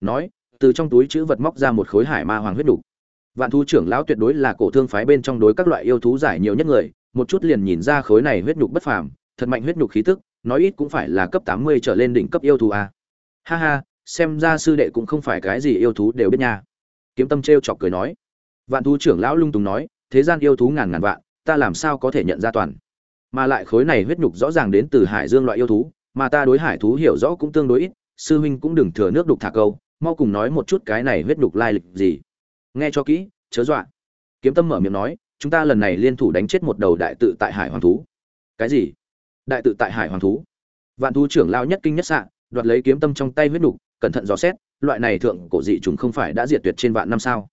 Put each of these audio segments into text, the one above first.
nói, từ trong túi chữ vật móc ra một khối hải ma hoàng huyết đục vạn thú trưởng lão tuyệt đối là cổ thương phái bên trong đối các loại yêu thú giải nhiều nhất người, một chút liền nhìn ra khối này huyết nhục bất phàm, thật mạnh huyết nhục khí tức, nói ít cũng phải là cấp tám mươi trở lên đỉnh cấp yêu thú a. Ha ha, xem ra sư đệ cũng không phải cái gì yêu thú đều biết nha. Kiếm tâm t chọc cười nói. Vạn thú trưởng lão lung tùng nói, thế gian yêu thú ngàn ngàn vạn, ta làm sao có thể nhận ra toàn. Mà lại khối này huyết nhục rõ ràng đến từ hải dương loại yêu thú, mà ta đối hải thú hiểu rõ cũng tương đối ít, sư huynh cũng đừng thừa nước đục thả câu mau cùng nói một chút cái này huyết đục lai lịch gì. Nghe cho kỹ chớ dọa. Kiếm tâm mở miệng nói chúng ta lần này liên thủ đánh chết một đầu đại tự tại hải hoàng thú. Cái gì? Đại tự tại hải hoàng thú? Vạn thú trưởng lao nhất kinh nhất sạn đoạt lấy kiếm tâm trong tay huyết đục, cẩn thận dò xét loại này thượng cổ dị trùng không phải đã diệt tuyệt trên vạn năm sao?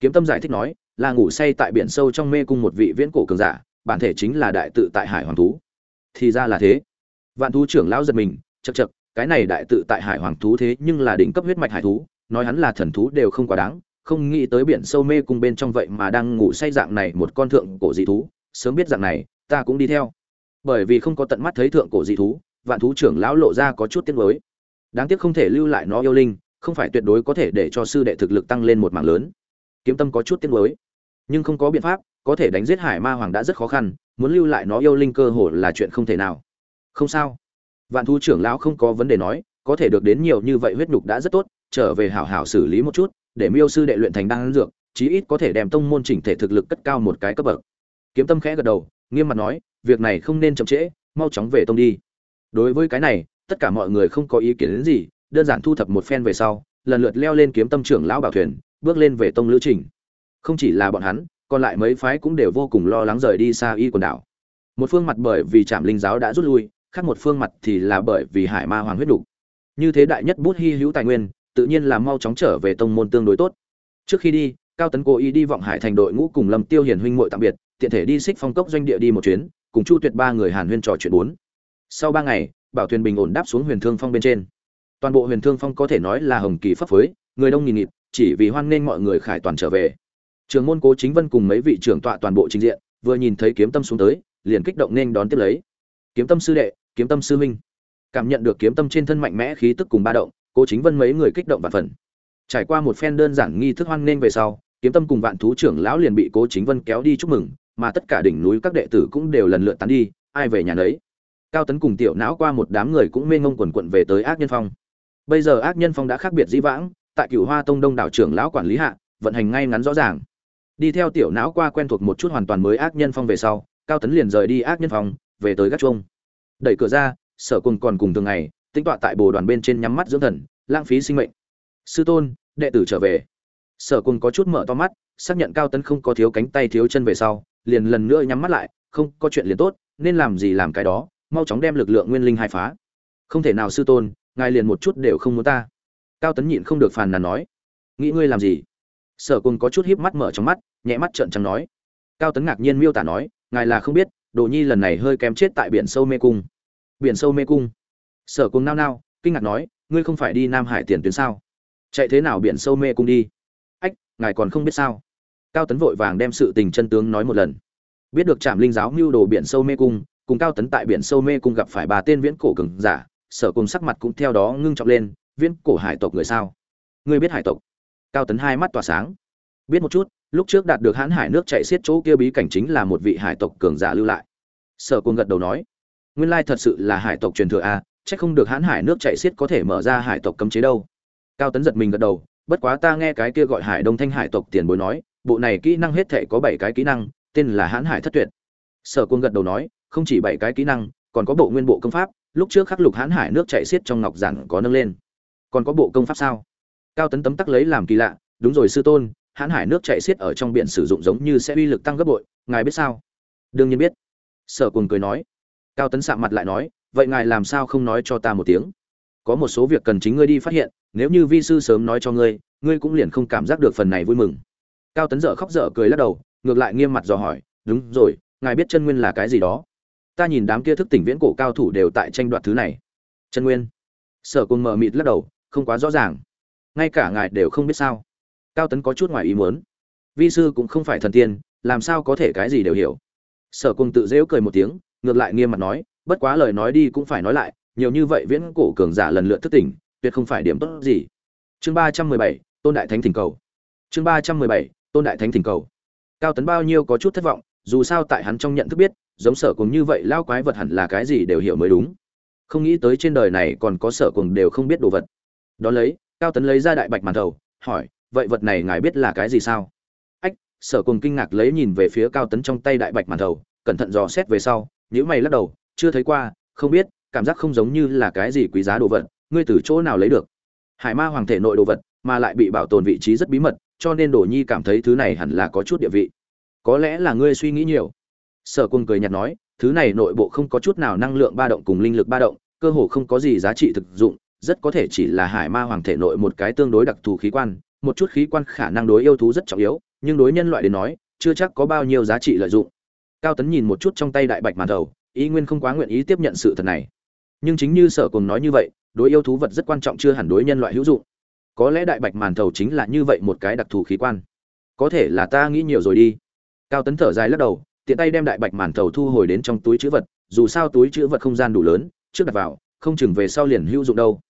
Kiếm tâm giải thích nói là ngủ say tại biển sâu trong mê cung một vị viễn cổ cường giả bản thể chính là đại tự tại hải hoàng thú. Thì ra là thế. Vạn thú trưởng lão giật mình chật chật cái này đại tự tại hải hoàng thú thế nhưng là đỉnh cấp huyết mạch hải thú, nói hắn là thần thú đều không quá đáng, không nghĩ tới biển sâu mê cung bên trong vậy mà đang ngủ say dạng này một con thượng cổ dị thú, sớm biết dạng này, ta cũng đi theo. Bởi vì không có tận mắt thấy thượng cổ dị thú, vạn thú trưởng lão lộ ra có chút tiếc nuối. Đáng tiếc không thể lưu lại nó yêu linh, không phải tuyệt đối có thể để cho sư đệ thực lực tăng lên một mảng lớn. Kiếm tâm có chút tiếc nuối, nhưng không có biện pháp, có thể đánh giết hải ma hoàng đã rất khó khăn, muốn lưu lại nó yêu linh cơ hồ là chuyện không thể nào. Không sao vạn thú trưởng lão không có vấn đề nói, có thể được đến nhiều như vậy huyết nhục đã rất tốt, trở về hảo hảo xử lý một chút, để miêu sư đệ luyện thành đan dược, chí ít có thể đem tông môn chỉnh thể thực lực cất cao một cái cấp bậc. Kiếm tâm khẽ gật đầu, nghiêm mặt nói, việc này không nên chậm trễ, mau chóng về tông đi. Đối với cái này, tất cả mọi người không có ý kiến đến gì, đơn giản thu thập một phen về sau, lần lượt leo lên kiếm tâm trưởng lão bảo thuyền, bước lên về tông lữ trình. Không chỉ là bọn hắn, còn lại mấy phái cũng đều vô cùng lo lắng rời đi xa y quần đảo. Một phương mặt bởi vì trạm linh giáo đã rút lui khác một phương mặt thì là bởi vì hải ma hoàng huyết đủ. như thế đại nhất bút hy hữu tài nguyên, tự nhiên là mau chóng trở về tông môn tương đối tốt. Trước khi đi, cao tấn cố ý đi vọng hải thành đội ngũ cùng lâm tiêu hiển huynh muội tạm biệt, tiện thể đi xích phong cốc doanh địa đi một chuyến, cùng chu tuyệt ba người hàn huyên trò chuyện bốn. Sau ba ngày, bảo thuyền bình ổn đáp xuống huyền thương phong bên trên. Toàn bộ huyền thương phong có thể nói là hồng kỳ pháp phối người đông nghìn nghịt, chỉ vì hoan nghênh mọi người khải toàn trở về. Trường môn cố chính vân cùng mấy vị trưởng tọa toàn bộ trình diện, vừa nhìn thấy kiếm tâm xuống tới, liền kích động nên đón tiếp lấy. Kiếm tâm sư đệ kiếm tâm sư minh cảm nhận được kiếm tâm trên thân mạnh mẽ khí tức cùng ba động cô chính vân mấy người kích động và phần. Trải qua một phen đơn giản nghi thức hoan nghênh về sau, kiếm tâm cùng vạn thú trưởng lão liền bị cố chính vân kéo đi chúc mừng, mà tất cả đỉnh núi các đệ tử cũng đều lần lượt tán đi, ai về nhà nấy. Cao tấn cùng tiểu não qua một đám người cũng mê ngông quần quận về tới ác nhân phong. Bây giờ ác nhân phong đã khác biệt dĩ vãng, tại cửu hoa tông đông đảo trưởng lão quản lý hạ, vận hành ngay ngắn rõ ràng. Đi theo tiểu não qua quen thuộc một chút hoàn toàn mới ác nhân phong về sau, cao tấn liền rời đi ác nhân phong, về tới gác chuông đẩy cửa ra, sở cùng còn cùng thường ngày tính tọa tại bồ đoàn bên trên nhắm mắt dưỡng thần, lãng phí sinh mệnh. Sư tôn, đệ tử trở về. Sở cùng có chút mở to mắt, xác nhận cao tấn không có thiếu cánh tay thiếu chân về sau, liền lần nữa nhắm mắt lại, không có chuyện liền tốt, nên làm gì làm cái đó, mau chóng đem lực lượng nguyên linh hai phá. Không thể nào sư tôn, ngài liền một chút đều không muốn ta. Cao tấn nhịn không được phàn nàn nói. Nghĩ ngươi làm gì? Sở cùng có chút híp mắt mở trong mắt, nhẹ mắt trợn trắng nói. Cao tấn ngạc nhiên miêu tả nói, ngài là không biết đồ nhi lần này hơi kém chết tại biển sâu mê cung. Biển sâu mê cung. Sở cùng nao nao, kinh ngạc nói, ngươi không phải đi nam hải tiền tuyến sao? Chạy thế nào biển sâu mê cung đi? Ách, ngài còn không biết sao? Cao tấn vội vàng đem sự tình chân tướng nói một lần. Biết được trạm linh giáo mưu đồ biển sâu mê cung, cùng cao tấn tại biển sâu mê cung gặp phải bà tên viễn cổ cường giả, sở cùng sắc mặt cũng theo đó ngưng trọng lên, viễn cổ hải tộc người sao? Ngươi biết hải tộc? Cao tấn hai mắt tỏa sáng biết một chút lúc trước đạt được hãn hải nước chạy xiết chỗ kia bí cảnh chính là một vị hải tộc cường giả lưu lại. Sở cùng gật đầu nói nguyên lai thật sự là hải tộc truyền thừa a à, chắc không được hãn hải nước chạy xiết có thể mở ra hải tộc cấm chế đâu. Cao tấn giật mình gật đầu bất quá ta nghe cái kia gọi hải đông thanh hải tộc tiền bối nói bộ này kỹ năng hết thể có bảy cái kỹ năng tên là hãn hải thất tuyệt. Sở quân gật đầu nói không chỉ bảy cái kỹ năng còn có bộ nguyên bộ công pháp lúc trước khắc lục hãn hải nước chạy xiết trong ngọc giản có nâng lên. Còn có bộ công pháp sao? Cao tấn tấm tắc lấy làm kỳ lạ đúng rồi sư tôn hãn hải nước chạy xiết ở trong biển sử dụng giống như sẽ uy lực tăng gấp bội, ngài biết sao? Đương nhiên biết. Sở cùng cười nói. Cao tấn sạm mặt lại nói, vậy ngài làm sao không nói cho ta một tiếng? Có một số việc cần chính ngươi đi phát hiện, nếu như vi sư sớm nói cho ngươi ngươi cũng liền không cảm giác được phần này vui mừng. Cao tấn dở khóc dở cười lắc đầu, ngược lại nghiêm mặt dò hỏi, đúng rồi, ngài biết chân nguyên là cái gì đó? Ta nhìn đám kia thức tỉnh viễn cổ cao thủ đều tại tranh đoạt thứ này. Chân nguyên? Sở cùng mờ mịt lắc đầu, không quá rõ ràng. Ngay cả ngài đều không biết sao cao tấn có chút ngoài ý muốn. Vi sư cũng không phải thần tiên, làm sao có thể cái gì đều hiểu. Sở cùng tự dễu cười một tiếng, ngược lại nghiêm mặt nói, bất quá lời nói đi cũng phải nói lại, nhiều như vậy viễn cổ cường giả lần lượt thức tỉnh, tuyệt không phải điểm tốt gì. Chương ba trăm mười bảy, tôn đại thánh thỉnh cầu. Chương ba trăm mười bảy, tôn đại thánh thỉnh cầu. Cao tấn bao nhiêu có chút thất vọng, dù sao tại hắn trong nhận thức biết, giống sở cùng như vậy lao quái vật hẳn là cái gì đều hiểu mới đúng. Không nghĩ tới trên đời này còn có sở cùng đều không biết đồ vật. Đón lấy, cao tấn lấy ra đại bạch màn thầu, hỏi vậy vật này ngài biết là cái gì sao? Ách, sở cùng kinh ngạc lấy nhìn về phía cao tấn trong tay đại bạch màn thầu cẩn thận dò xét về sau nhữ mày lắc đầu, chưa thấy qua, không biết, cảm giác không giống như là cái gì quý giá đồ vật, ngươi từ chỗ nào lấy được? Hải ma hoàng thể nội đồ vật, mà lại bị bảo tồn vị trí rất bí mật, cho nên đồ nhi cảm thấy thứ này hẳn là có chút địa vị. Có lẽ là ngươi suy nghĩ nhiều. Sở quân cười nhạt nói, thứ này nội bộ không có chút nào năng lượng ba động cùng linh lực ba động, cơ hồ không có gì giá trị thực dụng, rất có thể chỉ là hải ma hoàng thể nội một cái tương đối đặc thù khí quan một chút khí quan khả năng đối yêu thú rất trọng yếu, nhưng đối nhân loại đến nói, chưa chắc có bao nhiêu giá trị lợi dụng. Cao tấn nhìn một chút trong tay đại bạch màn đầu, ý nguyên không quá nguyện ý tiếp nhận sự thật này. Nhưng chính như sở cùng nói như vậy, đối yêu thú vật rất quan trọng chưa hẳn đối nhân loại hữu dụng. Có lẽ đại bạch màn thầu chính là như vậy một cái đặc thù khí quan. Có thể là ta nghĩ nhiều rồi đi. Cao tấn thở dài lắc đầu, tiện tay đem đại bạch màn thầu thu hồi đến trong túi chữ vật, dù sao túi chữ vật không gian đủ lớn, trước đặt vào, không chừng về sau liền hữu dụng đâu.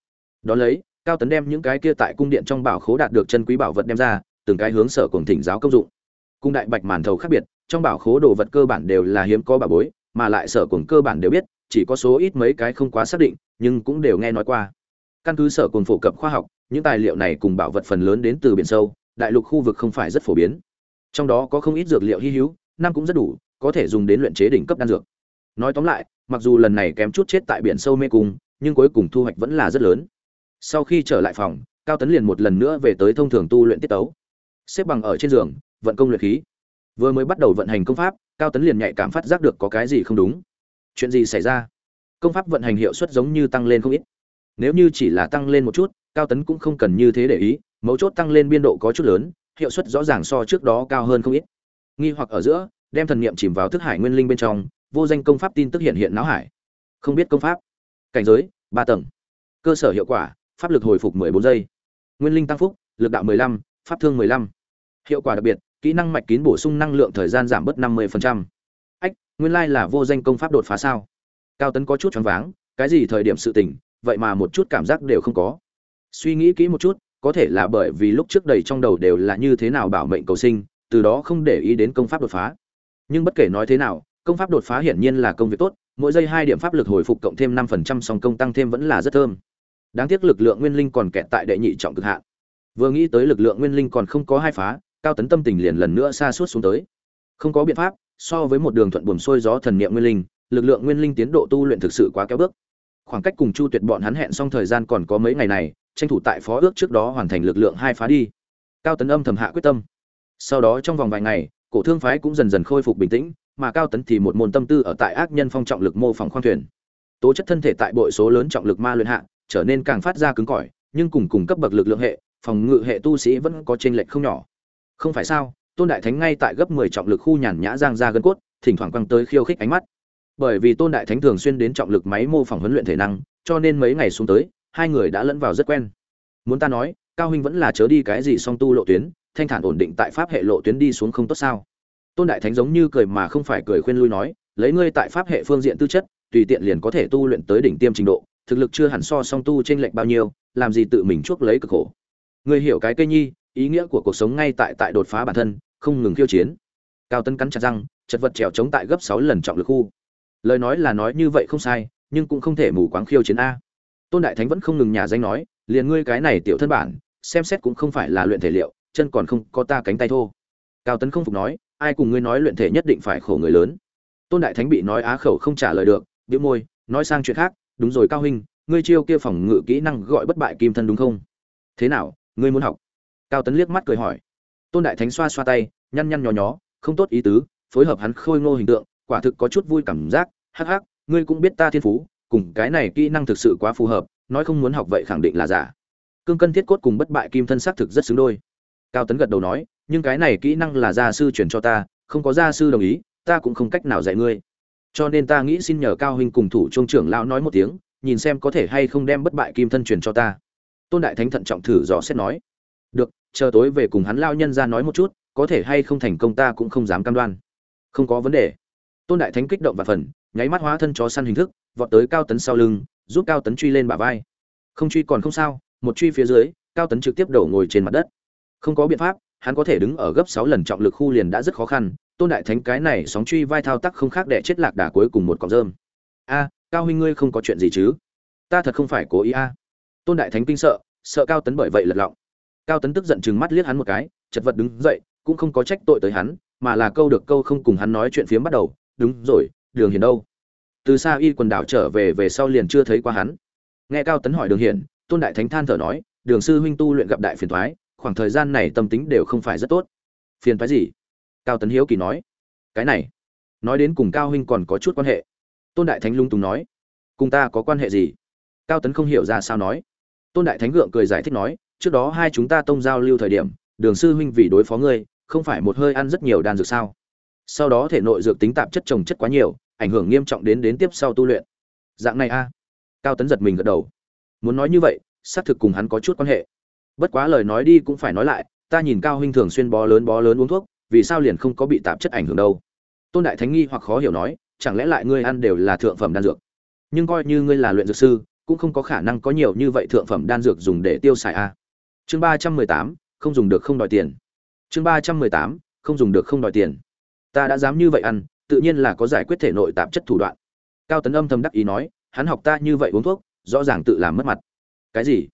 Đón lấy cao tấn đem những cái kia tại cung điện trong bảo khố đạt được chân quý bảo vật đem ra, từng cái hướng sở cùng thỉnh giáo công dụng. Cung đại bạch màn thầu khác biệt, trong bảo khố đồ vật cơ bản đều là hiếm có bảo bối, mà lại sở cùng cơ bản đều biết, chỉ có số ít mấy cái không quá xác định, nhưng cũng đều nghe nói qua. Căn cứ sở cùng phổ cập khoa học, những tài liệu này cùng bảo vật phần lớn đến từ biển sâu, đại lục khu vực không phải rất phổ biến. Trong đó có không ít dược liệu hy hữu, năm cũng rất đủ, có thể dùng đến luyện chế đỉnh cấp đan dược. Nói tóm lại, mặc dù lần này kém chút chết tại biển sâu mê cung, nhưng cuối cùng thu hoạch vẫn là rất lớn sau khi trở lại phòng, cao tấn liền một lần nữa về tới thông thường tu luyện tiết tấu. Xếp bằng ở trên giường, vận công luyện khí. Vừa mới bắt đầu vận hành công pháp, cao tấn liền nhạy cảm phát giác được có cái gì không đúng. Chuyện gì xảy ra? Công pháp vận hành hiệu suất giống như tăng lên không ít. Nếu như chỉ là tăng lên một chút, cao tấn cũng không cần như thế để ý, mấu chốt tăng lên biên độ có chút lớn, hiệu suất rõ ràng so trước đó cao hơn không ít. Nghi hoặc ở giữa, đem thần niệm chìm vào thức hải nguyên linh bên trong, vô danh công pháp tin tức hiện hiện não hải. Không biết công pháp. Cảnh giới, ba tầng. Cơ sở hiệu quả pháp lực hồi phục 14 giây. Nguyên linh tăng phúc lực đạo 15, pháp thương 15. hiệu quả đặc biệt kỹ năng mạch kín bổ sung năng lượng thời gian giảm bớt 50%. ách nguyên lai là vô danh công pháp đột phá sao? Cao tấn có chút choáng váng cái gì thời điểm sự tình vậy mà một chút cảm giác đều không có. Suy nghĩ kỹ một chút có thể là bởi vì lúc trước đầy trong đầu đều là như thế nào bảo mệnh cầu sinh từ đó không để ý đến công pháp đột phá. Nhưng bất kể nói thế nào công pháp đột phá hiển nhiên là công việc tốt mỗi giây hai điểm pháp lực hồi phục cộng thêm năm phần trăm song công tăng thêm vẫn là rất thơm đáng tiếc lực lượng nguyên linh còn kẹt tại đệ nhị trọng cực hạn. Vừa nghĩ tới lực lượng nguyên linh còn không có hai phá, cao tấn tâm tình liền lần nữa xa suốt xuống tới. Không có biện pháp, so với một đường thuận buồm xuôi gió thần niệm nguyên linh, lực lượng nguyên linh tiến độ tu luyện thực sự quá kéo bước. Khoảng cách cùng chu tuyệt bọn hắn hẹn xong thời gian còn có mấy ngày này, tranh thủ tại phó ước trước đó hoàn thành lực lượng hai phá đi. Cao tấn âm thầm hạ quyết tâm. Sau đó trong vòng vài ngày, cổ thương phái cũng dần dần khôi phục bình tĩnh, mà cao tấn thì một môn tâm tư ở tại ác nhân phong trọng lực mô phỏng khoang thuyền. Tố chất thân thể tại bội số lớn trọng lực ma luyện hạ trở nên càng phát ra cứng cỏi, nhưng cùng cùng cấp bậc lực lượng hệ, phòng ngự hệ tu sĩ vẫn có chênh lệch không nhỏ. Không phải sao, tôn đại thánh ngay tại gấp 10 trọng lực khu nhàn nhã giang ra gân cốt, thỉnh thoảng quăng tới khiêu khích ánh mắt. Bởi vì tôn đại thánh thường xuyên đến trọng lực máy mô phỏng huấn luyện thể năng, cho nên mấy ngày xuống tới, hai người đã lẫn vào rất quen. Muốn ta nói, cao huynh vẫn là chớ đi cái gì song tu lộ tuyến, thanh thản ổn định tại pháp hệ lộ tuyến đi xuống không tốt sao? Tôn đại thánh giống như cười mà không phải cười khuyên lui nói, lấy ngươi tại pháp hệ phương diện tư chất, tùy tiện liền có thể tu luyện tới đỉnh tiêm trình độ thực lực chưa hẳn so song tu trên lệnh bao nhiêu, làm gì tự mình chuốc lấy cực khổ. Ngươi hiểu cái cây nhi, ý nghĩa của cuộc sống ngay tại tại đột phá bản thân, không ngừng khiêu chiến. Cao Tấn cắn chặt răng, chật vật trèo chống tại gấp sáu lần trọng lực khu. Lời nói là nói như vậy không sai, nhưng cũng không thể mù quáng khiêu chiến a. Tôn đại thánh vẫn không ngừng nhà danh nói, liền ngươi cái này tiểu thân bản, xem xét cũng không phải là luyện thể liệu, chân còn không có ta cánh tay thô. Cao tấn không phục nói, ai cùng ngươi nói luyện thể nhất định phải khổ người lớn. Tôn đại thánh bị nói á khẩu không trả lời được biếu môi, nói sang chuyện khác đúng rồi cao huynh, ngươi chiêu kia phòng ngự kỹ năng gọi bất bại kim thân đúng không? Thế nào, ngươi muốn học? Cao tấn liếc mắt cười hỏi. Tôn đại thánh xoa xoa tay, nhăn nhăn nhó nhó, không tốt ý tứ, phối hợp hắn khôi ngô hình tượng, quả thực có chút vui cảm giác. Hắc hắc, ngươi cũng biết ta thiên phú, cùng cái này kỹ năng thực sự quá phù hợp, nói không muốn học vậy khẳng định là giả. Cương cân thiết cốt cùng bất bại kim thân xác thực rất xứng đôi. Cao tấn gật đầu nói, nhưng cái này kỹ năng là gia sư truyền cho ta, không có gia sư đồng ý, ta cũng không cách nào dạy ngươi cho nên ta nghĩ xin nhờ cao huynh cùng thủ trung trưởng lão nói một tiếng, nhìn xem có thể hay không đem bất bại kim thân truyền cho ta. Tôn đại thánh thận trọng thử dò xét nói. Được, chờ tối về cùng hắn lao nhân ra nói một chút, có thể hay không thành công ta cũng không dám cam đoan. Không có vấn đề. Tôn đại thánh kích động và phần, nháy mắt hóa thân chó săn hình thức, vọt tới cao tấn sau lưng, giúp cao tấn truy lên bả vai. Không truy còn không sao, một truy phía dưới, cao tấn trực tiếp đổ ngồi trên mặt đất. Không có biện pháp, hắn có thể đứng ở gấp sáu lần trọng lực khu liền đã rất khó khăn tôn đại thánh cái này sóng truy vai thao tác không khác để chết lạc đà cuối cùng một cọng rơm. A, cao huynh ngươi không có chuyện gì chứ? Ta thật không phải cố ý a. Tôn đại thánh kinh sợ sợ cao tấn bởi vậy lật lọng. Cao tấn tức giận chừng mắt liếc hắn một cái, chật vật đứng dậy, cũng không có trách tội tới hắn, mà là câu được câu không cùng hắn nói chuyện phiếm bắt đầu, đúng rồi, đường hiền đâu? Từ xa y quần đảo trở về về sau liền chưa thấy qua hắn. Nghe cao tấn hỏi đường hiền, tôn đại thánh than thở nói, đường sư huynh tu luyện gặp đại phiền thoái khoảng thời gian này tâm tính đều không phải rất tốt. Phiền thoái gì? Cao tấn hiếu kỳ nói, cái này, nói đến cùng cao huynh còn có chút quan hệ. Tôn đại thánh lung tùng nói, cùng ta có quan hệ gì? Cao tấn không hiểu ra sao nói. Tôn đại thánh gượng cười giải thích nói, trước đó hai chúng ta tông giao lưu thời điểm, đường sư huynh vì đối phó ngươi, không phải một hơi ăn rất nhiều đan dược sao? Sau đó thể nội dược tính tạp chất trồng chất quá nhiều, ảnh hưởng nghiêm trọng đến đến tiếp sau tu luyện. Dạng này a. Cao tấn giật mình gật đầu. Muốn nói như vậy, xác thực cùng hắn có chút quan hệ. Bất quá lời nói đi cũng phải nói lại, ta nhìn cao huynh thường xuyên bó lớn bó lớn uống thuốc vì sao liền không có bị tạp chất ảnh hưởng đâu? Tôn đại thánh nghi hoặc khó hiểu nói, chẳng lẽ lại ngươi ăn đều là thượng phẩm đan dược? Nhưng coi như ngươi là luyện dược sư, cũng không có khả năng có nhiều như vậy thượng phẩm đan dược dùng để tiêu xài a. Chương ba trăm mười tám, không dùng được không đòi tiền. Chương ba trăm mười tám, không dùng được không đòi tiền. Ta đã dám như vậy ăn, tự nhiên là có giải quyết thể nội tạp chất thủ đoạn. Cao tấn âm thầm đắc ý nói, hắn học ta như vậy uống thuốc, rõ ràng tự làm mất mặt. Cái gì?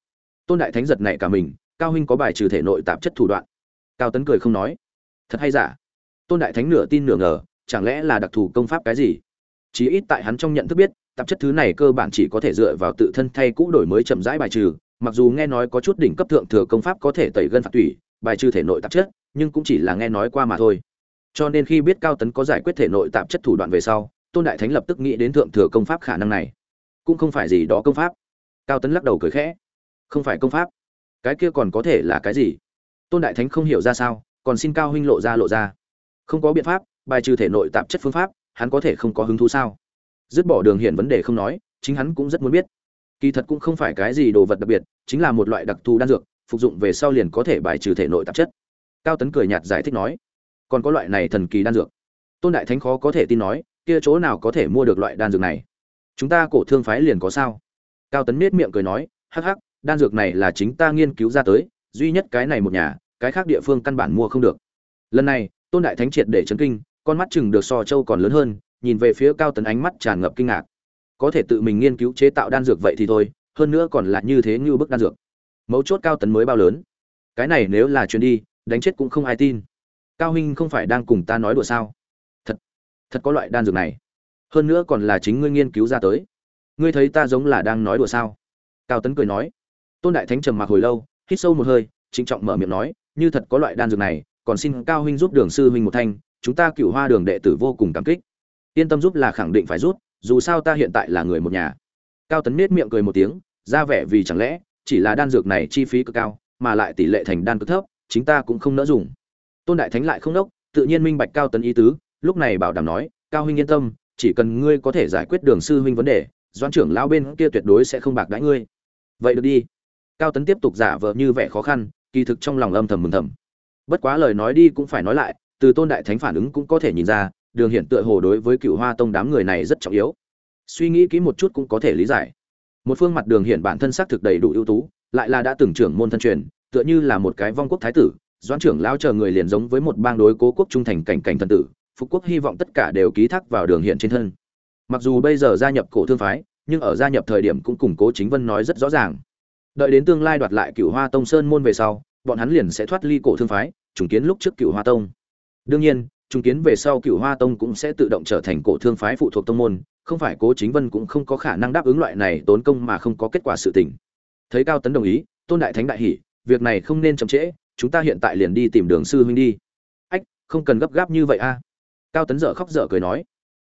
Tôn đại thánh giật này cả mình, cao huynh có bài trừ thể nội tạp chất thủ đoạn. Cao tấn cười không nói thật hay giả? Tôn đại thánh nửa tin nửa ngờ, chẳng lẽ là đặc thù công pháp cái gì? Chí ít tại hắn trong nhận thức biết, tạp chất thứ này cơ bản chỉ có thể dựa vào tự thân thay cũ đổi mới chậm rãi bài trừ, mặc dù nghe nói có chút đỉnh cấp thượng thừa công pháp có thể tẩy gân phạt tủy, bài trừ thể nội tạp chất, nhưng cũng chỉ là nghe nói qua mà thôi. Cho nên khi biết cao tấn có giải quyết thể nội tạp chất thủ đoạn về sau, tôn đại thánh lập tức nghĩ đến thượng thừa công pháp khả năng này. Cũng không phải gì đó công pháp. Cao tấn lắc đầu cười khẽ. Không phải công pháp. Cái kia còn có thể là cái gì? Tôn đại thánh không hiểu ra sao còn xin cao huynh lộ ra lộ ra. Không có biện pháp, bài trừ thể nội tạp chất phương pháp, hắn có thể không có hứng thú sao? Dứt bỏ đường hiện vấn đề không nói, chính hắn cũng rất muốn biết. Kỳ thật cũng không phải cái gì đồ vật đặc biệt, chính là một loại đặc thù đan dược, phục dụng về sau liền có thể bài trừ thể nội tạp chất. Cao tấn cười nhạt giải thích nói, còn có loại này thần kỳ đan dược. Tôn đại thánh khó có thể tin nói, kia chỗ nào có thể mua được loại đan dược này? Chúng ta cổ thương phái liền có sao? Cao tấn nết miệng cười nói, hắc hắc, đan dược này là chính ta nghiên cứu ra tới, duy nhất cái này một nhà cái khác địa phương căn bản mua không được. Lần này, tôn đại thánh triệt để chấn kinh, con mắt chừng được so châu còn lớn hơn, nhìn về phía cao tấn ánh mắt tràn ngập kinh ngạc. Có thể tự mình nghiên cứu chế tạo đan dược vậy thì thôi, hơn nữa còn là như thế như bức đan dược. Mấu chốt cao tấn mới bao lớn. Cái này nếu là chuyến đi, đánh chết cũng không ai tin. Cao huynh không phải đang cùng ta nói đùa sao? Thật thật có loại đan dược này. Hơn nữa còn là chính ngươi nghiên cứu ra tới. Ngươi thấy ta giống là đang nói đùa sao? Cao tấn cười nói. Tôn đại thánh trầm mặc hồi lâu, hít sâu một hơi, trịnh trọng mở miệng nói như thật có loại đan dược này, còn xin cao huynh giúp đường sư huynh một thanh, chúng ta cựu hoa đường đệ tử vô cùng cảm kích. Yên tâm giúp là khẳng định phải rút dù sao ta hiện tại là người một nhà. Cao tấn nết miệng cười một tiếng, ra vẻ vì chẳng lẽ, chỉ là đan dược này chi phí cực cao, mà lại tỷ lệ thành đan cực thấp, chính ta cũng không nỡ dùng. Tôn đại thánh lại không đốc, tự nhiên minh bạch cao tấn ý tứ, lúc này bảo đảm nói, cao huynh yên tâm, chỉ cần ngươi có thể giải quyết đường sư huynh vấn đề doan trưởng lao bên kia tuyệt đối sẽ không bạc đãi ngươi. Vậy được đi. Cao tấn tiếp tục giả vờ như vẻ khó khăn kỳ thực trong lòng âm thầm mừng thầm. Bất quá lời nói đi cũng phải nói lại, từ tôn đại thánh phản ứng cũng có thể nhìn ra, đường hiện tựa hồ đối với cựu hoa tông đám người này rất trọng yếu. Suy nghĩ kỹ một chút cũng có thể lý giải. Một phương mặt đường hiện bản thân xác thực đầy đủ ưu tú, lại là đã từng trưởng môn thân truyền, tựa như là một cái vong quốc thái tử, doãn trưởng lao chờ người liền giống với một bang đối cố quốc trung thành cảnh cảnh thần tử, phục quốc hy vọng tất cả đều ký thác vào đường hiện trên thân. Mặc dù bây giờ gia nhập cổ thương phái, nhưng ở gia nhập thời điểm cũng củng cố chính vân nói rất rõ ràng. Đợi đến tương lai đoạt lại cựu hoa tông sơn môn về sau bọn hắn liền sẽ thoát ly cổ thương phái, trùng kiến lúc trước cựu hoa tông. Đương nhiên, trùng kiến về sau cựu hoa tông cũng sẽ tự động trở thành cổ thương phái phụ thuộc tông môn, không phải cố chính vân cũng không có khả năng đáp ứng loại này tốn công mà không có kết quả sự tình. Thấy cao tấn đồng ý, tôn đại thánh đại hỷ việc này không nên chậm trễ, chúng ta hiện tại liền đi tìm đường sư huynh đi. Ách, không cần gấp gáp như vậy a. Cao tấn dở khóc dở cười nói.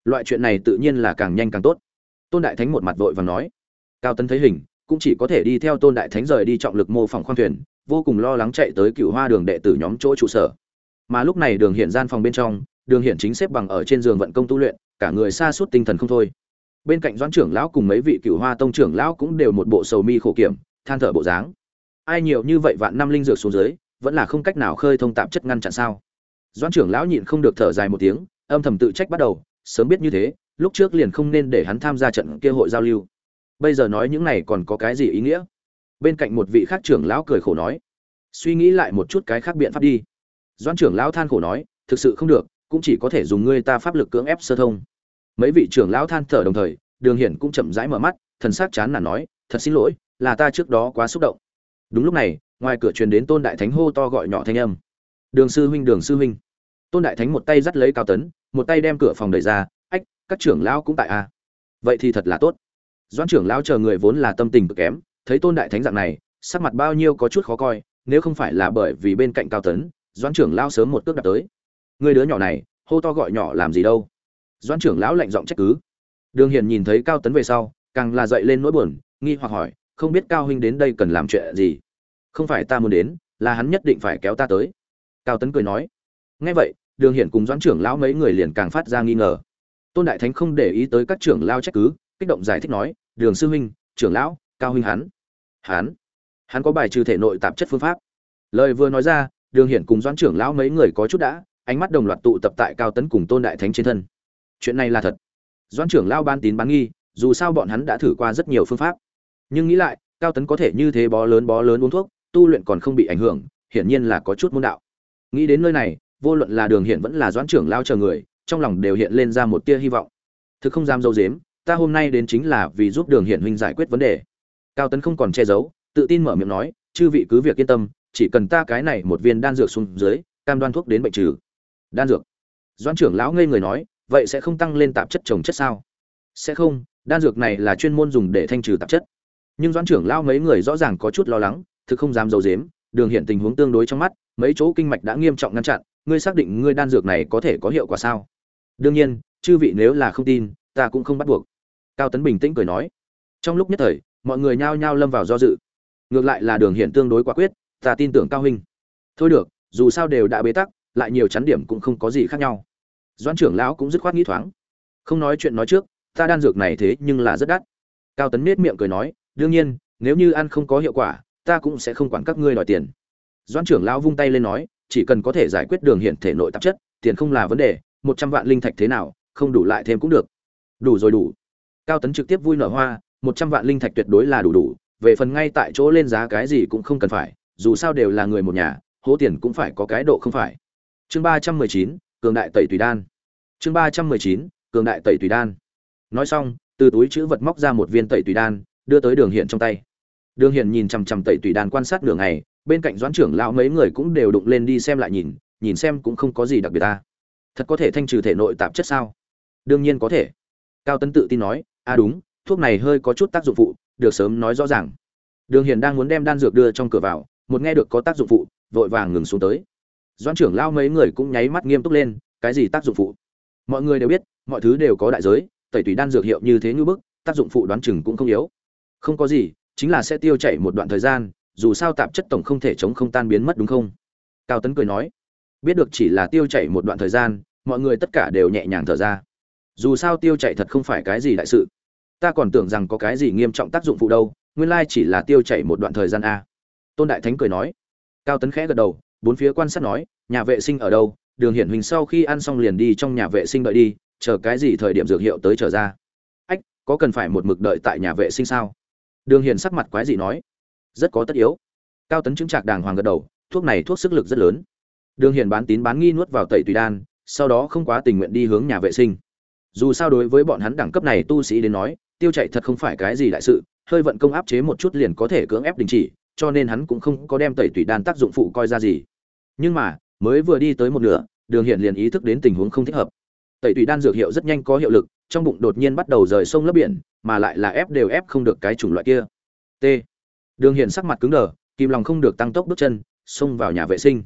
Loại chuyện này tự nhiên là càng nhanh càng tốt. Tôn đại thánh một mặt vội và nói. Cao tấn thấy hình, cũng chỉ có thể đi theo tôn đại thánh rời đi trọng lực mô phỏng khoang thuyền vô cùng lo lắng chạy tới cựu hoa đường đệ tử nhóm chỗ trụ sở. Mà lúc này đường hiện gian phòng bên trong, đường hiện chính xếp bằng ở trên giường vận công tu luyện, cả người xa suốt tinh thần không thôi. Bên cạnh doãn trưởng lão cùng mấy vị cựu hoa tông trưởng lão cũng đều một bộ sầu mi khổ kiểm, than thở bộ dáng. Ai nhiều như vậy vạn năm linh dược xuống dưới, vẫn là không cách nào khơi thông tạp chất ngăn chặn sao? Doãn trưởng lão nhịn không được thở dài một tiếng, âm thầm tự trách bắt đầu, sớm biết như thế, lúc trước liền không nên để hắn tham gia trận kia hội giao lưu. Bây giờ nói những này còn có cái gì ý nghĩa? Bên cạnh một vị khác trưởng lão cười khổ nói, suy nghĩ lại một chút cái khác biện pháp đi. Doãn trưởng lão than khổ nói, thực sự không được, cũng chỉ có thể dùng ngươi ta pháp lực cưỡng ép sơ thông. Mấy vị trưởng lão than thở đồng thời, đường hiển cũng chậm rãi mở mắt, thần sắc chán nản nói, thật xin lỗi, là ta trước đó quá xúc động. Đúng lúc này, ngoài cửa truyền đến tôn đại thánh hô to gọi nhỏ thanh âm. Đường sư huynh, đường sư huynh. Tôn đại thánh một tay dắt lấy cao tấn, một tay đem cửa phòng đẩy ra, ách, các trưởng lão cũng tại a à. vậy thì thật là tốt. Doãn trưởng lão chờ người vốn là tâm tình cực kém thấy tôn đại thánh dạng này, sắc mặt bao nhiêu có chút khó coi, nếu không phải là bởi vì bên cạnh cao tấn, doãn trưởng lão sớm một cước đặt tới. Người đứa nhỏ này, hô to gọi nhỏ làm gì đâu. Doãn trưởng lão lạnh giọng trách cứ. Đường hiền nhìn thấy cao tấn về sau, càng là dậy lên nỗi buồn, nghi hoặc hỏi, không biết cao huynh đến đây cần làm chuyện gì? Không phải ta muốn đến, là hắn nhất định phải kéo ta tới. Cao tấn cười nói. Nghe vậy, đường hiển cùng doãn trưởng lão mấy người liền càng phát ra nghi ngờ. Tôn đại thánh không để ý tới các trưởng lao trách cứ, kích động giải thích nói, đường sư huynh, trưởng lão, cao huynh hắn hắn. Hắn có bài trừ thể nội tạp chất phương pháp. Lời vừa nói ra, đường hiển cùng doãn trưởng lão mấy người có chút đã, ánh mắt đồng loạt tụ tập tại cao tấn cùng tôn đại thánh trên thân. Chuyện này là thật. Doãn trưởng lão ban tín bán nghi, dù sao bọn hắn đã thử qua rất nhiều phương pháp. Nhưng nghĩ lại, cao tấn có thể như thế bó lớn bó lớn uống thuốc, tu luyện còn không bị ảnh hưởng, hiển nhiên là có chút môn đạo. Nghĩ đến nơi này, vô luận là đường Hiển vẫn là doãn trưởng lao chờ người, trong lòng đều hiện lên ra một tia hy vọng. Thực không dám dâu dếm, ta hôm nay đến chính là vì giúp đường Hiển huynh giải quyết vấn đề cao tấn không còn che giấu, tự tin mở miệng nói, chư vị cứ việc yên tâm, chỉ cần ta cái này một viên đan dược xuống dưới, cam đoan thuốc đến bệnh trừ. Đan dược? Doãn trưởng lão ngây người nói, vậy sẽ không tăng lên tạp chất trồng chất sao? Sẽ không, đan dược này là chuyên môn dùng để thanh trừ tạp chất. Nhưng doãn trưởng lão mấy người rõ ràng có chút lo lắng, thực không dám dầu dếm đường hiện tình huống tương đối trong mắt, mấy chỗ kinh mạch đã nghiêm trọng ngăn chặn, ngươi xác định ngươi đan dược này có thể có hiệu quả sao? Đương nhiên, chư vị nếu là không tin, ta cũng không bắt buộc. Cao tấn bình tĩnh cười nói. Trong lúc nhất thời mọi người nhao nhao lâm vào do dự. Ngược lại là đường hiện tương đối quả quyết, ta tin tưởng cao huynh. Thôi được, dù sao đều đã bế tắc, lại nhiều chắn điểm cũng không có gì khác nhau. Doãn trưởng lão cũng dứt khoát nghĩ thoáng. Không nói chuyện nói trước, ta đan dược này thế nhưng là rất đắt. Cao tấn nết miệng cười nói, đương nhiên, nếu như ăn không có hiệu quả, ta cũng sẽ không quản các ngươi đòi tiền. Doãn trưởng lão vung tay lên nói, chỉ cần có thể giải quyết đường hiện thể nội tạp chất, tiền không là vấn đề, một trăm vạn linh thạch thế nào, không đủ lại thêm cũng được. Đủ rồi đủ. Cao tấn trực tiếp vui nở hoa một trăm vạn linh thạch tuyệt đối là đủ đủ, về phần ngay tại chỗ lên giá cái gì cũng không cần phải, dù sao đều là người một nhà, hố tiền cũng phải có cái độ không phải. Chương ba trăm mười chín, cường đại tẩy tùy đan. Chương ba trăm mười chín, cường đại tẩy tùy đan. Nói xong, từ túi chữ vật móc ra một viên tẩy tùy đan, đưa tới đường hiện trong tay. Đường hiện nhìn chằm chằm tẩy tùy đan quan sát nửa ngày, bên cạnh doãn trưởng lão mấy người cũng đều đụng lên đi xem lại nhìn nhìn xem cũng không có gì đặc biệt ta. Thật có thể thanh trừ thể nội tạp chất sao? Đương nhiên có thể. Cao tấn tự tin nói à đúng thuốc này hơi có chút tác dụng phụ, được sớm nói rõ ràng. Đường hiền đang muốn đem đan dược đưa trong cửa vào, một nghe được có tác dụng phụ, vội vàng ngừng xuống tới. Doãn trưởng lao mấy người cũng nháy mắt nghiêm túc lên, cái gì tác dụng phụ? Mọi người đều biết, mọi thứ đều có đại giới, tẩy tùy đan dược hiệu như thế như bức, tác dụng phụ đoán chừng cũng không yếu. Không có gì, chính là sẽ tiêu chảy một đoạn thời gian, dù sao tạp chất tổng không thể chống không tan biến mất đúng không? Cao tấn cười nói. Biết được chỉ là tiêu chảy một đoạn thời gian, mọi người tất cả đều nhẹ nhàng thở ra. Dù sao tiêu chảy thật không phải cái gì đại sự ta còn tưởng rằng có cái gì nghiêm trọng tác dụng phụ đâu, nguyên lai chỉ là tiêu chảy một đoạn thời gian a. Tôn đại thánh cười nói. Cao tấn khẽ gật đầu, bốn phía quan sát nói, nhà vệ sinh ở đâu? Đường hiển hình sau khi ăn xong liền đi trong nhà vệ sinh đợi đi, chờ cái gì thời điểm dược hiệu tới trở ra. Ách, có cần phải một mực đợi tại nhà vệ sinh sao? Đường hiển sắc mặt quái dị nói. Rất có tất yếu. Cao tấn chứng trạc đàng hoàng gật đầu, thuốc này thuốc sức lực rất lớn. Đường hiển bán tín bán nghi nuốt vào tẩy tùy đan, sau đó không quá tình nguyện đi hướng nhà vệ sinh. Dù sao đối với bọn hắn đẳng cấp này tu sĩ đến nói tiêu chạy thật không phải cái gì đại sự, hơi vận công áp chế một chút liền có thể cưỡng ép đình chỉ, cho nên hắn cũng không có đem tẩy tùy đan tác dụng phụ coi ra gì. Nhưng mà, mới vừa đi tới một nửa, đường hiển liền ý thức đến tình huống không thích hợp. Tẩy tùy đan dược hiệu rất nhanh có hiệu lực, trong bụng đột nhiên bắt đầu rời sông lấp biển, mà lại là ép đều ép không được cái chủng loại kia. T. Đường hiển sắc mặt cứng đờ, kìm lòng không được tăng tốc bước chân, xông vào nhà vệ sinh.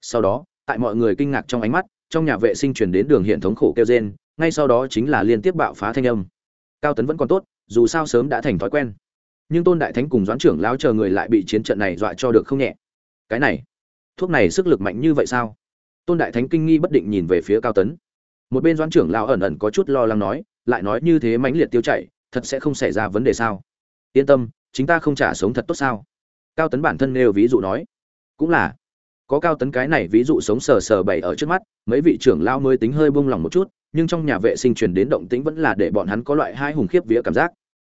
Sau đó, tại mọi người kinh ngạc trong ánh mắt, trong nhà vệ sinh chuyển đến đường hiện thống khổ kêu rên, ngay sau đó chính là liên tiếp bạo phá thanh âm cao tấn vẫn còn tốt, dù sao sớm đã thành thói quen. Nhưng tôn đại thánh cùng doãn trưởng lao chờ người lại bị chiến trận này dọa cho được không nhẹ. Cái này, thuốc này sức lực mạnh như vậy sao? Tôn đại thánh kinh nghi bất định nhìn về phía cao tấn. Một bên doãn trưởng lao ẩn ẩn có chút lo lắng nói, lại nói như thế mãnh liệt tiêu chảy, thật sẽ không xảy ra vấn đề sao? Yên tâm, chính ta không trả sống thật tốt sao? Cao tấn bản thân nêu ví dụ nói. Cũng là, có cao tấn cái này ví dụ sống sờ sờ bày ở trước mắt, mấy vị trưởng lao mới tính hơi buông lỏng một chút nhưng trong nhà vệ sinh truyền đến động tĩnh vẫn là để bọn hắn có loại hai hùng khiếp vía cảm giác.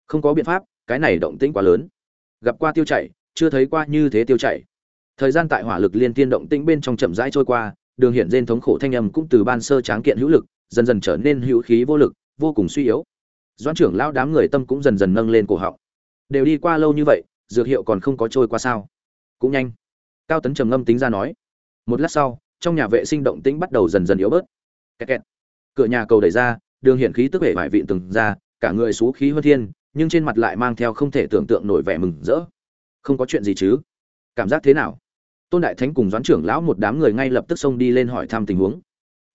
Không có biện pháp, cái này động tĩnh quá lớn. Gặp qua tiêu chảy, chưa thấy qua như thế tiêu chảy. Thời gian tại hỏa lực liên tiên động tĩnh bên trong chậm rãi trôi qua, đường hiện rên thống khổ thanh âm cũng từ ban sơ tráng kiện hữu lực, dần dần trở nên hữu khí vô lực, vô cùng suy yếu. Doãn trưởng lão đám người tâm cũng dần dần nâng lên cổ họng. Đều đi qua lâu như vậy, dược hiệu còn không có trôi qua sao? Cũng nhanh. Cao tấn trầm ngâm tính ra nói. Một lát sau, trong nhà vệ sinh động tĩnh bắt đầu dần dần yếu bớt. Kẹt kẹt cửa nhà cầu đẩy ra, đường hiện khí tức vẻ vải vịn từng ra, cả người xú khí hơn thiên, nhưng trên mặt lại mang theo không thể tưởng tượng nổi vẻ mừng rỡ. Không có chuyện gì chứ? Cảm giác thế nào? Tôn đại thánh cùng doãn trưởng lão một đám người ngay lập tức xông đi lên hỏi thăm tình huống.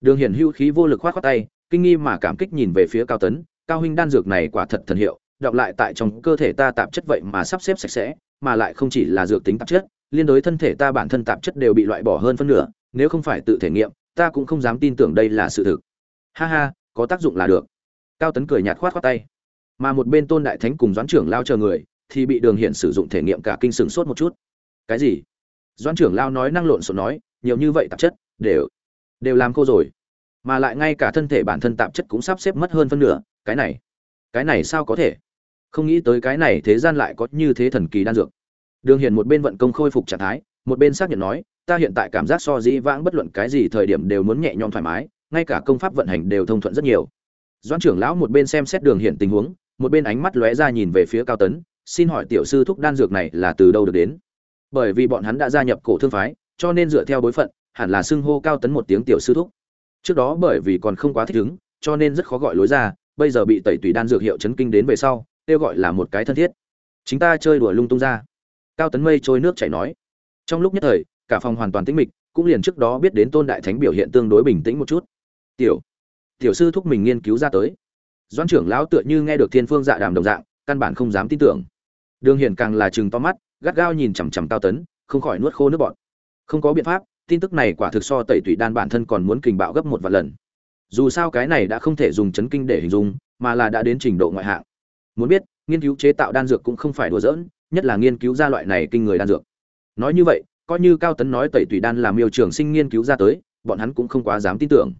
Đường hiển hưu khí vô lực khoát khoát tay, kinh nghi mà cảm kích nhìn về phía cao tấn. Cao huynh đan dược này quả thật thần hiệu, đọc lại tại trong cơ thể ta tạp chất vậy mà sắp xếp sạch sẽ, mà lại không chỉ là dược tính tạp chất, liên đối thân thể ta bản thân tạp chất đều bị loại bỏ hơn phân nửa, nếu không phải tự thể nghiệm, ta cũng không dám tin tưởng đây là sự thực ha ha, có tác dụng là được. Cao tấn cười nhạt khoát khoát tay. Mà một bên tôn đại thánh cùng doãn trưởng lao chờ người, thì bị đường hiện sử dụng thể nghiệm cả kinh sừng sốt một chút. Cái gì? Doãn trưởng lao nói năng lộn xộn nói, nhiều như vậy tạp chất, đều đều làm khô rồi. Mà lại ngay cả thân thể bản thân tạp chất cũng sắp xếp mất hơn phân nửa, cái này cái này sao có thể? Không nghĩ tới cái này thế gian lại có như thế thần kỳ đan dược. Đường hiền một bên vận công khôi phục trạng thái, một bên xác nhận nói, ta hiện tại cảm giác so dĩ vãng bất luận cái gì thời điểm đều muốn nhẹ nhõm thoải mái ngay cả công pháp vận hành đều thông thuận rất nhiều. Doãn trưởng lão một bên xem xét đường hiện tình huống, một bên ánh mắt lóe ra nhìn về phía cao tấn, xin hỏi tiểu sư thúc đan dược này là từ đâu được đến? Bởi vì bọn hắn đã gia nhập cổ thương phái, cho nên dựa theo bối phận, hẳn là xưng hô cao tấn một tiếng tiểu sư thúc. Trước đó bởi vì còn không quá thích ứng, cho nên rất khó gọi lối ra, bây giờ bị tẩy tùy đan dược hiệu chấn kinh đến về sau, kêu gọi là một cái thân thiết. Chính ta chơi đùa lung tung ra. Cao tấn mây trôi nước chảy nói. Trong lúc nhất thời, cả phòng hoàn toàn tĩnh mịch, cũng liền trước đó biết đến tôn đại thánh biểu hiện tương đối bình tĩnh một chút tiểu tiểu sư thúc mình nghiên cứu ra tới. Doãn trưởng lão tựa như nghe được thiên phương dạ đàm đồng dạng, căn bản không dám tin tưởng. Đường hiển càng là chừng to mắt, gắt gao nhìn chằm chằm cao tấn, không khỏi nuốt khô nước bọt. Không có biện pháp, tin tức này quả thực so tẩy tủy đan bản thân còn muốn kình bạo gấp một vài lần. Dù sao cái này đã không thể dùng chấn kinh để hình dung, mà là đã đến trình độ ngoại hạng. Muốn biết, nghiên cứu chế tạo đan dược cũng không phải đùa giỡn, nhất là nghiên cứu ra loại này kinh người đan dược. Nói như vậy, coi như cao tấn nói tẩy tủy đan làm miêu trường sinh nghiên cứu ra tới, bọn hắn cũng không quá dám tin tưởng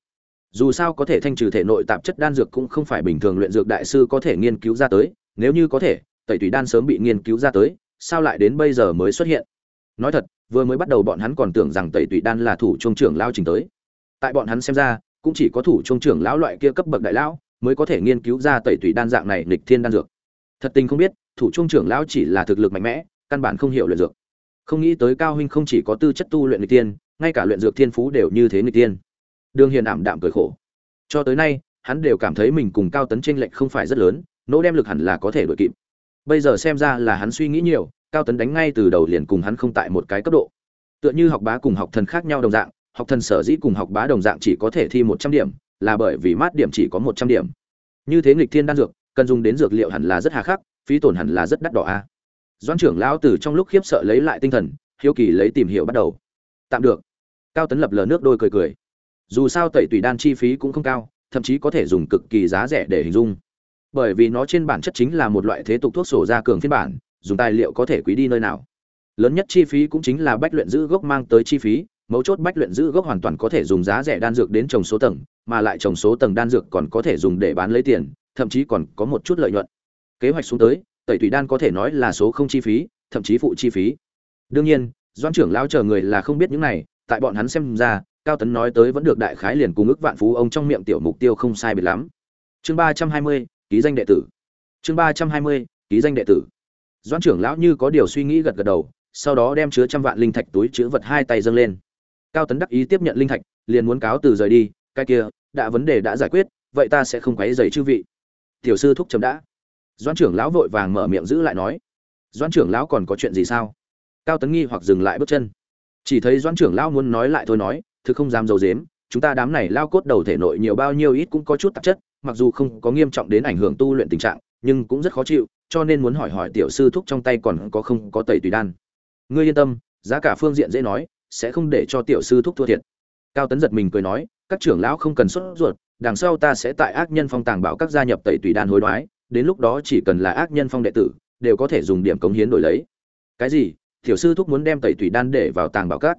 dù sao có thể thanh trừ thể nội tạp chất đan dược cũng không phải bình thường luyện dược đại sư có thể nghiên cứu ra tới, nếu như có thể, tẩy tủy đan sớm bị nghiên cứu ra tới, sao lại đến bây giờ mới xuất hiện? Nói thật, vừa mới bắt đầu bọn hắn còn tưởng rằng tẩy tủy đan là thủ trung trưởng lao trình tới. Tại bọn hắn xem ra, cũng chỉ có thủ trung trưởng lão loại kia cấp bậc đại lão mới có thể nghiên cứu ra tẩy tủy đan dạng này nghịch thiên đan dược. Thật tình không biết, thủ trung trưởng lão chỉ là thực lực mạnh mẽ, căn bản không hiểu luyện dược. Không nghĩ tới cao huynh không chỉ có tư chất tu luyện nghịch tiên ngay cả luyện dược thiên phú đều như thế nghịch tiên đường hiền ảm đạm cười khổ. Cho tới nay, hắn đều cảm thấy mình cùng cao tấn tranh lệch không phải rất lớn, nỗ đem lực hẳn là có thể đuổi kịp. Bây giờ xem ra là hắn suy nghĩ nhiều, cao tấn đánh ngay từ đầu liền cùng hắn không tại một cái cấp độ. Tựa như học bá cùng học thần khác nhau đồng dạng, học thần sở dĩ cùng học bá đồng dạng chỉ có thể thi một trăm điểm, là bởi vì mát điểm chỉ có một trăm điểm. Như thế nghịch thiên đan dược, cần dùng đến dược liệu hẳn là rất hà khắc, phí tổn hẳn là rất đắt đỏ a. Doãn trưởng lão từ trong lúc khiếp sợ lấy lại tinh thần, hiếu kỳ lấy tìm hiểu bắt đầu. Tạm được. Cao tấn lập lờ nước đôi cười cười dù sao tẩy tùy đan chi phí cũng không cao, thậm chí có thể dùng cực kỳ giá rẻ để hình dung. Bởi vì nó trên bản chất chính là một loại thế tục thuốc sổ ra cường phiên bản, dùng tài liệu có thể quý đi nơi nào. Lớn nhất chi phí cũng chính là bách luyện giữ gốc mang tới chi phí, mấu chốt bách luyện giữ gốc hoàn toàn có thể dùng giá rẻ đan dược đến trồng số tầng, mà lại trồng số tầng đan dược còn có thể dùng để bán lấy tiền, thậm chí còn có một chút lợi nhuận. Kế hoạch xuống tới, tẩy tùy đan có thể nói là số không chi phí, thậm chí phụ chi phí. Đương nhiên doan trưởng lao chờ người là không biết những này, tại bọn hắn xem ra cao tấn nói tới vẫn được đại khái liền cùng ước vạn phú ông trong miệng tiểu mục tiêu không sai biệt lắm. Chương ba trăm hai mươi, ký danh đệ tử. Chương ba trăm hai mươi, ký danh đệ tử. Doãn trưởng lão như có điều suy nghĩ gật gật đầu, sau đó đem chứa trăm vạn linh thạch túi chứa vật hai tay dâng lên. Cao tấn đắc ý tiếp nhận linh thạch, liền muốn cáo từ rời đi, cái kia, đã vấn đề đã giải quyết, vậy ta sẽ không quấy dày chư vị. Tiểu sư thúc chấm đã. Doãn trưởng lão vội vàng mở miệng giữ lại nói. Doãn trưởng lão còn có chuyện gì sao? Cao tấn nghi hoặc dừng lại bước chân. Chỉ thấy Doãn trưởng lão muốn nói lại thôi nói thực không dám d dếm chúng ta đám này lao cốt đầu thể nội nhiều bao nhiêu ít cũng có chút tạp chất, mặc dù không có nghiêm trọng đến ảnh hưởng tu luyện tình trạng, nhưng cũng rất khó chịu, cho nên muốn hỏi hỏi tiểu sư thúc trong tay còn có không có tẩy tùy đan. Ngươi yên tâm, giá cả phương diện dễ nói, sẽ không để cho tiểu sư thúc thua thiệt. Cao tấn giật mình cười nói, các trưởng lão không cần xuất ruột, đằng sau ta sẽ tại ác nhân phong tàng bảo các gia nhập tẩy tùy đan hối đoái, đến lúc đó chỉ cần là ác nhân phong đệ tử, đều có thể dùng điểm cống hiến đổi lấy. Cái gì? Tiểu sư thúc muốn đem tẩy tùy đan để vào tàng bảo các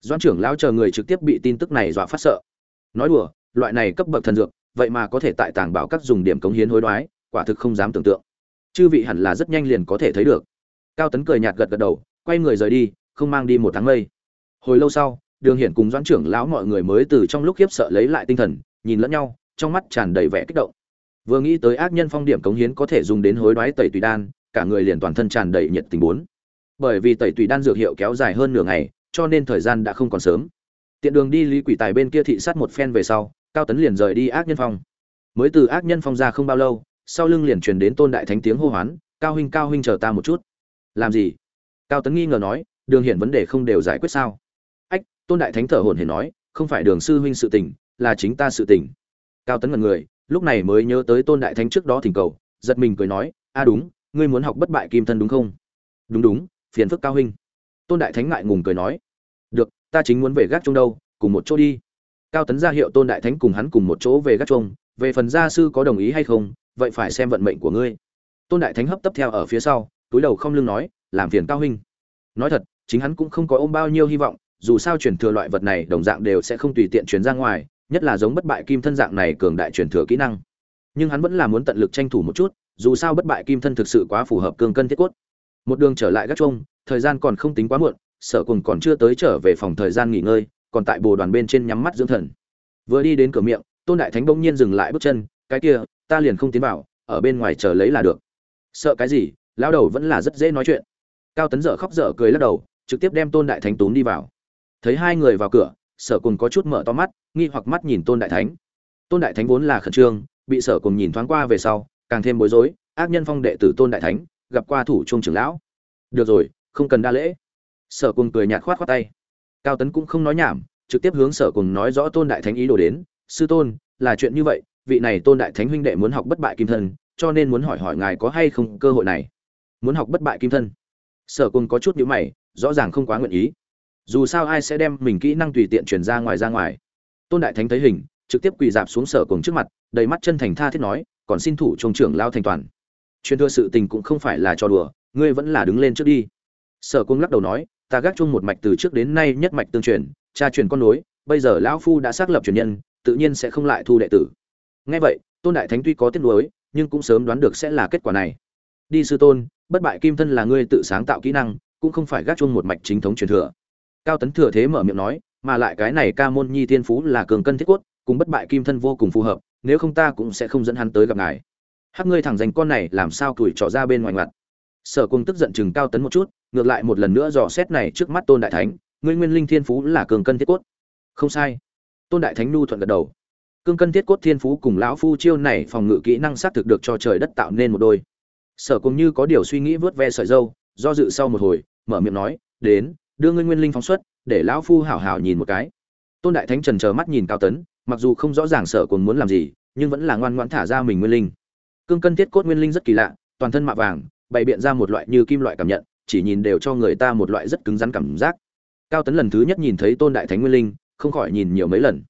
doan trưởng lão chờ người trực tiếp bị tin tức này dọa phát sợ. Nói đùa, loại này cấp bậc thần dược, vậy mà có thể tại tàng bảo các dùng điểm cống hiến hối đoái, quả thực không dám tưởng tượng. Chư vị hẳn là rất nhanh liền có thể thấy được. Cao tấn cười nhạt gật gật đầu, quay người rời đi, không mang đi một tháng mây. Hồi lâu sau, đường hiển cùng doãn trưởng lão mọi người mới từ trong lúc khiếp sợ lấy lại tinh thần, nhìn lẫn nhau, trong mắt tràn đầy vẻ kích động. Vừa nghĩ tới ác nhân phong điểm cống hiến có thể dùng đến hối đoái tẩy tùy đan, cả người liền toàn thân tràn đầy nhiệt tình bốn. Bởi vì tẩy tùy đan dược hiệu kéo dài hơn nửa ngày cho nên thời gian đã không còn sớm. Tiện đường đi lý quỷ tài bên kia thị sát một phen về sau, cao tấn liền rời đi ác nhân phong. Mới từ ác nhân phong ra không bao lâu, sau lưng liền truyền đến tôn đại thánh tiếng hô hoán, cao huynh cao huynh chờ ta một chút. Làm gì? Cao tấn nghi ngờ nói, đường hiển vấn đề không đều giải quyết sao? Ách, tôn đại thánh thở hổn hển nói, không phải đường sư huynh sự tình, là chính ta sự tình. Cao tấn ngần người, lúc này mới nhớ tới tôn đại thánh trước đó thỉnh cầu, giật mình cười nói a đúng, ngươi muốn học bất bại kim thân đúng không? Đúng đúng, phiền phức cao huynh tôn đại thánh ngại ngùng cười nói, được, ta chính muốn về gác chung đâu, cùng một chỗ đi. Cao tấn ra hiệu tôn đại thánh cùng hắn cùng một chỗ về gác chung về phần gia sư có đồng ý hay không, vậy phải xem vận mệnh của ngươi. Tôn đại thánh hấp tấp theo ở phía sau, túi đầu không lưng nói, làm phiền cao huynh. Nói thật, chính hắn cũng không có ôm bao nhiêu hy vọng, dù sao truyền thừa loại vật này đồng dạng đều sẽ không tùy tiện truyền ra ngoài, nhất là giống bất bại kim thân dạng này cường đại truyền thừa kỹ năng. Nhưng hắn vẫn là muốn tận lực tranh thủ một chút, dù sao bất bại kim thân thực sự quá phù hợp cương cân thiết cốt một đường trở lại gác chuông, thời gian còn không tính quá muộn, sở cùng còn chưa tới trở về phòng thời gian nghỉ ngơi, còn tại bồ đoàn bên trên nhắm mắt dưỡng thần. Vừa đi đến cửa miệng, tôn đại thánh bỗng nhiên dừng lại bước chân, cái kia, ta liền không tiến vào, ở bên ngoài chờ lấy là được. Sợ cái gì? Lão đầu vẫn là rất dễ nói chuyện. Cao tấn dở khóc dở cười lắc đầu, trực tiếp đem tôn đại thánh túm đi vào. Thấy hai người vào cửa, sở cùng có chút mở to mắt, nghi hoặc mắt nhìn tôn đại thánh. Tôn đại thánh vốn là khẩn trương, bị sở cùng nhìn thoáng qua về sau, càng thêm bối rối, ác nhân phong đệ tử tôn đại thánh gặp qua thủ trung trưởng lão. Được rồi, không cần đa lễ. Sở cùng cười nhạt khoát khoát tay. Cao tấn cũng không nói nhảm, trực tiếp hướng sở cùng nói rõ tôn đại thánh ý đồ đến. Sư tôn, là chuyện như vậy, vị này tôn đại thánh huynh đệ muốn học bất bại kim thân, cho nên muốn hỏi hỏi ngài có hay không cơ hội này. Muốn học bất bại kim thân. Sở cùng có chút nhữ mày, rõ ràng không quá nguyện ý. Dù sao ai sẽ đem mình kỹ năng tùy tiện truyền ra ngoài ra ngoài. Tôn đại thánh thấy hình, trực tiếp quỳ dạp xuống sở cùng trước mặt, đầy mắt chân thành tha thiết nói, còn xin thủ trông trưởng lao thành toàn truyền thừa sự tình cũng không phải là cho đùa, ngươi vẫn là đứng lên trước đi. Sở cung lắc đầu nói, ta gác chung một mạch từ trước đến nay nhất mạch tương truyền, cha truyền con nối, bây giờ lão phu đã xác lập truyền nhân, tự nhiên sẽ không lại thu đệ tử. Nghe vậy, tôn đại thánh tuy có tiếc nuối, nhưng cũng sớm đoán được sẽ là kết quả này. Đi sư tôn, bất bại kim thân là ngươi tự sáng tạo kỹ năng, cũng không phải gác chung một mạch chính thống truyền thừa. Cao tấn thừa thế mở miệng nói, mà lại cái này ca môn nhi thiên phú là cường cân thiết quất cùng bất bại kim thân vô cùng phù hợp, nếu không ta cũng sẽ không dẫn hắn tới gặp ngài hắc ngươi thẳng dành con này, làm sao tuổi trỏ ra bên ngoài ngoặt? Sở cung tức giận chừng cao tấn một chút, ngược lại một lần nữa dò xét này trước mắt tôn đại thánh, ngươi nguyên linh thiên phú là cường cân thiết cốt. Không sai. Tôn đại thánh nu thuận gật đầu. Cương cân thiết cốt thiên phú cùng lão phu chiêu này phòng ngự kỹ năng xác thực được cho trời đất tạo nên một đôi. Sở cùng như có điều suy nghĩ vớt ve sợi dâu, do dự sau một hồi, mở miệng nói, đến, đưa ngươi nguyên linh phóng xuất, để lão phu hảo hảo nhìn một cái. Tôn đại thánh trần chờ mắt nhìn cao tấn, mặc dù không rõ ràng sở cùng muốn làm gì, nhưng vẫn là ngoan ngoãn thả ra mình nguyên linh cương cân thiết cốt nguyên linh rất kỳ lạ, toàn thân mạ vàng, bày biện ra một loại như kim loại cảm nhận, chỉ nhìn đều cho người ta một loại rất cứng rắn cảm giác. Cao tấn lần thứ nhất nhìn thấy tôn đại thánh nguyên linh, không khỏi nhìn nhiều mấy lần.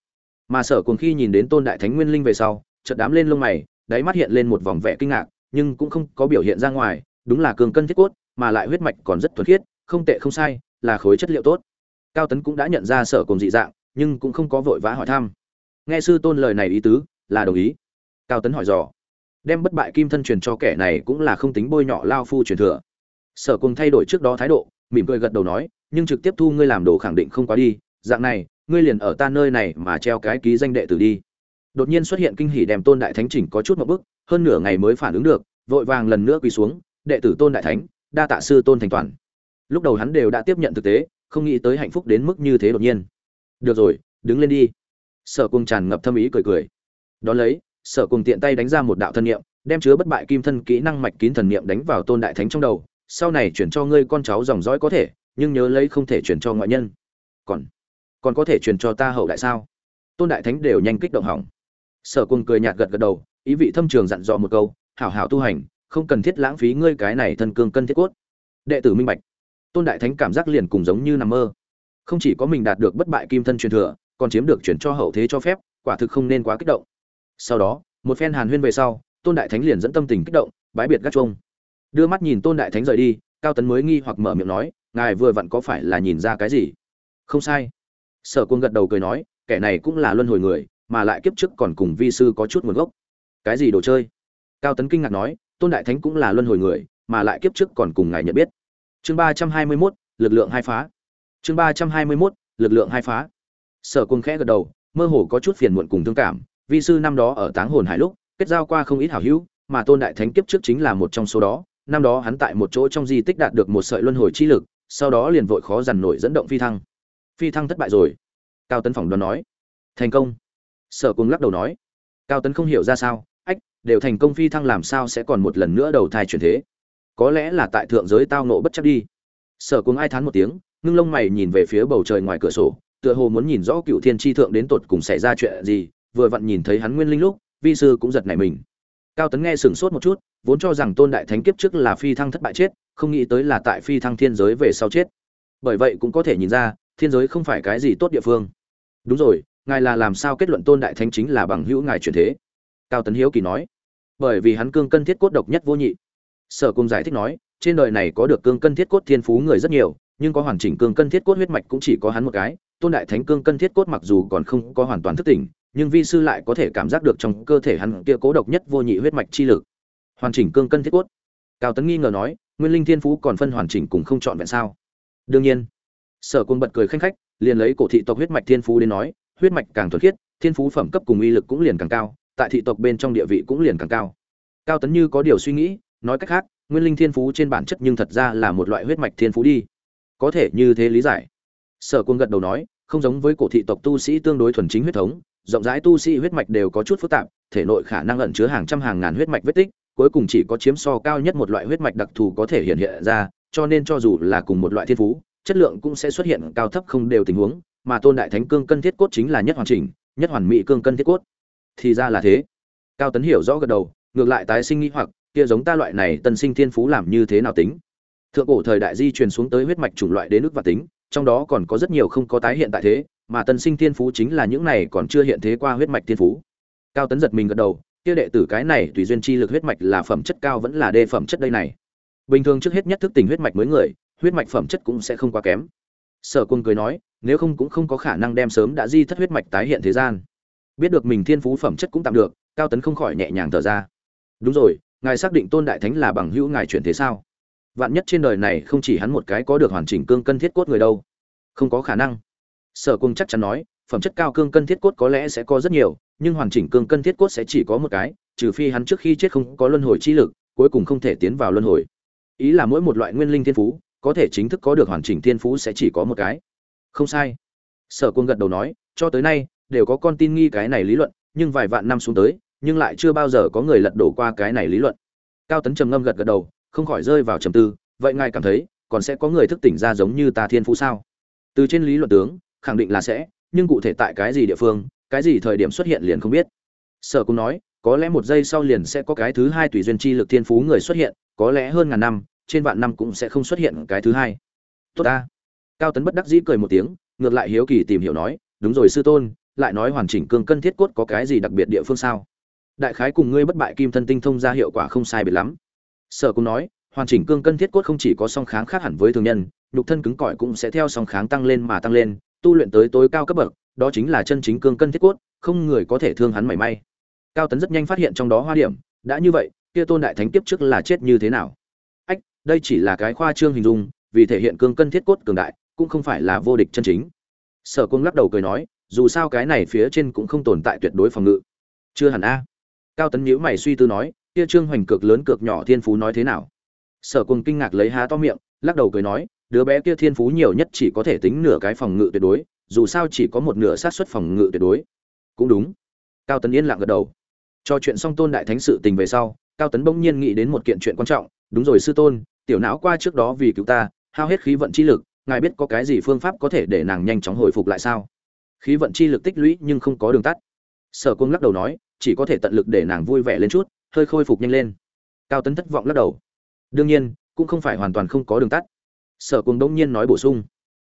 Mà sở cuồng khi nhìn đến tôn đại thánh nguyên linh về sau, chợt đám lên lông mày, đáy mắt hiện lên một vòng vẻ kinh ngạc, nhưng cũng không có biểu hiện ra ngoài, đúng là cường cân thiết cốt, mà lại huyết mạch còn rất thuần khiết, không tệ không sai, là khối chất liệu tốt. Cao tấn cũng đã nhận ra sở cùng dị dạng, nhưng cũng không có vội vã hỏi thăm. Nghe sư tôn lời này ý tứ, là đồng ý. Cao tấn hỏi dò đem bất bại kim thân truyền cho kẻ này cũng là không tính bôi nhọ lao phu truyền thừa. Sở cùng thay đổi trước đó thái độ, mỉm cười gật đầu nói, nhưng trực tiếp thu ngươi làm đồ khẳng định không quá đi, dạng này, ngươi liền ở ta nơi này mà treo cái ký danh đệ tử đi. Đột nhiên xuất hiện kinh hỉ đem tôn đại thánh chỉnh có chút một bức hơn nửa ngày mới phản ứng được, vội vàng lần nữa quỳ xuống, đệ tử tôn đại thánh, đa tạ sư tôn thành toàn. Lúc đầu hắn đều đã tiếp nhận thực tế, không nghĩ tới hạnh phúc đến mức như thế đột nhiên. Được rồi, đứng lên đi. Sở cung tràn ngập thâm ý cười cười. Đón lấy sở cùng tiện tay đánh ra một đạo thân niệm, đem chứa bất bại kim thân kỹ năng mạch kín thần niệm đánh vào tôn đại thánh trong đầu, sau này chuyển cho ngươi con cháu dòng dõi có thể, nhưng nhớ lấy không thể chuyển cho ngoại nhân. Còn còn có thể chuyển cho ta hậu đại sao? Tôn đại thánh đều nhanh kích động hỏng. Sở cung cười nhạt gật gật đầu, ý vị thâm trường dặn dò một câu, hảo hảo tu hành, không cần thiết lãng phí ngươi cái này thân cương cân thiết cốt. Đệ tử minh bạch. Tôn đại thánh cảm giác liền cùng giống như nằm mơ. Không chỉ có mình đạt được bất bại kim thân truyền thừa, còn chiếm được chuyển cho hậu thế cho phép, quả thực không nên quá kích động sau đó, một phen hàn huyên về sau, tôn đại thánh liền dẫn tâm tình kích động bái biệt gác chuông. Đưa mắt nhìn tôn đại thánh rời đi, cao tấn mới nghi hoặc mở miệng nói, ngài vừa vặn có phải là nhìn ra cái gì? Không sai. Sở quân gật đầu cười nói, kẻ này cũng là luân hồi người, mà lại kiếp trước còn cùng vi sư có chút nguồn gốc. Cái gì đồ chơi? Cao tấn kinh ngạc nói, tôn đại thánh cũng là luân hồi người, mà lại kiếp trước còn cùng ngài nhận biết. Chương ba trăm hai mươi mốt, lực lượng hai phá. Chương ba trăm hai mươi mốt, lực lượng hai phá. Sở quân khẽ gật đầu, mơ hồ có chút phiền muộn cùng thương cảm vi sư năm đó ở táng hồn hải lúc, kết giao qua không ít hảo hữu, mà tôn đại thánh kiếp trước chính là một trong số đó. Năm đó hắn tại một chỗ trong di tích đạt được một sợi luân hồi chi lực, sau đó liền vội khó dằn nổi dẫn động phi thăng. Phi thăng thất bại rồi. Cao tấn phỏng đoán nói. Thành công. Sở cung lắc đầu nói. Cao tấn không hiểu ra sao. Ách, đều thành công phi thăng làm sao sẽ còn một lần nữa đầu thai chuyển thế? Có lẽ là tại thượng giới tao nộ bất chấp đi. Sở cung ai thán một tiếng, ngưng lông mày nhìn về phía bầu trời ngoài cửa sổ, tựa hồ muốn nhìn rõ cựu thiên tri thượng đến tột cùng xảy ra chuyện gì vừa vặn nhìn thấy hắn nguyên linh lúc, vi sư cũng giật nảy mình. Cao tấn nghe sửng sốt một chút, vốn cho rằng tôn đại thánh kiếp trước là phi thăng thất bại chết, không nghĩ tới là tại phi thăng thiên giới về sau chết. Bởi vậy cũng có thể nhìn ra, thiên giới không phải cái gì tốt địa phương. Đúng rồi, ngài là làm sao kết luận tôn đại thánh chính là bằng hữu ngài truyền thế? Cao tấn hiếu kỳ nói. Bởi vì hắn cương cân thiết cốt độc nhất vô nhị. Sở cung giải thích nói, trên đời này có được cương cân thiết cốt thiên phú người rất nhiều, nhưng có hoàn chỉnh cương cân thiết cốt huyết mạch cũng chỉ có hắn một cái. Tôn đại thánh cương cân thiết cốt mặc dù còn không có hoàn toàn thức tỉnh nhưng vi sư lại có thể cảm giác được trong cơ thể hắn kia cố độc nhất vô nhị huyết mạch chi lực. Hoàn chỉnh cương cân thiết cốt. Cao tấn nghi ngờ nói, nguyên linh thiên phú còn phân hoàn chỉnh cùng không chọn vẹn sao? Đương nhiên. Sở quân bật cười khanh khách, liền lấy cổ thị tộc huyết mạch thiên phú đến nói, huyết mạch càng thuần khiết, thiên phú phẩm cấp cùng uy lực cũng liền càng cao, tại thị tộc bên trong địa vị cũng liền càng cao. Cao tấn như có điều suy nghĩ, nói cách khác, nguyên linh thiên phú trên bản chất nhưng thật ra là một loại huyết mạch thiên phú đi. Có thể như thế lý giải. Sở quân gật đầu nói, không giống với cổ thị tộc tu sĩ tương đối thuần chính huyết thống rộng rãi tu sĩ huyết mạch đều có chút phức tạp, thể nội khả năng ẩn chứa hàng trăm hàng ngàn huyết mạch vết tích, cuối cùng chỉ có chiếm so cao nhất một loại huyết mạch đặc thù có thể hiện hiện ra, cho nên cho dù là cùng một loại thiên phú, chất lượng cũng sẽ xuất hiện cao thấp không đều tình huống, mà tôn đại thánh cương cân thiết cốt chính là nhất hoàn chỉnh, nhất hoàn mỹ cương cân thiết cốt. Thì ra là thế. Cao tấn hiểu rõ gật đầu, ngược lại tái sinh nghĩ hoặc, kia giống ta loại này tân sinh thiên phú làm như thế nào tính? Thượng cổ thời đại di truyền xuống tới huyết mạch chủng loại đến nước và tính, trong đó còn có rất nhiều không có tái hiện tại thế mà tân sinh thiên phú chính là những này còn chưa hiện thế qua huyết mạch thiên phú. Cao tấn giật mình gật đầu, kia đệ tử cái này tùy duyên chi lực huyết mạch là phẩm chất cao vẫn là đê phẩm chất đây này. Bình thường trước hết nhất thức tỉnh huyết mạch mới người, huyết mạch phẩm chất cũng sẽ không quá kém. Sở quân cười nói, nếu không cũng không có khả năng đem sớm đã di thất huyết mạch tái hiện thế gian. Biết được mình thiên phú phẩm chất cũng tạm được, cao tấn không khỏi nhẹ nhàng thở ra. Đúng rồi, ngài xác định tôn đại thánh là bằng hữu ngài chuyển thế sao? Vạn nhất trên đời này không chỉ hắn một cái có được hoàn chỉnh cương cân thiết cốt người đâu. Không có khả năng sở cung chắc chắn nói, phẩm chất cao cương cân thiết cốt có lẽ sẽ có rất nhiều, nhưng hoàn chỉnh cương cân thiết cốt sẽ chỉ có một cái, trừ phi hắn trước khi chết không có luân hồi chi lực, cuối cùng không thể tiến vào luân hồi. Ý là mỗi một loại nguyên linh thiên phú, có thể chính thức có được hoàn chỉnh thiên phú sẽ chỉ có một cái. Không sai. Sở cung gật đầu nói, cho tới nay, đều có con tin nghi cái này lý luận, nhưng vài vạn năm xuống tới, nhưng lại chưa bao giờ có người lật đổ qua cái này lý luận. Cao tấn trầm ngâm gật gật đầu, không khỏi rơi vào trầm tư, vậy ngài cảm thấy, còn sẽ có người thức tỉnh ra giống như ta thiên phú sao? Từ trên lý luận tướng khẳng định là sẽ, nhưng cụ thể tại cái gì địa phương, cái gì thời điểm xuất hiện liền không biết. Sở cũng nói, có lẽ một giây sau liền sẽ có cái thứ hai tùy duyên chi lực thiên phú người xuất hiện, có lẽ hơn ngàn năm, trên vạn năm cũng sẽ không xuất hiện cái thứ hai. Tốt ta. Cao tấn bất đắc dĩ cười một tiếng, ngược lại hiếu kỳ tìm hiểu nói, đúng rồi sư tôn, lại nói hoàn chỉnh cương cân thiết cốt có cái gì đặc biệt địa phương sao? Đại khái cùng ngươi bất bại kim thân tinh thông ra hiệu quả không sai biệt lắm. Sở cũng nói, hoàn chỉnh cương cân thiết cốt không chỉ có song kháng khác hẳn với thường nhân, nhục thân cứng cỏi cũng sẽ theo song kháng tăng lên mà tăng lên tu luyện tới tối cao cấp bậc, đó chính là chân chính cương cân thiết cốt, không người có thể thương hắn mảy may. Cao tấn rất nhanh phát hiện trong đó hoa điểm, đã như vậy, kia tôn đại thánh tiếp trước là chết như thế nào? Ách, đây chỉ là cái khoa trương hình dung, vì thể hiện cương cân thiết cốt cường đại, cũng không phải là vô địch chân chính. Sở cung lắc đầu cười nói, dù sao cái này phía trên cũng không tồn tại tuyệt đối phòng ngự. Chưa hẳn a. Cao tấn nhíu mày suy tư nói, kia trương hoành cực lớn cực nhỏ thiên phú nói thế nào? Sở Cung kinh ngạc lấy há to miệng, lắc đầu cười nói đứa bé kia thiên phú nhiều nhất chỉ có thể tính nửa cái phòng ngự tuyệt đối, dù sao chỉ có một nửa sát xuất phòng ngự tuyệt đối. Cũng đúng. Cao tấn yên lặng gật đầu. Cho chuyện xong tôn đại thánh sự tình về sau, cao tấn bỗng nhiên nghĩ đến một kiện chuyện quan trọng. Đúng rồi sư tôn, tiểu não qua trước đó vì cứu ta, hao hết khí vận chi lực, ngài biết có cái gì phương pháp có thể để nàng nhanh chóng hồi phục lại sao? Khí vận chi lực tích lũy nhưng không có đường tắt. Sở cung lắc đầu nói, chỉ có thể tận lực để nàng vui vẻ lên chút, hơi khôi phục nhanh lên. Cao tấn thất vọng lắc đầu. Đương nhiên, cũng không phải hoàn toàn không có đường tắt sở cùng đông nhiên nói bổ sung.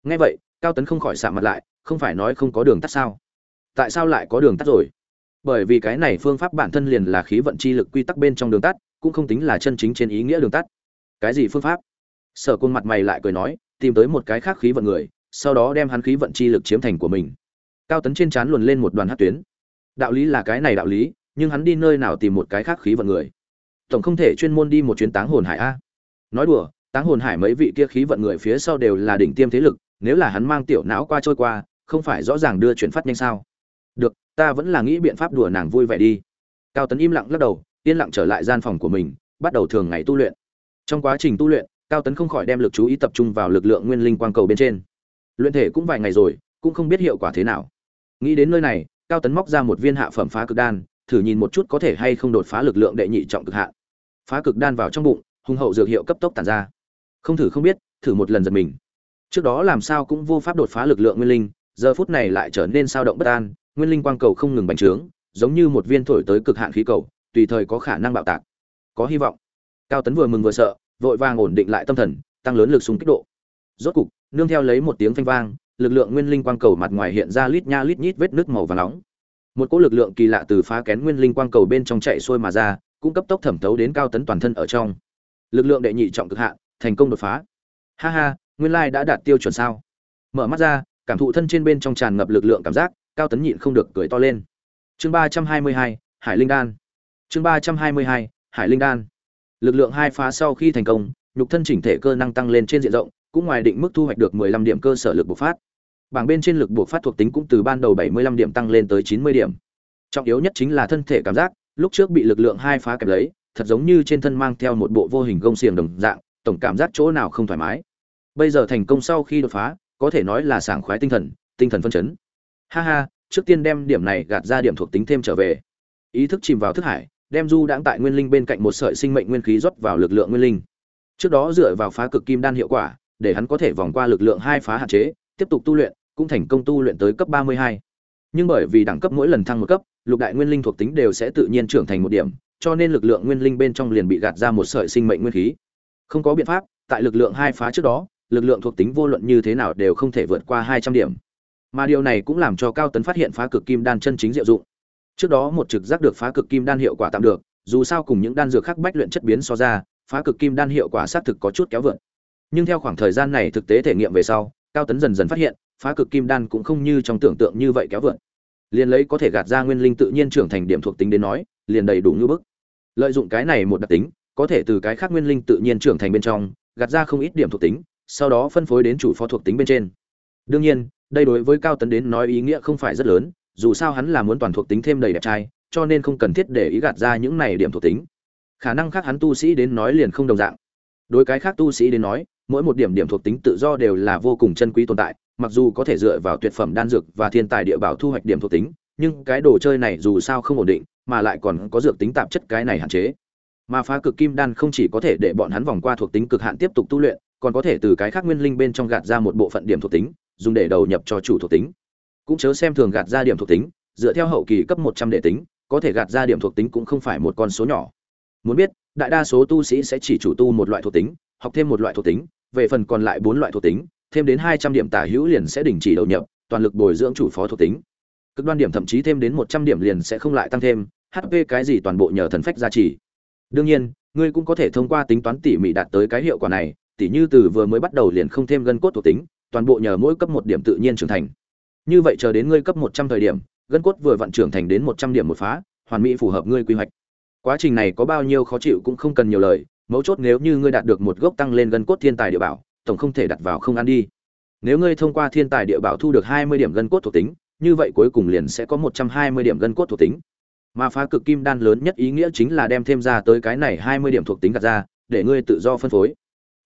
Ngay vậy, cao tấn không khỏi xạ mặt lại, không phải nói không có đường tắt sao? Tại sao lại có đường tắt rồi? Bởi vì cái này phương pháp bản thân liền là khí vận chi lực quy tắc bên trong đường tắt, cũng không tính là chân chính trên ý nghĩa đường tắt. Cái gì phương pháp? Sở côn mặt mày lại cười nói, tìm tới một cái khác khí vận người, sau đó đem hắn khí vận chi lực chiếm thành của mình. Cao tấn trên trán luồn lên một đoàn hát tuyến. Đạo lý là cái này đạo lý, nhưng hắn đi nơi nào tìm một cái khác khí vận người? Tổng không thể chuyên môn đi một chuyến táng hồn hải a. Nói đùa táng hồn hải mấy vị kia khí vận người phía sau đều là đỉnh tiêm thế lực, nếu là hắn mang tiểu não qua trôi qua, không phải rõ ràng đưa chuyển phát nhanh sao? Được, ta vẫn là nghĩ biện pháp đùa nàng vui vẻ đi. Cao tấn im lặng lắc đầu, yên lặng trở lại gian phòng của mình, bắt đầu thường ngày tu luyện. Trong quá trình tu luyện, cao tấn không khỏi đem lực chú ý tập trung vào lực lượng nguyên linh quang cầu bên trên. Luyện thể cũng vài ngày rồi, cũng không biết hiệu quả thế nào. Nghĩ đến nơi này, cao tấn móc ra một viên hạ phẩm phá cực đan, thử nhìn một chút có thể hay không đột phá lực lượng đệ nhị trọng cực hạn. Phá cực đan vào trong bụng, hùng hậu dược hiệu cấp tốc tàn ra không thử không biết, thử một lần giật mình. Trước đó làm sao cũng vô pháp đột phá lực lượng nguyên linh, giờ phút này lại trở nên sao động bất an, nguyên linh quang cầu không ngừng bành trướng, giống như một viên thổi tới cực hạn khí cầu, tùy thời có khả năng bạo tạc. Có hy vọng. Cao tấn vừa mừng vừa sợ, vội vàng ổn định lại tâm thần, tăng lớn lực súng kích độ. Rốt cục, nương theo lấy một tiếng phanh vang, lực lượng nguyên linh quang cầu mặt ngoài hiện ra lít nha lít nhít vết nước màu và nóng. Một cỗ lực lượng kỳ lạ từ phá kén nguyên linh quang cầu bên trong chạy xuôi mà ra, cũng cấp tốc thẩm thấu đến cao tấn toàn thân ở trong. Lực lượng đệ nhị trọng cực hạn thành công đột phá. Ha ha, nguyên lai đã đạt tiêu chuẩn sao? Mở mắt ra, cảm thụ thân trên bên trong tràn ngập lực lượng cảm giác, cao tấn nhịn không được cười to lên. Chương ba trăm hai mươi hai, hải linh đan. Chương ba trăm hai mươi hai, hải linh đan. Lực lượng hai phá sau khi thành công, nhục thân chỉnh thể cơ năng tăng lên trên diện rộng, cũng ngoài định mức thu hoạch được 15 điểm cơ sở lực bộc phát. Bảng bên trên lực bộc phát thuộc tính cũng từ ban đầu 75 điểm tăng lên tới 90 điểm. Trọng yếu nhất chính là thân thể cảm giác, lúc trước bị lực lượng hai phá kẹp lấy, thật giống như trên thân mang theo một bộ vô hình gông xiềng đồng dạng tổng cảm giác chỗ nào không thoải mái. Bây giờ thành công sau khi đột phá, có thể nói là sảng khoái tinh thần tinh thần phân chấn. Ha ha, trước tiên đem điểm này gạt ra điểm thuộc tính thêm trở về. Ý thức chìm vào thức hải, đem du đãng tại nguyên linh bên cạnh một sợi sinh mệnh nguyên khí rót vào lực lượng nguyên linh. Trước đó dựa vào phá cực kim đan hiệu quả, để hắn có thể vòng qua lực lượng hai phá hạn chế, tiếp tục tu luyện, cũng thành công tu luyện tới cấp ba mươi hai. Nhưng bởi vì đẳng cấp mỗi lần thăng một cấp, lục đại nguyên linh thuộc tính đều sẽ tự nhiên trưởng thành một điểm, cho nên lực lượng nguyên linh bên trong liền bị gạt ra một sợi sinh mệnh nguyên khí không có biện pháp, tại lực lượng hai phá trước đó, lực lượng thuộc tính vô luận như thế nào đều không thể vượt qua hai trăm điểm. Mà điều này cũng làm cho cao tấn phát hiện phá cực kim đan chân chính diệu dụng. Trước đó một trực giác được phá cực kim đan hiệu quả tạm được, dù sao cùng những đan dược khác bách luyện chất biến so ra, phá cực kim đan hiệu quả xác thực có chút kéo vượt. Nhưng theo khoảng thời gian này thực tế thể nghiệm về sau, cao tấn dần dần phát hiện, phá cực kim đan cũng không như trong tưởng tượng như vậy kéo vượt. Liền lấy có thể gạt ra nguyên linh tự nhiên trưởng thành điểm thuộc tính đến nói, liền đầy đủ như bức. Lợi dụng cái này một đặc tính có thể từ cái khác nguyên linh tự nhiên trưởng thành bên trong, gạt ra không ít điểm thuộc tính, sau đó phân phối đến chủ phó thuộc tính bên trên. Đương nhiên, đây đối với cao tấn đến nói ý nghĩa không phải rất lớn, dù sao hắn là muốn toàn thuộc tính thêm đầy đẹp trai, cho nên không cần thiết để ý gạt ra những này điểm thuộc tính. Khả năng khác hắn tu sĩ đến nói liền không đồng dạng. Đối cái khác tu sĩ đến nói, mỗi một điểm điểm thuộc tính tự do đều là vô cùng chân quý tồn tại, mặc dù có thể dựa vào tuyệt phẩm đan dược và thiên tài địa bảo thu hoạch điểm thuộc tính, nhưng cái đồ chơi này dù sao không ổn định, mà lại còn có dược tính tạp chất cái này hạn chế mà phá cực kim đan không chỉ có thể để bọn hắn vòng qua thuộc tính cực hạn tiếp tục tu luyện, còn có thể từ cái khác nguyên linh bên trong gạt ra một bộ phận điểm thuộc tính, dùng để đầu nhập cho chủ thuộc tính. Cũng chớ xem thường gạt ra điểm thuộc tính, dựa theo hậu kỳ cấp một trăm đệ tính, có thể gạt ra điểm thuộc tính cũng không phải một con số nhỏ. Muốn biết, đại đa số tu sĩ sẽ chỉ chủ tu một loại thuộc tính, học thêm một loại thuộc tính, về phần còn lại bốn loại thuộc tính, thêm đến hai trăm điểm tả hữu liền sẽ đình chỉ đầu nhập, toàn lực bồi dưỡng chủ phó thuộc tính. Cực đoan điểm thậm chí thêm đến một trăm điểm liền sẽ không lại tăng thêm hp cái gì toàn bộ nhờ thần phách gia trì đương nhiên, ngươi cũng có thể thông qua tính toán tỉ mỉ đạt tới cái hiệu quả này, tỉ như từ vừa mới bắt đầu liền không thêm gân cốt thuộc tính, toàn bộ nhờ mỗi cấp một điểm tự nhiên trưởng thành. Như vậy chờ đến ngươi cấp một trăm thời điểm, gân cốt vừa vận trưởng thành đến một trăm điểm một phá, hoàn mỹ phù hợp ngươi quy hoạch. Quá trình này có bao nhiêu khó chịu cũng không cần nhiều lời, mấu chốt nếu như ngươi đạt được một gốc tăng lên gân cốt thiên tài địa bảo, tổng không thể đặt vào không ăn đi. Nếu ngươi thông qua thiên tài địa bảo thu được hai mươi điểm gân cốt thuộc tính, như vậy cuối cùng liền sẽ có một trăm hai mươi điểm gân cốt thuộc tính mà phá cực kim đan lớn nhất ý nghĩa chính là đem thêm ra tới cái này hai mươi điểm thuộc tính gạt ra, để ngươi tự do phân phối.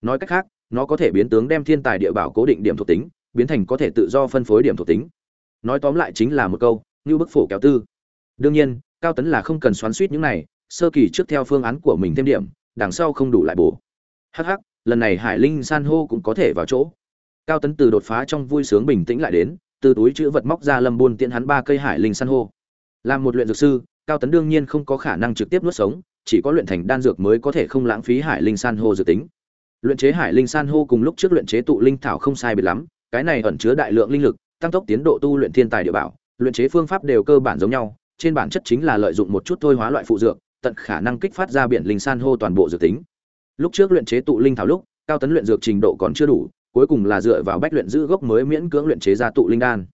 Nói cách khác, nó có thể biến tướng đem thiên tài địa bảo cố định điểm thuộc tính, biến thành có thể tự do phân phối điểm thuộc tính. Nói tóm lại chính là một câu, như bức phổ kéo tư. Đương nhiên, cao tấn là không cần xoắn suýt những này, sơ kỳ trước theo phương án của mình thêm điểm, đằng sau không đủ lại bổ. Hắc hắc, lần này hải linh san hô cũng có thể vào chỗ. Cao tấn từ đột phá trong vui sướng bình tĩnh lại đến, từ túi chữ vật móc ra lâm buôn tiện hắn ba cây hải linh san hô. Làm một luyện dược sư cao tấn đương nhiên không có khả năng trực tiếp nuốt sống, chỉ có luyện thành đan dược mới có thể không lãng phí hải linh san hô dự tính. Luyện chế hải linh san hô cùng lúc trước luyện chế tụ linh thảo không sai biệt lắm, cái này ẩn chứa đại lượng linh lực, tăng tốc tiến độ tu luyện thiên tài địa bảo, luyện chế phương pháp đều cơ bản giống nhau, trên bản chất chính là lợi dụng một chút thôi hóa loại phụ dược, tận khả năng kích phát ra biển linh san hô toàn bộ dược tính. Lúc trước luyện chế tụ linh thảo lúc, cao tấn luyện dược trình độ còn chưa đủ, cuối cùng là dựa vào bách luyện giữ gốc mới miễn cưỡng luyện chế ra tụ linh đan.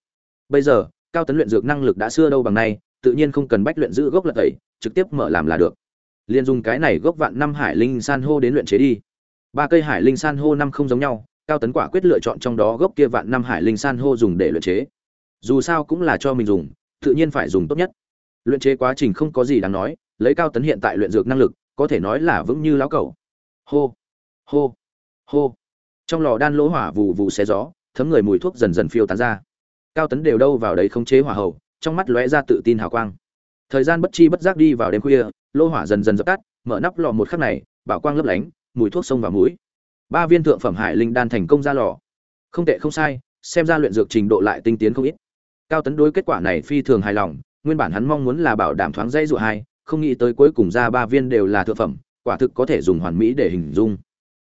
Bây giờ, cao tấn luyện dược năng lực đã xưa đâu bằng nay tự nhiên không cần bách luyện giữ gốc lật tẩy, trực tiếp mở làm là được. Liền dùng cái này gốc vạn năm hải linh san hô đến luyện chế đi. Ba cây hải linh san hô năm không giống nhau, cao tấn quả quyết lựa chọn trong đó gốc kia vạn năm hải linh san hô dùng để luyện chế. Dù sao cũng là cho mình dùng, tự nhiên phải dùng tốt nhất. Luyện chế quá trình không có gì đáng nói, lấy cao tấn hiện tại luyện dược năng lực, có thể nói là vững như lão cẩu. Hô hô hô. Trong lò đan lỗ hỏa vụ vụ xé gió, thấm người mùi thuốc dần dần phiêu tán ra. Cao tấn đều đâu vào đấy không chế hỏa hậu trong mắt lóe ra tự tin hào quang. Thời gian bất chi bất giác đi vào đêm khuya, lô hỏa dần dần dập tắt, mở nắp lò một khắc này, bảo quang lấp lánh, mùi thuốc sông vào mũi. Ba viên thượng phẩm hải linh đan thành công ra lò. Không tệ không sai, xem ra luyện dược trình độ lại tinh tiến không ít. Cao tấn đối kết quả này phi thường hài lòng, nguyên bản hắn mong muốn là bảo đảm thoáng dây dụ hai, không nghĩ tới cuối cùng ra ba viên đều là thượng phẩm, quả thực có thể dùng hoàn mỹ để hình dung.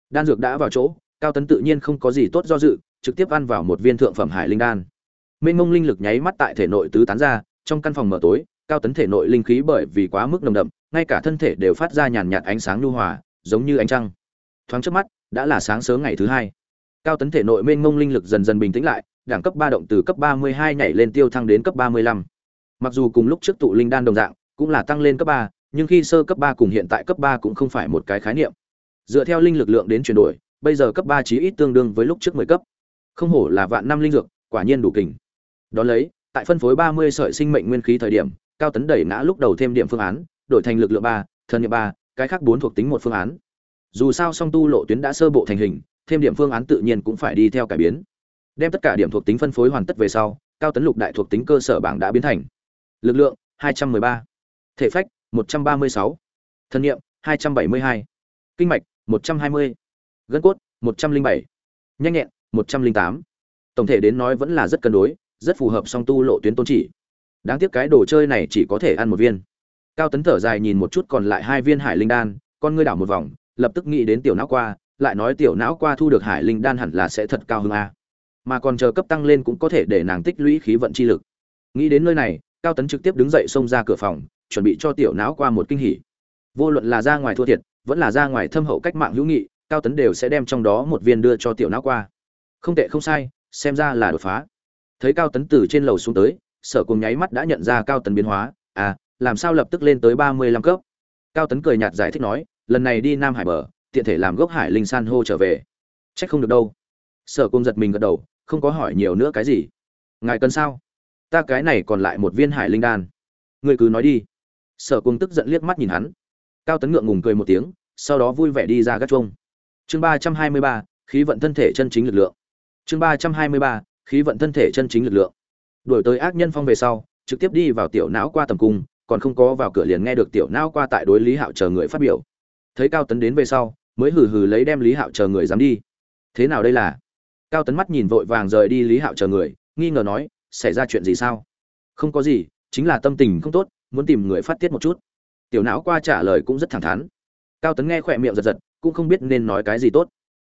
Đan dược đã vào chỗ, cao tấn tự nhiên không có gì tốt do dự, trực tiếp ăn vào một viên thượng phẩm hải linh đan mênh mông linh lực nháy mắt tại thể nội tứ tán ra, trong căn phòng mở tối, cao tấn thể nội linh khí bởi vì quá mức nồng đậm, ngay cả thân thể đều phát ra nhàn nhạt ánh sáng nhu hòa, giống như ánh trăng. Thoáng trước mắt, đã là sáng sớm ngày thứ hai. Cao tấn thể nội mênh mông linh lực dần dần bình tĩnh lại, đẳng cấp ba động từ cấp ba mươi hai nhảy lên tiêu thăng đến cấp ba mươi lăm. Mặc dù cùng lúc trước tụ linh đan đồng dạng, cũng là tăng lên cấp ba, nhưng khi sơ cấp ba cùng hiện tại cấp ba cũng không phải một cái khái niệm. Dựa theo linh lực lượng đến chuyển đổi, bây giờ cấp ba chí ít tương đương với lúc trước mười cấp. Không hổ là vạn năm linh dược, quả nhiên đủ kình đó lấy tại phân phối ba mươi sợi sinh mệnh nguyên khí thời điểm cao tấn đẩy ngã lúc đầu thêm điểm phương án đổi thành lực lượng ba thân niệm ba cái khác bốn thuộc tính một phương án. Dù sao song tu lộ tuyến đã sơ bộ thành hình thêm điểm phương án tự nhiên cũng phải đi theo cải biến. Đem tất cả điểm thuộc tính phân phối hoàn tất về sau cao tấn lục đại thuộc tính cơ sở bảng đã biến thành lực lượng 213, thể phách 136, thân nhiệm 272, kinh mạch 120, gân cốt 107, nhanh nhẹn 108. tổng thể đến nói vẫn là rất cân đối rất phù hợp song tu lộ tuyến tôn chỉ. Đáng tiếc cái đồ chơi này chỉ có thể ăn một viên. Cao tấn thở dài nhìn một chút còn lại hai viên hải linh đan, con ngươi đảo một vòng, lập tức nghĩ đến tiểu não qua, lại nói tiểu não qua thu được hải linh đan hẳn là sẽ thật cao hơn a. Mà còn chờ cấp tăng lên cũng có thể để nàng tích lũy khí vận chi lực. Nghĩ đến nơi này, cao tấn trực tiếp đứng dậy xông ra cửa phòng, chuẩn bị cho tiểu não qua một kinh hỉ. Vô luận là ra ngoài thua thiệt, vẫn là ra ngoài thâm hậu cách mạng hữu nghị, cao tấn đều sẽ đem trong đó một viên đưa cho tiểu não qua. Không tệ không sai, xem ra là đột phá thấy cao tấn từ trên lầu xuống tới, sở cùng nháy mắt đã nhận ra cao tấn biến hóa à làm sao lập tức lên tới ba mươi lăm cấp? Cao tấn cười nhạt giải thích nói, lần này đi nam hải bờ, tiện thể làm gốc hải linh san hô trở về. Trách không được đâu. Sở cung giật mình gật đầu, không có hỏi nhiều nữa cái gì. Ngài cần sao? Ta cái này còn lại một viên hải linh đan. Ngươi cứ nói đi. Sở cung tức giận liếc mắt nhìn hắn. Cao tấn ngượng ngùng cười một tiếng, sau đó vui vẻ đi ra gác chuông. Chương ba trăm hai mươi ba, khí vận thân thể chân chính lực lượng. Chương ba trăm hai mươi ba khí vận thân thể chân chính lực lượng. Đổi tới ác nhân phong về sau, trực tiếp đi vào tiểu não qua tầm cung, còn không có vào cửa liền nghe được tiểu não qua tại đối lý hạo chờ người phát biểu. Thấy cao tấn đến về sau, mới hừ hừ lấy đem lý hạo chờ người dám đi. Thế nào đây là? Cao tấn mắt nhìn vội vàng rời đi lý hạo chờ người, nghi ngờ nói, xảy ra chuyện gì sao? Không có gì, chính là tâm tình không tốt, muốn tìm người phát tiết một chút. Tiểu não qua trả lời cũng rất thẳng thắn. Cao tấn nghe khỏe miệng giật giật, cũng không biết nên nói cái gì tốt.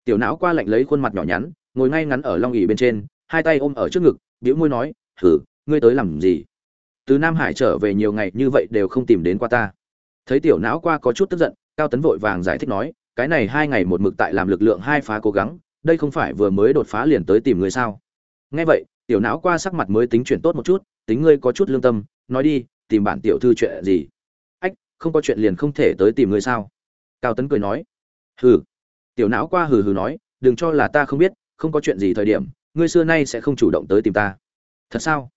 Tiểu não qua lạnh lấy khuôn mặt nhỏ nhắn, ngồi ngay ngắn ở long ỉ bên trên hai tay ôm ở trước ngực biễu môi nói thử ngươi tới làm gì? Từ nam hải trở về nhiều ngày như vậy đều không tìm đến qua ta. Thấy tiểu não qua có chút tức giận, cao tấn vội vàng giải thích nói, cái này hai ngày một mực tại làm lực lượng hai phá cố gắng, đây không phải vừa mới đột phá liền tới tìm ngươi sao? Nghe vậy, tiểu não qua sắc mặt mới tính chuyển tốt một chút, tính ngươi có chút lương tâm, nói đi, tìm bản tiểu thư chuyện gì? Ách, không có chuyện liền không thể tới tìm ngươi sao? Cao tấn cười nói. Hừ. Tiểu não qua hừ hừ nói, đừng cho là ta không biết, không có chuyện gì thời điểm ngươi xưa nay sẽ không chủ động tới tìm ta. Thật sao?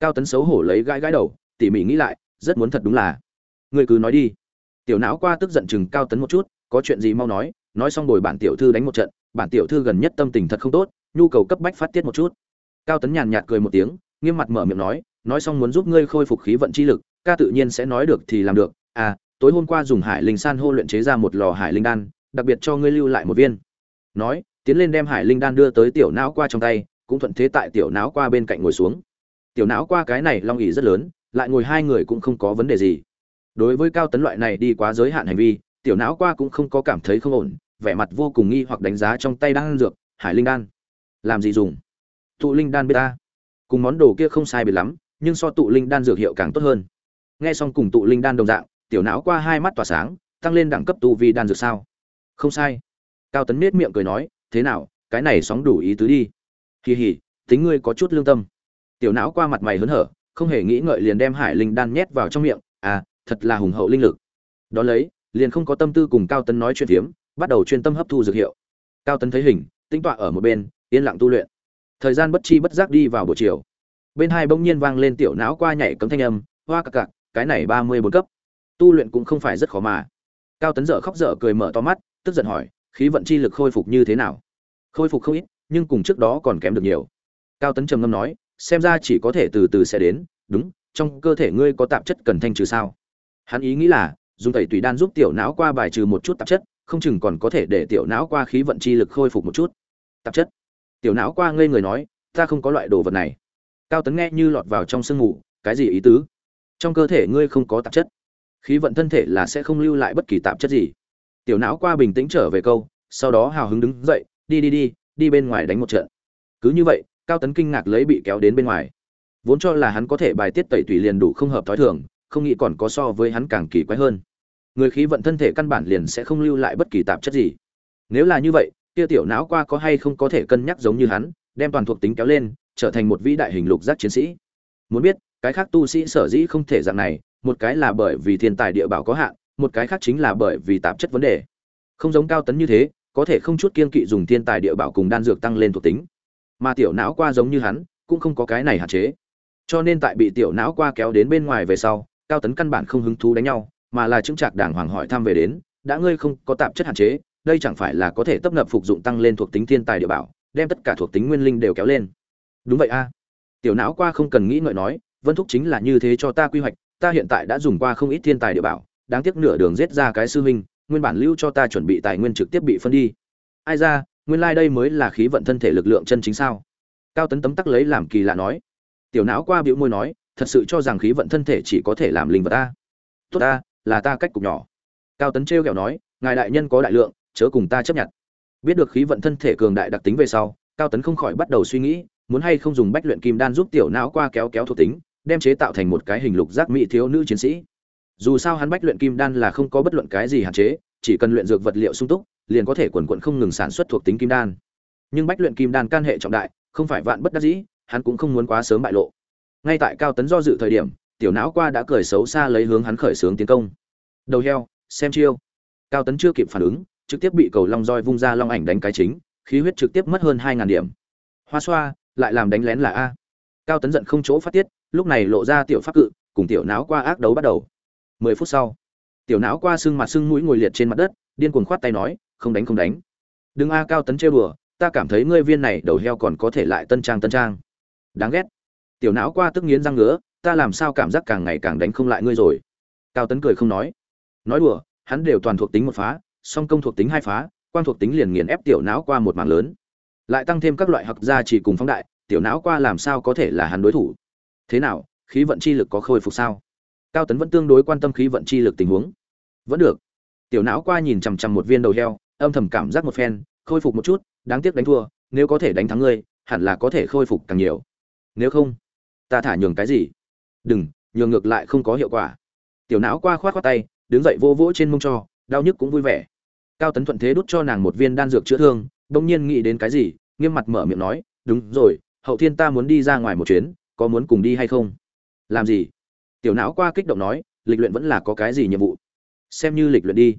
Cao tấn xấu hổ lấy gãi gãi đầu, tỉ mỉ nghĩ lại, rất muốn thật đúng là. Ngươi cứ nói đi. Tiểu não qua tức giận chừng cao tấn một chút, có chuyện gì mau nói nói xong bồi bản tiểu thư đánh một trận, bản tiểu thư gần nhất tâm tình thật không tốt, nhu cầu cấp bách phát tiết một chút. Cao tấn nhàn nhạt cười một tiếng, nghiêm mặt mở miệng nói nói xong muốn giúp ngươi khôi phục khí vận chi lực, ca tự nhiên sẽ nói được thì làm được. À tối hôm qua dùng hải linh san hô luyện chế ra một lò hải linh đan, đặc biệt cho ngươi lưu lại một viên. Nói tiến lên đem hải linh đan đưa tới tiểu não qua trong tay, cũng thuận thế tại tiểu não qua bên cạnh ngồi xuống. Tiểu não qua cái này long ỉ rất lớn, lại ngồi hai người cũng không có vấn đề gì. Đối với cao tấn loại này đi quá giới hạn hành vi, tiểu não qua cũng không có cảm thấy không ổn, vẻ mặt vô cùng nghi hoặc đánh giá trong tay đang dược, hải linh đan. Làm gì dùng? Tụ linh đan beta cùng món đồ kia không sai biệt lắm, nhưng so tụ linh đan dược hiệu càng tốt hơn. Nghe xong cùng tụ linh đan đồng dạng, tiểu não qua hai mắt tỏa sáng, tăng lên đẳng cấp tu vi đan dược sao? Không sai. Cao tấn nết miệng cười nói thế nào, cái này sóng đủ ý tứ đi. Kỳ hỉ tính ngươi có chút lương tâm. Tiểu não qua mặt mày hớn hở, không hề nghĩ ngợi liền đem hải linh đan nhét vào trong miệng. À thật là hùng hậu linh lực. Đó lấy, liền không có tâm tư cùng cao tấn nói chuyện phiếm, bắt đầu chuyên tâm hấp thu dược hiệu. Cao tấn thấy hình tính tọa ở một bên, yên lặng tu luyện. Thời gian bất chi bất giác đi vào buổi chiều. Bên hai bỗng nhiên vang lên tiểu não qua nhảy cấm thanh âm, hoa cặc cặc cái này ba mươi bốn cấp. Tu luyện cũng không phải rất khó mà. Cao tấn dở khóc dở cười mở to mắt, tức giận hỏi, khí vận chi lực khôi phục như thế nào? Khôi phục không ít, nhưng cùng trước đó còn kém được nhiều. Cao tấn trầm ngâm nói, xem ra chỉ có thể từ từ sẽ đến, đúng, trong cơ thể ngươi có tạp chất cần thanh trừ sao? Hắn ý nghĩ là, dùng tẩy tùy đan giúp tiểu não qua bài trừ một chút tạp chất, không chừng còn có thể để tiểu não qua khí vận chi lực khôi phục một chút. Tạp chất. Tiểu não qua ngây người nói, ta không có loại đồ vật này. Cao tấn nghe như lọt vào trong sương mù, cái gì ý tứ? Trong cơ thể ngươi không có tạp chất. Khí vận thân thể là sẽ không lưu lại bất kỳ tạp chất gì. Tiểu não qua bình tĩnh trở về câu, sau đó hào hứng đứng dậy đi đi đi đi bên ngoài đánh một trận. Cứ như vậy, cao tấn kinh ngạc lấy bị kéo đến bên ngoài. Vốn cho là hắn có thể bài tiết tẩy tủy liền đủ không hợp thói thường, không nghĩ còn có so với hắn càng kỳ quái hơn. Người khí vận thân thể căn bản liền sẽ không lưu lại bất kỳ tạp chất gì. Nếu là như vậy, kia tiểu não qua có hay không có thể cân nhắc giống như hắn, đem toàn thuộc tính kéo lên, trở thành một vĩ đại hình lục giác chiến sĩ. Muốn biết, cái khác tu sĩ sở dĩ không thể dạng này, một cái là bởi vì thiên tài địa bảo có hạn, một cái khác chính là bởi vì tạp chất vấn đề. Không giống cao tấn như thế có thể không chút kiên kỵ dùng thiên tài địa bảo cùng đan dược tăng lên thuộc tính. Mà tiểu não qua giống như hắn, cũng không có cái này hạn chế. Cho nên tại bị tiểu não qua kéo đến bên ngoài về sau, cao tấn căn bản không hứng thú đánh nhau, mà là chứng trạc đàng hoàng hỏi thăm về đến, đã ngươi không có tạp chất hạn chế, đây chẳng phải là có thể tấp nập phục dụng tăng lên thuộc tính thiên tài địa bảo, đem tất cả thuộc tính nguyên linh đều kéo lên? Đúng vậy a. Tiểu não qua không cần nghĩ ngợi nói, vân thúc chính là như thế cho ta quy hoạch, ta hiện tại đã dùng qua không ít thiên tài địa bảo, đáng tiếc nửa đường giết ra cái sư huynh nguyên bản lưu cho ta chuẩn bị tài nguyên trực tiếp bị phân đi. Ai ra, nguyên lai đây mới là khí vận thân thể lực lượng chân chính sao? Cao tấn tấm tắc lấy làm kỳ lạ nói. Tiểu não qua biểu môi nói, thật sự cho rằng khí vận thân thể chỉ có thể làm linh vật ta. Tốt ta, là ta cách cục nhỏ. Cao tấn trêu ghẹo nói, ngài đại nhân có đại lượng, chớ cùng ta chấp nhận. Biết được khí vận thân thể cường đại đặc tính về sau, cao tấn không khỏi bắt đầu suy nghĩ, muốn hay không dùng bách luyện kim đan giúp tiểu não qua kéo kéo thuộc tính, đem chế tạo thành một cái hình lục giác mỹ thiếu nữ chiến sĩ dù sao hắn bách luyện kim đan là không có bất luận cái gì hạn chế, chỉ cần luyện dược vật liệu sung túc, liền có thể quần quận không ngừng sản xuất thuộc tính kim đan. Nhưng bách luyện kim đan can hệ trọng đại, không phải vạn bất đắc dĩ, hắn cũng không muốn quá sớm bại lộ. Ngay tại cao tấn do dự thời điểm, tiểu não qua đã cười xấu xa lấy hướng hắn khởi xướng tiến công. Đầu heo, xem chiêu. Cao tấn chưa kịp phản ứng, trực tiếp bị cầu long roi vung ra long ảnh đánh cái chính, khí huyết trực tiếp mất hơn hai ngàn điểm. Hoa xoa, lại làm đánh lén là a. Cao tấn giận không chỗ phát tiết, lúc này lộ ra tiểu pháp cự, cùng tiểu não qua ác đấu bắt đầu mười phút sau, tiểu não qua xương mặt xương mũi ngồi liệt trên mặt đất, điên cuồng khoát tay nói, không đánh không đánh. Đừng a cao tấn trêu đùa, ta cảm thấy ngươi viên này đầu heo còn có thể lại tân trang tân trang. Đáng ghét. Tiểu não qua tức nghiến răng ngứa, ta làm sao cảm giác càng ngày càng đánh không lại ngươi rồi? Cao tấn cười không nói. Nói đùa, hắn đều toàn thuộc tính một phá, song công thuộc tính hai phá quan thuộc tính liền nghiền ép tiểu não qua một mảng lớn. Lại tăng thêm các loại học gia chỉ cùng phóng đại, tiểu não qua làm sao có thể là hắn đối thủ? Thế nào, khí vận chi lực có khôi phục sao? Cao tấn vẫn tương đối quan tâm khí vận chi lực tình huống. Vẫn được. Tiểu não qua nhìn chằm chằm một viên đầu heo, âm thầm cảm giác một phen, khôi phục một chút, đáng tiếc đánh thua, nếu có thể đánh thắng ngươi, hẳn là có thể khôi phục càng nhiều. Nếu không, ta thả nhường cái gì? Đừng, nhường ngược lại không có hiệu quả. Tiểu não qua khoát khoát tay, đứng dậy vô vỗ trên mông cho, đau nhức cũng vui vẻ. Cao tấn thuận thế đút cho nàng một viên đan dược chữa thương, bỗng nhiên nghĩ đến cái gì, nghiêm mặt mở miệng nói, đúng rồi, hậu thiên ta muốn đi ra ngoài một chuyến, có muốn cùng đi hay không? Làm gì? Tiểu não qua kích động nói, lịch luyện vẫn là có cái gì nhiệm vụ? Xem như lịch luyện đi.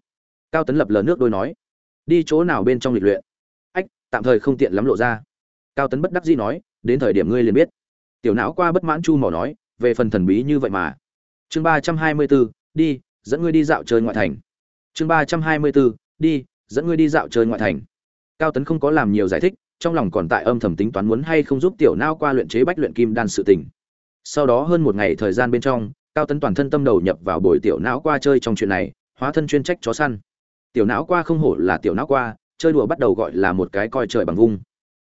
Cao tấn lập lờ nước đôi nói, đi chỗ nào bên trong lịch luyện? Ách, tạm thời không tiện lắm lộ ra. Cao tấn bất đắc dĩ nói, đến thời điểm ngươi liền biết. Tiểu não qua bất mãn chu mỏ nói, về phần thần bí như vậy mà. Chương ba trăm hai mươi bốn, đi, dẫn ngươi đi dạo chơi ngoại thành. Chương ba trăm hai mươi bốn, đi, dẫn ngươi đi dạo chơi ngoại thành. Cao tấn không có làm nhiều giải thích, trong lòng còn tại âm thầm tính toán muốn hay không giúp tiểu não qua luyện chế bách luyện kim đan sự tình sau đó hơn một ngày thời gian bên trong, cao tấn toàn thân tâm đầu nhập vào buổi tiểu não qua chơi trong chuyện này, hóa thân chuyên trách chó săn. Tiểu não qua không hổ là tiểu não qua, chơi đùa bắt đầu gọi là một cái coi trời bằng vung.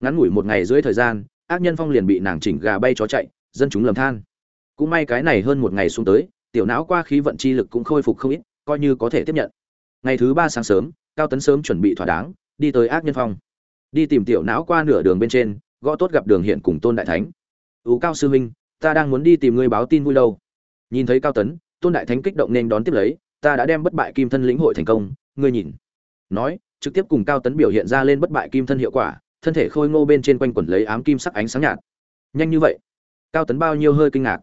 Ngắn ngủi một ngày dưới thời gian, ác nhân phong liền bị nàng chỉnh gà bay chó chạy, dân chúng lầm than. Cũng may cái này hơn một ngày xuống tới, tiểu não qua khí vận chi lực cũng khôi phục không ít, coi như có thể tiếp nhận. Ngày thứ ba sáng sớm, cao tấn sớm chuẩn bị thỏa đáng, đi tới ác nhân phong. Đi tìm tiểu não qua nửa đường bên trên, gõ tốt gặp đường hiện cùng tôn đại thánh. Ưu cao sư huynh ta đang muốn đi tìm ngươi báo tin vui đâu. Nhìn thấy cao tấn, tôn đại thánh kích động nên đón tiếp lấy, ta đã đem bất bại kim thân lĩnh hội thành công, ngươi nhìn. Nói, trực tiếp cùng cao tấn biểu hiện ra lên bất bại kim thân hiệu quả, thân thể khôi ngô bên trên quanh quẩn lấy ám kim sắc ánh sáng nhạt. Nhanh như vậy? Cao tấn bao nhiêu hơi kinh ngạc.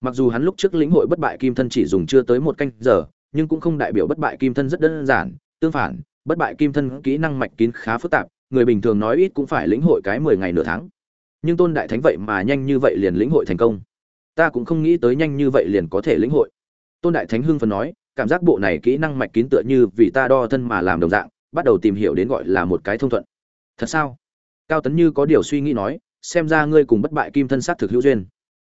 Mặc dù hắn lúc trước lĩnh hội bất bại kim thân chỉ dùng chưa tới một canh giờ, nhưng cũng không đại biểu bất bại kim thân rất đơn giản. Tương phản, bất bại kim thân kỹ năng mạch kín khá phức tạp, người bình thường nói ít cũng phải lĩnh hội cái mười ngày nửa tháng nhưng tôn đại thánh vậy mà nhanh như vậy liền lĩnh hội thành công. Ta cũng không nghĩ tới nhanh như vậy liền có thể lĩnh hội. Tôn đại thánh hưng phần nói, cảm giác bộ này kỹ năng mạch kín tựa như vì ta đo thân mà làm đồng dạng, bắt đầu tìm hiểu đến gọi là một cái thông thuận. Thật sao? Cao tấn như có điều suy nghĩ nói, xem ra ngươi cùng bất bại kim thân sát thực hữu duyên.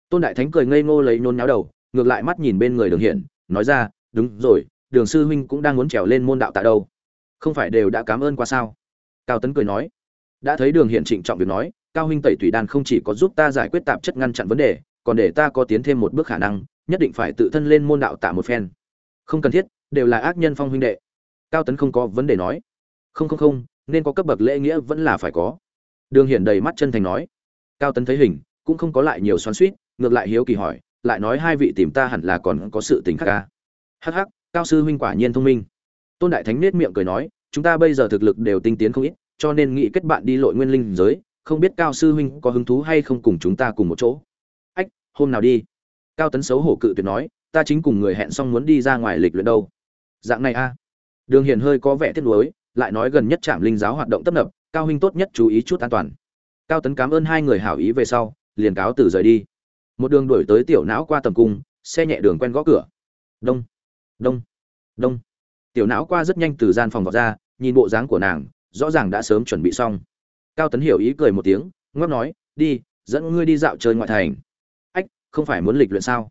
Tôn đại thánh cười ngây ngô lấy nôn nháo đầu, ngược lại mắt nhìn bên người đường hiển, nói ra, đúng rồi, đường sư huynh cũng đang muốn trèo lên môn đạo tại đâu. Không phải đều đã cảm ơn qua sao? Cao tấn cười nói, đã thấy đường hiện trịnh trọng việc nói cao huynh tẩy tùy đan không chỉ có giúp ta giải quyết tạp chất ngăn chặn vấn đề, còn để ta có tiến thêm một bước khả năng, nhất định phải tự thân lên môn đạo tạ một phen. Không cần thiết, đều là ác nhân phong huynh đệ. Cao tấn không có vấn đề nói. Không không không, nên có cấp bậc lễ nghĩa vẫn là phải có. Đường hiển đầy mắt chân thành nói. Cao tấn thấy hình, cũng không có lại nhiều xoắn suýt ngược lại hiếu kỳ hỏi, lại nói hai vị tìm ta hẳn là còn có sự tình khác ca hắc hắc, cao sư huynh quả nhiên thông minh. Tôn đại thánh nết miệng cười nói, chúng ta bây giờ thực lực đều tinh tiến không ít, cho nên nghĩ kết bạn đi lội nguyên linh giới không biết cao sư huynh có hứng thú hay không cùng chúng ta cùng một chỗ. Ách, hôm nào đi. Cao tấn xấu hổ cự tuyệt nói, ta chính cùng người hẹn xong muốn đi ra ngoài lịch luyện đâu. Dạng này a. Đường hiền hơi có vẻ tiếc nuối, lại nói gần nhất trạm linh giáo hoạt động tấp nập, cao huynh tốt nhất chú ý chút an toàn. Cao tấn cảm ơn hai người hảo ý về sau, liền cáo từ rời đi. Một đường đuổi tới tiểu não qua tầm cung, xe nhẹ đường quen gõ cửa. Đông đông đông. Tiểu não qua rất nhanh từ gian phòng vào ra, nhìn bộ dáng của nàng, rõ ràng đã sớm chuẩn bị xong cao tấn hiểu ý cười một tiếng ngóc nói, đi, dẫn ngươi đi dạo chơi ngoại thành. Ách, không phải muốn lịch luyện sao?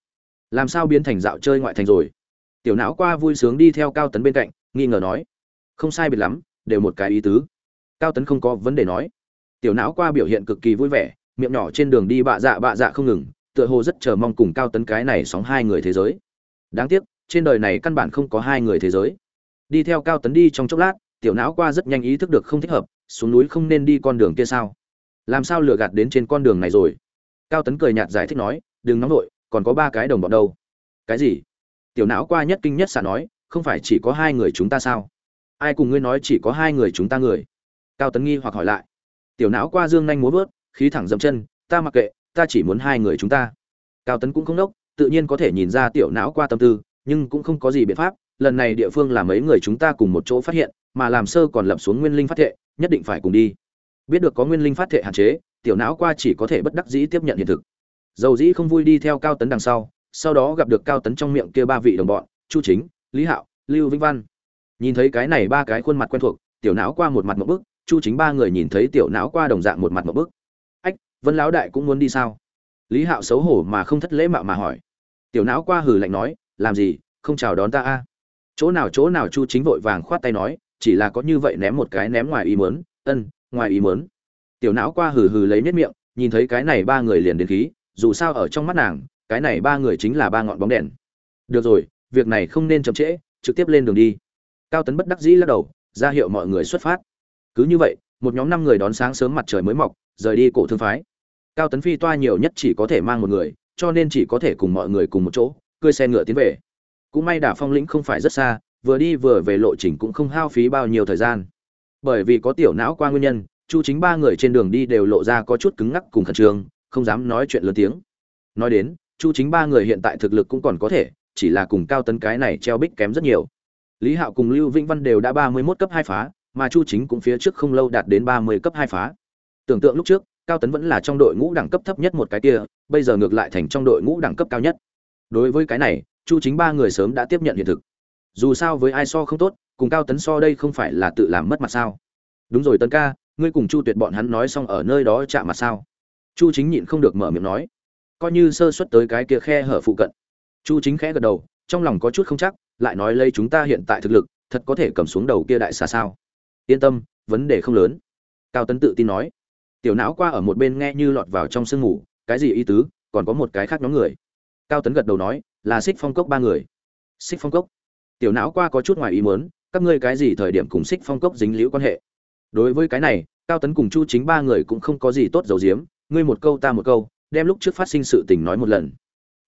Làm sao biến thành dạo chơi ngoại thành rồi? Tiểu não qua vui sướng đi theo cao tấn bên cạnh, nghi ngờ nói, không sai biệt lắm, đều một cái ý tứ. Cao tấn không có vấn đề nói. Tiểu não qua biểu hiện cực kỳ vui vẻ, miệng nhỏ trên đường đi bạ dạ bạ dạ không ngừng, tựa hồ rất chờ mong cùng cao tấn cái này sóng hai người thế giới. Đáng tiếc, trên đời này căn bản không có hai người thế giới. Đi theo cao tấn đi trong chốc lát, tiểu não qua rất nhanh ý thức được không thích hợp xuống núi không nên đi con đường kia sao? Làm sao lừa gạt đến trên con đường này rồi? Cao tấn cười nhạt giải thích nói, đừng nóng vội, còn có ba cái đồng bọn đâu. Cái gì? Tiểu não qua nhất kinh nhất xả nói, không phải chỉ có hai người chúng ta sao? Ai cùng ngươi nói chỉ có hai người chúng ta người? Cao tấn nghi hoặc hỏi lại. Tiểu não qua dương nhanh múa vớt, khí thẳng dậm chân, ta mặc kệ, ta chỉ muốn hai người chúng ta. Cao tấn cũng không đốc, tự nhiên có thể nhìn ra tiểu não qua tâm tư, nhưng cũng không có gì biện pháp, lần này địa phương là mấy người chúng ta cùng một chỗ phát hiện mà làm sơ còn lập xuống nguyên linh phát thệ, nhất định phải cùng đi. Biết được có nguyên linh phát thệ hạn chế, tiểu não qua chỉ có thể bất đắc dĩ tiếp nhận hiện thực. Dầu dĩ không vui đi theo cao tấn đằng sau sau đó gặp được cao tấn trong miệng kia ba vị đồng bọn, chu chính, lý hạo, lưu vĩnh văn. Nhìn thấy cái này ba cái khuôn mặt quen thuộc, tiểu não qua một mặt một bức, chu chính ba người nhìn thấy tiểu não qua đồng dạng một mặt một bức. Ách, vân lão đại cũng muốn đi sao? Lý hạo xấu hổ mà không thất lễ mạo mà hỏi. Tiểu não qua hừ lạnh nói, làm gì, không chào đón ta a? Chỗ nào chỗ nào, chu chính vội vàng khoát tay nói chỉ là có như vậy ném một cái ném ngoài ý mớn ân, ngoài ý mớn tiểu não qua hừ hừ lấy nết miệng, nhìn thấy cái này ba người liền đến khí, dù sao ở trong mắt nàng, cái này ba người chính là ba ngọn bóng đèn. Được rồi, việc này không nên chậm trễ, trực tiếp lên đường đi. Cao tấn bất đắc dĩ lắc đầu, ra hiệu mọi người xuất phát. Cứ như vậy, một nhóm năm người đón sáng sớm mặt trời mới mọc, rời đi cổ thương phái. Cao tấn phi toa nhiều nhất chỉ có thể mang một người, cho nên chỉ có thể cùng mọi người cùng một chỗ, cưỡi xe ngựa tiến về. Cũng may đả phong lĩnh không phải rất xa vừa đi vừa về lộ trình cũng không hao phí bao nhiêu thời gian. Bởi vì có tiểu não qua nguyên nhân, chu chính ba người trên đường đi đều lộ ra có chút cứng ngắc cùng khẩn trương, không dám nói chuyện lớn tiếng. Nói đến, chu chính ba người hiện tại thực lực cũng còn có thể, chỉ là cùng cao tấn cái này treo bích kém rất nhiều. Lý hạo cùng lưu vĩnh văn đều đã ba mươi mốt cấp hai phá, mà chu chính cũng phía trước không lâu đạt đến ba mươi cấp hai phá. Tưởng tượng lúc trước, cao tấn vẫn là trong đội ngũ đẳng cấp thấp nhất một cái kia, bây giờ ngược lại thành trong đội ngũ đẳng cấp cao nhất. Đối với cái này, chu chính ba người sớm đã tiếp nhận hiện thực dù sao với ai so không tốt, cùng cao tấn so đây không phải là tự làm mất mặt sao? Đúng rồi tấn ca, ngươi cùng chu tuyệt bọn hắn nói xong ở nơi đó chạm mặt sao? Chu chính nhịn không được mở miệng nói. Coi như sơ xuất tới cái kia khe hở phụ cận. Chu chính khẽ gật đầu, trong lòng có chút không chắc, lại nói lấy chúng ta hiện tại thực lực, thật có thể cầm xuống đầu kia đại xà sao? Yên tâm, vấn đề không lớn. Cao tấn tự tin nói. Tiểu não qua ở một bên nghe như lọt vào trong sương ngủ, cái gì ý tứ, còn có một cái khác nhóm người. Cao tấn gật đầu nói, là xích phong cốc ba người. Xích phong cốc? Tiểu não qua có chút ngoài ý muốn, các ngươi cái gì thời điểm cùng xích phong cốc dính liễu quan hệ? Đối với cái này, cao tấn cùng chu chính ba người cũng không có gì tốt dầu diếm ngươi một câu ta một câu, đem lúc trước phát sinh sự tình nói một lần.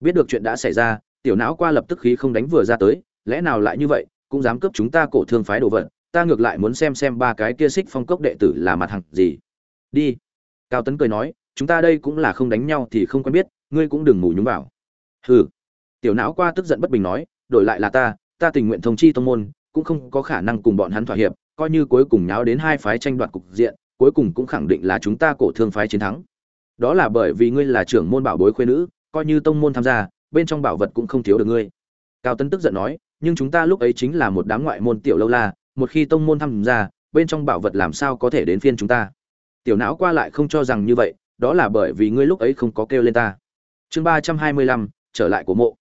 Biết được chuyện đã xảy ra, tiểu não qua lập tức khí không đánh vừa ra tới, lẽ nào lại như vậy, cũng dám cướp chúng ta cổ thương phái đồ vật, ta ngược lại muốn xem xem ba cái kia xích phong cốc đệ tử là mặt hằng gì. Đi. Cao tấn cười nói, chúng ta đây cũng là không đánh nhau thì không quen biết, ngươi cũng đừng ngủ nhúng vào. Hừ. Tiểu não qua tức giận bất bình nói, đổi lại là ta ta tình nguyện thông chi tông môn, cũng không có khả năng cùng bọn hắn thỏa hiệp, coi như cuối cùng nháo đến hai phái tranh đoạt cục diện, cuối cùng cũng khẳng định là chúng ta cổ thương phái chiến thắng. Đó là bởi vì ngươi là trưởng môn bảo bối khuê nữ, coi như tông môn tham gia, bên trong bảo vật cũng không thiếu được ngươi. Cao tấn tức giận nói, nhưng chúng ta lúc ấy chính là một đám ngoại môn tiểu lâu la, một khi tông môn tham gia, bên trong bảo vật làm sao có thể đến phiên chúng ta? Tiểu não qua lại không cho rằng như vậy, đó là bởi vì ngươi lúc ấy không có kêu lên ta. Chương ba trăm hai mươi lăm, trở lại của mộ.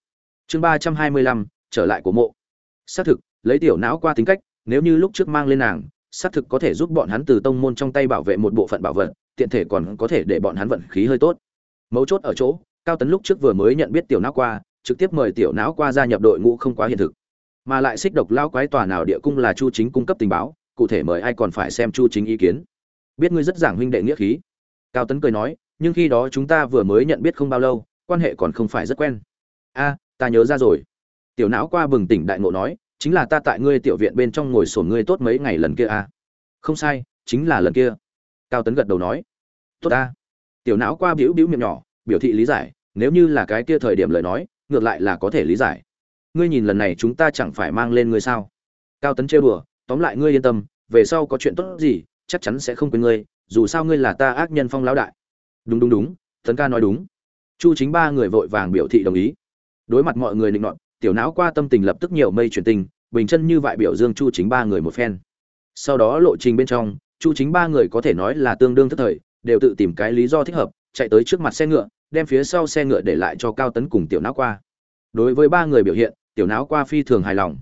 Chương ba trăm hai mươi lăm, trở lại của mộ xác thực, lấy tiểu não qua tính cách, nếu như lúc trước mang lên nàng, xác thực có thể giúp bọn hắn từ tông môn trong tay bảo vệ một bộ phận bảo vật, tiện thể còn có thể để bọn hắn vận khí hơi tốt. Mấu chốt ở chỗ, cao tấn lúc trước vừa mới nhận biết tiểu não qua, trực tiếp mời tiểu não qua gia nhập đội ngũ không quá hiện thực. Mà lại xích độc lao quái tòa nào địa cung là chu chính cung cấp tình báo, cụ thể mời ai còn phải xem chu chính ý kiến. Biết ngươi rất giảng huynh đệ nghĩa khí. Cao tấn cười nói, nhưng khi đó chúng ta vừa mới nhận biết không bao lâu, quan hệ còn không phải rất quen. A, ta nhớ ra rồi tiểu não qua bừng tỉnh đại ngộ nói, chính là ta tại ngươi tiểu viện bên trong ngồi sổn ngươi tốt mấy ngày lần kia à? không sai, chính là lần kia. Cao tấn gật đầu nói. Tốt ta. Tiểu não qua biểu biểu miệng nhỏ, biểu thị lý giải, nếu như là cái kia thời điểm lời nói, ngược lại là có thể lý giải. Ngươi nhìn lần này chúng ta chẳng phải mang lên ngươi sao? Cao tấn trêu đùa, tóm lại ngươi yên tâm, về sau có chuyện tốt gì, chắc chắn sẽ không quên ngươi, dù sao ngươi là ta ác nhân phong lão đại. Đúng đúng đúng, tấn ca nói đúng. Chu chính ba người vội vàng biểu thị đồng ý. Đối mặt mọi người định nọt tiểu não qua tâm tình lập tức nhiều mây chuyển tình, bình chân như vại biểu dương chu chính ba người một phen. Sau đó lộ trình bên trong, chu chính ba người có thể nói là tương đương thất thời, đều tự tìm cái lý do thích hợp, chạy tới trước mặt xe ngựa, đem phía sau xe ngựa để lại cho cao tấn cùng tiểu não qua. Đối với ba người biểu hiện, tiểu não qua phi thường hài lòng.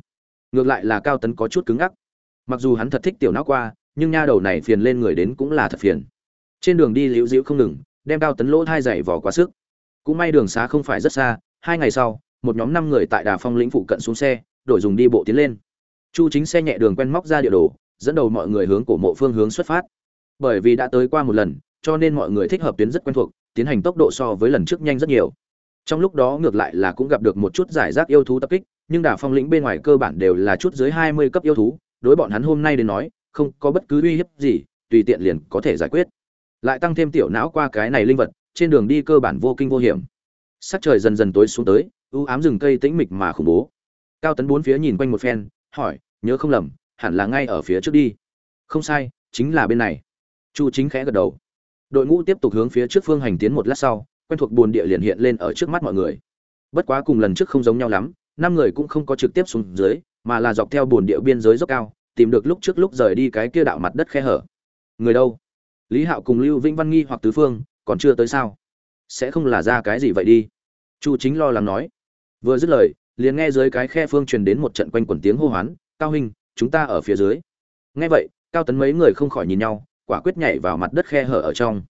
Ngược lại là cao tấn có chút cứng ngắc. Mặc dù hắn thật thích tiểu não qua, nhưng nha đầu này phiền lên người đến cũng là thật phiền. Trên đường đi liễu dĩu không ngừng, đem cao tấn lỗ thai dày vỏ quá sức. Cũng may đường xá không phải rất xa, hai ngày sau một nhóm năm người tại đà phong lĩnh phụ cận xuống xe, đổi dùng đi bộ tiến lên. Chu chính xe nhẹ đường quen móc ra địa đồ, dẫn đầu mọi người hướng cổ mộ phương hướng xuất phát. Bởi vì đã tới qua một lần, cho nên mọi người thích hợp tuyến rất quen thuộc, tiến hành tốc độ so với lần trước nhanh rất nhiều. Trong lúc đó ngược lại là cũng gặp được một chút giải rác yêu thú tập kích, nhưng đà phong lĩnh bên ngoài cơ bản đều là chút dưới hai mươi cấp yêu thú, đối bọn hắn hôm nay đến nói, không có bất cứ uy hiếp gì, tùy tiện liền có thể giải quyết. Lại tăng thêm tiểu não qua cái này linh vật, trên đường đi cơ bản vô kinh vô hiểm. Sắc trời dần dần tối xuống tới u ám rừng cây tĩnh mịch mà khủng bố. Cao tấn bốn phía nhìn quanh một phen, hỏi, nhớ không lầm, hẳn là ngay ở phía trước đi. Không sai, chính là bên này. Chu chính khẽ gật đầu. Đội ngũ tiếp tục hướng phía trước phương hành tiến một lát sau, quen thuộc buồn địa liền hiện lên ở trước mắt mọi người. Bất quá cùng lần trước không giống nhau lắm, năm người cũng không có trực tiếp xuống dưới, mà là dọc theo buồn địa biên giới dốc cao, tìm được lúc trước lúc rời đi cái kia đạo mặt đất khe hở. Người đâu? Lý hạo cùng lưu vĩnh văn nghi hoặc tứ phương, còn chưa tới sao? Sẽ không là ra cái gì vậy đi? Chu chính lo lắng nói vừa dứt lời, liền nghe dưới cái khe phương truyền đến một trận quanh quẩn tiếng hô hoán, cao huynh, chúng ta ở phía dưới. Nghe vậy, cao tấn mấy người không khỏi nhìn nhau, quả quyết nhảy vào mặt đất khe hở ở trong.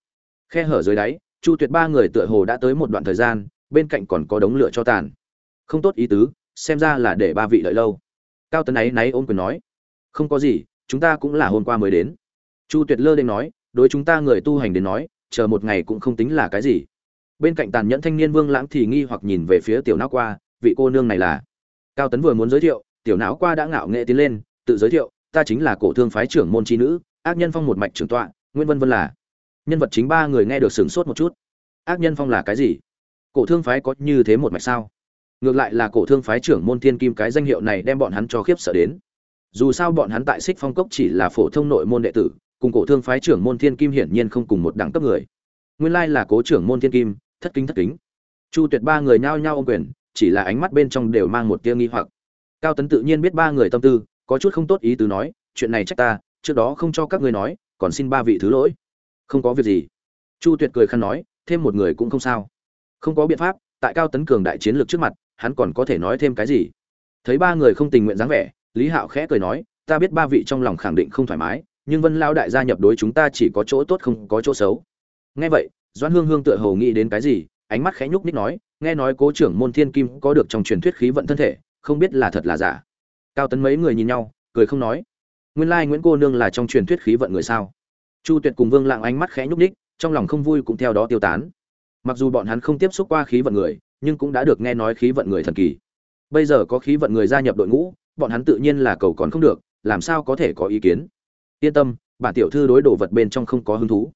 Khe hở dưới đáy, chu tuyệt ba người tựa hồ đã tới một đoạn thời gian, bên cạnh còn có đống lửa cho tàn. Không tốt ý tứ, xem ra là để ba vị đợi lâu. Cao tấn ấy náy ôm quyền nói, không có gì, chúng ta cũng là hôm qua mới đến. Chu tuyệt lơ đ nói, đối chúng ta người tu hành đến nói, chờ một ngày cũng không tính là cái gì. Bên cạnh tàn nhẫn thanh niên vương lãng thì nghi hoặc nhìn về phía tiểu nao qua vị cô nương này là. Cao tấn vừa muốn giới thiệu, tiểu não qua đã ngạo nghệ tiến lên, tự giới thiệu, ta chính là cổ thương phái trưởng môn tri nữ, ác nhân phong một mạch trưởng tọa, Nguyễn vân vân là. Nhân vật chính ba người nghe được sửng sốt một chút. Ác nhân phong là cái gì? Cổ thương phái có như thế một mạch sao? Ngược lại là cổ thương phái trưởng môn thiên kim cái danh hiệu này đem bọn hắn cho khiếp sợ đến. Dù sao bọn hắn tại xích phong cốc chỉ là phổ thông nội môn đệ tử, cùng cổ thương phái trưởng môn thiên kim hiển nhiên không cùng một đẳng cấp người. Nguyên lai là cố trưởng môn thiên kim, thất kính thất kính. Chu tuyệt ba người nhao nhao ô quyền chỉ là ánh mắt bên trong đều mang một tia nghi hoặc. Cao tấn tự nhiên biết ba người tâm tư, có chút không tốt ý tứ nói, chuyện này trách ta, trước đó không cho các ngươi nói, còn xin ba vị thứ lỗi. Không có việc gì. Chu tuyệt cười khăn nói, thêm một người cũng không sao. Không có biện pháp, tại cao tấn cường đại chiến lược trước mặt, hắn còn có thể nói thêm cái gì? Thấy ba người không tình nguyện dáng vẻ, lý hạo khẽ cười nói, ta biết ba vị trong lòng khẳng định không thoải mái, nhưng vân lao đại gia nhập đối chúng ta chỉ có chỗ tốt không có chỗ xấu. Nghe vậy, doãn hương hương tựa hồ nghĩ đến cái gì ánh mắt khẽ nhúc ních nói, nghe nói cố trưởng môn thiên kim có được trong truyền thuyết khí vận thân thể, không biết là thật là giả. Cao tấn mấy người nhìn nhau, cười không nói. Nguyên lai nguyễn cô nương là trong truyền thuyết khí vận người sao? Chu tuyệt cùng vương lạng ánh mắt khẽ nhúc ních trong lòng không vui cũng theo đó tiêu tán. Mặc dù bọn hắn không tiếp xúc qua khí vận người, nhưng cũng đã được nghe nói khí vận người thần kỳ. Bây giờ có khí vận người gia nhập đội ngũ, bọn hắn tự nhiên là cầu còn không được, làm sao có thể có ý kiến? Yên tâm, bản tiểu thư đối đồ vật bên trong không có hứng thú.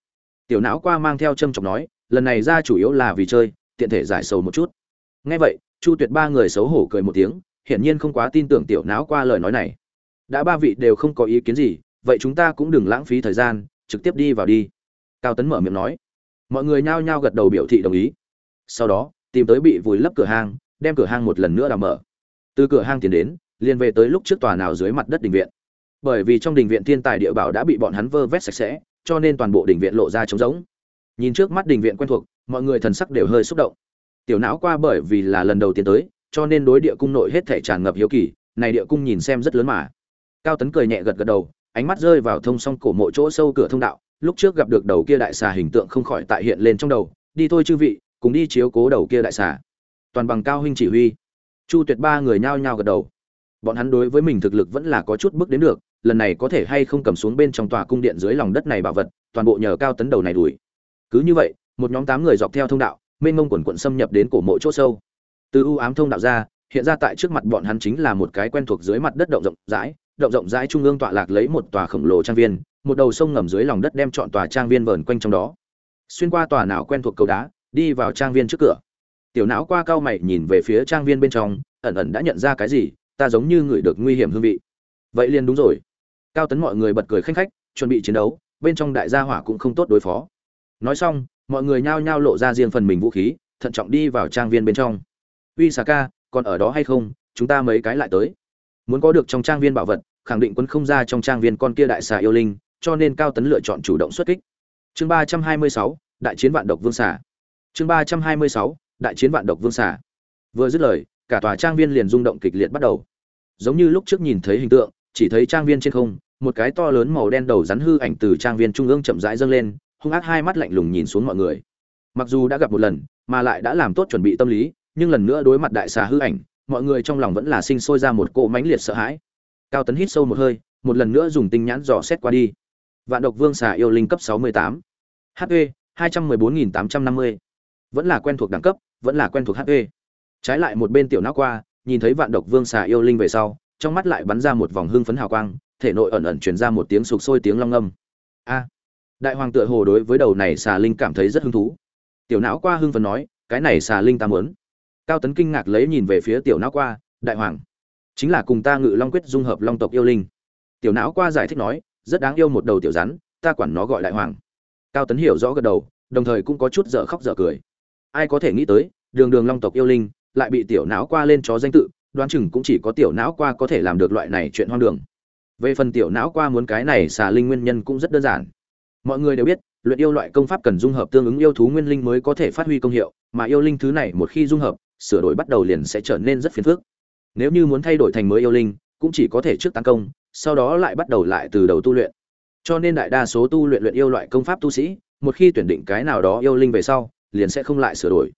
Tiểu não qua mang theo châm chọc nói lần này ra chủ yếu là vì chơi, tiện thể giải sầu một chút. Nghe vậy, chu tuyệt ba người xấu hổ cười một tiếng, hiển nhiên không quá tin tưởng tiểu não qua lời nói này. Đã ba vị đều không có ý kiến gì, vậy chúng ta cũng đừng lãng phí thời gian, trực tiếp đi vào đi. Cao tấn mở miệng nói. Mọi người nhao nhao gật đầu biểu thị đồng ý. Sau đó, tìm tới bị vùi lấp cửa hang, đem cửa hang một lần nữa đào mở. Từ cửa hang tiến đến, liền về tới lúc trước tòa nào dưới mặt đất đình viện. Bởi vì trong đình viện thiên tài địa bảo đã bị bọn hắn vơ vét sạch sẽ, cho nên toàn bộ đình viện lộ ra trống rỗng nhìn trước mắt đình viện quen thuộc, mọi người thần sắc đều hơi xúc động. Tiểu não qua bởi vì là lần đầu tiên tới, cho nên đối địa cung nội hết thể tràn ngập hiếu kỳ, này địa cung nhìn xem rất lớn mà. Cao tấn cười nhẹ gật gật đầu, ánh mắt rơi vào thông song cổ mộ chỗ sâu cửa thông đạo, lúc trước gặp được đầu kia đại xà hình tượng không khỏi tại hiện lên trong đầu, đi thôi chư vị, cùng đi chiếu cố đầu kia đại xà. Toàn bằng cao huynh chỉ huy. Chu tuyệt ba người nhao nhao gật đầu. Bọn hắn đối với mình thực lực vẫn là có chút bước đến được, lần này có thể hay không cầm xuống bên trong tòa cung điện dưới lòng đất này bảo vật, toàn bộ nhờ cao tấn đầu này đuổi cứ như vậy, một nhóm tám người dọc theo thông đạo, mênh mông quần quận xâm nhập đến cổ mộ chỗ sâu. Từ u ám thông đạo ra, hiện ra tại trước mặt bọn hắn chính là một cái quen thuộc dưới mặt đất động rộng rãi, động rộng rãi trung ương tọa lạc lấy một tòa khổng lồ trang viên, một đầu sông ngầm dưới lòng đất đem chọn tòa trang viên vờn quanh trong đó. Xuyên qua tòa nào quen thuộc cầu đá, đi vào trang viên trước cửa. Tiểu não qua cao mày nhìn về phía trang viên bên trong, ẩn ẩn đã nhận ra cái gì, ta giống như người được nguy hiểm hương vị. Vậy liền đúng rồi. Cao tấn mọi người bật cười khanh khách, chuẩn bị chiến đấu, bên trong đại gia hỏa cũng không tốt đối phó nói xong, mọi người nhao nhao lộ ra riêng phần mình vũ khí, thận trọng đi vào trang viên bên trong. Uy xà ca còn ở đó hay không? Chúng ta mấy cái lại tới. Muốn có được trong trang viên bảo vật, khẳng định quân không ra trong trang viên con kia đại xà yêu linh, cho nên cao tấn lựa chọn chủ động xuất kích. Chương ba trăm hai mươi sáu, đại chiến vạn độc vương xà. Chương ba trăm hai mươi sáu, đại chiến vạn độc vương xà. Vừa dứt lời, cả tòa trang viên liền rung động kịch liệt bắt đầu. Giống như lúc trước nhìn thấy hình tượng, chỉ thấy trang viên trên không, một cái to lớn màu đen đầu rắn hư ảnh từ trang viên trung ương chậm rãi dâng lên hung ác hai mắt lạnh lùng nhìn xuống mọi người. Mặc dù đã gặp một lần, mà lại đã làm tốt chuẩn bị tâm lý, nhưng lần nữa đối mặt đại xà hư ảnh, mọi người trong lòng vẫn là sinh sôi ra một cỗ mãnh liệt sợ hãi. Cao tấn hít sâu một hơi, một lần nữa dùng tinh nhãn dò xét qua đi. Vạn độc vương xà yêu linh cấp 68. hp 214.850. vẫn là quen thuộc đẳng cấp, vẫn là quen thuộc hp trái lại một bên tiểu não qua, nhìn thấy vạn độc vương xà yêu linh về sau, trong mắt lại bắn ra một vòng hưng phấn hào quang, thể nội ẩn ẩn truyền ra một tiếng sục sôi tiếng long âm. A! Đại hoàng tựa hồ đối với đầu này xà linh cảm thấy rất hứng thú. Tiểu não qua hưng phấn nói, cái này xà linh ta muốn. Cao tấn kinh ngạc lấy nhìn về phía tiểu não qua, đại hoàng, chính là cùng ta ngự long quyết dung hợp long tộc yêu linh. Tiểu não qua giải thích nói, rất đáng yêu một đầu tiểu rắn, ta quản nó gọi đại hoàng. Cao tấn hiểu rõ gật đầu, đồng thời cũng có chút dở khóc dở cười. Ai có thể nghĩ tới, đường đường long tộc yêu linh lại bị tiểu não qua lên chó danh tự, đoán chừng cũng chỉ có tiểu não qua có thể làm được loại này chuyện hoang đường. Về phần tiểu não qua muốn cái này xà linh nguyên nhân cũng rất đơn giản mọi người đều biết, luyện yêu loại công pháp cần dung hợp tương ứng yêu thú nguyên linh mới có thể phát huy công hiệu, mà yêu linh thứ này một khi dung hợp, sửa đổi bắt đầu liền sẽ trở nên rất phiền phức. Nếu như muốn thay đổi thành mới yêu linh, cũng chỉ có thể trước tăng công, sau đó lại bắt đầu lại từ đầu tu luyện. Cho nên đại đa số tu luyện luyện yêu loại công pháp tu sĩ, một khi tuyển định cái nào đó yêu linh về sau, liền sẽ không lại sửa đổi.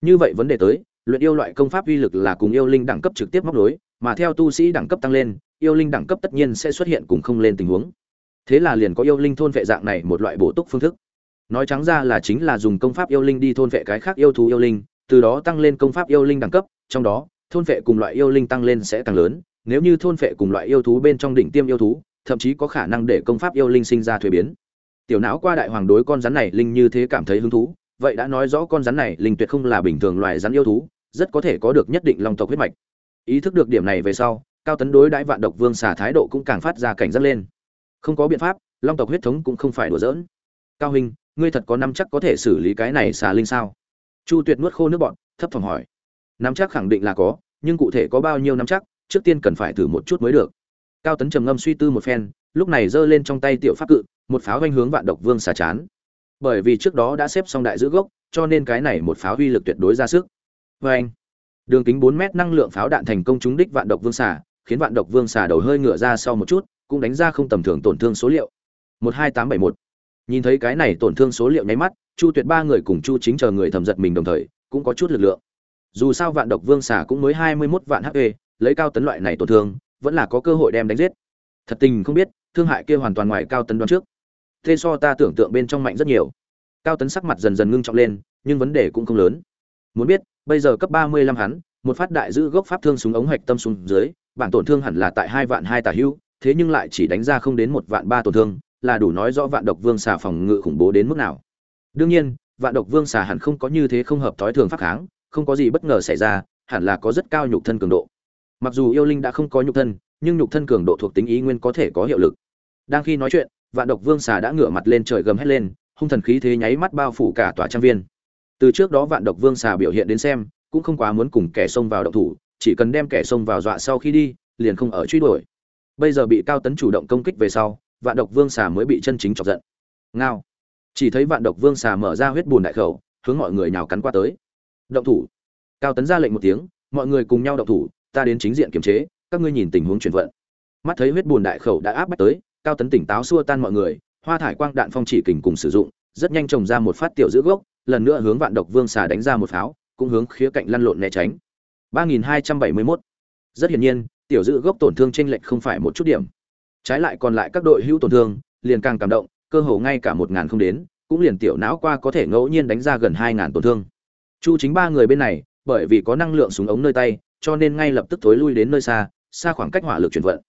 Như vậy vấn đề tới, luyện yêu loại công pháp uy lực là cùng yêu linh đẳng cấp trực tiếp móc nối, mà theo tu sĩ đẳng cấp tăng lên, yêu linh đẳng cấp tất nhiên sẽ xuất hiện cùng không lên tình huống thế là liền có yêu linh thôn vệ dạng này một loại bổ túc phương thức. Nói trắng ra là chính là dùng công pháp yêu linh đi thôn vệ cái khác yêu thú yêu linh, từ đó tăng lên công pháp yêu linh đẳng cấp, trong đó, thôn vệ cùng loại yêu linh tăng lên sẽ càng lớn, nếu như thôn vệ cùng loại yêu thú bên trong đỉnh tiêm yêu thú, thậm chí có khả năng để công pháp yêu linh sinh ra thuế biến. Tiểu não qua đại hoàng đối con rắn này linh như thế cảm thấy hứng thú, vậy đã nói rõ con rắn này linh tuyệt không là bình thường loài rắn yêu thú, rất có thể có được nhất định lòng tộc huyết mạch. Ý thức được điểm này về sau, cao tấn đối đãi vạn độc vương xà thái độ cũng càng phát ra cảnh giác lên không có biện pháp, long tộc huyết thống cũng không phải đùa giỡn. Cao hình, ngươi thật có năm chắc có thể xử lý cái này xà linh sao? Chu tuyệt nuốt khô nước bọn thấp thỏm hỏi. Năm chắc khẳng định là có, nhưng cụ thể có bao nhiêu năm chắc, trước tiên cần phải thử một chút mới được. Cao tấn trầm ngâm suy tư một phen, lúc này giơ lên trong tay tiểu pháp cự, một pháo doanh hướng vạn độc vương xà chán. Bởi vì trước đó đã xếp xong đại giữ gốc, cho nên cái này một pháo uy lực tuyệt đối ra sức. Vê anh đường kính bốn mét năng lượng pháo đạn thành công trúng đích vạn độc vương xà, khiến vạn độc vương xà đầu hơi ngửa ra sau một chút cũng đánh ra không tầm thường tổn thương số liệu. Một hai tám bảy một. Nhìn thấy cái này tổn thương số liệu nháy mắt, chu tuyệt ba người cùng chu chính chờ người thầm giật mình đồng thời, cũng có chút lực lượng. Dù sao vạn độc vương xà cũng mới hai mươi mốt vạn hp lấy cao tấn loại này tổn thương, vẫn là có cơ hội đem đánh giết. Thật tình không biết, thương hại kia hoàn toàn ngoài cao tấn đoán trước. Thế so ta tưởng tượng bên trong mạnh rất nhiều. Cao tấn sắc mặt dần dần ngưng trọng lên, nhưng vấn đề cũng không lớn. Muốn biết, bây giờ cấp ba mươi lăm hắn, một phát đại giữ gốc pháp thương súng ống hạch tâm xuống dưới bản tổn thương hẳn là tại hai vạn hai tả hưu thế nhưng lại chỉ đánh ra không đến một vạn ba tổn thương, là đủ nói rõ vạn độc vương xà phòng ngự khủng bố đến mức nào. Đương nhiên, vạn độc vương xà hẳn không có như thế không hợp thói thường phát kháng, không có gì bất ngờ xảy ra, hẳn là có rất cao nhục thân cường độ. Mặc dù yêu linh đã không có nhục thân, nhưng nhục thân cường độ thuộc tính ý nguyên có thể có hiệu lực. Đang khi nói chuyện, vạn độc vương xà đã ngửa mặt lên trời gầm hét lên, hung thần khí thế nháy mắt bao phủ cả tòa trang viên. Từ trước đó vạn độc vương xà biểu hiện đến xem, cũng không quá muốn cùng kẻ xông vào động thủ, chỉ cần đem kẻ xông vào dọa sau khi đi, liền không ở truy đuổi bây giờ bị cao tấn chủ động công kích về sau, vạn độc vương xà mới bị chân chính chọc giận. Ngao. Chỉ thấy vạn độc vương xà mở ra huyết bùn đại khẩu, hướng mọi người nhào cắn qua tới. Động thủ. Cao tấn ra lệnh một tiếng, mọi người cùng nhau động thủ, ta đến chính diện kiềm chế, các ngươi nhìn tình huống chuyển vận. Mắt thấy huyết bùn đại khẩu đã áp bách tới, cao tấn tỉnh táo xua tan mọi người, hoa thải quang đạn phong chỉ kình cùng sử dụng, rất nhanh trồng ra một phát tiểu giữ gốc, lần nữa hướng vạn độc vương xà đánh ra một pháo, cũng hướng khía cạnh lăn lộn né tránh. 3271. rất hiển nhiên tiểu dự gốc tổn thương trên lệch không phải một chút điểm. Trái lại còn lại các đội hữu tổn thương, liền càng cảm động, cơ hồ ngay cả một ngàn không đến, cũng liền tiểu não qua có thể ngẫu nhiên đánh ra gần hai ngàn tổn thương. Chu chính ba người bên này, bởi vì có năng lượng súng ống nơi tay, cho nên ngay lập tức thối lui đến nơi xa xa khoảng cách hỏa lực chuyển vận.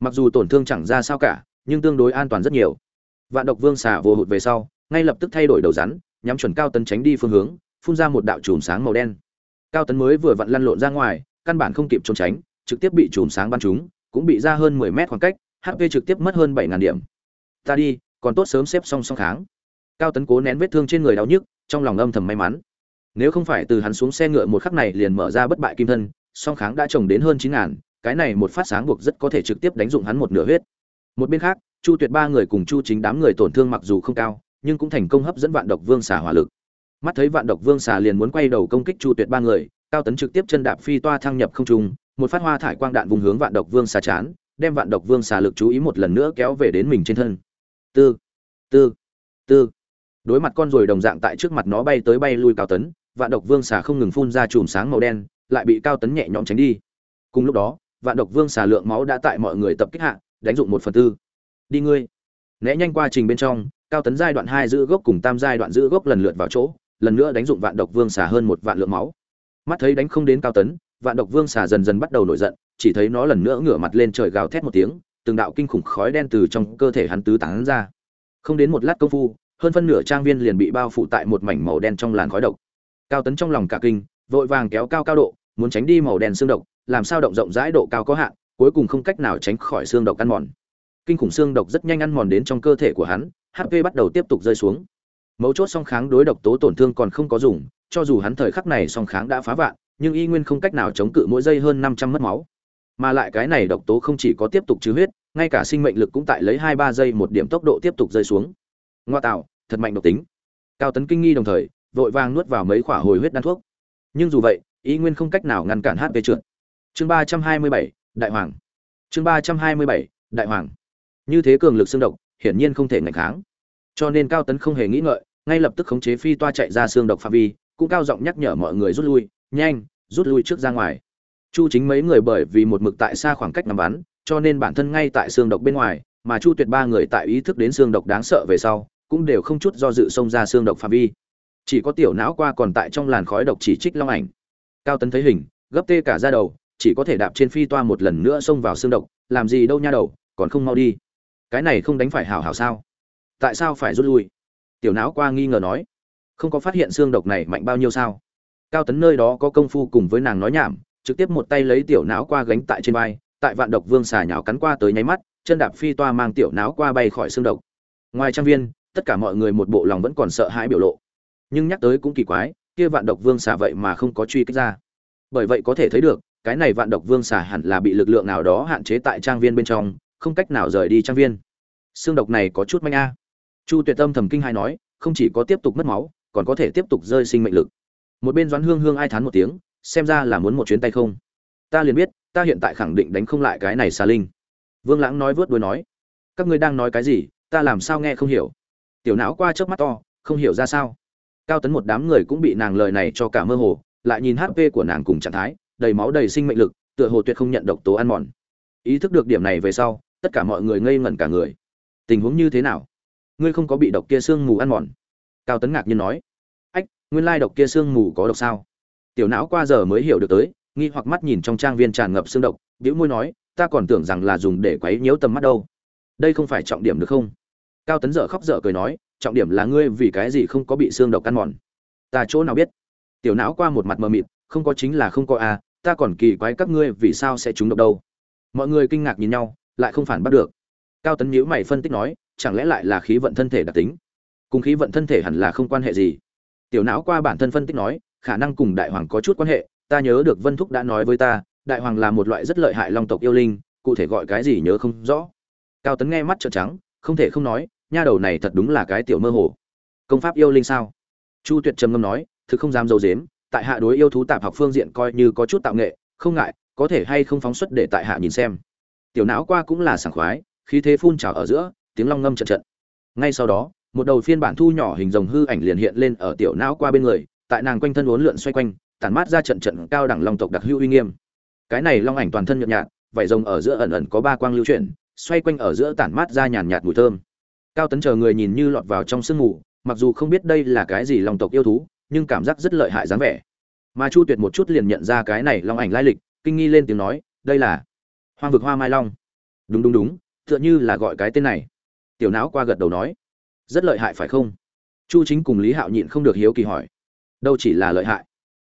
Mặc dù tổn thương chẳng ra sao cả, nhưng tương đối an toàn rất nhiều. Vạn độc vương xả vô hụt về sau, ngay lập tức thay đổi đầu rắn, nhắm chuẩn cao tấn tránh đi phương hướng, phun ra một đạo chùm sáng màu đen. Cao tấn mới vừa vặn lăn lộn ra ngoài, căn bản không kịp trốn tránh trực tiếp bị chùm sáng bắn trúng cũng bị ra hơn mười mét khoảng cách hp trực tiếp mất hơn bảy ngàn điểm. Ta đi, còn tốt sớm xếp song song kháng. Cao tấn cố nén vết thương trên người đau nhức, trong lòng âm thầm may mắn. Nếu không phải từ hắn xuống xe ngựa một khắc này liền mở ra bất bại kim thân, song kháng đã trồng đến hơn chín ngàn, cái này một phát sáng buộc rất có thể trực tiếp đánh dụng hắn một nửa huyết. Một bên khác, chu tuyệt ba người cùng chu chính đám người tổn thương mặc dù không cao, nhưng cũng thành công hấp dẫn vạn độc vương xà hỏa lực. Mắt thấy vạn độc vương xà liền muốn quay đầu công kích chu tuyệt ba người, cao tấn trực tiếp chân đạp phi toa thăng nhập không trung một phát hoa thải quang đạn vùng hướng vạn độc vương xà chán, đem vạn độc vương xà lực chú ý một lần nữa kéo về đến mình trên thân. Tư tư tư. Đối mặt con ruồi đồng dạng tại trước mặt nó bay tới bay lui cao tấn, vạn độc vương xà không ngừng phun ra chùm sáng màu đen, lại bị cao tấn nhẹ nhõm tránh đi. Cùng lúc đó, vạn độc vương xà lượng máu đã tại mọi người tập kích hạ, đánh dụng một phần tư. Đi ngươi. Né nhanh qua trình bên trong, cao tấn giai đoạn hai giữ gốc cùng tam giai đoạn giữ gốc lần lượt vào chỗ, lần nữa đánh dụng vạn độc vương xà hơn một vạn lượng máu. Mắt thấy đánh không đến cao tấn vạn độc vương xà dần dần bắt đầu nổi giận, chỉ thấy nó lần nữa ngửa mặt lên trời gào thét một tiếng, từng đạo kinh khủng khói đen từ trong cơ thể hắn tứ tán ra. Không đến một lát công phu, hơn phân nửa trang viên liền bị bao phủ tại một mảnh màu đen trong làn khói độc. Cao tấn trong lòng cả kinh, vội vàng kéo cao cao độ, muốn tránh đi màu đen xương độc, làm sao động rộng rãi độ cao có hạn, cuối cùng không cách nào tránh khỏi xương độc ăn mòn. Kinh khủng xương độc rất nhanh ăn mòn đến trong cơ thể của hắn hp bắt đầu tiếp tục rơi xuống. Mấu chốt song kháng đối độc tố tổn thương còn không có dùng, cho dù hắn thời khắc này song kháng đã phá vạn nhưng y nguyên không cách nào chống cự mỗi giây hơn năm trăm mất máu. Mà lại cái này độc tố không chỉ có tiếp tục trừ huyết, ngay cả sinh mệnh lực cũng tại lấy hai ba giây một điểm tốc độ tiếp tục rơi xuống. Ngoa tạo, thật mạnh độc tính. Cao tấn kinh nghi đồng thời, vội vàng nuốt vào mấy khỏa hồi huyết đan thuốc. Nhưng dù vậy, y nguyên không cách nào ngăn cản hp trượt. Chương ba trăm hai mươi bảy, đại hoàng. Chương ba trăm hai mươi bảy, đại hoàng. Như thế cường lực xương độc, hiển nhiên không thể ngạch kháng. Cho nên cao tấn không hề nghĩ ngợi, ngay lập tức khống chế phi toa chạy ra xương độc phạm vi, cũng cao giọng nhắc nhở mọi người rút lui nhanh, rút lui trước ra ngoài. Chu chính mấy người bởi vì một mực tại xa khoảng cách nằm bắn, cho nên bản thân ngay tại xương độc bên ngoài, mà chu tuyệt ba người tại ý thức đến xương độc đáng sợ về sau, cũng đều không chút do dự xông ra xương độc phạm vi. Chỉ có tiểu não qua còn tại trong làn khói độc chỉ trích long ảnh. Cao tấn thấy hình, gấp tê cả ra đầu, chỉ có thể đạp trên phi toa một lần nữa xông vào xương độc, làm gì đâu nha đầu, còn không mau đi. Cái này không đánh phải hảo hảo sao? Tại sao phải rút lui? Tiểu não qua nghi ngờ nói. Không có phát hiện xương độc này mạnh bao nhiêu sao? Cao tấn nơi đó có công phu cùng với nàng nói nhảm, trực tiếp một tay lấy tiểu não qua gánh tại trên vai, tại vạn độc vương xà nhào cắn qua tới nháy mắt, chân đạp phi toa mang tiểu não qua bay khỏi xương độc. Ngoài trang viên, tất cả mọi người một bộ lòng vẫn còn sợ hãi biểu lộ. Nhưng nhắc tới cũng kỳ quái, kia vạn độc vương xà vậy mà không có truy kích ra. Bởi vậy có thể thấy được, cái này vạn độc vương xà hẳn là bị lực lượng nào đó hạn chế tại trang viên bên trong, không cách nào rời đi trang viên. Xương độc này có chút manh a. Chu tuyệt tâm thầm kinh hai nói, không chỉ có tiếp tục mất máu, còn có thể tiếp tục rơi sinh mệnh lực một bên doãn hương hương ai thán một tiếng, xem ra là muốn một chuyến tay không. Ta liền biết, ta hiện tại khẳng định đánh không lại cái này xà linh. Vương lãng nói vớt đuôi nói, các ngươi đang nói cái gì, ta làm sao nghe không hiểu. Tiểu não qua trước mắt to, không hiểu ra sao. Cao tấn một đám người cũng bị nàng lời này cho cả mơ hồ, lại nhìn hp của nàng cùng trạng thái, đầy máu đầy sinh mệnh lực, tựa hồ tuyệt không nhận độc tố ăn mòn. Ý thức được điểm này về sau, tất cả mọi người ngây ngẩn cả người. Tình huống như thế nào? Ngươi không có bị độc kia sương mù ăn mòn? Cao tấn ngạc nhiên nói nguyên lai độc kia sương mù có độc sao? Tiểu não qua giờ mới hiểu được tới, nghi hoặc mắt nhìn trong trang viên tràn ngập xương độc, bĩu môi nói, ta còn tưởng rằng là dùng để quấy nhiễu tầm mắt đâu. Đây không phải trọng điểm được không? Cao tấn dở khóc dở cười nói, trọng điểm là ngươi vì cái gì không có bị xương độc ăn mòn? Ta chỗ nào biết? Tiểu não qua một mặt mờ mịt, không có chính là không có à ta còn kỳ quái các ngươi vì sao sẽ trúng độc đâu. Mọi người kinh ngạc nhìn nhau, lại không phản bắt được. Cao tấn nhíu mày phân tích nói, chẳng lẽ lại là khí vận thân thể đặc tính? Cùng khí vận thân thể hẳn là không quan hệ gì tiểu não qua bản thân phân tích nói, khả năng cùng đại hoàng có chút quan hệ, ta nhớ được vân thúc đã nói với ta, đại hoàng là một loại rất lợi hại long tộc yêu linh, cụ thể gọi cái gì nhớ không rõ. Cao tấn nghe mắt trợn trắng, không thể không nói, nha đầu này thật đúng là cái tiểu mơ hồ. Công pháp yêu linh sao? Chu tuyệt trầm ngâm nói, thực không dám dâu dếm, tại hạ đối yêu thú tạp học phương diện coi như có chút tạo nghệ, không ngại, có thể hay không phóng xuất để tại hạ nhìn xem. Tiểu não qua cũng là sảng khoái, khí thế phun trào ở giữa, tiếng long ngâm trận trận ngay sau đó một đầu phiên bản thu nhỏ hình rồng hư ảnh liền hiện lên ở tiểu não qua bên người, tại nàng quanh thân uốn lượn xoay quanh, tản mát ra trận trận cao đẳng long tộc đặc hữu uy nghiêm. Cái này long ảnh toàn thân nhợt nhạt vảy rồng ở giữa ẩn ẩn có ba quang lưu chuyển, xoay quanh ở giữa tản mát ra nhàn nhạt mùi thơm. Cao tấn chờ người nhìn như lọt vào trong sương mù, mặc dù không biết đây là cái gì long tộc yêu thú, nhưng cảm giác rất lợi hại dáng vẻ. Mà chu tuyệt một chút liền nhận ra cái này long ảnh lai lịch, kinh nghi lên tiếng nói, đây là hoang vực hoa mai long. Đúng đúng đúng, tựa như là gọi cái tên này. Tiểu não qua gật đầu nói rất lợi hại phải không? Chu chính cùng lý hạo nhịn không được hiếu kỳ hỏi. Đâu chỉ là lợi hại?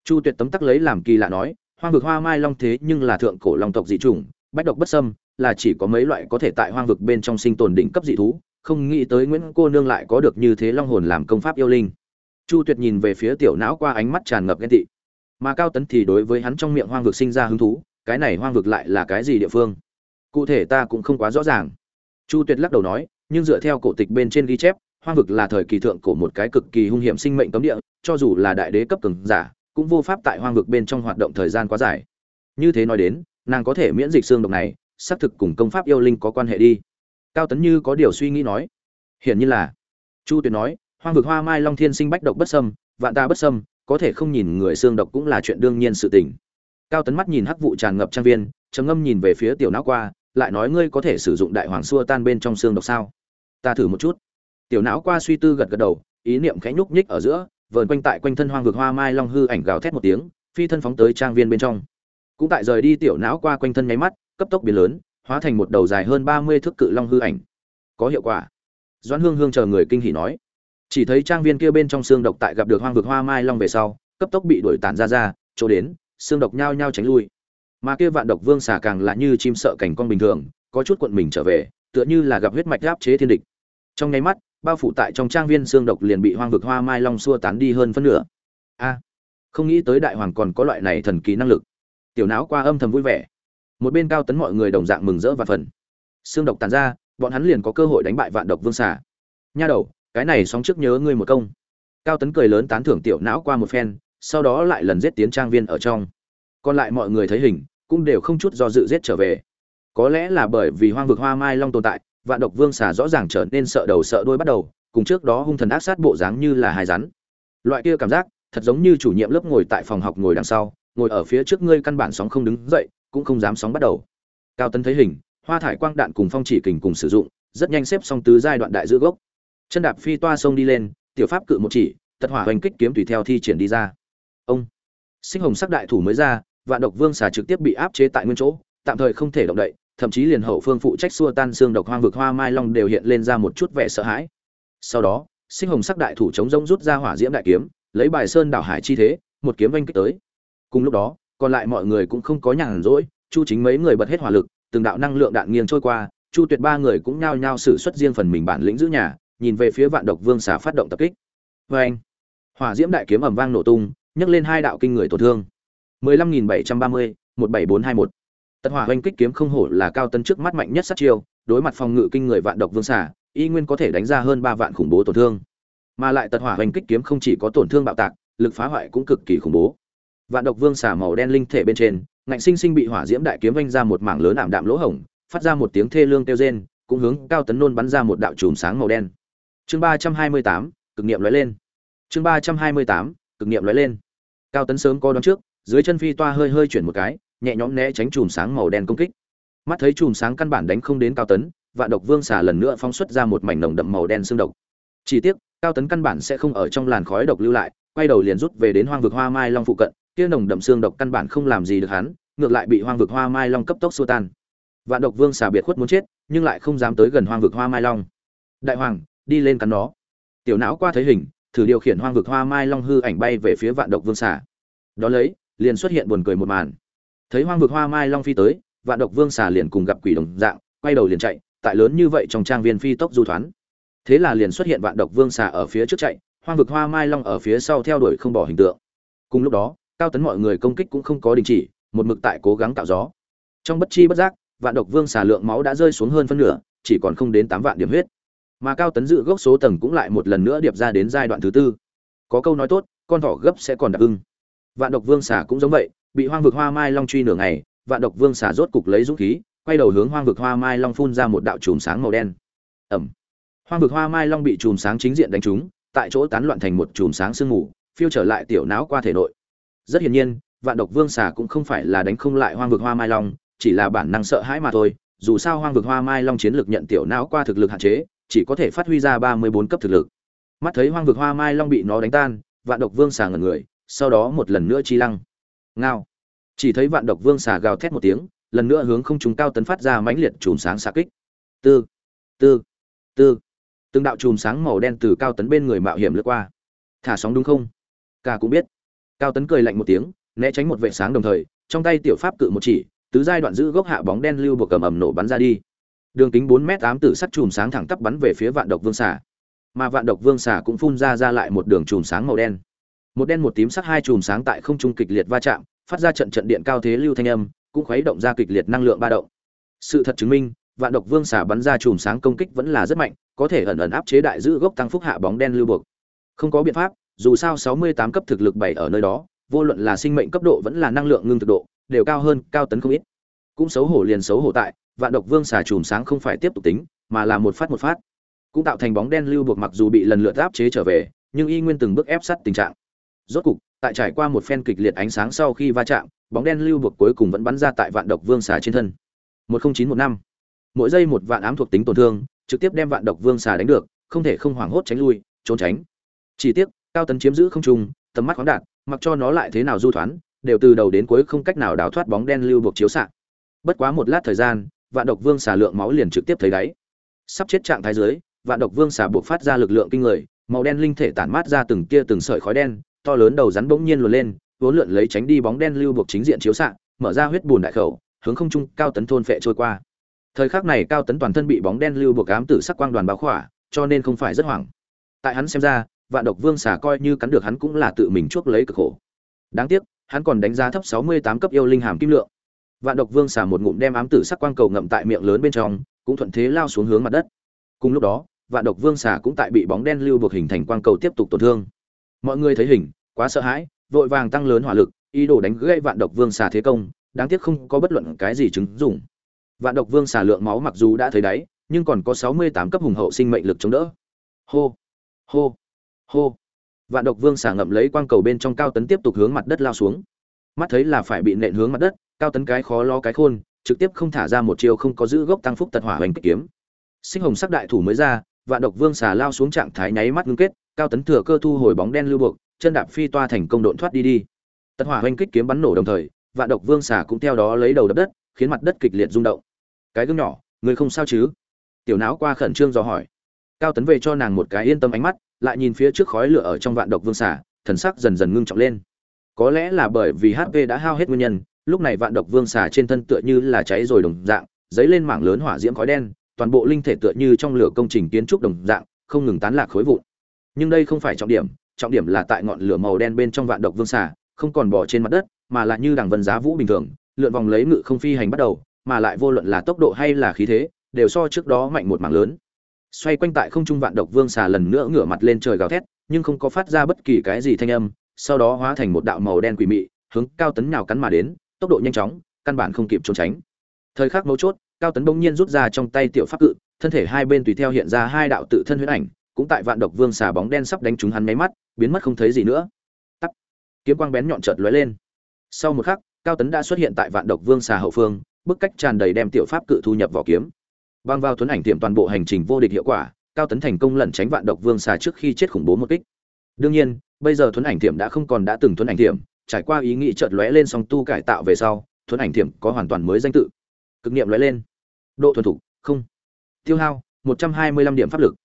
Chu tuyệt tấm tắc lấy làm kỳ lạ nói, hoang vực hoa mai long thế nhưng là thượng cổ long tộc dị chủng, bách độc bất sâm là chỉ có mấy loại có thể tại hoang vực bên trong sinh tồn đỉnh cấp dị thú, không nghĩ tới nguyễn cô nương lại có được như thế long hồn làm công pháp yêu linh. Chu tuyệt nhìn về phía tiểu não qua ánh mắt tràn ngập ghen tị. Mà cao tấn thì đối với hắn trong miệng hoang vực sinh ra hứng thú, cái này hoang vực lại là cái gì địa phương? Cụ thể ta cũng không quá rõ ràng. Chu tuyệt lắc đầu nói, nhưng dựa theo cổ tịch bên trên ghi chép hoang vực là thời kỳ thượng cổ một cái cực kỳ hung hiểm sinh mệnh cấm địa, cho dù là đại đế cấp cường giả, cũng vô pháp tại hoang vực bên trong hoạt động thời gian quá dài. Như thế nói đến, nàng có thể miễn dịch xương độc này, xác thực cùng công pháp yêu linh có quan hệ đi. Cao tấn như có điều suy nghĩ nói, hiển nhiên là. Chu tuyệt nói, hoang vực hoa mai long thiên sinh bách độc bất sâm vạn ta bất sâm có thể không nhìn người xương độc cũng là chuyện đương nhiên sự tình. Cao tấn mắt nhìn hắc vụ tràn ngập trang viên, trầm ngâm nhìn về phía tiểu não qua, lại nói, ngươi có thể sử dụng đại hoàng xua tan bên trong xương độc sao? Ta thử một chút tiểu não qua suy tư gật gật đầu, ý niệm khẽ nhúc nhích ở giữa, vờn quanh tại quanh thân hoang vực hoa mai long hư ảnh gào thét một tiếng, phi thân phóng tới trang viên bên trong. Cũng tại rời đi tiểu não qua quanh thân nháy mắt, cấp tốc biến lớn, hóa thành một đầu dài hơn ba mươi thước cự long hư ảnh. Có hiệu quả. Doãn hương hương chờ người kinh hỉ nói. Chỉ thấy trang viên kia bên trong xương độc tại gặp được hoang vực hoa mai long về sau, cấp tốc bị đuổi tản ra ra, chỗ đến, xương độc nhao nhao tránh lui. Mà kia vạn độc vương xà càng là như chim sợ cảnh con bình thường, có chút cuộn mình trở về, tựa như là gặp huyết mạch áp chế thiên địch. Trong nháy mắt bao phủ tại trong trang viên xương độc liền bị hoang vực hoa mai long xua tán đi hơn phân nửa. A, không nghĩ tới đại hoàng còn có loại này thần kỳ năng lực. Tiểu não qua âm thầm vui vẻ. Một bên cao tấn mọi người đồng dạng mừng rỡ và phần xương độc tàn ra, bọn hắn liền có cơ hội đánh bại vạn độc vương xà. Nha đầu, cái này sóng trước nhớ ngươi một công. Cao tấn cười lớn tán thưởng tiểu não qua một phen, sau đó lại lần giết tiến trang viên ở trong. Còn lại mọi người thấy hình, cũng đều không chút do dự giết trở về. Có lẽ là bởi vì hoang vực hoa mai long tồn tại vạn độc vương xà rõ ràng trở nên sợ đầu sợ đuôi bắt đầu, cùng trước đó hung thần ác sát bộ dáng như là hai rắn. Loại kia cảm giác, thật giống như chủ nhiệm lớp ngồi tại phòng học ngồi đằng sau, ngồi ở phía trước ngươi căn bản sóng không đứng dậy, cũng không dám sóng bắt đầu. Cao tấn thấy hình, hoa thải quang đạn cùng phong chỉ kình cùng sử dụng, rất nhanh xếp xong tứ giai đoạn đại giữ gốc. Chân đạp phi toa sông đi lên, tiểu pháp cự một chỉ, tật hỏa hoành kích kiếm tùy theo thi triển đi ra. Ông! Sinh hồng sắc đại thủ mới ra, vạn độc vương xà trực tiếp bị áp chế tại nguyên chỗ, tạm thời không thể động đậy thậm chí liền hậu phương phụ trách xua tan xương độc hoang vực hoa mai long đều hiện lên ra một chút vẻ sợ hãi. Sau đó sinh hồng sắc đại thủ chống rông rút ra hỏa diễm đại kiếm lấy bài sơn đảo hải chi thế một kiếm vanh kích tới. Cùng lúc đó còn lại mọi người cũng không có nhàn rỗi chu chính mấy người bật hết hỏa lực từng đạo năng lượng đạn nghiêng trôi qua chu tuyệt ba người cũng nhao nhao xử xuất riêng phần mình bản lĩnh giữ nhà nhìn về phía vạn độc vương xà phát động tập kích. Vê anh hỏa diễm đại kiếm ầm vang nổ tung nhấc lên hai đạo kinh người tổn thương. 15730, 17421. Tật hỏa hoành kích kiếm không hổ là cao tân trước mắt mạnh nhất sát chiêu, đối mặt phòng ngự kinh người vạn độc vương xà, y nguyên có thể đánh ra hơn ba vạn khủng bố tổn thương. Mà lại tật hỏa hoành kích kiếm không chỉ có tổn thương bạo tạc, lực phá hoại cũng cực kỳ khủng bố. Vạn độc vương xà màu đen linh thể bên trên, ngạnh sinh sinh bị hỏa diễm đại kiếm oanh ra một mảng lớn ảm đạm lỗ hổng, phát ra một tiếng thê lương kêu rên, cũng hướng cao tấn nôn bắn ra một đạo chùm sáng màu đen. Chương 328, cực niệm lóe lên. Chương 328, cực niệm lóe lên. Cao tấn sớm có đón trước, dưới chân phi toa hơi hơi chuyển một cái, nhẹ nhõm né tránh chùm sáng màu đen công kích. Mắt thấy chùm sáng căn bản đánh không đến cao tấn, vạn độc vương xà lần nữa phóng xuất ra một mảnh nồng đậm màu đen xương độc. Chỉ tiếc, cao tấn căn bản sẽ không ở trong làn khói độc lưu lại, quay đầu liền rút về đến hoang vực hoa mai long phụ cận, kia nồng đậm xương độc căn bản không làm gì được hắn, ngược lại bị hoang vực hoa mai long cấp tốc xua tan. Vạn độc vương xà biệt khuất muốn chết, nhưng lại không dám tới gần hoang vực hoa mai long. Đại hoàng, đi lên cắn nó. Tiểu não qua thấy hình, thử điều khiển hoang vực hoa mai long hư ảnh bay về phía vạn độc vương xà. Đó lấy, liền xuất hiện buồn cười một màn thấy hoang vực hoa mai long phi tới, vạn độc vương xà liền cùng gặp quỷ đồng dạng, quay đầu liền chạy, tại lớn như vậy trong trang viên phi tốc du thoán. Thế là liền xuất hiện vạn độc vương xà ở phía trước chạy, hoang vực hoa mai long ở phía sau theo đuổi không bỏ hình tượng. Cùng lúc đó, cao tấn mọi người công kích cũng không có đình chỉ, một mực tại cố gắng tạo gió. Trong bất chi bất giác, vạn độc vương xà lượng máu đã rơi xuống hơn phân nửa, chỉ còn không đến tám vạn điểm huyết. Mà cao tấn dự gốc số tầng cũng lại một lần nữa điệp ra đến giai đoạn thứ tư. Có câu nói tốt, con thỏ gấp sẽ còn đặc ưng vạn độc vương xà cũng giống vậy bị hoang vực hoa mai long truy nửa ngày, vạn độc vương xả rốt cục lấy dũng khí, quay đầu hướng hoang vực hoa mai long phun ra một đạo chùm sáng màu đen. Ẩm. Hoang vực hoa mai long bị chùm sáng chính diện đánh trúng, tại chỗ tán loạn thành một chùm sáng sương mù, phiêu trở lại tiểu não qua thể nội. Rất hiển nhiên, vạn độc vương xả cũng không phải là đánh không lại hoang vực hoa mai long, chỉ là bản năng sợ hãi mà thôi, dù sao hoang vực hoa mai long chiến lược nhận tiểu não qua thực lực hạn chế, chỉ có thể phát huy ra ba mươi bốn cấp thực lực. Mắt thấy hoang vực hoa mai long bị nó đánh tan, vạn độc vương xả ngẩn người, sau đó một lần nữa chi lăng ngao. Chỉ thấy vạn độc vương xà gào thét một tiếng, lần nữa hướng không chúng cao tấn phát ra mãnh liệt chùm sáng xạ kích. Tư tư tư. Từng đạo chùm sáng màu đen từ cao tấn bên người mạo hiểm lướt qua. Thả sóng đúng không? Ca cũng biết. Cao tấn cười lạnh một tiếng, né tránh một vệ sáng đồng thời, trong tay tiểu pháp cự một chỉ, tứ giai đoạn giữ gốc hạ bóng đen lưu buộc cầm ầm nổ bắn ra đi. Đường kính bốn m tám tử sắt chùm sáng thẳng tắp bắn về phía vạn độc vương xà. Mà vạn độc vương xà cũng phun ra ra lại một đường chùm sáng màu đen một đen một tím sắc hai chùm sáng tại không trung kịch liệt va chạm, phát ra trận trận điện cao thế lưu thanh âm, cũng khuấy động ra kịch liệt năng lượng ba động. Sự thật chứng minh, vạn độc vương xả bắn ra chùm sáng công kích vẫn là rất mạnh, có thể ẩn ẩn áp chế đại giữ gốc tăng phúc hạ bóng đen lưu buộc. Không có biện pháp, dù sao 68 cấp thực lực bảy ở nơi đó, vô luận là sinh mệnh cấp độ vẫn là năng lượng ngưng thực độ, đều cao hơn, cao tấn không ít. Cũng xấu hổ liền xấu hổ tại, vạn độc vương xả chùm sáng không phải tiếp tục tính, mà là một phát một phát. Cũng tạo thành bóng đen lưu buộc mặc dù bị lần lượt áp chế trở về, nhưng y nguyên từng bước ép sát tình trạng rốt cục, tại trải qua một phen kịch liệt ánh sáng sau khi va chạm, bóng đen lưu buộc cuối cùng vẫn bắn ra tại vạn độc vương xà trên thân. Một nghìn chín một năm. Mỗi giây một vạn ám thuộc tính tổn thương, trực tiếp đem vạn độc vương xà đánh được, không thể không hoảng hốt tránh lui, trốn tránh. Chỉ tiếc, cao tấn chiếm giữ không trung, tầm mắt khoáng đạt, mặc cho nó lại thế nào du thoán, đều từ đầu đến cuối không cách nào đào thoát bóng đen lưu buộc chiếu xạ bất quá một lát thời gian, vạn độc vương xà lượng máu liền trực tiếp thấy đáy. Sắp chết trạng thái dưới, vạn độc vương xà buộc phát ra lực lượng kinh người, màu đen linh thể tản mát ra từng tia từng sợi khói đen to lớn đầu rắn bỗng nhiên luồn lên, vốn lượn lấy tránh đi bóng đen lưu buộc chính diện chiếu xạ, mở ra huyết bùn đại khẩu, hướng không trung cao tấn thôn phệ trôi qua. Thời khắc này cao tấn toàn thân bị bóng đen lưu buộc ám tử sắc quang đoàn bao khỏa, cho nên không phải rất hoảng. Tại hắn xem ra, vạn độc vương xà coi như cắn được hắn cũng là tự mình chuốc lấy cực khổ. Đáng tiếc, hắn còn đánh giá thấp sáu mươi tám cấp yêu linh hàm kim lượng. Vạn độc vương xà một ngụm đem ám tử sắc quang cầu ngậm tại miệng lớn bên trong, cũng thuận thế lao xuống hướng mặt đất. Cùng lúc đó, vạn độc vương xà cũng tại bị bóng đen lưu buộc hình thành quang cầu tiếp tục tổn thương mọi người thấy hình, quá sợ hãi, vội vàng tăng lớn hỏa lực, ý đồ đánh gãy vạn độc vương xà thế công, đáng tiếc không có bất luận cái gì chứng dụng. Vạn độc vương xà lượng máu mặc dù đã thấy đáy, nhưng còn có sáu mươi tám cấp hùng hậu sinh mệnh lực chống đỡ. Hô hô hô. Vạn độc vương xà ngậm lấy quang cầu bên trong cao tấn tiếp tục hướng mặt đất lao xuống. Mắt thấy là phải bị nện hướng mặt đất, cao tấn cái khó lo cái khôn, trực tiếp không thả ra một chiều không có giữ gốc tăng phúc tật hỏa hoành kích kiếm. Sinh hồng sắc đại thủ mới ra, vạn độc vương xà lao xuống trạng thái nháy mắt ngưng kết cao tấn thừa cơ thu hồi bóng đen lưu buộc, chân đạp phi toa thành công độn thoát đi đi. Tật hỏa hoanh kích kiếm bắn nổ đồng thời, vạn độc vương xà cũng theo đó lấy đầu đập đất, khiến mặt đất kịch liệt rung động. Cái gương nhỏ, người không sao chứ? Tiểu não qua khẩn trương dò hỏi. Cao tấn về cho nàng một cái yên tâm ánh mắt, lại nhìn phía trước khói lửa ở trong vạn độc vương xà, thần sắc dần dần ngưng trọng lên. Có lẽ là bởi vì hp đã hao hết nguyên nhân, lúc này vạn độc vương xà trên thân tựa như là cháy rồi đồng dạng, dấy lên mảng lớn hỏa diễm khói đen, toàn bộ linh thể tựa như trong lửa công trình kiến trúc đồng dạng, không ngừng tán lạc khối vụn nhưng đây không phải trọng điểm trọng điểm là tại ngọn lửa màu đen bên trong vạn độc vương xà, không còn bỏ trên mặt đất, mà là như đằng vân giá vũ bình thường, lượn vòng lấy ngự không phi hành bắt đầu, mà lại vô luận là tốc độ hay là khí thế, đều so trước đó mạnh một mảng lớn. Xoay quanh tại không trung vạn độc vương xà lần nữa ngửa mặt lên trời gào thét, nhưng không có phát ra bất kỳ cái gì thanh âm, sau đó hóa thành một đạo màu đen quỷ mị, hướng cao tấn nào cắn mà đến, tốc độ nhanh chóng, căn bản không kịp trốn tránh. Thời khắc mấu chốt, cao tấn bỗng nhiên rút ra trong tay tiểu pháp cự, thân thể hai bên tùy theo hiện ra hai đạo tự thân huyết ảnh cũng tại vạn độc vương xà bóng đen sắp đánh trúng hắn máy mắt, biến mất không thấy gì nữa. Tắt kiếm quang bén nhọn chợt lóe lên. Sau một khắc, cao tấn đã xuất hiện tại vạn độc vương xà hậu phương, bức cách tràn đầy đem tiểu pháp cự thu nhập vào kiếm. Băng vào tuấn ảnh tiệm toàn bộ hành trình vô địch hiệu quả, cao tấn thành công lẩn tránh vạn độc vương xà trước khi chết khủng bố một kích. Đương nhiên, bây giờ tuấn ảnh tiệm đã không còn đã từng tuấn ảnh tiệm, trải qua ý nghĩ chợt lóe lên song tu cải tạo về sau, tuấn ảnh tiệm có hoàn toàn mới danh tự. Cực niệm lóe lên. Độ thuần thục, không. Tiêu hao, một trăm hai mươi lăm điểm pháp lực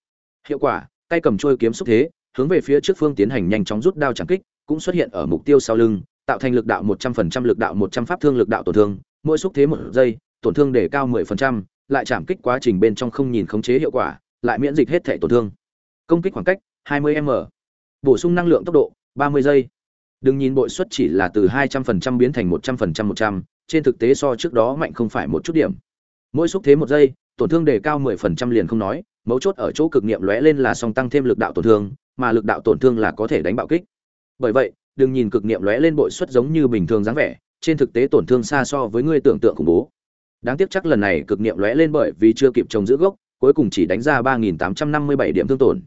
hiệu quả tay cầm trôi kiếm xúc thế hướng về phía trước phương tiến hành nhanh chóng rút đao chẳng kích cũng xuất hiện ở mục tiêu sau lưng tạo thành lực đạo một trăm phần trăm lực đạo một trăm pháp thương lực đạo tổn thương. Mỗi xúc thế một giây tổn thương để cao mười phần trăm lại chạm kích quá trình bên trong không nhìn khống chế hiệu quả lại miễn dịch hết thể tổn thương. Công kích khoảng cách 20 m. Bổ sung năng lượng tốc độ 30 giây. Đừng nhìn bội suất chỉ là từ 200% biến thành 100% 100, trên thực tế so trước đó mạnh không phải một chút điểm. Mỗi xúc thế một giây tổn thương đề cao 10% liền không nói mấu chốt ở chỗ cực nghiệm lóe lên là song tăng thêm lực đạo tổn thương, mà lực đạo tổn thương là có thể đánh bạo kích. Bởi vậy, đừng nhìn cực nghiệm lóe lên bội suất giống như bình thường dáng vẻ, trên thực tế tổn thương xa so với ngươi tưởng tượng khủng bố. Đáng tiếc chắc lần này cực nghiệm lóe lên bởi vì chưa kịp trồng giữ gốc, cuối cùng chỉ đánh ra 3.857 điểm thương tổn.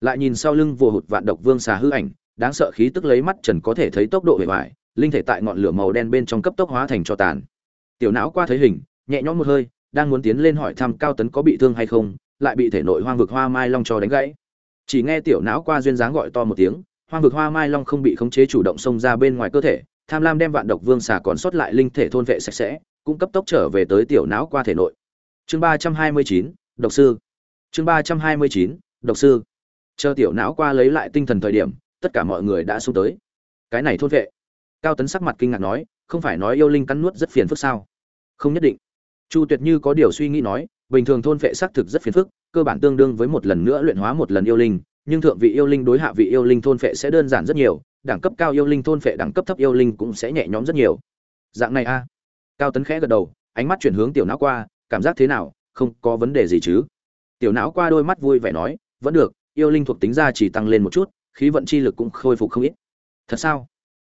Lại nhìn sau lưng vua hụt vạn độc vương xà hư ảnh, đáng sợ khí tức lấy mắt trần có thể thấy tốc độ hệ hoại linh thể tại ngọn lửa màu đen bên trong cấp tốc hóa thành cho tàn. Tiểu não qua thấy hình, nhẹ nhõm một hơi, đang muốn tiến lên hỏi thăm cao tấn có bị thương hay không lại bị thể nội hoang vực hoa mai long cho đánh gãy. Chỉ nghe tiểu não qua duyên dáng gọi to một tiếng, hoang vực hoa mai long không bị khống chế chủ động xông ra bên ngoài cơ thể, tham lam đem vạn độc vương xà còn sót lại linh thể thôn vệ sạch sẽ, cũng cấp tốc trở về tới tiểu não qua thể nội. Chương ba trăm hai mươi chín, độc sư. Chương ba trăm hai mươi chín, độc sư. Chờ tiểu não qua lấy lại tinh thần thời điểm, tất cả mọi người đã xuống tới. Cái này thôn vệ. Cao tấn sắc mặt kinh ngạc nói, không phải nói yêu linh cắn nuốt rất phiền phức sao? Không nhất định. Chu tuyệt như có điều suy nghĩ nói bình thường thôn vệ xác thực rất phiền phức, cơ bản tương đương với một lần nữa luyện hóa một lần yêu linh, nhưng thượng vị yêu linh đối hạ vị yêu linh thôn vệ sẽ đơn giản rất nhiều, đẳng cấp cao yêu linh thôn vệ đẳng cấp thấp yêu linh cũng sẽ nhẹ nhõm rất nhiều. Dạng này a. À. Cao tấn khẽ gật đầu, ánh mắt chuyển hướng tiểu não qua, cảm giác thế nào, không có vấn đề gì chứ? Tiểu não qua đôi mắt vui vẻ nói, vẫn được, yêu linh thuộc tính ra chỉ tăng lên một chút, khí vận chi lực cũng khôi phục không ít. Thật sao?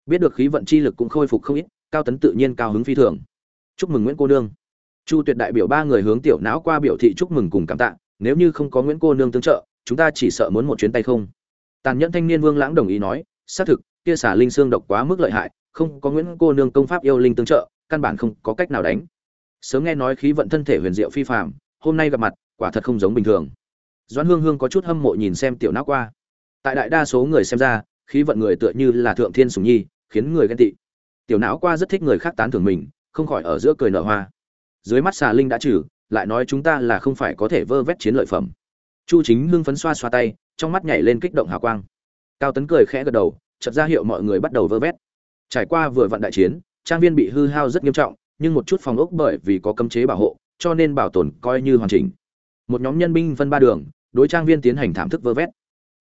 Biết được khí vận chi lực cũng khôi phục không ít, cao tấn tự nhiên cao hứng phi thường. Chúc mừng nguyễn cô đương chu tuyệt đại biểu ba người hướng tiểu não qua biểu thị chúc mừng cùng cảm tạ, nếu như không có nguyễn cô nương tương trợ, chúng ta chỉ sợ muốn một chuyến tay không. Tàn nhẫn thanh niên vương lãng đồng ý nói, xác thực, kia xả linh xương độc quá mức lợi hại, không có nguyễn cô nương công pháp yêu linh tương trợ, căn bản không có cách nào đánh. Sớm nghe nói khí vận thân thể huyền diệu phi phàm, hôm nay gặp mặt, quả thật không giống bình thường. Doãn hương hương có chút hâm mộ nhìn xem tiểu não qua. Tại đại đa số người xem ra, khí vận người tựa như là thượng thiên sùng nhi, khiến người ghen tị. Tiểu não qua rất thích người khác tán thưởng mình, không khỏi ở giữa cười nở hoa dưới mắt xà linh đã trừ, lại nói chúng ta là không phải có thể vơ vét chiến lợi phẩm. Chu chính hưng phấn xoa xoa tay, trong mắt nhảy lên kích động hào quang. Cao tấn cười khẽ gật đầu, chợt ra hiệu mọi người bắt đầu vơ vét. Trải qua vừa vặn đại chiến, trang viên bị hư hao rất nghiêm trọng, nhưng một chút phòng ốc bởi vì có cấm chế bảo hộ, cho nên bảo tồn coi như hoàn chỉnh. Một nhóm nhân binh phân ba đường, đối trang viên tiến hành thảm thức vơ vét.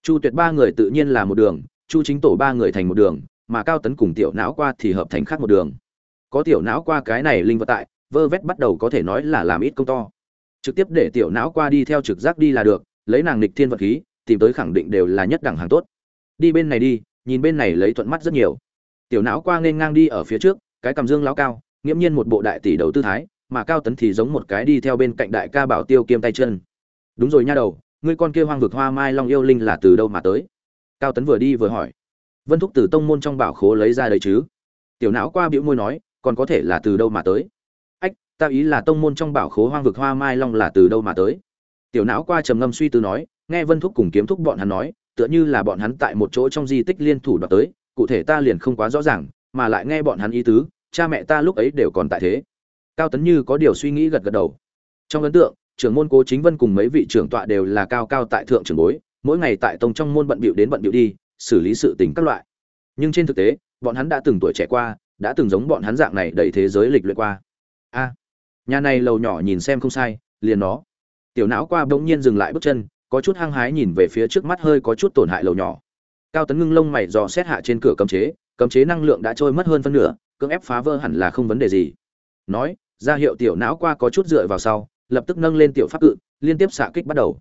Chu tuyệt ba người tự nhiên là một đường, chu chính tổ ba người thành một đường, mà cao tấn cùng tiểu não qua thì hợp thành khác một đường. Có tiểu não qua cái này linh vật tại vơ vét bắt đầu có thể nói là làm ít công to. Trực tiếp để tiểu não qua đi theo trực giác đi là được, lấy nàng nịch thiên vật khí, tìm tới khẳng định đều là nhất đẳng hàng tốt. Đi bên này đi, nhìn bên này lấy thuận mắt rất nhiều. Tiểu não qua nên ngang đi ở phía trước, cái cầm dương lão cao, nghiễm nhiên một bộ đại tỷ đầu tư thái, mà cao tấn thì giống một cái đi theo bên cạnh đại ca bảo tiêu kiêm tay chân. Đúng rồi nha đầu, ngươi con kia hoang vực hoa mai long yêu linh là từ đâu mà tới? Cao tấn vừa đi vừa hỏi. Vân thúc từ tông môn trong bảo khố lấy ra đấy chứ? Tiểu não qua bĩu môi nói, còn có thể là từ đâu mà tới? Ta ý là tông môn trong bảo khố hoang vực hoa mai long là từ đâu mà tới? Tiểu não qua trầm ngâm suy tư nói, nghe vân thúc cùng kiếm thúc bọn hắn nói, tựa như là bọn hắn tại một chỗ trong di tích liên thủ đoạt tới, cụ thể ta liền không quá rõ ràng, mà lại nghe bọn hắn ý tứ, cha mẹ ta lúc ấy đều còn tại thế. Cao tấn như có điều suy nghĩ gật gật đầu. Trong ấn tượng, trưởng môn cố chính vân cùng mấy vị trưởng tọa đều là cao cao tại thượng trưởng bối, mỗi ngày tại tông trong môn bận bịu đến bận bịu đi, xử lý sự tình các loại. Nhưng trên thực tế, bọn hắn đã từng tuổi trẻ qua, đã từng giống bọn hắn dạng này đầy thế giới lịch luyện qua. A nhà này lầu nhỏ nhìn xem không sai, liền nó. Tiểu não qua bỗng nhiên dừng lại bước chân, có chút hăng hái nhìn về phía trước mắt hơi có chút tổn hại lầu nhỏ. Cao tấn ngưng lông mày dò xét hạ trên cửa cấm chế cấm chế năng lượng đã trôi mất hơn phân nửa, cưỡng ép phá vỡ hẳn là không vấn đề gì. Nói, ra hiệu tiểu não qua có chút dựa vào sau, lập tức nâng lên tiểu pháp cự, liên tiếp xạ kích bắt đầu.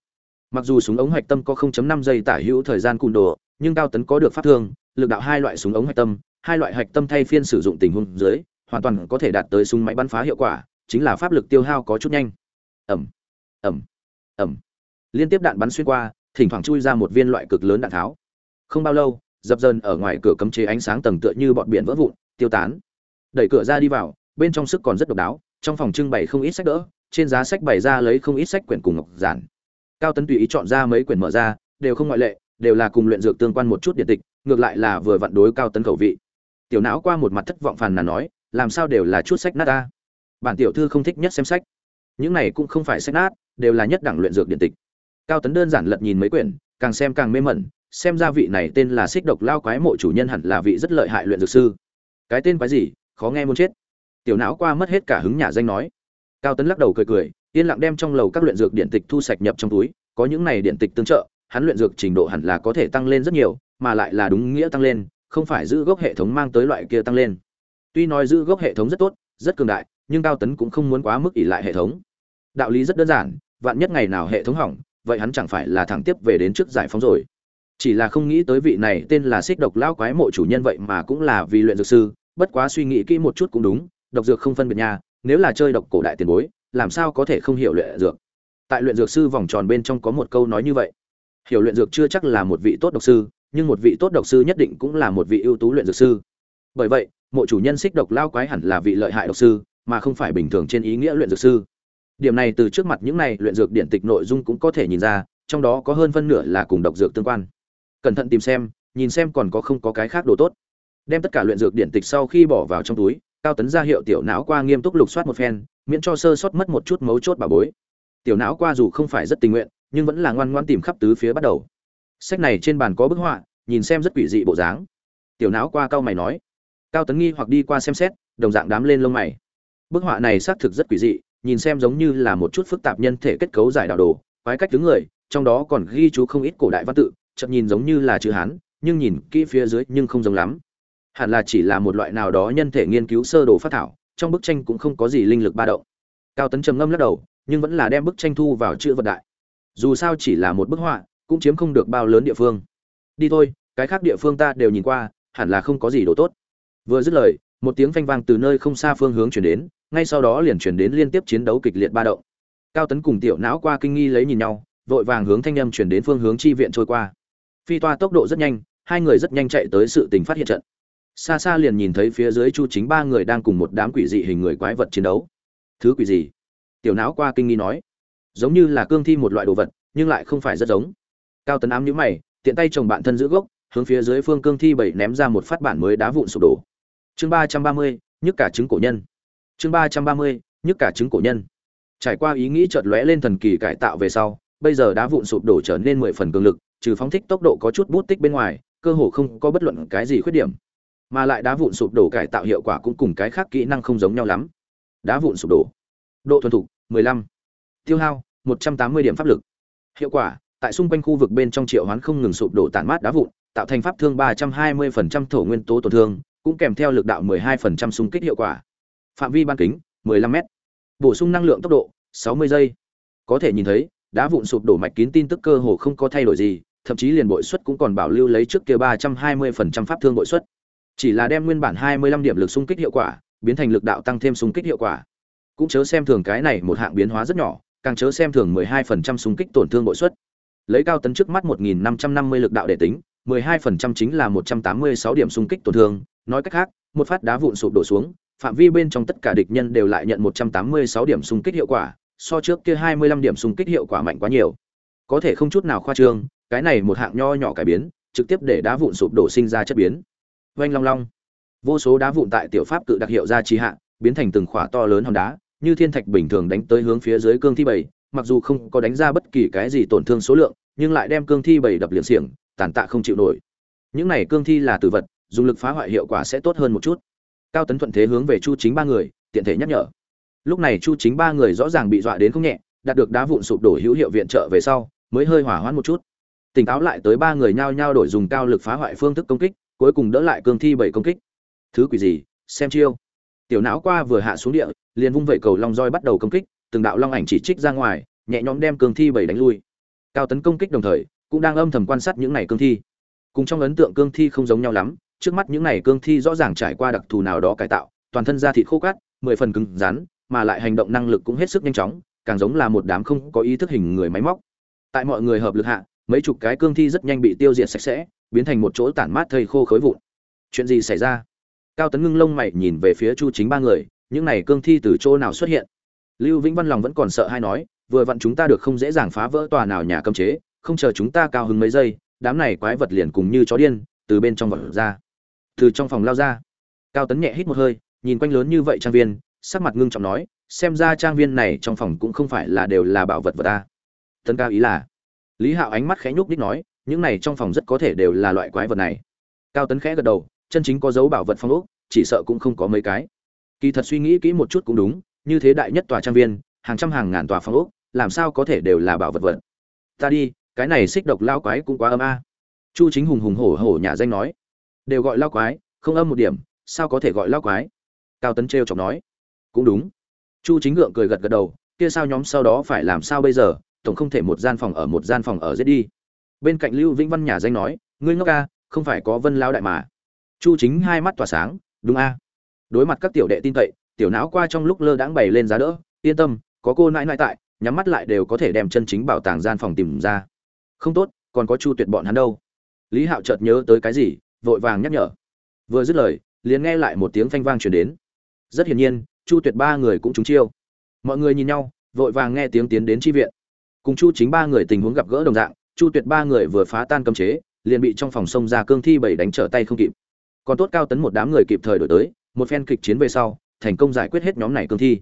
Mặc dù súng ống hạch tâm có 0.5 giây tả hữu thời gian cùn đồ, nhưng cao tấn có được pháp thương, lực đạo hai loại súng ống hạch tâm, hai loại hạch tâm thay phiên sử dụng tình huống dưới, hoàn toàn có thể đạt tới súng máy bắn phá hiệu quả chính là pháp lực tiêu hao có chút nhanh. Ẩm ẩm ẩm liên tiếp đạn bắn xuyên qua, thỉnh thoảng chui ra một viên loại cực lớn đạn tháo. Không bao lâu, dập dần ở ngoài cửa cấm chế ánh sáng tầng tựa như bọn biển vỡ vụn, tiêu tán. Đẩy cửa ra đi vào, bên trong sức còn rất độc đáo, trong phòng trưng bày không ít sách đỡ, trên giá sách bày ra lấy không ít sách quyển cùng ngọc giản. Cao tấn tùy ý chọn ra mấy quyển mở ra, đều không ngoại lệ, đều là cùng luyện dược tương quan một chút điện tịch, ngược lại là vừa vặn đối cao tấn khẩu vị. Tiểu não qua một mặt thất vọng phàn nàn nói, làm sao đều là chút sách nát ta? Bản tiểu thư không thích nhất xem sách. Những này cũng không phải sách nát, đều là nhất đẳng luyện dược điện tịch. Cao tấn đơn giản lật nhìn mấy quyển, càng xem càng mê mẩn, xem ra vị này tên là xích độc lao quái mộ chủ nhân hẳn là vị rất lợi hại luyện dược sư. Cái tên quái gì, khó nghe muốn chết. Tiểu não qua mất hết cả hứng nhà danh nói. Cao tấn lắc đầu cười cười, yên lặng đem trong lầu các luyện dược điện tịch thu sạch nhập trong túi, có những này điện tịch tương trợ, hắn luyện dược trình độ hẳn là có thể tăng lên rất nhiều, mà lại là đúng nghĩa tăng lên, không phải giữ gốc hệ thống mang tới loại kia tăng lên. Tuy nói giữ gốc hệ thống rất tốt, rất cường đại nhưng cao tấn cũng không muốn quá mức ỷ lại hệ thống. Đạo lý rất đơn giản, vạn nhất ngày nào hệ thống hỏng, vậy hắn chẳng phải là thẳng tiếp về đến trước giải phóng rồi. Chỉ là không nghĩ tới vị này tên là xích độc lão quái mộ chủ nhân vậy mà cũng là vì luyện dược sư, bất quá suy nghĩ kỹ một chút cũng đúng, độc dược không phân biệt nha, nếu là chơi độc cổ đại tiền bối, làm sao có thể không hiểu luyện dược? Tại luyện dược sư vòng tròn bên trong có một câu nói như vậy. Hiểu luyện dược chưa chắc là một vị tốt độc sư, nhưng một vị tốt độc sư nhất định cũng là một vị ưu tú luyện dược sư. Bởi vậy, mộ chủ nhân xích độc lao quái hẳn là vị lợi hại độc sư mà không phải bình thường trên ý nghĩa luyện dược sư. Điểm này từ trước mặt những này luyện dược điện tịch nội dung cũng có thể nhìn ra, trong đó có hơn phân nửa là cùng độc dược tương quan. Cẩn thận tìm xem, nhìn xem còn có không có cái khác đồ tốt. Đem tất cả luyện dược điện tịch sau khi bỏ vào trong túi, cao tấn ra hiệu tiểu não qua nghiêm túc lục soát một phen, miễn cho sơ sót mất một chút mấu chốt bà bối. Tiểu não qua dù không phải rất tình nguyện, nhưng vẫn là ngoan ngoan tìm khắp tứ phía bắt đầu. Sách này trên bàn có bức họa, nhìn xem rất quỷ dị bộ dáng. Tiểu não qua cao mày nói. Cao tấn nghi hoặc đi qua xem xét, đồng dạng đám lên lông mày bức họa này xác thực rất quỷ dị, nhìn xem giống như là một chút phức tạp nhân thể kết cấu giải đạo đồ, quái cách đứng người, trong đó còn ghi chú không ít cổ đại văn tự chậm nhìn giống như là chữ hán, nhưng nhìn kỹ phía dưới nhưng không giống lắm. Hẳn là chỉ là một loại nào đó nhân thể nghiên cứu sơ đồ phát thảo, trong bức tranh cũng không có gì linh lực ba động. Cao tấn trầm ngâm lắc đầu, nhưng vẫn là đem bức tranh thu vào chữ vật đại. Dù sao chỉ là một bức họa, cũng chiếm không được bao lớn địa phương. Đi thôi, cái khác địa phương ta đều nhìn qua, hẳn là không có gì đồ tốt. Vừa dứt lời một tiếng phanh vang từ nơi không xa phương hướng chuyển đến, ngay sau đó liền chuyển đến liên tiếp chiến đấu kịch liệt ba động. Cao tấn cùng tiểu não qua kinh nghi lấy nhìn nhau, vội vàng hướng thanh âm chuyển đến phương hướng chi viện trôi qua. Phi toa tốc độ rất nhanh, hai người rất nhanh chạy tới sự tình phát hiện trận. Xa xa liền nhìn thấy phía dưới chu chính ba người đang cùng một đám quỷ dị hình người quái vật chiến đấu. Thứ quỷ gì? Tiểu não qua kinh nghi nói. Giống như là cương thi một loại đồ vật, nhưng lại không phải rất giống. Cao tấn ám nhíu mày, tiện tay chồng bạn thân giữ gốc, hướng phía dưới phương cương thi bảy ném ra một phát bản mới đá vụn sụp đổ chương ba trăm ba mươi, nhức cả trứng cổ nhân. Chương ba trăm ba mươi, nhức cả trứng cổ nhân. Trải qua ý nghĩ chợt lóe lên thần kỳ cải tạo về sau, bây giờ đá vụn sụp đổ trở nên mười phần cường lực, trừ phóng thích tốc độ có chút bút tích bên ngoài, cơ hồ không có bất luận cái gì khuyết điểm. Mà lại đá vụn sụp đổ cải tạo hiệu quả cũng cùng cái khác kỹ năng không giống nhau lắm. Đá vụn sụp đổ. Độ thuần thục 15. tiêu hao 180 điểm pháp lực. Hiệu quả, tại xung quanh khu vực bên trong triệu hoán không ngừng sụp đổ tàn mát đá vụn, tạo thành pháp thương 320% thổ nguyên tố tổn thương cũng kèm theo lực đạo 12% xung kích hiệu quả. Phạm vi ban kính 15 m bổ sung năng lượng tốc độ 60 giây. Có thể nhìn thấy, đá vụn sụp đổ mạch kín tin tức cơ hồ không có thay đổi gì, thậm chí liền bội suất cũng còn bảo lưu lấy trước kia 320% pháp thương bội suất. Chỉ là đem nguyên bản 25 điểm lực xung kích hiệu quả, biến thành lực đạo tăng thêm xung kích hiệu quả. Cũng chớ xem thường cái này một hạng biến hóa rất nhỏ, càng chớ xem thường 12% xung kích tổn thương bội suất. Lấy cao tấn trước mắt 1.550 lực đạo để tính 12% chính là 186 điểm xung kích tổn thương nói cách khác, một phát đá vụn sụp đổ xuống, phạm vi bên trong tất cả địch nhân đều lại nhận 186 điểm xung kích hiệu quả, so trước kia 25 điểm xung kích hiệu quả mạnh quá nhiều. Có thể không chút nào khoa trương, cái này một hạng nho nhỏ cải biến, trực tiếp để đá vụn sụp đổ sinh ra chất biến. Oanh long long. Vô số đá vụn tại tiểu pháp tự đặc hiệu ra trì hạ, biến thành từng khỏa to lớn hòn đá, như thiên thạch bình thường đánh tới hướng phía dưới cương thi bảy, mặc dù không có đánh ra bất kỳ cái gì tổn thương số lượng, nhưng lại đem cương thi bảy đập liền xiềng, tàn tạ không chịu nổi. Những này cương thi là tử vật dùng lực phá hoại hiệu quả sẽ tốt hơn một chút. Cao tấn thuận thế hướng về chu chính ba người, tiện thể nhắc nhở. Lúc này chu chính ba người rõ ràng bị dọa đến không nhẹ, đạt được đá vụn sụp đổ hữu hiệu viện trợ về sau, mới hơi hỏa hoãn một chút. Tỉnh táo lại tới ba người nhao nhao đổi dùng cao lực phá hoại phương thức công kích, cuối cùng đỡ lại cương thi bảy công kích. Thứ quỷ gì? Xem chiêu. Tiểu não qua vừa hạ xuống địa, liền vung vẩy cầu long roi bắt đầu công kích, từng đạo long ảnh chỉ trích ra ngoài, nhẹ nhõm đem cương thi bảy đánh lui. Cao tấn công kích đồng thời, cũng đang âm thầm quan sát những này cương thi. Cùng trong ấn tượng cương thi không giống nhau lắm trước mắt những này cương thi rõ ràng trải qua đặc thù nào đó cải tạo, toàn thân da thịt khô cát, mười phần cứng rắn, mà lại hành động năng lực cũng hết sức nhanh chóng, càng giống là một đám không có ý thức hình người máy móc. Tại mọi người hợp lực hạ, mấy chục cái cương thi rất nhanh bị tiêu diệt sạch sẽ, biến thành một chỗ tản mát thây khô khối vụn. Chuyện gì xảy ra? Cao tấn ngưng lông mày nhìn về phía chu chính ba người, những này cương thi từ chỗ nào xuất hiện? Lưu vĩnh văn lòng vẫn còn sợ hai nói, vừa vặn chúng ta được không dễ dàng phá vỡ tòa nào nhà cấm chế, không chờ chúng ta cao hứng mấy giây, đám này quái vật liền cùng như chó điên, từ bên trong vọt ra từ trong phòng lao ra. Cao tấn nhẹ hít một hơi, nhìn quanh lớn như vậy trang viên, sắc mặt ngưng trọng nói, xem ra trang viên này trong phòng cũng không phải là đều là bảo vật vật ta. Tấn cao ý là, lý hạo ánh mắt khẽ nhúc đích nói, những này trong phòng rất có thể đều là loại quái vật này. Cao tấn khẽ gật đầu, chân chính có dấu bảo vật phong ốc, chỉ sợ cũng không có mấy cái. Kỳ thật suy nghĩ kỹ một chút cũng đúng, như thế đại nhất tòa trang viên, hàng trăm hàng ngàn tòa phong ốc, làm sao có thể đều là bảo vật vật? Ta đi, cái này xích độc lao quái cũng quá âm a. Chu chính hùng hùng hổ hổ nhà danh nói đều gọi lao quái không âm một điểm sao có thể gọi lao quái? Cao tấn t chọc nói. Cũng đúng. Chu chính ngượng cười gật gật đầu kia sao nhóm sau đó phải làm sao bây giờ? Tổng không thể một gian phòng ở một gian phòng ở giết đi. Bên cạnh lưu vĩnh văn nhà danh nói ngươi ngốc ca, không phải có vân lao đại mà. Chu chính hai mắt tỏa sáng đúng a. Đối mặt các tiểu đệ tin cậy tiểu não qua trong lúc lơ đãng bày lên giá đỡ yên tâm có cô nãi nãi tại nhắm mắt lại đều có thể đem chân chính bảo tàng gian phòng tìm ra. Không tốt còn có chu tuyệt bọn hắn đâu. Lý hạo chợt nhớ tới cái gì vội vàng nhắc nhở. Vừa dứt lời, liền nghe lại một tiếng phanh vang truyền đến. Rất hiển nhiên, chu tuyệt ba người cũng trúng chiêu. Mọi người nhìn nhau, vội vàng nghe tiếng tiến đến tri viện. Cùng chu chính ba người tình huống gặp gỡ đồng dạng, chu tuyệt ba người vừa phá tan cấm chế, liền bị trong phòng sông ra cương thi bảy đánh trở tay không kịp. Còn tốt cao tấn một đám người kịp thời đổi tới, một phen kịch chiến về sau, thành công giải quyết hết nhóm này cương thi.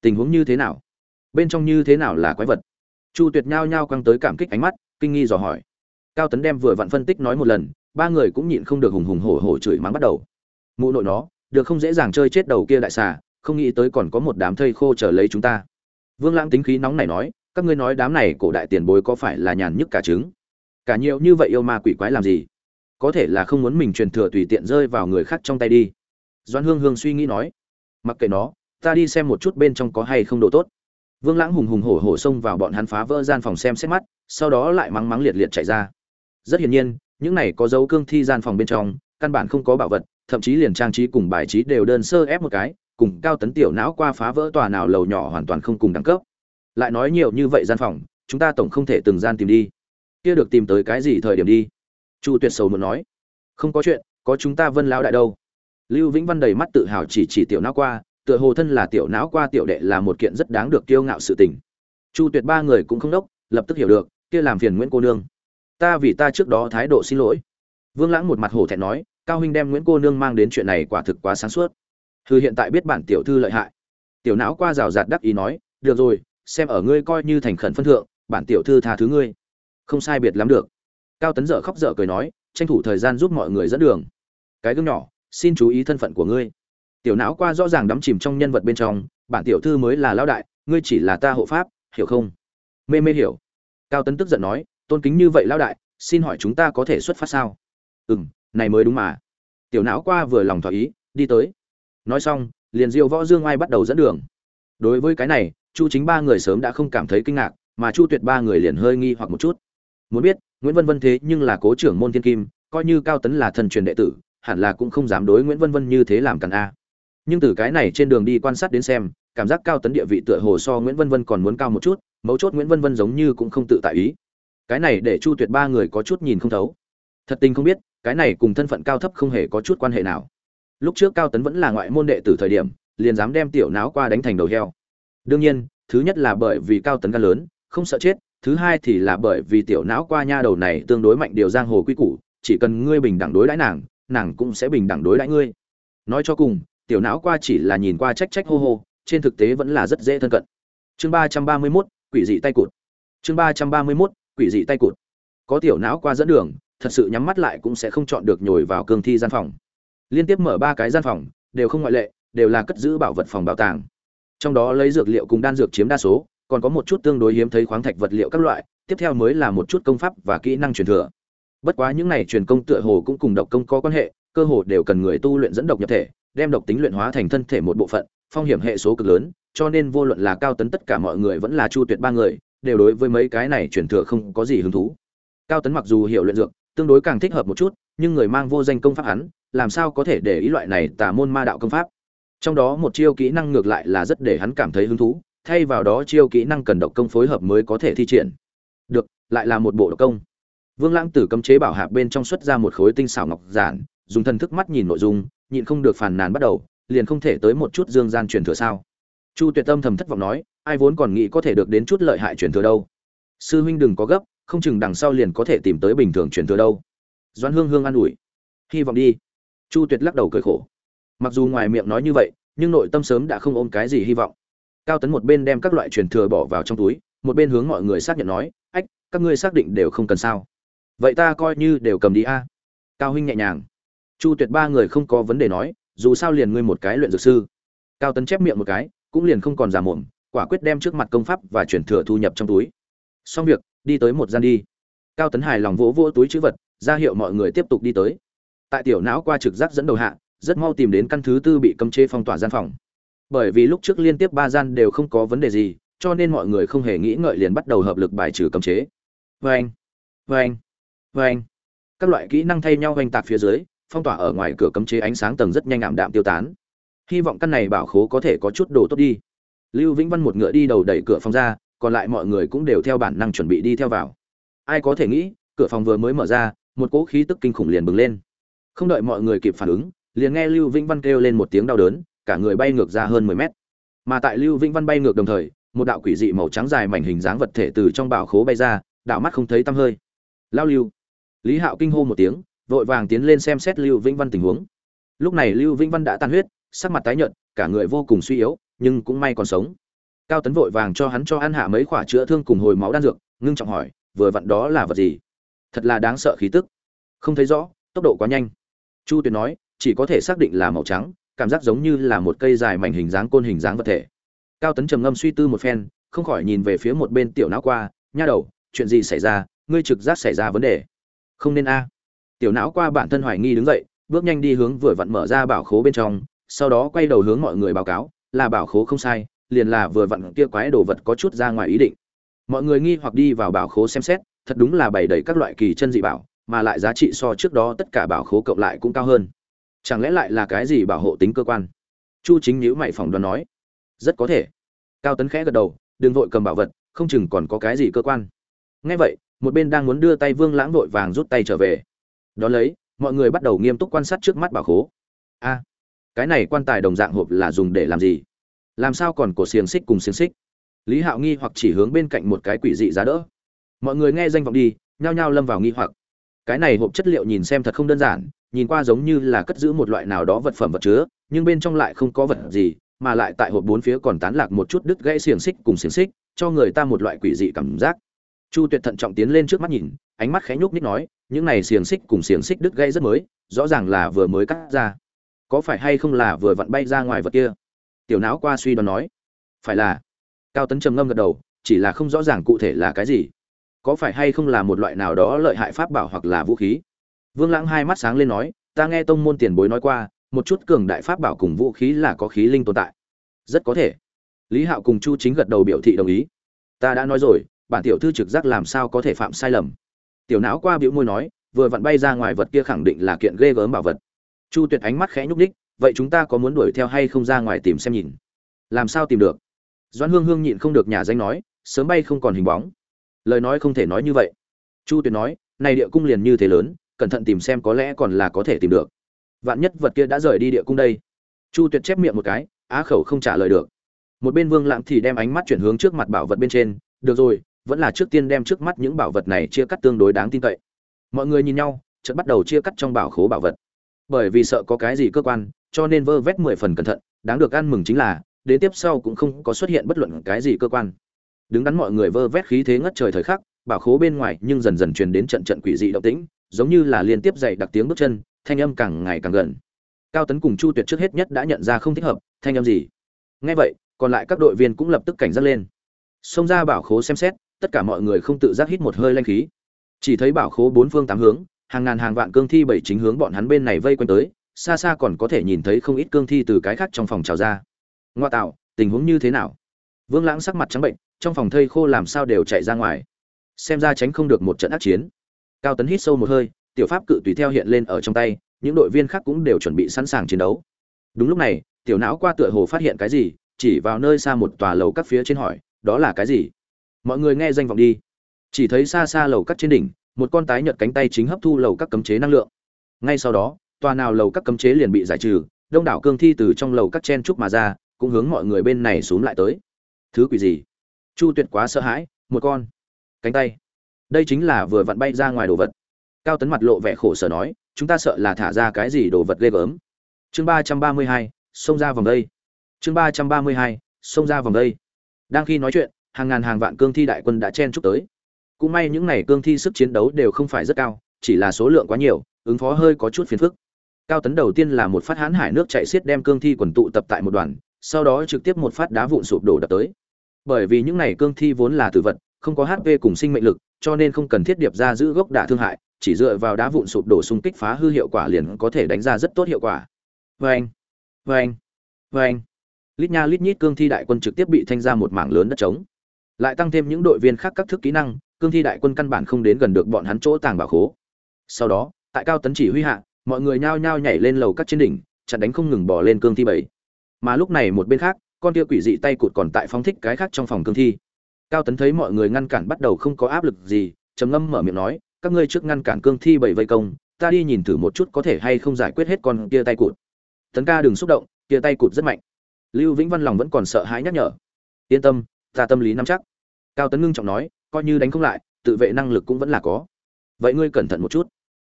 Tình huống như thế nào? Bên trong như thế nào là quái vật? Chu tuyệt nhao nhao căng tới cảm kích ánh mắt, kinh nghi dò hỏi. Cao tấn đem vừa vặn phân tích nói một lần ba người cũng nhịn không được hùng hùng hổ hổ chửi mắng bắt đầu. Mụ nội nó, được không dễ dàng chơi chết đầu kia đại xà, không nghĩ tới còn có một đám thây khô chờ lấy chúng ta. Vương lãng tính khí nóng này nói, các ngươi nói đám này cổ đại tiền bối có phải là nhàn nhức cả trứng? Cả nhiều như vậy yêu ma quỷ quái làm gì? Có thể là không muốn mình truyền thừa tùy tiện rơi vào người khác trong tay đi. Doan hương hương suy nghĩ nói, mặc kệ nó, ta đi xem một chút bên trong có hay không độ tốt. Vương lãng hùng hùng hổ hổ xông vào bọn hắn phá vỡ gian phòng xem xét mắt, sau đó lại mắng mắng liệt liệt chạy ra. Rất hiển nhiên những này có dấu cương thi gian phòng bên trong, căn bản không có bảo vật, thậm chí liền trang trí cùng bài trí đều đơn sơ ép một cái, cùng cao tấn tiểu não qua phá vỡ tòa nào lầu nhỏ hoàn toàn không cùng đẳng cấp. Lại nói nhiều như vậy gian phòng, chúng ta tổng không thể từng gian tìm đi. Kia được tìm tới cái gì thời điểm đi? Chu tuyệt sầu muốn nói. Không có chuyện, có chúng ta vân lão đại đâu. Lưu vĩnh văn đầy mắt tự hào chỉ chỉ tiểu não qua, tựa hồ thân là tiểu não qua tiểu đệ là một kiện rất đáng được kiêu ngạo sự tình. Chu tuyệt ba người cũng không đốc, lập tức hiểu được, kia làm phiền nguyễn cô nương ta vì ta trước đó thái độ xin lỗi. Vương lãng một mặt hổ thẹn nói, cao huynh đem nguyễn cô nương mang đến chuyện này quả thực quá sáng suốt. Hư hiện tại biết bản tiểu thư lợi hại. Tiểu não qua rào rạt đắc ý nói, được rồi, xem ở ngươi coi như thành khẩn phân thượng, bản tiểu thư tha thứ ngươi. Không sai biệt lắm được. Cao tấn dở khóc dở cười nói, tranh thủ thời gian giúp mọi người dẫn đường. Cái gương nhỏ, xin chú ý thân phận của ngươi. Tiểu não qua rõ ràng đắm chìm trong nhân vật bên trong, bản tiểu thư mới là lão đại, ngươi chỉ là ta hộ pháp, hiểu không? Mê mê hiểu. Cao tấn tức giận nói tôn kính như vậy lão đại, xin hỏi chúng ta có thể xuất phát sao? Ừ m này mới đúng mà. Tiểu não qua vừa lòng thỏa ý, đi tới. Nói xong, liền diêu võ dương ai bắt đầu dẫn đường. Đối với cái này, chu chính ba người sớm đã không cảm thấy kinh ngạc, mà chu tuyệt ba người liền hơi nghi hoặc một chút. Muốn biết, nguyễn vân vân thế nhưng là cố trưởng môn thiên kim, coi như cao tấn là thần truyền đệ tử, hẳn là cũng không dám đối nguyễn vân vân như thế làm càn a. Nhưng từ cái này trên đường đi quan sát đến xem, cảm giác cao tấn địa vị tựa hồ so nguyễn vân vân còn muốn cao một chút, mấu chốt nguyễn vân vân giống như cũng không tự tại ý cái này để chu tuyệt ba người có chút nhìn không thấu. Thật tình không biết, cái này cùng thân phận cao thấp không hề có chút quan hệ nào. Lúc trước cao tấn vẫn là ngoại môn đệ tử thời điểm, liền dám đem tiểu náo qua đánh thành đầu heo. Đương nhiên, thứ nhất là bởi vì cao tấn gan lớn, không sợ chết, thứ hai thì là bởi vì tiểu não qua nha đầu này tương đối mạnh điều giang hồ quy củ, chỉ cần ngươi bình đẳng đối đãi nàng nàng cũng sẽ bình đẳng đối đãi ngươi. Nói cho cùng, tiểu não qua chỉ là nhìn qua trách trách hô hô, trên thực tế vẫn là rất dễ thân cận. Chương ba trăm ba mươi mốt, quỷ dị tay cụt. Chương ba trăm ba mươi mốt quỷ dị tay cụt. Có tiểu não qua dẫn đường, thật sự nhắm mắt lại cũng sẽ không chọn được nhồi vào cương thi gian phòng. Liên tiếp mở ba cái gian phòng, đều không ngoại lệ, đều là cất giữ bảo vật phòng bảo tàng. Trong đó lấy dược liệu cùng đan dược chiếm đa số, còn có một chút tương đối hiếm thấy khoáng thạch vật liệu các loại, tiếp theo mới là một chút công pháp và kỹ năng truyền thừa. Bất quá những này truyền công tựa hồ cũng cùng độc công có quan hệ, cơ hồ đều cần người tu luyện dẫn độc nhập thể, đem độc tính luyện hóa thành thân thể một bộ phận, phong hiểm hệ số cực lớn, cho nên vô luận là cao tấn tất cả mọi người vẫn là chu tuyệt ba người đều đối với mấy cái này truyền thừa không có gì hứng thú. Cao tấn mặc dù hiểu luyện dược, tương đối càng thích hợp một chút, nhưng người mang vô danh công pháp hắn, làm sao có thể để ý loại này tà môn ma đạo công pháp? Trong đó một chiêu kỹ năng ngược lại là rất để hắn cảm thấy hứng thú, thay vào đó chiêu kỹ năng cần độc công phối hợp mới có thể thi triển. Được, lại là một bộ độc công. Vương lãng tử cấm chế bảo hạp bên trong xuất ra một khối tinh xảo ngọc giản, dùng thần thức mắt nhìn nội dung, nhịn không được phàn nàn bắt đầu, liền không thể tới một chút dương gian truyền thừa sao? Chu tuyệt tâm thầm thất vọng nói, ai vốn còn nghĩ có thể được đến chút lợi hại truyền thừa đâu? Sư huynh đừng có gấp, không chừng đằng sau liền có thể tìm tới bình thường truyền thừa đâu. Doan hương hương an ủi, hy vọng đi. Chu tuyệt lắc đầu cười khổ, mặc dù ngoài miệng nói như vậy, nhưng nội tâm sớm đã không ôm cái gì hy vọng. Cao tấn một bên đem các loại truyền thừa bỏ vào trong túi, một bên hướng mọi người xác nhận nói, ách, các ngươi xác định đều không cần sao? Vậy ta coi như đều cầm đi a. Cao huynh nhẹ nhàng. Chu tuyệt ba người không có vấn đề nói, dù sao liền ngươi một cái luyện dược sư. Cao tấn chép miệng một cái cũng liền không còn giả mồm, quả quyết đem trước mặt công pháp và chuyển thừa thu nhập trong túi. Xong việc, đi tới một gian đi. Cao tấn hài lòng vỗ vỗ túi chữ vật, ra hiệu mọi người tiếp tục đi tới. Tại tiểu não qua trực giác dẫn đầu hạ, rất mau tìm đến căn thứ tư bị cấm chế phong tỏa gian phòng. Bởi vì lúc trước liên tiếp ba gian đều không có vấn đề gì, cho nên mọi người không hề nghĩ ngợi liền bắt đầu hợp lực bài trừ cấm chế. Vê anh vê anh vê anh các loại kỹ năng thay nhau oanh tạc phía dưới, phong tỏa ở ngoài cửa cấm chế ánh sáng tầng rất nhanh ảm đạm tiêu tán hy vọng căn này bảo khố có thể có chút đồ tốt đi. Lưu vĩnh văn một ngựa đi đầu đẩy cửa phòng ra, còn lại mọi người cũng đều theo bản năng chuẩn bị đi theo vào. Ai có thể nghĩ, cửa phòng vừa mới mở ra, một cỗ khí tức kinh khủng liền bừng lên. Không đợi mọi người kịp phản ứng, liền nghe lưu vĩnh văn kêu lên một tiếng đau đớn, cả người bay ngược ra hơn mười mét. Mà tại lưu vĩnh văn bay ngược đồng thời, một đạo quỷ dị màu trắng dài mảnh hình dáng vật thể từ trong bảo khố bay ra, đạo mắt không thấy tăm hơi. Lao lưu. Lý hạo kinh hô một tiếng, vội vàng tiến lên xem xét lưu vĩnh văn tình huống. Lúc này lưu vĩnh văn đã tan huyết sắc mặt tái nhợt, cả người vô cùng suy yếu, nhưng cũng may còn sống. Cao tấn vội vàng cho hắn cho ăn hạ mấy quả chữa thương cùng hồi máu đan dược, ngưng trọng hỏi, vừa vặn đó là vật gì? Thật là đáng sợ khí tức. Không thấy rõ, tốc độ quá nhanh. Chu tuyệt nói, chỉ có thể xác định là màu trắng, cảm giác giống như là một cây dài mảnh hình dáng côn hình dáng vật thể. Cao tấn trầm ngâm suy tư một phen, không khỏi nhìn về phía một bên tiểu não qua, nha đầu, chuyện gì xảy ra? Ngươi trực giác xảy ra vấn đề. Không nên a. Tiểu não qua bản thân hoài nghi đứng dậy, bước nhanh đi hướng vừa vặn mở ra bảo khố bên trong sau đó quay đầu hướng mọi người báo cáo, là bảo khố không sai, liền là vừa vặn kia quái đồ vật có chút ra ngoài ý định. Mọi người nghi hoặc đi vào bảo khố xem xét, thật đúng là bày đầy các loại kỳ chân dị bảo, mà lại giá trị so trước đó tất cả bảo khố cộng lại cũng cao hơn. Chẳng lẽ lại là cái gì bảo hộ tính cơ quan? Chu chính nhữ mày phỏng đoán nói. Rất có thể. Cao tấn khẽ gật đầu, đừng vội cầm bảo vật, không chừng còn có cái gì cơ quan. Ngay vậy, một bên đang muốn đưa tay vương lãng vội vàng rút tay trở về. Đón lấy, mọi người bắt đầu nghiêm túc quan sát trước mắt bảo khố. A! Cái này quan tài đồng dạng hộp là dùng để làm gì? Làm sao còn cổ xiềng xích cùng xiềng xích? Lý hạo nghi hoặc chỉ hướng bên cạnh một cái quỷ dị giá đỡ. Mọi người nghe danh vọng đi, nhao nhao lâm vào nghi hoặc. Cái này hộp chất liệu nhìn xem thật không đơn giản, nhìn qua giống như là cất giữ một loại nào đó vật phẩm vật chứa, nhưng bên trong lại không có vật gì, mà lại tại hộp bốn phía còn tán lạc một chút đứt gãy xiềng xích cùng xiềng xích, cho người ta một loại quỷ dị cảm giác. Chu tuyệt thận trọng tiến lên trước mắt nhìn, ánh mắt khẽ nhúc nhích nói, những này xiềng xích cùng xiềng xích đứt gãy rất mới, rõ ràng là vừa mới cắt ra có phải hay không là vừa vặn bay ra ngoài vật kia? Tiểu não qua suy đoán nói. Phải là. Cao tấn trầm ngâm gật đầu, chỉ là không rõ ràng cụ thể là cái gì. Có phải hay không là một loại nào đó lợi hại pháp bảo hoặc là vũ khí? Vương lãng hai mắt sáng lên nói, ta nghe tông môn tiền bối nói qua, một chút cường đại pháp bảo cùng vũ khí là có khí linh tồn tại. Rất có thể. Lý hạo cùng chu chính gật đầu biểu thị đồng ý. Ta đã nói rồi, bản tiểu thư trực giác làm sao có thể phạm sai lầm? Tiểu não qua biểu môi nói, vừa vặn bay ra ngoài vật kia khẳng định là kiện ghê gớm bảo vật chu tuyệt ánh mắt khẽ nhúc ních vậy chúng ta có muốn đuổi theo hay không ra ngoài tìm xem nhìn? Làm sao tìm được? Doãn hương hương nhịn không được nhà danh nói, sớm bay không còn hình bóng. Lời nói không thể nói như vậy. Chu tuyệt nói, này địa cung liền như thế lớn, cẩn thận tìm xem có lẽ còn là có thể tìm được. Vạn nhất vật kia đã rời đi địa cung đây. Chu tuyệt chép miệng một cái, á khẩu không trả lời được. Một bên vương lãng thì đem ánh mắt chuyển hướng trước mặt bảo vật bên trên, được rồi, vẫn là trước tiên đem trước mắt những bảo vật này chia cắt tương đối đáng tin cậy. Mọi người nhìn nhau, chợt bắt đầu chia cắt trong bảo khố bảo vật bởi vì sợ có cái gì cơ quan, cho nên vơ vét mười phần cẩn thận, đáng được ăn mừng chính là, đến tiếp sau cũng không có xuất hiện bất luận cái gì cơ quan. Đứng đắn mọi người vơ vét khí thế ngất trời thời khắc, bảo khố bên ngoài nhưng dần dần truyền đến trận trận quỷ dị động tĩnh, giống như là liên tiếp dày đặc tiếng bước chân, thanh âm càng ngày càng gần. Cao tấn cùng chu tuyệt trước hết nhất đã nhận ra không thích hợp, thanh âm gì? Ngay vậy, còn lại các đội viên cũng lập tức cảnh giác lên. Xông ra bảo khố xem xét, tất cả mọi người không tự giác hít một hơi lanh khí. Chỉ thấy bảo khố bốn phương tám hướng hàng ngàn hàng vạn cương thi bảy chính hướng bọn hắn bên này vây quanh tới, xa xa còn có thể nhìn thấy không ít cương thi từ cái khác trong phòng trào ra. Ngoa tạo, tình huống như thế nào? Vương lãng sắc mặt trắng bệnh, trong phòng thây khô làm sao đều chạy ra ngoài. Xem ra tránh không được một trận ác chiến. Cao tấn hít sâu một hơi, tiểu pháp cự tùy theo hiện lên ở trong tay, những đội viên khác cũng đều chuẩn bị sẵn sàng chiến đấu. Đúng lúc này, tiểu não qua tựa hồ phát hiện cái gì, chỉ vào nơi xa một tòa lầu các phía trên hỏi, đó là cái gì? Mọi người nghe danh vọng đi. Chỉ thấy xa xa lầu các trên đỉnh một con tái nhợt cánh tay chính hấp thu lầu các cấm chế năng lượng. Ngay sau đó, tòa nào lầu các cấm chế liền bị giải trừ, đông đảo cương thi từ trong lầu các chen trúc mà ra, cũng hướng mọi người bên này xuống lại tới. Thứ quỷ gì? Chu tuyệt quá sợ hãi, một con cánh tay. Đây chính là vừa vặn bay ra ngoài đồ vật. Cao tấn mặt lộ vẻ khổ sở nói, chúng ta sợ là thả ra cái gì đồ vật ghê gớm. Chương ba trăm ba mươi hai, xông ra vòng đây. Chương ba trăm ba mươi hai, xông ra vòng đây. Đang khi nói chuyện, hàng ngàn hàng vạn cương thi đại quân đã chen chúc tới cũng may những này cương thi sức chiến đấu đều không phải rất cao, chỉ là số lượng quá nhiều, ứng phó hơi có chút phiền phức. Cao tấn đầu tiên là một phát hãn hải nước chạy xiết đem cương thi quần tụ tập tại một đoàn, sau đó trực tiếp một phát đá vụn sụp đổ đập tới. Bởi vì những này cương thi vốn là tử vật, không có hp cùng sinh mệnh lực, cho nên không cần thiết điệp ra giữ gốc đả thương hại, chỉ dựa vào đá vụn sụp đổ xung kích phá hư hiệu quả liền có thể đánh ra rất tốt hiệu quả. Vâng vâng vâng. Lít nha lít nhít cương thi đại quân trực tiếp bị thanh ra một mảng lớn đất trống lại tăng thêm những đội viên khác các thức kỹ năng, cương thi đại quân căn bản không đến gần được bọn hắn chỗ tàng bảo khố. Sau đó, tại cao tấn chỉ huy hạ, mọi người nhao nhao nhảy lên lầu các trên đỉnh, chặn đánh không ngừng bỏ lên cương thi bảy. Mà lúc này một bên khác, con tia quỷ dị tay cụt còn tại phóng thích cái khác trong phòng cương thi. Cao tấn thấy mọi người ngăn cản bắt đầu không có áp lực gì, trầm ngâm mở miệng nói, các ngươi trước ngăn cản cương thi bảy vây công, ta đi nhìn thử một chút có thể hay không giải quyết hết con kia tay cụt. Tấn ca đừng xúc động, kia tay cụt rất mạnh. Lưu vĩnh văn lòng vẫn còn sợ hãi nhắc nhở, yên tâm ta tâm lý nắm chắc. Cao tấn ngưng trọng nói, coi như đánh không lại, tự vệ năng lực cũng vẫn là có. Vậy ngươi cẩn thận một chút.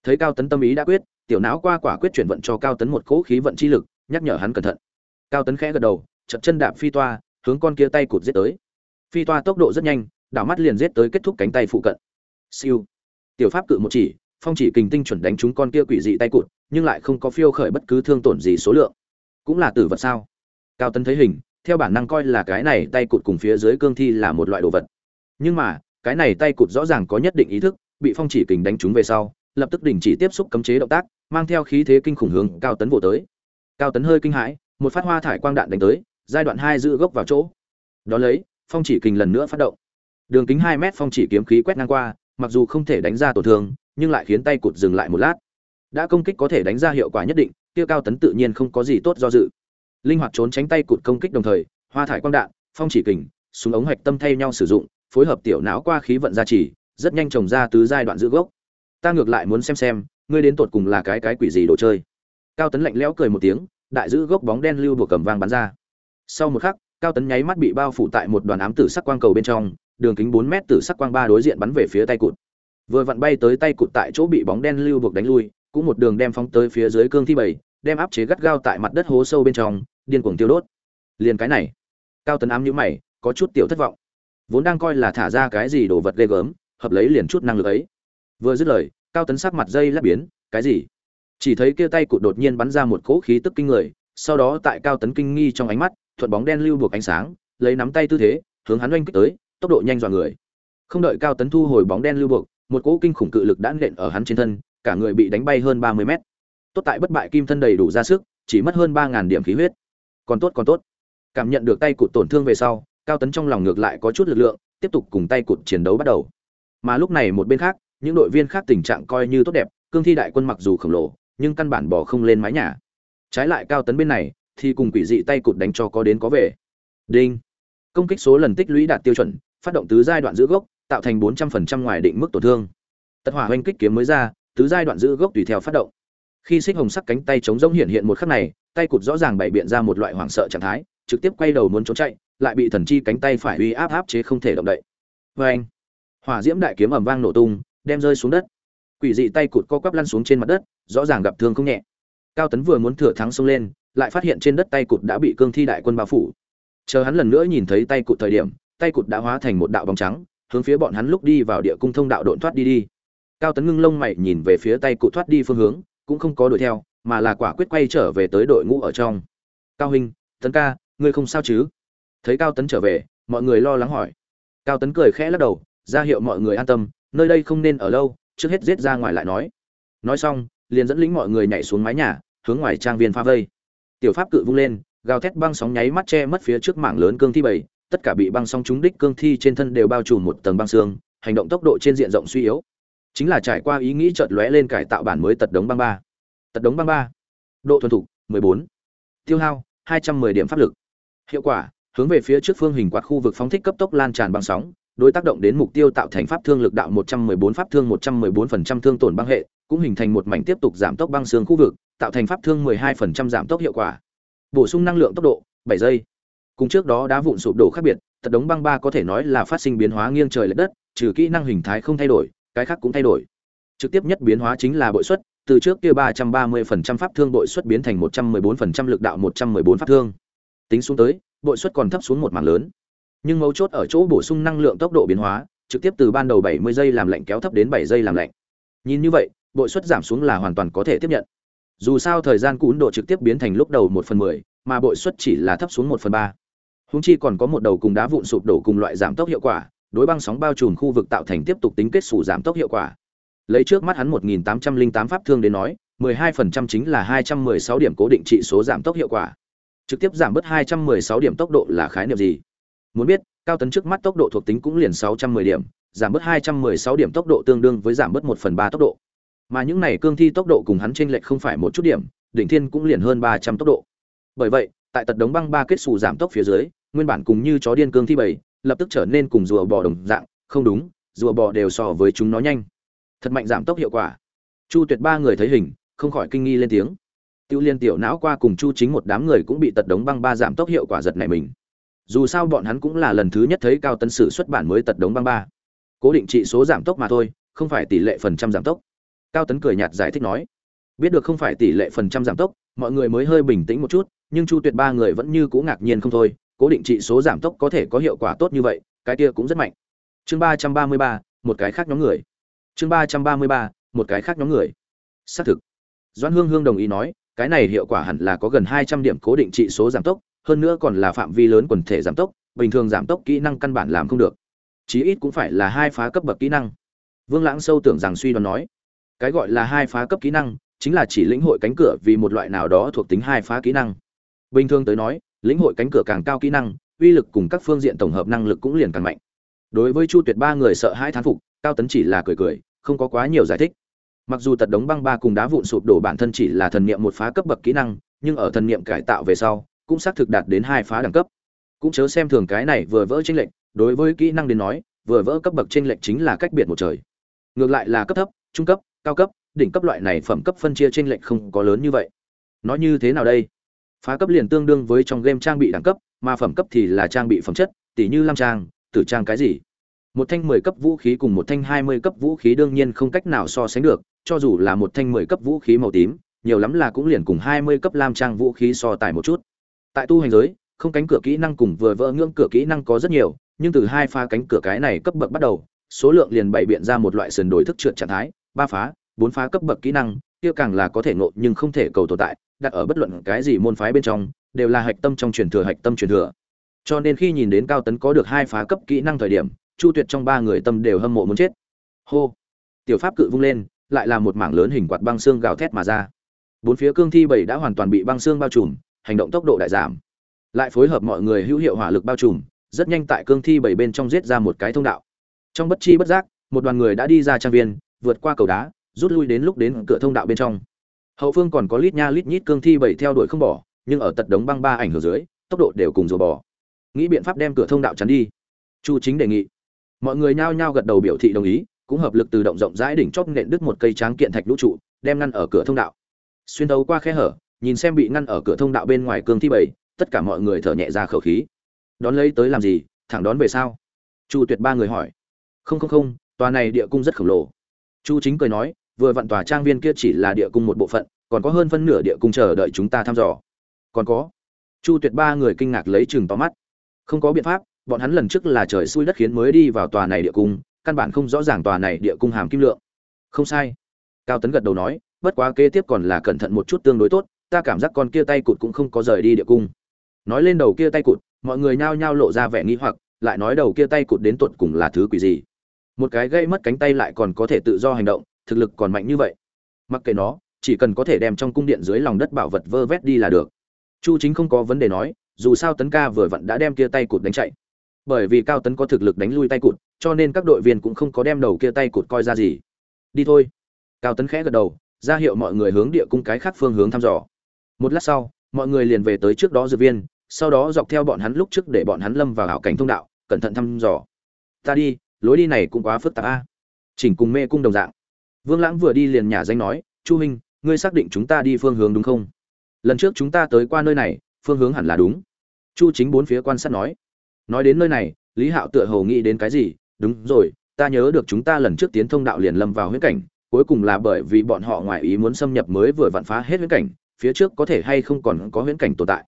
Thấy cao tấn tâm ý đã quyết, tiểu não qua quả quyết chuyển vận cho cao tấn một cỗ khí vận chi lực, nhắc nhở hắn cẩn thận. Cao tấn khẽ gật đầu chật chân đạp phi toa, hướng con kia tay cụt giết tới. Phi toa tốc độ rất nhanh, đảo mắt liền giết tới kết thúc cánh tay phụ cận. Siêu. Tiểu pháp cự một chỉ, phong chỉ kình tinh chuẩn đánh trúng con kia quỷ dị tay cụt, nhưng lại không có phiêu khởi bất cứ thương tổn gì số lượng. Cũng là tử vật sao? Cao tấn thấy hình theo bản năng coi là cái này tay cụt cùng phía dưới cương thi là một loại đồ vật. Nhưng mà, cái này tay cụt rõ ràng có nhất định ý thức, bị phong chỉ kình đánh trúng về sau, lập tức đình chỉ tiếp xúc cấm chế động tác, mang theo khí thế kinh khủng hướng cao tấn vỗ tới. Cao tấn hơi kinh hãi, một phát hoa thải quang đạn đánh tới, giai đoạn hai giữ gốc vào chỗ. Đó lấy, phong chỉ kình lần nữa phát động. Đường kính hai mét phong chỉ kiếm khí quét ngang qua, mặc dù không thể đánh ra tổn thương, nhưng lại khiến tay cụt dừng lại một lát. Đã công kích có thể đánh ra hiệu quả nhất định tiêu cao tấn tự nhiên không có gì tốt do dự linh hoạt trốn tránh tay cụt công kích đồng thời, hoa thải quang đạn, phong chỉ kình, súng ống hạch tâm thay nhau sử dụng, phối hợp tiểu não qua khí vận gia trì, rất nhanh trồng ra tứ giai đoạn giữ gốc. Ta ngược lại muốn xem xem, ngươi đến tột cùng là cái cái quỷ gì đồ chơi. Cao tấn lạnh lẽo cười một tiếng, đại giữ gốc bóng đen lưu buộc cầm vang bắn ra. Sau một khắc, cao tấn nháy mắt bị bao phủ tại một đoàn ám tử sắc quang cầu bên trong, đường kính bốn mét tử sắc quang ba đối diện bắn về phía tay cụt. Vừa vặn bay tới tay cụt tại chỗ bị bóng đen lưu buộc đánh lui, cũng một đường đem phóng tới phía dưới cương thi bảy đem áp chế gắt gao tại mặt đất hố sâu bên trong, điên cuồng tiêu đốt. Liền cái này, cao tấn ám nhíu mày, có chút tiểu thất vọng. Vốn đang coi là thả ra cái gì đồ vật ghê gớm, hợp lấy liền chút năng lực ấy. Vừa dứt lời, cao tấn sắc mặt dây lắp biến, cái gì? Chỉ thấy kia tay cụt đột nhiên bắn ra một cỗ khí tức kinh người, sau đó tại cao tấn kinh nghi trong ánh mắt, thuận bóng đen lưu buộc ánh sáng, lấy nắm tay tư thế, hướng hắn oanh kích tới, tốc độ nhanh dọa người. Không đợi cao tấn thu hồi bóng đen lưu buộc, một cỗ kinh khủng cự lực đã nện ở hắn trên thân, cả người bị đánh bay hơn ba mươi mét tốt tại bất bại kim thân đầy đủ ra sức, chỉ mất hơn ba ngàn điểm khí huyết. Còn tốt còn tốt. Cảm nhận được tay cụt tổn thương về sau, cao tấn trong lòng ngược lại có chút lực lượng, tiếp tục cùng tay cụt chiến đấu bắt đầu. Mà lúc này một bên khác, những đội viên khác tình trạng coi như tốt đẹp, cương thi đại quân mặc dù khổng lồ, nhưng căn bản bỏ không lên mái nhà. Trái lại cao tấn bên này, thì cùng quỷ dị tay cụt đánh cho có đến có về. Đinh. Công kích số lần tích lũy đạt tiêu chuẩn, phát động tứ giai đoạn giữ gốc, tạo thành bốn trăm phần trăm ngoài định mức tổn thương. Tật hỏa oanh kích kiếm mới ra, tứ giai đoạn giữ gốc tùy theo phát động khi xích hồng sắc cánh tay chống rỗng hiện hiện một khắc này, tay cụt rõ ràng bày biện ra một loại hoảng sợ trạng thái, trực tiếp quay đầu muốn trốn chạy, lại bị thần chi cánh tay phải uy áp áp chế không thể động đậy. Vê anh, hỏa diễm đại kiếm ầm vang nổ tung, đem rơi xuống đất. Quỷ dị tay cụt co quắp lăn xuống trên mặt đất, rõ ràng gặp thương không nhẹ. Cao tấn vừa muốn thừa thắng xông lên, lại phát hiện trên đất tay cụt đã bị cương thi đại quân bao phủ. Chờ hắn lần nữa nhìn thấy tay cụt thời điểm, tay cụt đã hóa thành một đạo bóng trắng, hướng phía bọn hắn lúc đi vào địa cung thông đạo độn thoát đi đi. Cao tấn ngưng lông mày nhìn về phía tay cụt thoát đi phương hướng cũng không có đuổi theo, mà là quả quyết quay trở về tới đội ngũ ở trong. Cao huynh, tấn ca, ngươi không sao chứ? Thấy cao tấn trở về, mọi người lo lắng hỏi. Cao tấn cười khẽ lắc đầu, ra hiệu mọi người an tâm, nơi đây không nên ở lâu, trước hết giết ra ngoài lại nói. Nói xong, liền dẫn lĩnh mọi người nhảy xuống mái nhà, hướng ngoài trang viên pha vây. Tiểu pháp cự vung lên, gào thét băng sóng nháy mắt che mất phía trước mảng lớn cương thi bảy tất cả bị băng sóng trúng đích cương thi trên thân đều bao trùm một tầng băng xương, hành động tốc độ trên diện rộng suy yếu chính là trải qua ý nghĩ chợt lóe lên cải tạo bản mới tật đống băng ba. Tật đống băng ba. Độ thuần thục 14. tiêu hao 210 điểm pháp lực. Hiệu quả, hướng về phía trước phương hình quạt khu vực phóng thích cấp tốc lan tràn băng sóng, đối tác động đến mục tiêu tạo thành pháp thương lực đạo 114 pháp thương 114% thương tổn băng hệ, cũng hình thành một mảnh tiếp tục giảm tốc băng xương khu vực, tạo thành pháp thương 12% giảm tốc hiệu quả. Bổ sung năng lượng tốc độ 7 giây. Cùng trước đó đá vụn sụp đổ khác biệt, tật đống băng ba có thể nói là phát sinh biến hóa nghiêng trời lệch đất, trừ kỹ năng hình thái không thay đổi cái khác cũng thay đổi. Trực tiếp nhất biến hóa chính là bội suất, từ trước kia ba trăm ba mươi phần trăm pháp thương bội suất biến thành một trăm mười bốn phần trăm lực đạo một trăm mười bốn pháp thương. Tính xuống tới, bội suất còn thấp xuống một mảng lớn. Nhưng mấu chốt ở chỗ bổ sung năng lượng tốc độ biến hóa, trực tiếp từ ban đầu bảy mươi giây làm lạnh kéo thấp đến bảy giây làm lạnh. Nhìn như vậy, bội suất giảm xuống là hoàn toàn có thể tiếp nhận. Dù sao thời gian cún độ trực tiếp biến thành lúc đầu một phần mười, mà bội suất chỉ là thấp xuống một phần ba. Húng chi còn có một đầu cùng đá vụn sụp đổ cùng loại giảm tốc hiệu quả đối băng sóng bao trùm khu vực tạo thành tiếp tục tính kết xù giảm tốc hiệu quả. Lấy trước mắt hắn 1808 pháp thương đến nói 12% chính là 216 điểm cố định trị số giảm tốc hiệu quả. Trực tiếp giảm bớt 216 điểm tốc độ là khái niệm gì? Muốn biết, cao tấn trước mắt tốc độ thuộc tính cũng liền 610 điểm, giảm bớt 216 điểm tốc độ tương đương với giảm bớt 1 phần 3 tốc độ. Mà những này cương thi tốc độ cùng hắn chênh lệch không phải một chút điểm, đỉnh thiên cũng liền hơn 300 tốc độ. Bởi vậy, tại tật đống băng ba kết xù giảm tốc phía dưới, nguyên bản cùng như chó điên cương thi bảy lập tức trở nên cùng rùa bò đồng dạng, không đúng, rùa bò đều so với chúng nó nhanh. Thật mạnh giảm tốc hiệu quả. Chu tuyệt ba người thấy hình, không khỏi kinh nghi lên tiếng. Tiêu liên tiểu não qua cùng chu chính một đám người cũng bị tật đống băng ba giảm tốc hiệu quả giật này mình. Dù sao bọn hắn cũng là lần thứ nhất thấy cao tân sử xuất bản mới tật đống băng ba. Cố định trị số giảm tốc mà thôi, không phải tỷ lệ phần trăm giảm tốc. Cao tấn cười nhạt giải thích nói, biết được không phải tỷ lệ phần trăm giảm tốc, mọi người mới hơi bình tĩnh một chút, nhưng chu tuyệt ba người vẫn như cũ ngạc nhiên không thôi cố định trị số giảm tốc có thể có hiệu quả tốt như vậy, cái kia cũng rất mạnh. Chương ba trăm ba mươi ba, một cái khác nhóm người. Chương ba trăm ba mươi ba, một cái khác nhóm người. Xác thực. Doãn hương hương đồng ý nói, cái này hiệu quả hẳn là có gần hai trăm điểm cố định trị số giảm tốc, hơn nữa còn là phạm vi lớn quần thể giảm tốc, bình thường giảm tốc kỹ năng căn bản làm không được. Chí ít cũng phải là hai phá cấp bậc kỹ năng. Vương lãng sâu tưởng rằng suy đoán nói, cái gọi là hai phá cấp kỹ năng chính là chỉ lĩnh hội cánh cửa vì một loại nào đó thuộc tính hai phá kỹ năng. Bình thường tới nói lĩnh hội cánh cửa càng cao kỹ năng, uy lực cùng các phương diện tổng hợp năng lực cũng liền càng mạnh. Đối với chu tuyệt ba người sợ hai thán phục, cao tấn chỉ là cười cười, không có quá nhiều giải thích. Mặc dù tật đống băng ba cùng đá vụn sụp đổ bản thân chỉ là thần niệm một phá cấp bậc kỹ năng, nhưng ở thần niệm cải tạo về sau, cũng xác thực đạt đến hai phá đẳng cấp. Cũng chớ xem thường cái này vừa vỡ chênh lệch, đối với kỹ năng đến nói, vừa vỡ cấp bậc chênh lệch chính là cách biệt một trời. Ngược lại là cấp thấp, trung cấp, cao cấp, đỉnh cấp loại này phẩm cấp phân chia chênh lệch không có lớn như vậy. Nói như thế nào đây? Phá cấp liền tương đương với trong game trang bị đẳng cấp, mà phẩm cấp thì là trang bị phẩm chất tỷ như lam trang, tử trang cái gì. Một thanh mười cấp vũ khí cùng một thanh hai mươi cấp vũ khí đương nhiên không cách nào so sánh được, cho dù là một thanh mười cấp vũ khí màu tím, nhiều lắm là cũng liền cùng hai mươi cấp lam trang vũ khí so tài một chút. Tại tu hành giới, không cánh cửa kỹ năng cùng vừa vỡ ngưỡng cửa kỹ năng có rất nhiều, nhưng từ hai pha cánh cửa cái này cấp bậc bắt đầu, số lượng liền bày biện ra một loại sườn đổi thức trượt trạng thái, ba phá, bốn phá cấp bậc kỹ năng, kia càng là có thể ngộ nhưng không thể cầu tồn tại đặt ở bất luận cái gì môn phái bên trong, đều là hạch tâm trong truyền thừa, hạch tâm truyền thừa. Cho nên khi nhìn đến cao tấn có được hai phá cấp kỹ năng thời điểm, chu tuyệt trong ba người tâm đều hâm mộ muốn chết. Hô! Tiểu pháp cự vung lên, lại là một mảng lớn hình quạt băng xương gào thét mà ra. Bốn phía cương thi bảy đã hoàn toàn bị băng xương bao trùm, hành động tốc độ đại giảm. Lại phối hợp mọi người hữu hiệu hỏa lực bao trùm, rất nhanh tại cương thi bảy bên trong giết ra một cái thông đạo. Trong bất chi bất giác, một đoàn người đã đi ra trang viên, vượt qua cầu đá, rút lui đến lúc đến cửa thông đạo bên trong hậu phương còn có lít nha lít nhít cương thi bảy theo đuổi không bỏ, nhưng ở tật đống băng ba ảnh hưởng dưới, tốc độ đều cùng rùa bò. Nghĩ biện pháp đem cửa thông đạo chắn đi. Chu chính đề nghị. Mọi người nhao nhao gật đầu biểu thị đồng ý, cũng hợp lực từ động rộng rãi đỉnh chót nện đứt một cây tráng kiện thạch lũ trụ, đem ngăn ở cửa thông đạo. Xuyên đấu qua khe hở, nhìn xem bị ngăn ở cửa thông đạo bên ngoài cương thi bảy tất cả mọi người thở nhẹ ra khẩu khí. Đón lấy tới làm gì, thẳng đón về sao chu tuyệt ba người hỏi. Không không không, tòa này địa cung rất khổng lồ. Chu chính cười nói vừa vặn tòa trang viên kia chỉ là địa cung một bộ phận, còn có hơn phân nửa địa cung chờ đợi chúng ta thăm dò. Còn có, chu tuyệt ba người kinh ngạc lấy chừng to mắt. Không có biện pháp, bọn hắn lần trước là trời xui đất khiến mới đi vào tòa này địa cung, căn bản không rõ ràng tòa này địa cung hàm kim lượng. Không sai. Cao tấn gật đầu nói, bất quá kế tiếp còn là cẩn thận một chút tương đối tốt, ta cảm giác con kia tay cụt cũng không có rời đi địa cung. Nói lên đầu kia tay cụt, mọi người nhao nhao lộ ra vẻ nghi hoặc, lại nói đầu kia tay cụt đến tuột cùng là thứ quỷ gì. Một cái gây mất cánh tay lại còn có thể tự do hành động thực lực còn mạnh như vậy. Mặc kệ nó, chỉ cần có thể đem trong cung điện dưới lòng đất bảo vật vơ vét đi là được. Chu chính không có vấn đề nói, dù sao tấn ca vừa vặn đã đem kia tay cụt đánh chạy. Bởi vì cao tấn có thực lực đánh lui tay cụt, cho nên các đội viên cũng không có đem đầu kia tay cụt coi ra gì. Đi thôi. Cao tấn khẽ gật đầu, ra hiệu mọi người hướng địa cung cái khác phương hướng thăm dò. Một lát sau, mọi người liền về tới trước đó dược viên, sau đó dọc theo bọn hắn lúc trước để bọn hắn lâm vào hảo cảnh thông đạo, cẩn thận thăm dò. Ta đi, lối đi này cũng quá phức tạp a. Chỉnh cùng mê cung đồng dạng vương lãng vừa đi liền nhà danh nói, chu huynh, ngươi xác định chúng ta đi phương hướng đúng không? Lần trước chúng ta tới qua nơi này, phương hướng hẳn là đúng. Chu chính bốn phía quan sát nói. Nói đến nơi này, lý hạo tựa hồ nghĩ đến cái gì? Đúng rồi, ta nhớ được chúng ta lần trước tiến thông đạo liền lâm vào huyễn cảnh, cuối cùng là bởi vì bọn họ ngoài ý muốn xâm nhập mới vừa vặn phá hết huyễn cảnh, phía trước có thể hay không còn có huyễn cảnh tồn tại.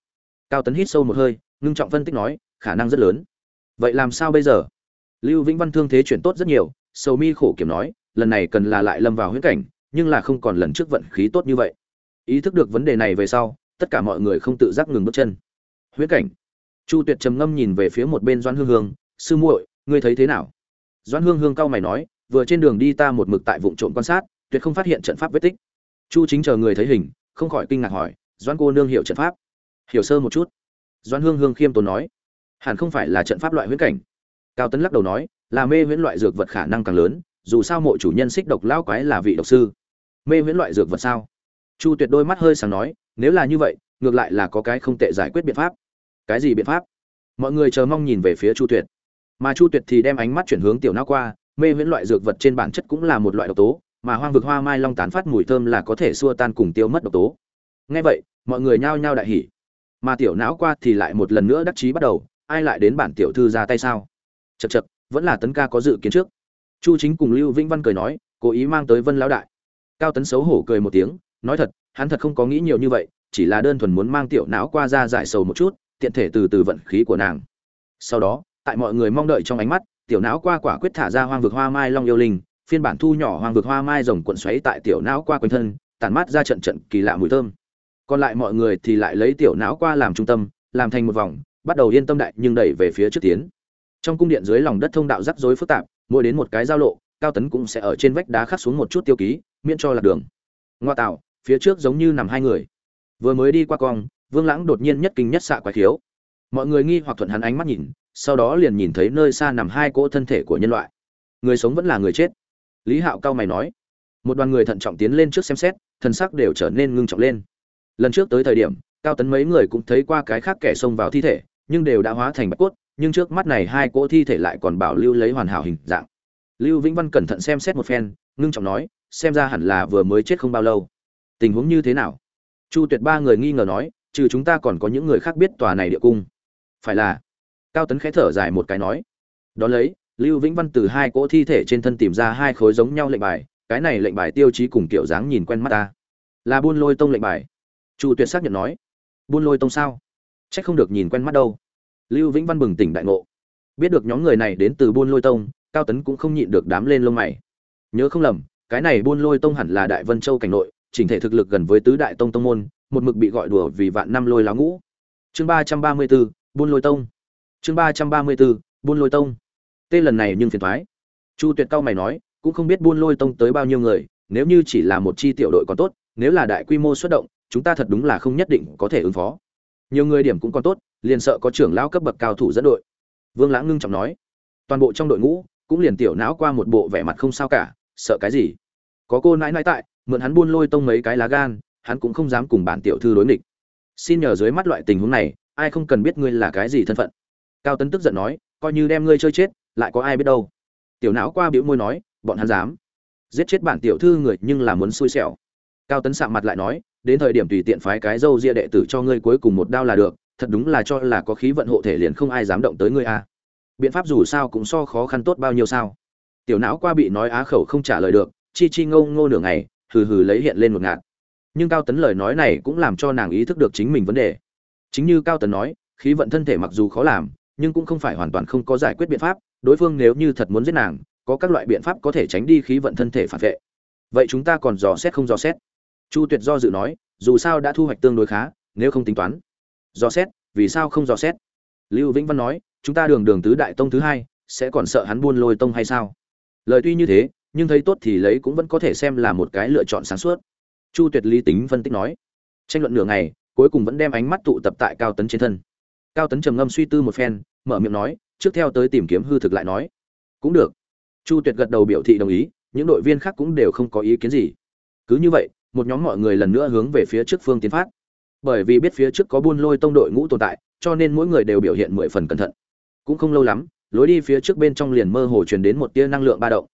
Cao tấn hít sâu một hơi, ngưng trọng phân tích nói, khả năng rất lớn. Vậy làm sao bây giờ? Lưu vĩnh văn thương thế chuyển tốt rất nhiều, sầu mi khổ kiểm nói lần này cần là lại lâm vào huyễn cảnh, nhưng là không còn lần trước vận khí tốt như vậy. Ý thức được vấn đề này về sau, tất cả mọi người không tự giác ngừng bước chân. Huyễn cảnh. Chu tuyệt trầm ngâm nhìn về phía một bên doãn hương hương, sư muội, ngươi thấy thế nào? Doãn hương hương cau mày nói, vừa trên đường đi ta một mực tại vụng trộm quan sát, tuyệt không phát hiện trận pháp vết tích. Chu chính chờ người thấy hình, không khỏi kinh ngạc hỏi, doãn cô nương hiểu trận pháp? Hiểu sơ một chút. Doãn hương hương khiêm tốn nói, hẳn không phải là trận pháp loại huyễn cảnh. Cao tấn lắc đầu nói, là mê huyễn loại dược vật khả năng càng lớn dù sao mộ chủ nhân xích độc lao quái là vị độc sư. Mê huyễn loại dược vật sao? Chu tuyệt đôi mắt hơi sáng nói, nếu là như vậy, ngược lại là có cái không tệ giải quyết biện pháp. Cái gì biện pháp? Mọi người chờ mong nhìn về phía chu tuyệt. Mà chu tuyệt thì đem ánh mắt chuyển hướng tiểu não qua, mê huyễn loại dược vật trên bản chất cũng là một loại độc tố, mà hoang vực hoa mai long tán phát mùi thơm là có thể xua tan cùng tiêu mất độc tố. Ngay vậy, mọi người nhao nhao đại hỉ. Mà tiểu não qua thì lại một lần nữa đắc chí bắt đầu, ai lại đến bản tiểu thư ra tay sao? Chật chật vẫn là tấn ca có dự kiến trước chu chính cùng lưu vĩnh văn cười nói, cố ý mang tới vân lão đại. Cao tấn xấu hổ cười một tiếng, nói thật, hắn thật không có nghĩ nhiều như vậy, chỉ là đơn thuần muốn mang tiểu não qua ra giải sầu một chút, tiện thể từ từ vận khí của nàng. Sau đó, tại mọi người mong đợi trong ánh mắt, tiểu não qua quả quyết thả ra hoang vực hoa mai long yêu linh, phiên bản thu nhỏ hoang vực hoa mai rồng cuộn xoáy tại tiểu não qua quanh thân tàn mát ra trận trận kỳ lạ mùi thơm. Còn lại mọi người thì lại lấy tiểu não qua làm trung tâm, làm thành một vòng, bắt đầu yên tâm đại nhưng đẩy về phía trước tiến. Trong cung điện dưới lòng đất thông đạo rắc rối phức tạp mỗi đến một cái giao lộ, cao tấn cũng sẽ ở trên vách đá khắc xuống một chút tiêu ký, miễn cho lạc đường. Ngoa tạo, phía trước giống như nằm hai người. Vừa mới đi qua cong, vương lãng đột nhiên nhất kinh nhất xạ quái khiếu. Mọi người nghi hoặc thuận hắn ánh mắt nhìn, sau đó liền nhìn thấy nơi xa nằm hai cỗ thân thể của nhân loại. Người sống vẫn là người chết. Lý hạo cao mày nói. Một đoàn người thận trọng tiến lên trước xem xét thân sắc đều trở nên ngưng trọng lên. Lần trước tới thời điểm, cao tấn mấy người cũng thấy qua cái khác kẻ xông vào thi thể, nhưng đều đã hóa thành bạch cốt nhưng trước mắt này hai cỗ thi thể lại còn bảo lưu lấy hoàn hảo hình dạng. Lưu vĩnh văn cẩn thận xem xét một phen, ngưng trọng nói, xem ra hẳn là vừa mới chết không bao lâu. Tình huống như thế nào? Chu tuyệt ba người nghi ngờ nói, trừ chúng ta còn có những người khác biết tòa này địa cung. Phải là? Cao tấn khẽ thở dài một cái nói. Đón lấy, lưu vĩnh văn từ hai cỗ thi thể trên thân tìm ra hai khối giống nhau lệnh bài, cái này lệnh bài tiêu chí cùng kiểu dáng nhìn quen mắt ta. Là buôn lôi tông lệnh bài. Chu tuyệt xác nhận nói. Buôn lôi tông sao? C h ắ c không được nhìn quen mắt đâu lưu vĩnh văn bừng tỉnh đại ngộ. Biết được nhóm người này đến từ buôn lôi tông, cao tấn cũng không nhịn được đám lên lông mày. Nhớ không lầm, cái này buôn lôi tông hẳn là đại vân châu cảnh nội, chỉnh thể thực lực gần với tứ đại tông tông môn, một mực bị gọi đùa vì vạn năm lôi lá ngũ. Chương ba trăm ba mươi b ố buôn lôi tông. Chương ba trăm ba mươi b ố buôn lôi tông. Tên lần này nhưng phiền thoái chu tuyệt cao mày nói, cũng không biết buôn lôi tông tới bao nhiêu người, nếu như chỉ là một chi tiểu đội còn tốt, nếu là đại quy mô xuất động, chúng ta thật đúng là không nhất định có thể ứng phó nhiều người điểm cũng còn tốt, liền sợ có trưởng lão cấp bậc cao thủ dẫn đội. Vương lãng ngưng trọng nói, toàn bộ trong đội ngũ cũng liền tiểu não qua một bộ vẻ mặt không sao cả, sợ cái gì? Có cô nãi nãi tại, mượn hắn buôn lôi tông mấy cái lá gan, hắn cũng không dám cùng bản tiểu thư đối nghịch. Xin nhờ dưới mắt loại tình huống này, ai không cần biết ngươi là cái gì thân phận. Cao tấn tức giận nói, coi như đem ngươi chơi chết, lại có ai biết đâu. Tiểu não qua biểu môi nói, bọn hắn dám. Giết chết bản tiểu thư người nhưng là muốn xui xẻo. Cao tấn sạm mặt lại nói đến thời điểm tùy tiện phái cái dâu ria đệ tử cho ngươi cuối cùng một đao là được, thật đúng là cho là có khí vận hộ thể liền không ai dám động tới ngươi a. Biện pháp dù sao cũng so khó khăn tốt bao nhiêu sao? Tiểu não qua bị nói á khẩu không trả lời được, chi chi ngâu ngô nửa ngày, hừ hừ lấy hiện lên một ngạt. Nhưng cao tấn lời nói này cũng làm cho nàng ý thức được chính mình vấn đề. Chính như cao tấn nói, khí vận thân thể mặc dù khó làm, nhưng cũng không phải hoàn toàn không có giải quyết biện pháp, đối phương nếu như thật muốn giết nàng, có các loại biện pháp có thể tránh đi khí vận thân thể phản vệ. Vậy chúng ta còn dò xét không dò xét? Chu tuyệt do dự nói, dù sao đã thu hoạch tương đối khá, nếu không tính toán. Dò xét, vì sao không dò xét? Lưu vĩnh văn nói, chúng ta đường đường tứ đại tông thứ hai, sẽ còn sợ hắn buôn lôi tông hay sao? Lời tuy như thế, nhưng thấy tốt thì lấy cũng vẫn có thể xem là một cái lựa chọn sáng suốt. Chu tuyệt lý tính phân tích nói, tranh luận nửa ngày, cuối cùng vẫn đem ánh mắt tụ tập tại cao tấn trên thân. Cao tấn trầm ngâm suy tư một phen, mở miệng nói, trước theo tới tìm kiếm hư thực lại nói. Cũng được. Chu tuyệt gật đầu biểu thị đồng ý, những đội viên khác cũng đều không có ý kiến gì. Cứ như vậy một nhóm mọi người lần nữa hướng về phía trước phương tiến phát. Bởi vì biết phía trước có buôn lôi tông đội ngũ tồn tại, cho nên mỗi người đều biểu hiện mười phần cẩn thận. Cũng không lâu lắm, lối đi phía trước bên trong liền mơ hồ truyền đến một tia năng lượng ba động.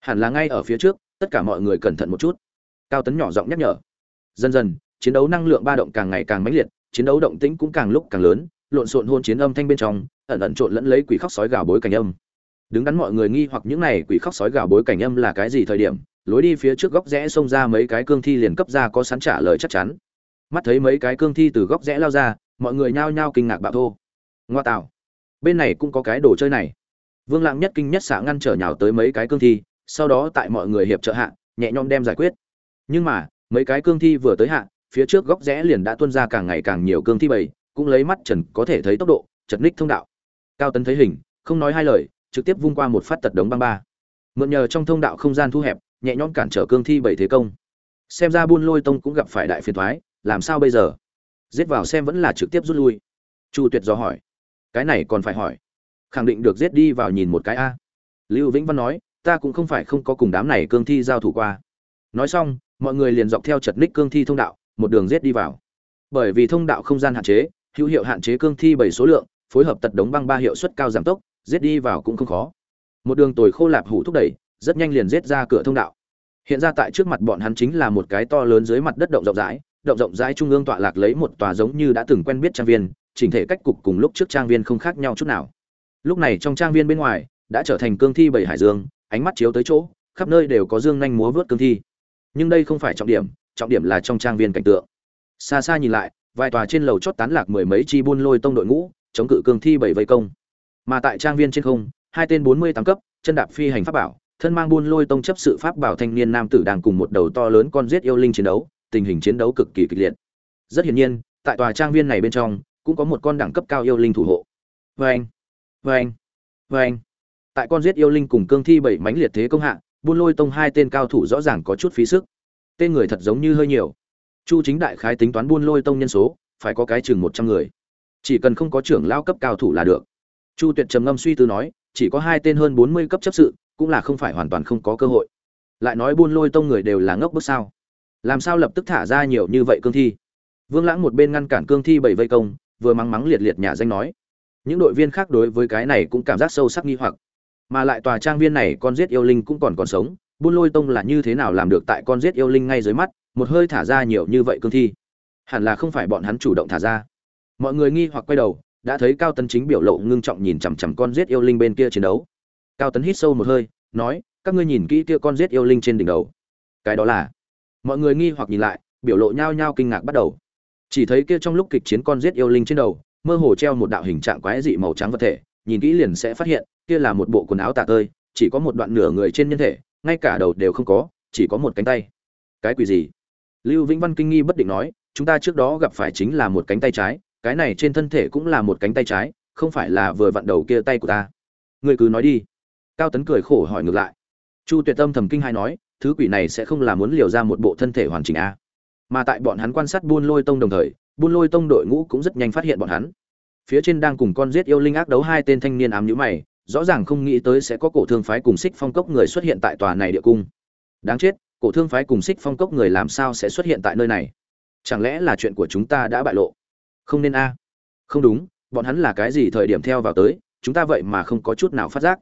Hẳn là ngay ở phía trước, tất cả mọi người cẩn thận một chút. Cao tấn nhỏ giọng nhắc nhở. Dần dần, chiến đấu năng lượng ba động càng ngày càng mãnh liệt, chiến đấu động tĩnh cũng càng lúc càng lớn, lộn xộn hôn chiến âm thanh bên trong, ẩn ẩn trộn lẫn lấy quỷ khóc sói gào bối cảnh âm. Đứng đắn mọi người nghi hoặc những này quỷ khóc sói gào bối cảnh âm là cái gì thời điểm lối đi phía trước góc rẽ xông ra mấy cái cương thi liền cấp ra có sẵn trả lời chắc chắn. Mắt thấy mấy cái cương thi từ góc rẽ lao ra, mọi người nhao nhao kinh ngạc bạo thô. Ngoa tạo. Bên này cũng có cái đồ chơi này. Vương lãng nhất kinh nhất xạ ngăn trở nhào tới mấy cái cương thi, sau đó tại mọi người hiệp trợ hạ, nhẹ nhõm đem giải quyết. Nhưng mà, mấy cái cương thi vừa tới hạ, phía trước góc rẽ liền đã tuôn ra càng ngày càng nhiều cương thi bầy, cũng lấy mắt trần có thể thấy tốc độ, chật ních thông đạo. Cao tấn thấy hình, không nói hai lời, trực tiếp vung qua một phát tật đống băng ba. Mượn nhờ trong thông đạo không gian thu hẹp nhẹ nhõm cản trở cương thi bảy thế công. Xem ra buôn lôi tông cũng gặp phải đại phiền thoái, làm sao bây giờ? Giết vào xem vẫn là trực tiếp rút lui. Chu tuyệt do hỏi. Cái này còn phải hỏi. Khẳng định được giết đi vào nhìn một cái a. Lưu vĩnh văn nói, ta cũng không phải không có cùng đám này cương thi giao thủ qua. Nói xong, mọi người liền dọc theo chật ních cương thi thông đạo, một đường giết đi vào. Bởi vì thông đạo không gian hạn chế, hữu hiệu hạn chế cương thi bảy số lượng, phối hợp tật đống băng ba hiệu suất cao giảm tốc, giết đi vào cũng không khó. Một đường tồi khô lạp hủ thúc đẩy rất nhanh liền rết ra cửa thông đạo. Hiện ra tại trước mặt bọn hắn chính là một cái to lớn dưới mặt đất động rộng rãi, động rộng rãi trung ương tọa lạc lấy một tòa giống như đã từng quen biết trang viên, chỉnh thể cách cục cùng lúc trước trang viên không khác nhau chút nào. Lúc này trong trang viên bên ngoài đã trở thành cương thi bảy hải dương, ánh mắt chiếu tới chỗ, khắp nơi đều có dương nhanh múa vớt cương thi. Nhưng đây không phải trọng điểm trọng điểm là trong trang viên cảnh tượng. Xa xa nhìn lại, vài tòa trên lầu chót tán lạc mười mấy chi buôn lôi tông đội ngũ, chống cự cương thi bảy vây công. Mà tại trang viên trên không, hai tên bốn mươi tám cấp, chân đạp phi hành pháp bảo thân mang buôn lôi tông chấp sự pháp bảo thanh niên nam tử đang cùng một đầu to lớn con giết yêu linh chiến đấu, tình hình chiến đấu cực kỳ kịch liệt. Rất hiển nhiên, tại tòa trang viên này bên trong, cũng có một con đẳng cấp cao yêu linh thủ hộ. Vê anh vê anh vê anh tại con giết yêu linh cùng cương thi bảy mánh liệt thế công hạ, buôn lôi tông hai tên cao thủ rõ ràng có chút phí sức. Tên người thật giống như hơi nhiều. Chu chính đại khái tính toán buôn lôi tông nhân số, phải có cái chừng một trăm người. Chỉ cần không có trưởng lao cấp cao thủ là được. Chu tuyệt trầm ngâm suy tư nói, chỉ có hai tên hơn bốn mươi cấp chấp sự cũng là không phải hoàn toàn không có cơ hội. Lại nói buôn lôi tông người đều là ngốc bức sao? Làm sao lập tức thả ra nhiều như vậy cương thi? Vương lãng một bên ngăn cản cương thi bảy vây công, vừa mắng mắng liệt liệt nhà danh nói. Những đội viên khác đối với cái này cũng cảm giác sâu sắc nghi hoặc. Mà lại tòa trang viên này con giết yêu linh cũng còn còn sống, buôn lôi tông là như thế nào làm được tại con giết yêu linh ngay dưới mắt, một hơi thả ra nhiều như vậy cương thi? Hẳn là không phải bọn hắn chủ động thả ra. Mọi người nghi hoặc quay đầu, đã thấy cao tấn chính biểu lộ ngưng trọng nhìn chằm chằm con giết yêu linh bên kia chiến đấu cao tấn hít sâu một hơi, nói, các ngươi nhìn kỹ kia con giết yêu linh trên đỉnh đầu. Cái đó là? Mọi người nghi hoặc nhìn lại, biểu lộ nhao nhao kinh ngạc bắt đầu. Chỉ thấy kia trong lúc kịch chiến con giết yêu linh trên đầu, mơ hồ treo một đạo hình trạng quái dị màu trắng vật thể, nhìn kỹ liền sẽ phát hiện, kia là một bộ quần áo tả tơi, chỉ có một đoạn nửa người trên nhân thể, ngay cả đầu đều không có, chỉ có một cánh tay. Cái quỷ gì? Lưu vĩnh văn kinh nghi bất định nói, chúng ta trước đó gặp phải chính là một cánh tay trái, cái này trên thân thể cũng là một cánh tay trái, không phải là vừa vặn đầu kia tay của ta. Người cứ nói đi cao tấn cười khổ hỏi ngược lại. Chu tuyệt tâm thầm kinh hai nói, thứ quỷ này sẽ không là muốn liều ra một bộ thân thể hoàn chỉnh a. Mà tại bọn hắn quan sát buôn lôi tông đồng thời, buôn lôi tông đội ngũ cũng rất nhanh phát hiện bọn hắn. Phía trên đang cùng con giết yêu linh ác đấu hai tên thanh niên ám nhữ mày, rõ ràng không nghĩ tới sẽ có cổ thương phái cùng xích phong cốc người xuất hiện tại tòa này địa cung. Đáng chết, cổ thương phái cùng xích phong cốc người làm sao sẽ xuất hiện tại nơi này? Chẳng lẽ là chuyện của chúng ta đã bại lộ? Không nên a. Không đúng, bọn hắn là cái gì thời điểm theo vào tới, chúng ta vậy mà không có chút nào phát giác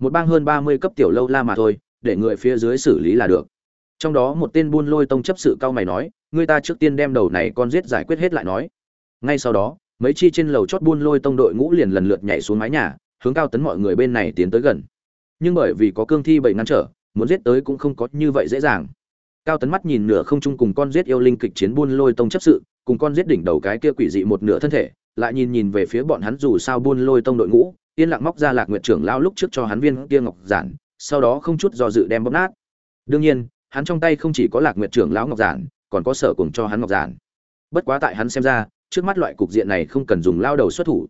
một bang hơn ba mươi cấp tiểu lâu la mà thôi, để người phía dưới xử lý là được. Trong đó một tên buôn lôi tông chấp sự cao mày nói người ta trước tiên đem đầu này con giết giải quyết hết lại nói. Ngay sau đó, mấy chi trên lầu chót buôn lôi tông đội ngũ liền lần lượt nhảy xuống mái nhà, hướng cao tấn mọi người bên này tiến tới gần. Nhưng bởi vì có cương thi bảy ngăn trở, muốn giết tới cũng không có như vậy dễ dàng. Cao tấn mắt nhìn nửa không trung cùng con giết yêu linh kịch chiến buôn lôi tông chấp sự, cùng con giết đỉnh đầu cái kia quỷ dị một nửa thân thể, lại nhìn nhìn về phía bọn hắn dù sao buôn lôi tông đội ngũ yên lặng móc ra lạc nguyệt trưởng lao lúc trước cho hắn viên kia ngọc giản, sau đó không chút do dự đem bóp nát. Đương nhiên, hắn trong tay không chỉ có lạc nguyệt trưởng lão ngọc giản, còn có sở cùng cho hắn ngọc giản. Bất quá tại hắn xem ra, trước mắt loại cục diện này không cần dùng lao đầu xuất thủ.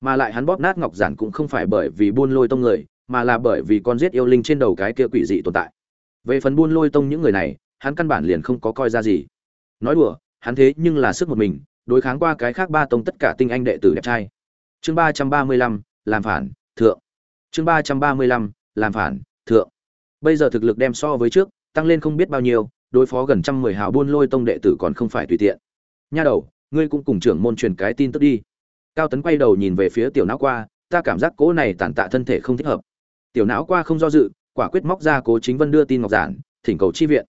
Mà lại hắn bóp nát ngọc giản cũng không phải bởi vì buôn lôi tông người, mà là bởi vì con giết yêu linh trên đầu cái kia quỷ dị tồn tại. Về phần buôn lôi tông những người này, hắn căn bản liền không có coi ra gì. Nói đùa, hắn thế nhưng là sức một mình, đối kháng qua cái khác ba tông tất cả tinh anh đệ tử đẹp trai. Chương ba trăm ba mươi lăm làm phản, thượng. Chương ba trăm ba mươi lăm, làm phản, thượng. Bây giờ thực lực đem so với trước, tăng lên không biết bao nhiêu, đối phó gần trăm mười hào buôn lôi tông đệ tử còn không phải tùy tiện. Nha đầu, ngươi cũng cùng trưởng môn truyền cái tin tức đi. Cao tấn quay đầu nhìn về phía tiểu não qua, ta cảm giác cố này tàn tạ thân thể không thích hợp. Tiểu não qua không do dự, quả quyết móc ra cố chính vân đưa tin ngọc giản, thỉnh cầu chi viện.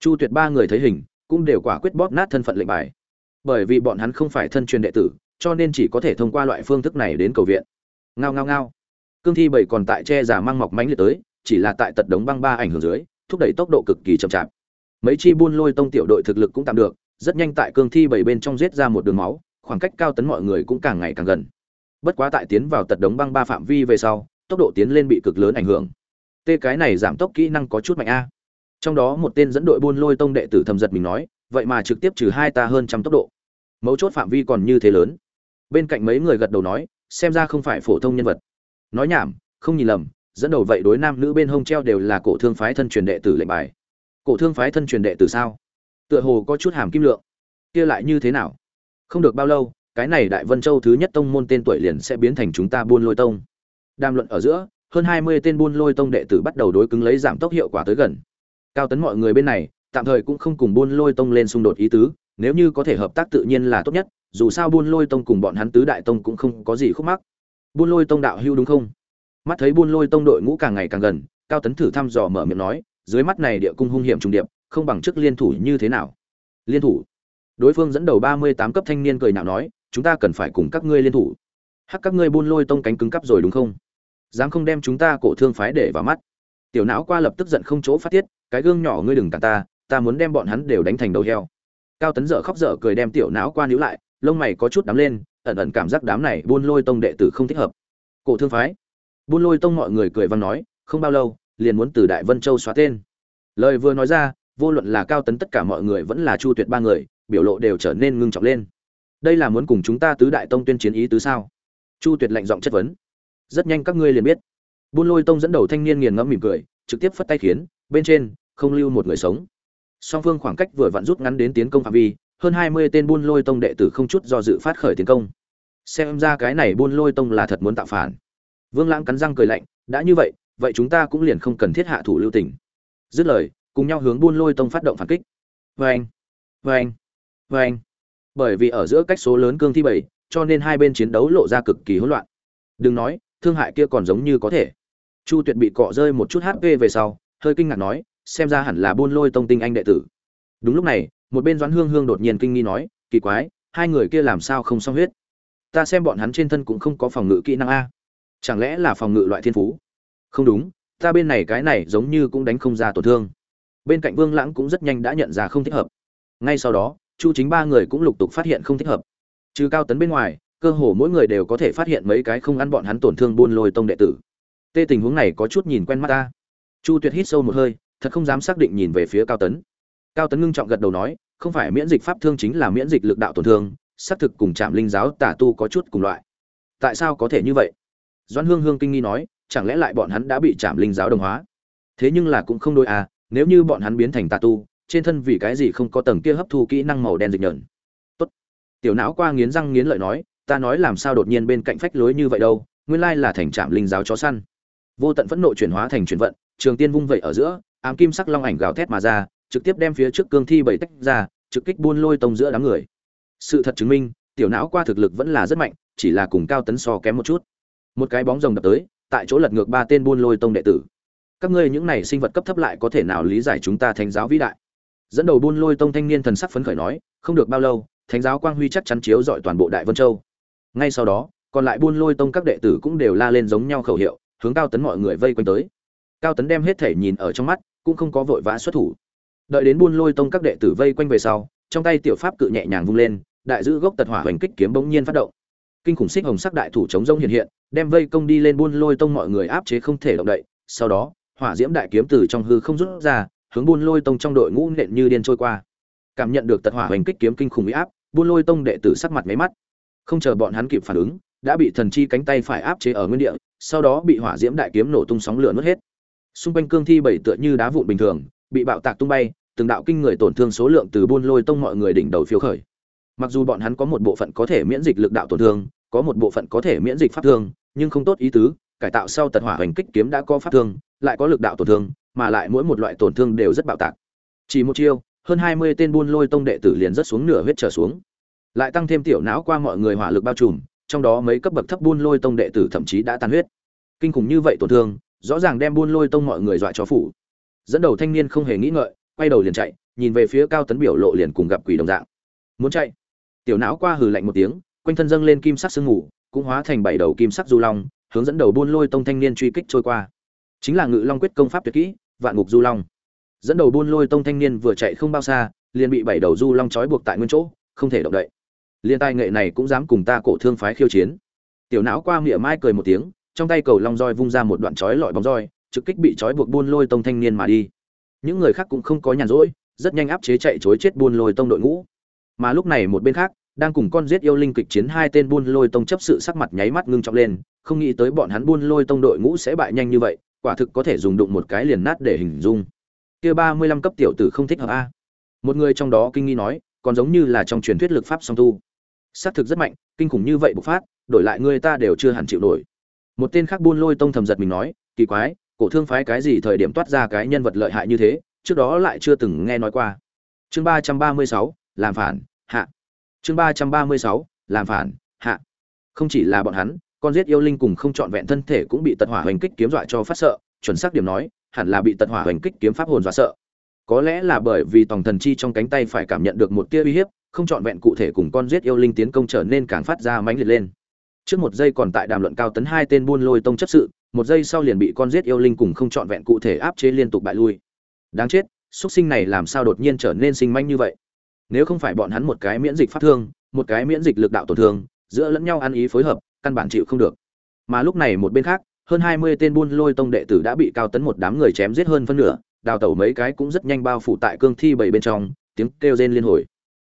Chu tuyệt ba người thấy hình, cũng đều quả quyết bóp nát thân phận lệnh bài. Bởi vì bọn hắn không phải thân truyền đệ tử, cho nên chỉ có thể thông qua loại phương thức này đến cầu viện ngao ngao ngao. Cương thi bảy còn tại che giả mang mọc mánh liệt tới, chỉ là tại tật đống băng ba ảnh hưởng dưới, thúc đẩy tốc độ cực kỳ chậm chạp. Mấy chi buôn lôi tông tiểu đội thực lực cũng tạm được, rất nhanh tại cương thi bảy bên trong giết ra một đường máu, khoảng cách cao tấn mọi người cũng càng ngày càng gần. Bất quá tại tiến vào tật đống băng ba phạm vi về sau, tốc độ tiến lên bị cực lớn ảnh hưởng. Tê cái này giảm tốc kỹ năng có chút mạnh a. Trong đó một tên dẫn đội buôn lôi tông đệ tử thầm giật mình nói, vậy mà trực tiếp trừ hai ta hơn trăm tốc độ. Mấu chốt phạm vi còn như thế lớn. Bên cạnh mấy người gật đầu nói xem ra không phải phổ thông nhân vật. Nói nhảm, không nhìn lầm, dẫn đầu vậy đối nam nữ bên hông treo đều là cổ thương phái thân truyền đệ tử lệnh bài. Cổ thương phái thân truyền đệ tử sao? Tựa hồ có chút hàm kim lượng. Kia lại như thế nào? Không được bao lâu, cái này đại vân châu thứ nhất tông môn tên tuổi liền sẽ biến thành chúng ta buôn lôi tông. Đàm luận ở giữa, hơn hai mươi tên buôn lôi tông đệ tử bắt đầu đối cứng lấy giảm tốc hiệu quả tới gần. Cao tấn mọi người bên này, tạm thời cũng không cùng buôn lôi tông lên xung đột ý tứ, nếu như có thể hợp tác tự nhiên là tốt nhất dù sao buôn lôi tông cùng bọn hắn tứ đại tông cũng không có gì khúc mắc. Buôn lôi tông đạo hưu đúng không? Mắt thấy buôn lôi tông đội ngũ càng ngày càng gần, cao tấn thử thăm dò mở miệng nói, dưới mắt này địa cung hung hiểm trùng điệp, không bằng chức liên thủ như thế nào? Liên thủ? Đối phương dẫn đầu ba mươi tám cấp thanh niên cười nhạo nói, chúng ta cần phải cùng các ngươi liên thủ. Hắc, các ngươi buôn lôi tông cánh cứng cắp rồi đúng không? Dám không đem chúng ta cổ thương phái để vào mắt. Tiểu não qua lập tức giận không chỗ phát tiết, cái gương nhỏ ngươi đừng cả ta ta muốn đem bọn hắn đều đánh thành đầu heo. Cao tấn dở khóc dở cười đem tiểu não qua níu lại lông mày có chút đắm lên, ẩn ẩn cảm giác đám này buôn lôi tông đệ tử không thích hợp. Cổ thương phái. Buôn lôi tông mọi người cười văn nói, không bao lâu, liền muốn từ đại vân châu xóa tên. Lời vừa nói ra, vô luận là cao tấn tất cả mọi người vẫn là chu tuyệt ba người, biểu lộ đều trở nên ngưng trọng lên. Đây là muốn cùng chúng ta tứ đại tông tuyên chiến ý tứ sao? Chu tuyệt lạnh giọng chất vấn. Rất nhanh các ngươi liền biết. Buôn lôi tông dẫn đầu thanh niên nghiền ngẫm mỉm cười, trực tiếp phất tay khiến, bên trên, không lưu một người sống. Song phương khoảng cách vừa vặn rút ngắn đến tiến công phạm vi hơn hai mươi tên buôn lôi tông đệ tử không chút do dự phát khởi tiến công. Xem ra cái này buôn lôi tông là thật muốn tạo phản. Vương lãng cắn răng cười lạnh, đã như vậy vậy chúng ta cũng liền không cần thiết hạ thủ lưu tình. Dứt lời, cùng nhau hướng buôn lôi tông phát động phản kích. Vê anh vê anh vê anh bởi vì ở giữa cách số lớn cương thi bảy, cho nên hai bên chiến đấu lộ ra cực kỳ hỗn loạn. Đừng nói, thương hại kia còn giống như có thể. Chu tuyệt bị cọ rơi một chút hp về sau, hơi kinh ngạc nói, xem ra hẳn là buôn lôi tông tinh anh đệ tử. Đúng lúc này một bên doãn hương hương đột nhiên kinh nghi nói, kỳ quái, hai người kia làm sao không xong huyết? Ta xem bọn hắn trên thân cũng không có phòng ngự kỹ năng a. Chẳng lẽ là phòng ngự loại thiên phú? Không đúng, ta bên này cái này giống như cũng đánh không ra tổn thương. Bên cạnh vương lãng cũng rất nhanh đã nhận ra không thích hợp. Ngay sau đó, chu chính ba người cũng lục tục phát hiện không thích hợp. Trừ cao tấn bên ngoài, cơ hồ mỗi người đều có thể phát hiện mấy cái không ăn bọn hắn tổn thương buôn lôi tông đệ tử. Tê tình huống này có chút nhìn quen mắt ta. Chu tuyệt hít sâu một hơi, thật không dám xác định nhìn về phía cao tấn cao tấn ngưng trọng gật đầu nói, không phải miễn dịch pháp thương chính là miễn dịch lực đạo tổn thương, xác thực cùng trạm linh giáo tả tu có chút cùng loại. Tại sao có thể như vậy? Doãn hương hương kinh nghi nói, chẳng lẽ lại bọn hắn đã bị trạm linh giáo đồng hóa? Thế nhưng là cũng không đôi à nếu như bọn hắn biến thành tà tu, trên thân vì cái gì không có tầng kia hấp thu kỹ năng màu đen dịch nhợn tốt. Tiểu não qua nghiến răng nghiến lợi nói, ta nói làm sao đột nhiên bên cạnh phách lối như vậy đâu, nguyên lai là thành trạm linh giáo chó săn. Vô tận phẫn nộ chuyển hóa thành chuyển vận, trường tiên vung vậy ở giữa, ám kim sắc long ảnh gào thét mà ra trực tiếp đem phía trước cương thi bảy tách ra, trực kích buôn lôi tông giữa đám người. Sự thật chứng minh, tiểu não qua thực lực vẫn là rất mạnh, chỉ là cùng cao tấn so kém một chút. Một cái bóng rồng đập tới, tại chỗ lật ngược ba tên buôn lôi tông đệ tử. Các ngươi những này sinh vật cấp thấp lại có thể nào lý giải chúng ta thánh giáo vĩ đại? Dẫn đầu buôn lôi tông thanh niên thần sắc phấn khởi nói, không được bao lâu, thánh giáo quang huy chắc chắn chiếu dọi toàn bộ đại vân châu. Ngay sau đó, còn lại buôn lôi tông các đệ tử cũng đều la lên giống nhau khẩu hiệu, hướng cao tấn mọi người vây quanh tới. Cao tấn đem hết thể nhìn ở trong mắt, cũng không có vội vã xuất thủ đợi đến buôn lôi tông các đệ tử vây quanh về sau, trong tay tiểu pháp cự nhẹ nhàng vung lên, đại giữ gốc tật hỏa hoành kích kiếm bỗng nhiên phát động. Kinh khủng xích hồng sắc đại thủ chống rông hiện hiện, đem vây công đi lên buôn lôi tông mọi người áp chế không thể động đậy. Sau đó, hỏa diễm đại kiếm từ trong hư không rút ra, hướng buôn lôi tông trong đội ngũ nện như điên trôi qua. Cảm nhận được tật hỏa hoành kích kiếm kinh khủng bị áp, buôn lôi tông đệ tử sắc mặt máy mắt. Không chờ bọn hắn kịp phản ứng, đã bị thần chi cánh tay phải áp chế ở nguyên địa, sau đó bị hỏa diễm đại kiếm nổ tung sóng lửa nuốt hết. Xung quanh cương thi bảy tựa như đá vụn bình thường, bị bạo tạc tung bay từng đạo kinh người tổn thương số lượng từ buôn lôi tông mọi người đỉnh đầu phiếu khởi. Mặc dù bọn hắn có một bộ phận có thể miễn dịch lực đạo tổn thương, có một bộ phận có thể miễn dịch pháp thương, nhưng không tốt ý tứ, cải tạo sau tật hỏa hành kích kiếm đã có pháp thương, lại có lực đạo tổn thương, mà lại mỗi một loại tổn thương đều rất bạo tạc. Chỉ một chiêu, hơn hai mươi tên buôn lôi tông đệ tử liền rất xuống nửa huyết trở xuống. Lại tăng thêm tiểu não qua mọi người hỏa lực bao trùm, trong đó mấy cấp bậc thấp buôn lôi tông đệ tử thậm chí đã tan huyết. Kinh khủng như vậy tổn thương, rõ ràng đem buôn lôi tông mọi người dọa cho phủ. Dẫn đầu thanh niên không hề nghĩ ngợi quay đầu liền chạy, nhìn về phía cao tấn biểu lộ liền cùng gặp quỷ đồng dạng. Muốn chạy? Tiểu não qua hừ lạnh một tiếng, quanh thân dâng lên kim sắc sương ngủ cũng hóa thành bảy đầu kim sắc du long, hướng dẫn đầu buôn lôi tông thanh niên truy kích trôi qua. Chính là ngự long quyết công pháp tuyệt kỹ, vạn ngục du long. Dẫn đầu buôn lôi tông thanh niên vừa chạy không bao xa, liền bị bảy đầu du long trói buộc tại nguyên chỗ, không thể động đậy. Liên tài nghệ này cũng dám cùng ta cổ thương phái khiêu chiến. Tiểu não qua miệng mai cười một tiếng, trong tay cầu long roi vung ra một đoạn chói lọi bóng roi, trực kích bị trói buộc buôn lôi tông thanh niên mà đi những người khác cũng không có nhàn rỗi, rất nhanh áp chế chạy chối chết buôn lôi tông đội ngũ. Mà lúc này một bên khác, đang cùng con giết yêu linh kịch chiến hai tên buôn lôi tông chấp sự sắc mặt nháy mắt ngưng trọng lên, không nghĩ tới bọn hắn buôn lôi tông đội ngũ sẽ bại nhanh như vậy, quả thực có thể dùng đụng một cái liền nát để hình dung. Kia ba mươi lăm cấp tiểu tử không thích hợp a. Một người trong đó kinh nghi nói, còn giống như là trong truyền thuyết lực pháp song tu. Xác thực rất mạnh, kinh khủng như vậy bộc phát, đổi lại người ta đều chưa hẳn chịu nổi. Một tên khác buôn lôi tông thầm giật mình nói, kỳ quái cổ thương phái cái gì thời điểm toát ra cái nhân vật lợi hại như thế, trước đó lại chưa từng nghe nói qua. Chương ba trăm ba mươi sáu, làm phản, hạ. Chương ba trăm ba mươi sáu, làm phản, hạ. Không chỉ là bọn hắn, con giết yêu linh cùng không trọn vẹn thân thể cũng bị tật hỏa hoành kích kiếm dọa cho phát sợ, chuẩn xác điểm nói, hẳn là bị tật hỏa hoành kích kiếm pháp hồn dọa sợ. Có lẽ là bởi vì tòng thần chi trong cánh tay phải cảm nhận được một tia uy hiếp, không trọn vẹn cụ thể cùng con giết yêu linh tiến công trở nên càng phát ra mãnh liệt lên. Trước một giây còn tại đàm luận cao tấn hai tên buôn lôi tông chấp sự một giây sau liền bị con giết yêu linh cùng không trọn vẹn cụ thể áp chế liên tục bại lui. Đáng chết xuất sinh này làm sao đột nhiên trở nên sinh manh như vậy? Nếu không phải bọn hắn một cái miễn dịch phát thương, một cái miễn dịch lực đạo tổn thương, giữa lẫn nhau ăn ý phối hợp, căn bản chịu không được. Mà lúc này một bên khác, hơn hai mươi tên buôn lôi tông đệ tử đã bị cao tấn một đám người chém giết hơn phân nửa, đào tẩu mấy cái cũng rất nhanh bao phủ tại cương thi bảy bên trong, tiếng kêu rên liên hồi.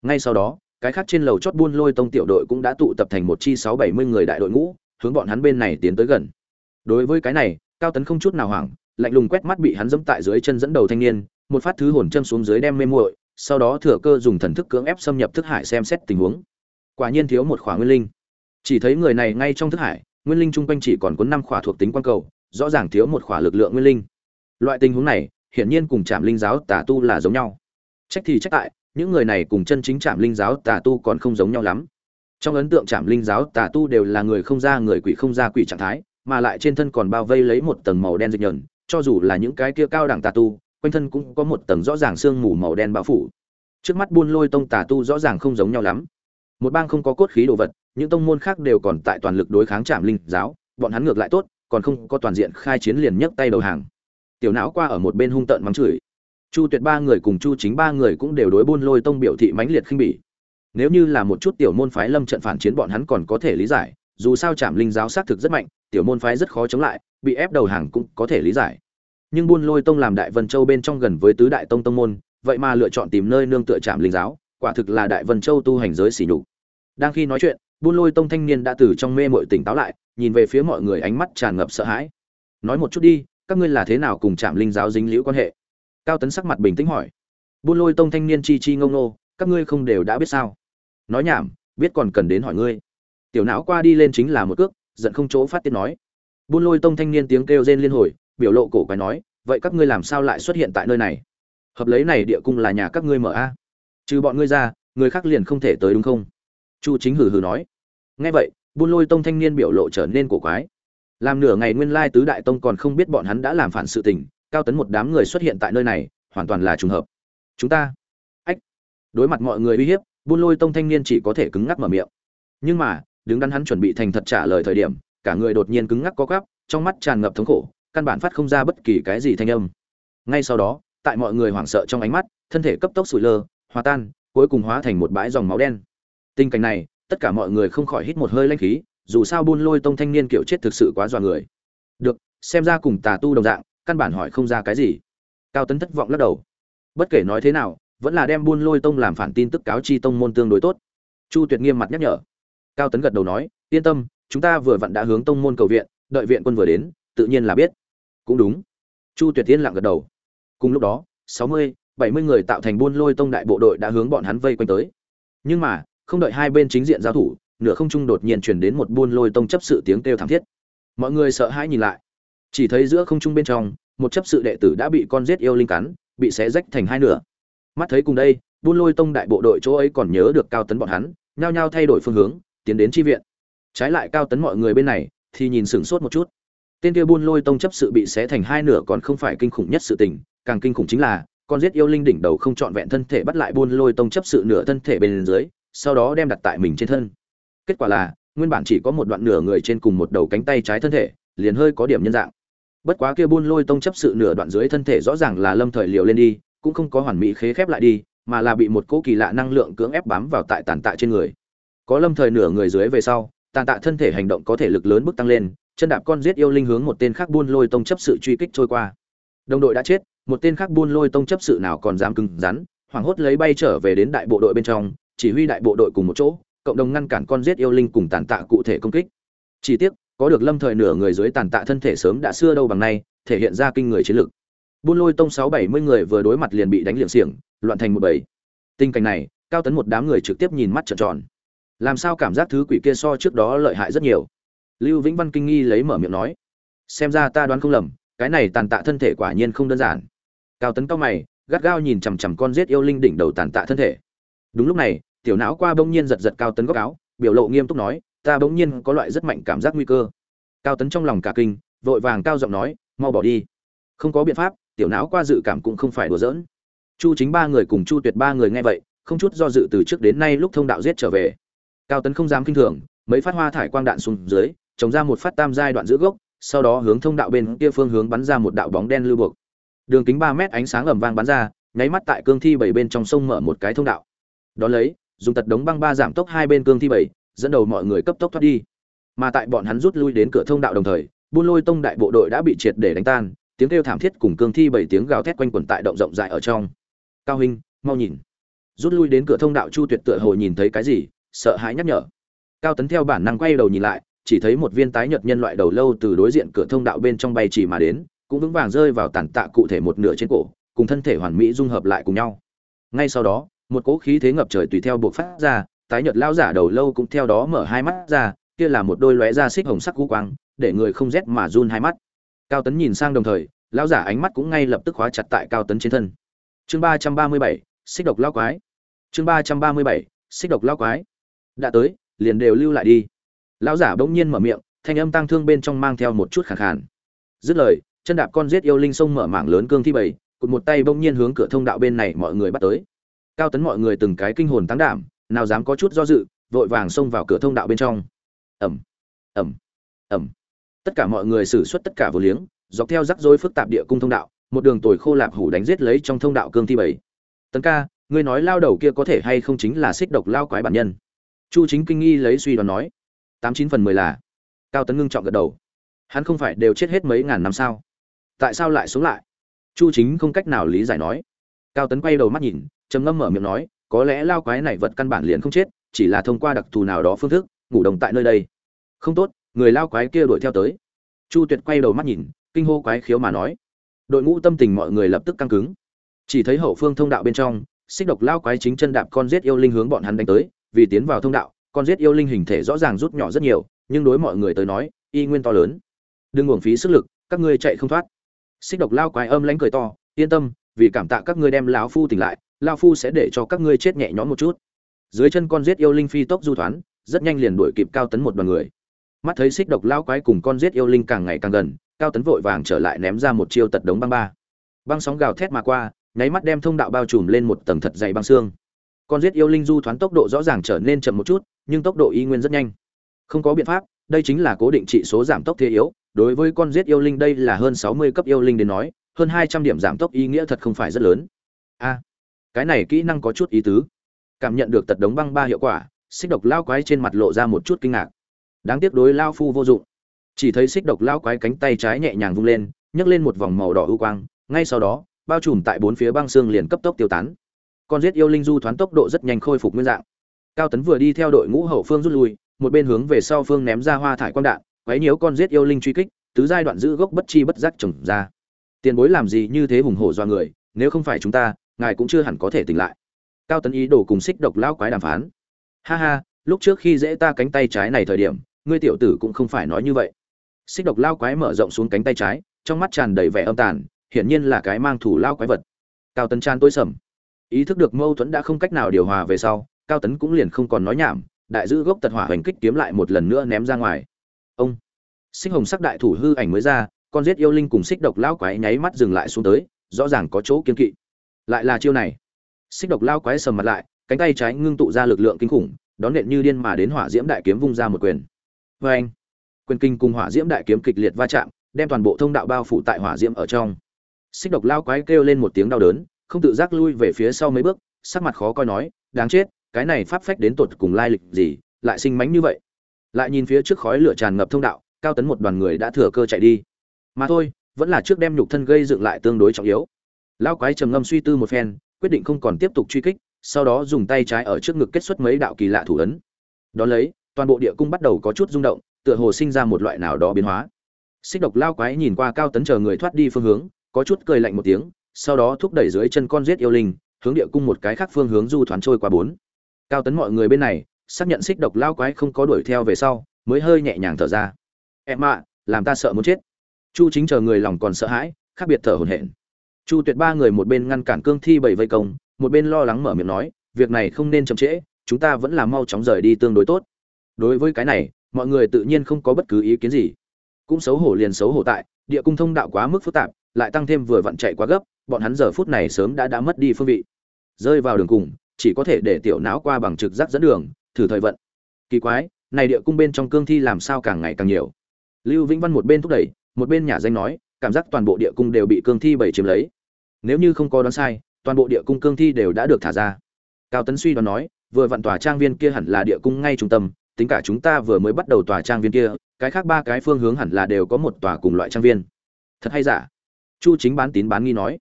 Ngay sau đó, cái khác trên lầu chót buôn lôi tông tiểu đội cũng đã tụ tập thành một chi sáu bảy mươi người đại đội ngũ, hướng bọn hắn bên này tiến tới gần đối với cái này, cao tấn không chút nào hoảng, lạnh lùng quét mắt bị hắn dẫm tại dưới chân dẫn đầu thanh niên, một phát thứ hồn châm xuống dưới đem mê muội, sau đó thừa cơ dùng thần thức cưỡng ép xâm nhập thức hải xem xét tình huống. Quả nhiên thiếu một khỏa nguyên linh. Chỉ thấy người này ngay trong thức hải, nguyên linh chung quanh chỉ còn có năm khỏa thuộc tính quan cầu, rõ ràng thiếu một khỏa lực lượng nguyên linh. Loại tình huống này, hiển nhiên cùng trạm linh giáo tà tu là giống nhau. Trách thì trách tại, những người này cùng chân chính trạm linh giáo tà tu còn không giống nhau lắm. Trong ấn tượng trạm linh giáo tà tu đều là người không ra người quỷ không ra quỷ trạng thái mà lại trên thân còn bao vây lấy một tầng màu đen dịch nhờn, cho dù là những cái kia cao đẳng tà tu, quanh thân cũng có một tầng rõ ràng sương mù màu đen bao phủ. Trước mắt buôn lôi tông tà tu rõ ràng không giống nhau lắm. Một bang không có cốt khí đồ vật, những tông môn khác đều còn tại toàn lực đối kháng trạm linh giáo, bọn hắn ngược lại tốt, còn không có toàn diện khai chiến liền nhấc tay đầu hàng. Tiểu não qua ở một bên hung tợn mắng chửi. Chu tuyệt ba người cùng chu chính ba người cũng đều đối buôn lôi tông biểu thị mãnh liệt khinh bỉ. Nếu như là một chút tiểu môn phái lâm trận phản chiến bọn hắn còn có thể lý giải, dù sao trạm linh giáo xác thực rất mạnh tiểu môn phái rất khó chống lại, bị ép đầu hàng cũng có thể lý giải. Nhưng buôn lôi tông làm đại vân châu bên trong gần với tứ đại tông tông môn, vậy mà lựa chọn tìm nơi nương tựa trạm linh giáo, quả thực là đại vân châu tu hành giới xỉ nhục. Đang khi nói chuyện, buôn lôi tông thanh niên đã từ trong mê mội tỉnh táo lại, nhìn về phía mọi người ánh mắt tràn ngập sợ hãi. Nói một chút đi, các ngươi là thế nào cùng trạm linh giáo dính liễu quan hệ? Cao tấn sắc mặt bình tĩnh hỏi. Buôn lôi tông thanh niên chi chi ngông nô các ngươi không đều đã biết sao? Nói nhảm, biết còn cần đến hỏi ngươi. Tiểu não qua đi lên chính là một cước giận không chỗ phát tiết nói. Buôn lôi tông thanh niên tiếng kêu rên liên hồi, biểu lộ cổ quái nói, vậy các ngươi làm sao lại xuất hiện tại nơi này? Hợp lấy này địa cung là nhà các ngươi mở a? Trừ bọn ngươi ra, người khác liền không thể tới đúng không? Chu chính hừ hừ nói. Nghe vậy, buôn lôi tông thanh niên biểu lộ trở nên cổ quái. Làm nửa ngày nguyên lai tứ đại tông còn không biết bọn hắn đã làm phản sự tình, cao tấn một đám người xuất hiện tại nơi này, hoàn toàn là trùng hợp. Chúng ta. Ách. Đối mặt mọi người uy hiếp, buôn lôi tông thanh niên chỉ có thể cứng ngắc mở miệng. Nhưng mà đứng đắn hắn chuẩn bị thành thật trả lời thời điểm cả người đột nhiên cứng ngắc co quắp, trong mắt tràn ngập thống khổ căn bản phát không ra bất kỳ cái gì thanh âm. Ngay sau đó tại mọi người hoảng sợ trong ánh mắt thân thể cấp tốc sụi lơ hòa tan cuối cùng hóa thành một bãi dòng máu đen. Tình cảnh này tất cả mọi người không khỏi hít một hơi lanh khí dù sao buôn lôi tông thanh niên kiểu chết thực sự quá dọa người. Được xem ra cùng tà tu đồng dạng căn bản hỏi không ra cái gì. Cao tấn thất vọng lắc đầu. Bất kể nói thế nào vẫn là đem buôn lôi tông làm phản tin tức cáo chi tông môn tương đối tốt. Chu tuyệt nghiêm mặt nhắc nhở cao tấn gật đầu nói, yên tâm, chúng ta vừa vặn đã hướng tông môn cầu viện, đợi viện quân vừa đến, tự nhiên là biết. Cũng đúng. Chu tuyệt tiên lặng gật đầu. Cùng lúc đó, sáu mươi, bảy mươi người tạo thành buôn lôi tông đại bộ đội đã hướng bọn hắn vây quanh tới. Nhưng mà, không đợi hai bên chính diện giao thủ, nửa không trung đột nhiên truyền đến một buôn lôi tông chấp sự tiếng kêu thảm thiết. Mọi người sợ hãi nhìn lại. Chỉ thấy giữa không trung bên trong, một chấp sự đệ tử đã bị con giết yêu linh cắn, bị xé rách thành hai nửa. Mắt thấy cùng đây, buôn lôi tông đại bộ đội chỗ ấy còn nhớ được cao tấn bọn hắn, nhao nhao thay đổi phương hướng tiến đến chi viện. Trái lại cao tấn mọi người bên này thì nhìn sửng sốt một chút. Tên kia buôn lôi tông chấp sự bị xé thành hai nửa còn không phải kinh khủng nhất sự tình, càng kinh khủng chính là, con giết yêu linh đỉnh đầu không trọn vẹn thân thể bắt lại buôn lôi tông chấp sự nửa thân thể bên dưới, sau đó đem đặt tại mình trên thân. Kết quả là, nguyên bản chỉ có một đoạn nửa người trên cùng một đầu cánh tay trái thân thể, liền hơi có điểm nhân dạng. Bất quá kia buôn lôi tông chấp sự nửa đoạn dưới thân thể rõ ràng là lâm thời liều lên đi, cũng không có hoàn mỹ khế khép lại đi, mà là bị một cỗ kỳ lạ năng lượng cưỡng ép bám vào tại tàn tạ trên người có lâm thời nửa người dưới về sau, tàn tạ thân thể hành động có thể lực lớn bước tăng lên, chân đạp con giết yêu linh hướng một tên khác buôn lôi tông chấp sự truy kích trôi qua. Đồng đội đã chết, một tên khác buôn lôi tông chấp sự nào còn dám cứng rắn, hoảng hốt lấy bay trở về đến đại bộ đội bên trong, chỉ huy đại bộ đội cùng một chỗ, cộng đồng ngăn cản con giết yêu linh cùng tàn tạ cụ thể công kích. Chỉ tiếc, có được lâm thời nửa người dưới tàn tạ thân thể sớm đã xưa đâu bằng nay, thể hiện ra kinh người chiến lực. Buôn lôi tông sáu bảy mươi người vừa đối mặt liền bị đánh liệng xiềng, loạn thành một bảy tình cảnh này, cao tấn một đám người trực tiếp nhìn mắt trợn tròn làm sao cảm giác thứ quỷ kia so trước đó lợi hại rất nhiều? Lưu vĩnh văn kinh nghi lấy mở miệng nói. Xem ra ta đoán không lầm, cái này tàn tạ thân thể quả nhiên không đơn giản. Cao tấn cao mày, gắt gao nhìn chằm chằm con rết yêu linh đỉnh đầu tàn tạ thân thể. Đúng lúc này, tiểu não qua bỗng nhiên giật giật cao tấn góc áo, biểu lộ nghiêm túc nói, ta bỗng nhiên có loại rất mạnh cảm giác nguy cơ. Cao tấn trong lòng cả kinh, vội vàng cao giọng nói, mau bỏ đi. Không có biện pháp, tiểu não qua dự cảm cũng không phải đùa giỡn. Chu chính ba người cùng chu tuyệt ba người nghe vậy, không chút do dự từ trước đến nay lúc thông đạo giết trở về cao tấn không dám kinh thường, mấy phát hoa thải quang đạn xuống dưới, trồng ra một phát tam giai đoạn giữa gốc, sau đó hướng thông đạo bên kia phương hướng bắn ra một đạo bóng đen lưu buộc. Đường kính ba mét ánh sáng ầm vang bắn ra, nháy mắt tại cương thi bảy bên trong sông mở một cái thông đạo. Đón lấy, dùng tật đống băng ba giảm tốc hai bên cương thi bảy, dẫn đầu mọi người cấp tốc thoát đi. Mà tại bọn hắn rút lui đến cửa thông đạo đồng thời, buôn lôi tông đại bộ đội đã bị triệt để đánh tan, tiếng kêu thảm thiết cùng cương thi bảy tiếng gào thét quanh quẩn tại động rộng rãi ở trong. Cao hình mau nhìn. Rút lui đến cửa thông đạo chu tuyệt tựa hồ nhìn thấy cái gì sợ hãi nhắc nhở. Cao tấn theo bản năng quay đầu nhìn lại, chỉ thấy một viên tái nhợt nhân loại đầu lâu từ đối diện cửa thông đạo bên trong bay chỉ mà đến, cũng vững vàng rơi vào tàn tạ cụ thể một nửa trên cổ, cùng thân thể hoàn mỹ dung hợp lại cùng nhau. Ngay sau đó, một cỗ khí thế ngập trời tùy theo buộc phát ra, tái nhợt lão giả đầu lâu cũng theo đó mở hai mắt ra, kia là một đôi lóe da xích hồng sắc cú quang, để người không rét mà run hai mắt. Cao tấn nhìn sang đồng thời, lão giả ánh mắt cũng ngay lập tức khóa chặt tại cao tấn trên thân. Chương ba trăm ba mươi bảy, xích độc lao quái. Chương ba trăm ba mươi bảy, xích độc lao quái đã tới, liền đều lưu lại đi. Lão giả bỗng nhiên mở miệng, thanh âm tang thương bên trong mang theo một chút khàn khàn. Dứt lời, chân đạp con giết yêu linh sông mở mảng lớn cương thi bảy cụt một tay bỗng nhiên hướng cửa thông đạo bên này mọi người bắt tới. Cao tấn mọi người từng cái kinh hồn tăng đảm, nào dám có chút do dự, vội vàng xông vào cửa thông đạo bên trong. Ẩm ẩm ẩm tất cả mọi người xử suất tất cả vô liếng, dọc theo rắc rối phức tạp địa cung thông đạo, một đường tồi khô lạp hủ đánh giết lấy trong thông đạo cương thi bảy tấn ca, ngươi nói lao đầu kia có thể hay không chính là xích độc lao quái bản nhân? Chu chính kinh nghi lấy suy đoán nói, tám chín phần mười là, cao tấn ngưng chọn gật đầu. Hắn không phải đều chết hết mấy ngàn năm sao? Tại sao lại sống lại? Chu chính không cách nào lý giải nói. Cao tấn quay đầu mắt nhìn, trầm ngâm mở miệng nói, có lẽ lao quái này vật căn bản liền không chết, chỉ là thông qua đặc thù nào đó phương thức, ngủ đồng tại nơi đây. Không tốt, người lao quái kia đuổi theo tới. Chu tuyệt quay đầu mắt nhìn, kinh hô quái khiếu mà nói. Đội ngũ tâm tình mọi người lập tức căng cứng. Chỉ thấy hậu phương thông đạo bên trong, xích độc lao quái chính chân đạp con giết yêu linh hướng bọn hắn đánh tới vì tiến vào thông đạo, con giết yêu linh hình thể rõ ràng rút nhỏ rất nhiều, nhưng đối mọi người tới nói, y nguyên to lớn. Đừng uổng phí sức lực, các ngươi chạy không thoát. Xích độc lao quái âm lãnh cười to, yên tâm, vì cảm tạ các ngươi đem lão phu tỉnh lại lao phu sẽ để cho các ngươi chết nhẹ nhõm một chút. Dưới chân con giết yêu linh phi tốc du thoán, rất nhanh liền đuổi kịp cao tấn một đoàn người. Mắt thấy xích độc lao quái cùng con giết yêu linh càng ngày càng gần, cao tấn vội vàng trở lại ném ra một chiêu tật đống băng ba. Băng sóng gào thét mà qua, nháy mắt đem thông đạo bao trùm lên một tầng thật dày băng xương con giết yêu linh du thoáng tốc độ rõ ràng trở nên chậm một chút, nhưng tốc độ y nguyên rất nhanh. Không có biện pháp, đây chính là cố định trị số giảm tốc thế yếu, đối với con giết yêu linh đây là hơn sáu mươi cấp yêu linh đến nói, hơn hai trăm điểm giảm tốc ý nghĩa thật không phải rất lớn. A, cái này kỹ năng có chút ý tứ. Cảm nhận được tật đống băng ba hiệu quả, xích độc lao quái trên mặt lộ ra một chút kinh ngạc. Đáng tiếc đối lao phu vô dụng. Chỉ thấy xích độc lao quái cánh tay trái nhẹ nhàng vung lên, nhấc lên một vòng màu đỏ ưu quang, ngay sau đó, bao trùm tại bốn phía băng xương liền cấp tốc tiêu tán con giết yêu linh du thoán tốc độ rất nhanh khôi phục nguyên dạng. Cao tấn vừa đi theo đội ngũ hậu phương rút lui, một bên hướng về sau phương ném ra hoa thải quang đạn, quấy nhiễu con giết yêu linh truy kích, tứ giai đoạn giữ gốc bất chi bất giác trồng ra. Tiền bối làm gì như thế hùng hổ do người, nếu không phải chúng ta, ngài cũng chưa hẳn có thể tỉnh lại. Cao tấn ý đồ cùng xích độc lão quái đàm phán. Ha ha, lúc trước khi dễ ta cánh tay trái này thời điểm, ngươi tiểu tử cũng không phải nói như vậy. Xích độc lao quái mở rộng xuống cánh tay trái, trong mắt tràn đầy vẻ âm tàn, hiển nhiên là cái mang thủ lao quái vật. Cao tấn tràn tối sầm ý thức được mâu thuẫn đã không cách nào điều hòa về sau, cao tấn cũng liền không còn nói nhảm, đại giữ gốc tật hỏa hoành kích kiếm lại một lần nữa ném ra ngoài. Ông! Xích hồng sắc đại thủ hư ảnh mới ra, con giết yêu linh cùng xích độc lao quái nháy mắt dừng lại xuống tới, rõ ràng có chỗ kiên kỵ. Lại là chiêu này. Xích độc lao quái sầm mặt lại, cánh tay trái ngưng tụ ra lực lượng kinh khủng, đón nện như điên mà đến hỏa diễm đại kiếm vung ra một quyền. Vê anh, quyền kinh cùng hỏa diễm đại kiếm kịch liệt va chạm, đem toàn bộ thông đạo bao phủ tại hỏa diễm ở trong. Xích độc lao quái kêu lên một tiếng đau đớn không tự giác lui về phía sau mấy bước sắc mặt khó coi nói đáng chết cái này pháp phách đến tột cùng lai lịch gì lại sinh mánh như vậy? Lại nhìn phía trước khói lửa tràn ngập thông đạo cao tấn một đoàn người đã thừa cơ chạy đi. Mà thôi vẫn là trước đem nhục thân gây dựng lại tương đối trọng yếu. Lao quái trầm ngâm suy tư một phen quyết định không còn tiếp tục truy kích sau đó dùng tay trái ở trước ngực kết xuất mấy đạo kỳ lạ thủ ấn. Đó lấy, toàn bộ địa cung bắt đầu có chút rung động, tựa hồ sinh ra một loại nào đó biến hóa. Xích độc lao quái nhìn qua cao tấn chờ người thoát đi phương hướng, có chút cười lạnh một tiếng, sau đó thúc đẩy dưới chân con giết yêu linh, hướng địa cung một cái khác phương hướng du thoáng trôi qua bốn. Cao tấn mọi người bên này, xác nhận xích độc lao quái không có đuổi theo về sau, mới hơi nhẹ nhàng thở ra. Em ạ, làm ta sợ muốn chết. Chu Chính chờ người lòng còn sợ hãi, khác biệt thở hổn hển. Chu Tuyệt ba người một bên ngăn cản cương thi bảy vây công, một bên lo lắng mở miệng nói, việc này không nên chậm trễ, chúng ta vẫn là mau chóng rời đi tương đối tốt. Đối với cái này, mọi người tự nhiên không có bất cứ ý kiến gì. Cũng xấu hổ liền xấu hổ tại, địa cung thông đạo quá mức phức tạp, lại tăng thêm vừa vặn chạy quá gấp, bọn hắn giờ phút này sớm đã đã mất đi phương vị. Rơi vào đường cùng, chỉ có thể để tiểu não qua bằng trực giác dẫn đường, thử thời vận. Kỳ quái, này địa cung bên trong cương thi làm sao càng ngày càng nhiều. Lưu Vĩnh Văn một bên thúc đẩy, một bên nhà danh nói, cảm giác toàn bộ địa cung đều bị cương thi bảy chiếm lấy. Nếu như không có đoán sai, toàn bộ địa cung cương thi đều đã được thả ra. Cao Tấn suy đoán nói, vừa vặn tòa trang viên kia hẳn là địa cung ngay trung tâm, tính cả chúng ta vừa mới bắt đầu tòa trang viên kia, cái khác ba cái phương hướng hẳn là đều có một tòa cùng loại trang viên. Thật hay giả? Chu Chính bán tín bán nghi nói.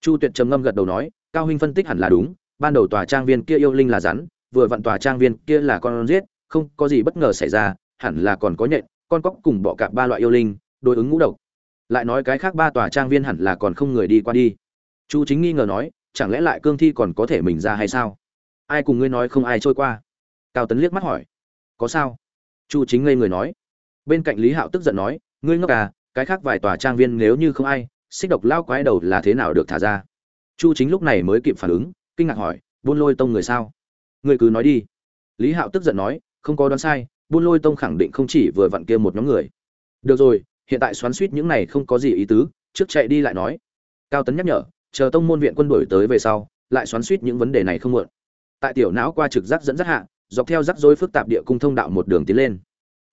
Chu Tuyệt trầm ngâm gật đầu nói, Cao huynh phân tích hẳn là đúng, ban đầu tòa trang viên kia yêu linh là rắn, vừa vặn tòa trang viên kia là con giết, không có gì bất ngờ xảy ra, hẳn là còn có nhện, con cóc cùng bọ cạp ba loại yêu linh, đối ứng ngũ độc. Lại nói cái khác ba tòa trang viên hẳn là còn không người đi qua đi. Chu Chính nghi ngờ nói, chẳng lẽ lại cương thi còn có thể mình ra hay sao? Ai cùng ngươi nói không ai trôi qua? Cao Tấn liếc mắt hỏi. Có sao? Chu Chính ngây người nói. Bên cạnh Lý Hạo tức giận nói, ngươi ngốc à, cái khác vài tòa trang viên nếu như không ai, xích độc lao quái đầu là thế nào được thả ra? Chu Chính lúc này mới kịp phản ứng, kinh ngạc hỏi, buôn lôi tông người sao? Người cứ nói đi. Lý Hạo tức giận nói, không có đoán sai, buôn lôi tông khẳng định không chỉ vừa vặn kia một nhóm người. Được rồi, hiện tại xoắn suýt những này không có gì ý tứ, trước chạy đi lại nói. Cao Tấn nhắc nhở, chờ tông môn viện quân đổi tới về sau, lại xoắn suýt những vấn đề này không muộn. Tại tiểu não qua trực giác dẫn dắt hạ, dọc theo rắc rối phức tạp địa cung thông đạo một đường tiến lên.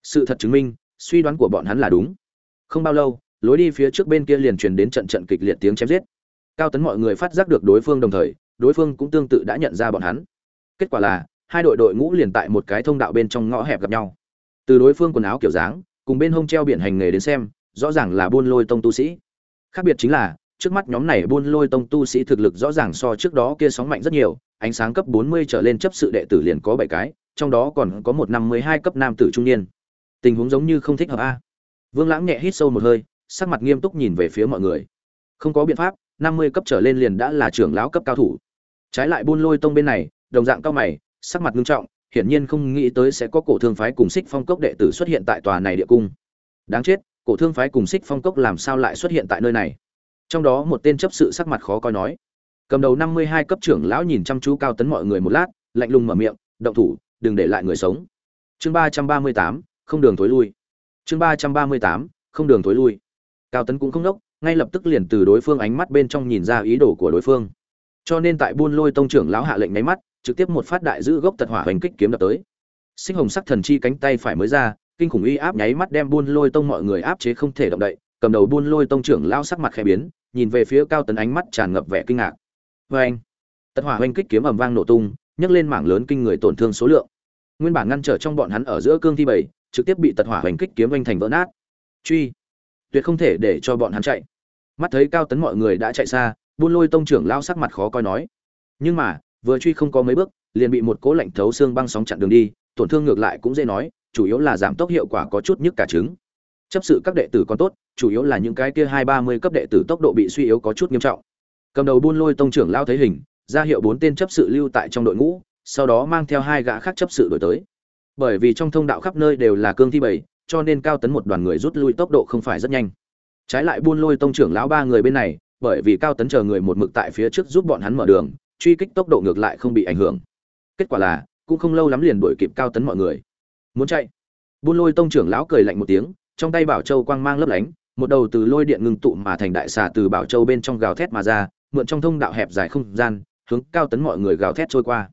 Sự thật chứng minh, suy đoán của bọn hắn là đúng. Không bao lâu, lối đi phía trước bên kia liền truyền đến trận trận kịch liệt tiếng chém giết. Cao Tấn mọi người phát giác được đối phương đồng thời, đối phương cũng tương tự đã nhận ra bọn hắn. Kết quả là, hai đội đội ngũ liền tại một cái thông đạo bên trong ngõ hẹp gặp nhau. Từ đối phương quần áo kiểu dáng, cùng bên hông treo biển hành nghề đến xem, rõ ràng là buôn lôi tông tu sĩ. Khác biệt chính là, trước mắt nhóm này buôn lôi tông tu sĩ thực lực rõ ràng so trước đó kia sóng mạnh rất nhiều, ánh sáng cấp 40 trở lên chấp sự đệ tử liền có 7 cái, trong đó còn có một năm 12 cấp nam tử trung niên. Tình huống giống như không thích hợp a. Vương Lãng nhẹ hít sâu một hơi, sắc mặt nghiêm túc nhìn về phía mọi người. Không có biện pháp, 50 cấp trở lên liền đã là trưởng lão cấp cao thủ. Trái lại buôn lôi tông bên này, đồng dạng cao mày, sắc mặt nghiêm trọng, hiển nhiên không nghĩ tới sẽ có cổ thương phái cùng Xích Phong cốc đệ tử xuất hiện tại tòa này địa cung. Đáng chết, cổ thương phái cùng Xích Phong cốc làm sao lại xuất hiện tại nơi này? Trong đó một tên chấp sự sắc mặt khó coi nói. Cầm đầu 52 cấp trưởng lão nhìn chăm chú cao tấn mọi người một lát, lạnh lùng mở miệng, "Động thủ, đừng để lại người sống." Chương 338, không đường tối lui. Chương 338, không đường tối lui. Cao tấn cũng không đốc, ngay lập tức liền từ đối phương ánh mắt bên trong nhìn ra ý đồ của đối phương. Cho nên tại Buôn Lôi tông trưởng lão hạ lệnh nháy mắt, trực tiếp một phát đại giữ gốc tật hỏa Hành kích kiếm đập tới. Sinh hồng sắc thần chi cánh tay phải mới ra, kinh khủng uy áp nháy mắt đem Buôn Lôi tông mọi người áp chế không thể động đậy, cầm đầu Buôn Lôi tông trưởng lão sắc mặt khẽ biến, nhìn về phía Cao Tấn ánh mắt tràn ngập vẻ kinh ngạc. Oeng! Tật hỏa Hành kích kiếm ầm vang nổ tung, nhấc lên mảng lớn kinh người tổn thương số lượng. Nguyên bản ngăn trở trong bọn hắn ở giữa cương thi bảy, trực tiếp bị tật hỏa Hành kích kiếm vành thành vỡ nát. Truy! Tuyệt không thể để cho bọn hắn chạy. Mắt thấy Cao Tấn mọi người đã chạy xa, Buôn Lôi tông trưởng lao sắc mặt khó coi nói. Nhưng mà, vừa truy không có mấy bước liền bị một cố lạnh thấu xương băng sóng chặn đường đi tổn thương ngược lại cũng dễ nói chủ yếu là giảm tốc hiệu quả có chút nhức cả trứng chấp sự các đệ tử còn tốt chủ yếu là những cái kia hai ba mươi cấp đệ tử tốc độ bị suy yếu có chút nghiêm trọng cầm đầu buôn lôi tông trưởng lao thấy hình ra hiệu bốn tên chấp sự lưu tại trong đội ngũ sau đó mang theo hai gã khác chấp sự đổi tới bởi vì trong thông đạo khắp nơi đều là cương thi bảy cho nên cao tấn một đoàn người rút lui tốc độ không phải rất nhanh. Trái lại buôn lôi tông trưởng lão ba người bên này, bởi vì cao tấn chờ người một mực tại phía trước giúp bọn hắn mở đường, truy kích tốc độ ngược lại không bị ảnh hưởng. Kết quả là, cũng không lâu lắm liền đuổi kịp cao tấn mọi người. Muốn chạy? Buôn lôi tông trưởng lão cười lạnh một tiếng, trong tay bảo châu quang mang lấp lánh, một đầu từ lôi điện ngưng tụ mà thành đại xà từ bảo châu bên trong gào thét mà ra, mượn trong thông đạo hẹp dài không gian, hướng cao tấn mọi người gào thét trôi qua.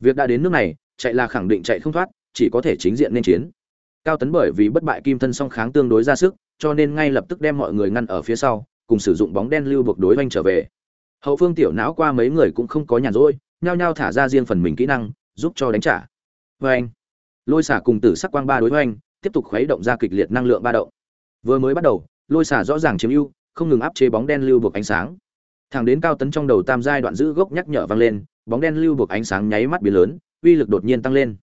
Việc đã đến nước này, chạy là khẳng định chạy không thoát, chỉ có thể chính diện nên chiến cao tấn bởi vì bất bại kim thân song kháng tương đối ra sức, cho nên ngay lập tức đem mọi người ngăn ở phía sau, cùng sử dụng bóng đen lưu buộc đối oanh trở về. Hậu phương tiểu não qua mấy người cũng không có nhàn rỗi, nhao nhao thả ra riêng phần mình kỹ năng, giúp cho đánh trả. Vê anh, lôi xả cùng tử sắc quang ba đối với anh tiếp tục khuấy động ra kịch liệt năng lượng ba động. Vừa mới bắt đầu, lôi xả rõ ràng chiếm ưu, không ngừng áp chế bóng đen lưu buộc ánh sáng. Thẳng đến cao tấn trong đầu tam giai đoạn giữ gốc nhắc nhở vang lên, bóng đen lưu buộc ánh sáng nháy mắt biến lớn, uy lực đột nhiên tăng lên.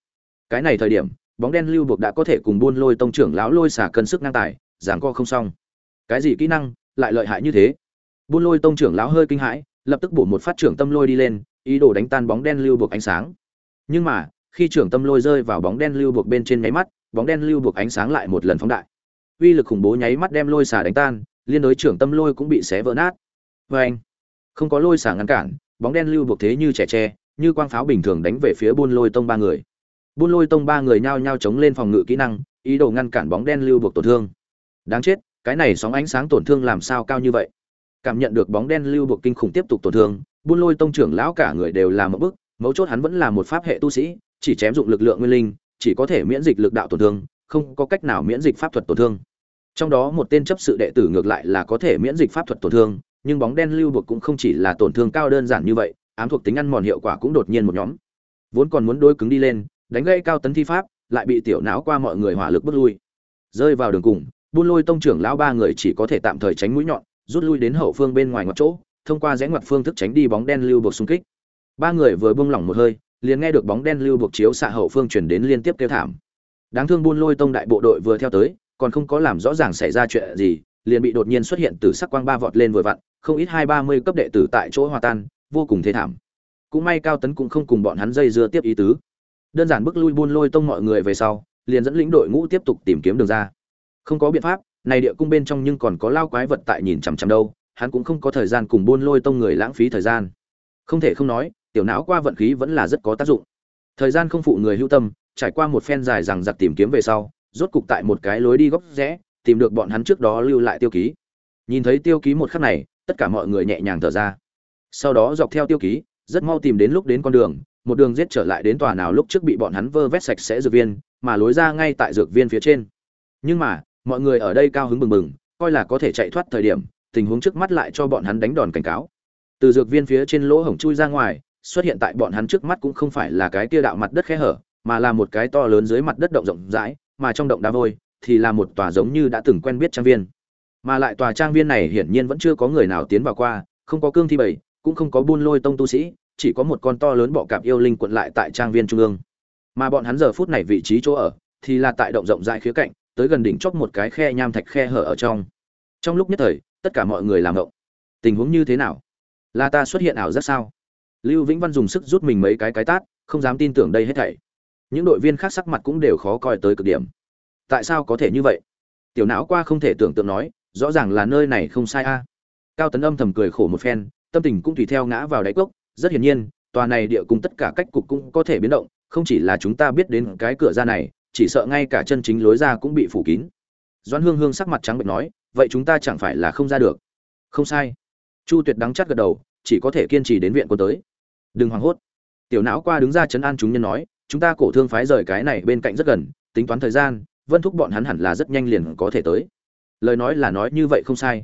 Cái này thời điểm bóng đen lưu buộc đã có thể cùng buôn lôi tông trưởng lão lôi xả cân sức ngang tài, giảng co không xong. Cái gì kỹ năng, lại lợi hại như thế? Buôn lôi tông trưởng lão hơi kinh hãi, lập tức bổ một phát trưởng tâm lôi đi lên, ý đồ đánh tan bóng đen lưu buộc ánh sáng. Nhưng mà, khi trưởng tâm lôi rơi vào bóng đen lưu buộc bên trên nháy mắt, bóng đen lưu buộc ánh sáng lại một lần phóng đại. Uy lực khủng bố nháy mắt đem lôi xả đánh tan, liên đối trưởng tâm lôi cũng bị xé vỡ nát. Vê anh, không có lôi xả ngăn cản, bóng đen lưu buộc thế như trẻ tre, như quang pháo bình thường đánh về phía buôn lôi tông ba người buôn lôi tông ba người nhao nhao chống lên phòng ngự kỹ năng, ý đồ ngăn cản bóng đen lưu buộc tổn thương. Đáng chết, cái này sóng ánh sáng tổn thương làm sao cao như vậy? Cảm nhận được bóng đen lưu buộc kinh khủng tiếp tục tổn thương, buôn lôi tông trưởng lão cả người đều là một bức, mấu chốt hắn vẫn là một pháp hệ tu sĩ, chỉ chém dụng lực lượng nguyên linh, chỉ có thể miễn dịch lực đạo tổn thương, không có cách nào miễn dịch pháp thuật tổn thương. Trong đó một tên chấp sự đệ tử ngược lại là có thể miễn dịch pháp thuật tổn thương, nhưng bóng đen lưu buộc cũng không chỉ là tổn thương cao đơn giản như vậy, ám thuộc tính ăn mòn hiệu quả cũng đột nhiên một nhóm. Vốn còn muốn đôi cứng đi lên đánh gây cao tấn thi pháp, lại bị tiểu não qua mọi người hỏa lực bước lui. Rơi vào đường cùng, buôn lôi tông trưởng lão ba người chỉ có thể tạm thời tránh mũi nhọn, rút lui đến hậu phương bên ngoài ngoặt chỗ, thông qua rẽ ngoặt phương thức tránh đi bóng đen lưu buộc xung kích. Ba người vừa buông lỏng một hơi, liền nghe được bóng đen lưu buộc chiếu xạ hậu phương chuyển đến liên tiếp kêu thảm. Đáng thương buôn lôi tông đại bộ đội vừa theo tới, còn không có làm rõ ràng xảy ra chuyện gì, liền bị đột nhiên xuất hiện từ sắc quang ba vọt lên vừa vặn, không ít hai ba mươi cấp đệ tử tại chỗ hòa tan, vô cùng thế thảm. Cũng may cao tấn cũng không cùng bọn hắn dây dưa tiếp ý tứ đơn giản bức lui buôn lôi tông mọi người về sau, liền dẫn lĩnh đội ngũ tiếp tục tìm kiếm đường ra. Không có biện pháp, này địa cung bên trong nhưng còn có lao quái vật tại nhìn chằm chằm đâu, hắn cũng không có thời gian cùng buôn lôi tông người lãng phí thời gian. Không thể không nói, tiểu não qua vận khí vẫn là rất có tác dụng. Thời gian không phụ người hưu tâm, trải qua một phen dài rằng giặc tìm kiếm về sau, rốt cục tại một cái lối đi góc rẽ, tìm được bọn hắn trước đó lưu lại tiêu ký. Nhìn thấy tiêu ký một khắc này, tất cả mọi người nhẹ nhàng thở ra. Sau đó dọc theo tiêu ký, rất mau tìm đến lúc đến con đường một đường giết trở lại đến tòa nào lúc trước bị bọn hắn vơ vét sạch sẽ dược viên, mà lối ra ngay tại dược viên phía trên. Nhưng mà, mọi người ở đây cao hứng bừng bừng, coi là có thể chạy thoát thời điểm, tình huống trước mắt lại cho bọn hắn đánh đòn cảnh cáo. Từ dược viên phía trên lỗ hổng chui ra ngoài, xuất hiện tại bọn hắn trước mắt cũng không phải là cái kia đạo mặt đất khe hở, mà là một cái to lớn dưới mặt đất động rộng rãi, mà trong động đá vôi, thì là một tòa giống như đã từng quen biết trang viên. Mà lại tòa trang viên này hiển nhiên vẫn chưa có người nào tiến vào qua, không có cương thi bảy cũng không có buôn lôi tông tu sĩ chỉ có một con to lớn bọ cạp yêu linh quận lại tại trang viên trung ương. Mà bọn hắn giờ phút này vị trí chỗ ở, thì là tại động rộng rãi khía cạnh, tới gần đỉnh chót một cái khe nham thạch khe hở ở trong. Trong lúc nhất thời, tất cả mọi người làm động tình huống như thế nào? Là ta xuất hiện ảo rất sao? Lưu vĩnh văn dùng sức rút mình mấy cái cái tát, không dám tin tưởng đây hết thảy. Những đội viên khác sắc mặt cũng đều khó coi tới cực điểm. Tại sao có thể như vậy? Tiểu não qua không thể tưởng tượng nói, rõ ràng là nơi này không sai a. Cao tấn âm thầm cười khổ một phen, tâm tình cũng tùy theo ngã vào đáy cốc rất hiển nhiên, tòa này địa cung tất cả cách cục cũng có thể biến động, không chỉ là chúng ta biết đến cái cửa ra này, chỉ sợ ngay cả chân chính lối ra cũng bị phủ kín. Doãn hương hương sắc mặt trắng bệnh nói, vậy chúng ta chẳng phải là không ra được? Không sai. Chu tuyệt đắng chắt gật đầu, chỉ có thể kiên trì đến viện quân tới. Đừng hoảng hốt. Tiểu não qua đứng ra chấn an chúng nhân nói, chúng ta cổ thương phái rời cái này bên cạnh rất gần, tính toán thời gian, vân thúc bọn hắn hẳn là rất nhanh liền có thể tới. Lời nói là nói như vậy không sai.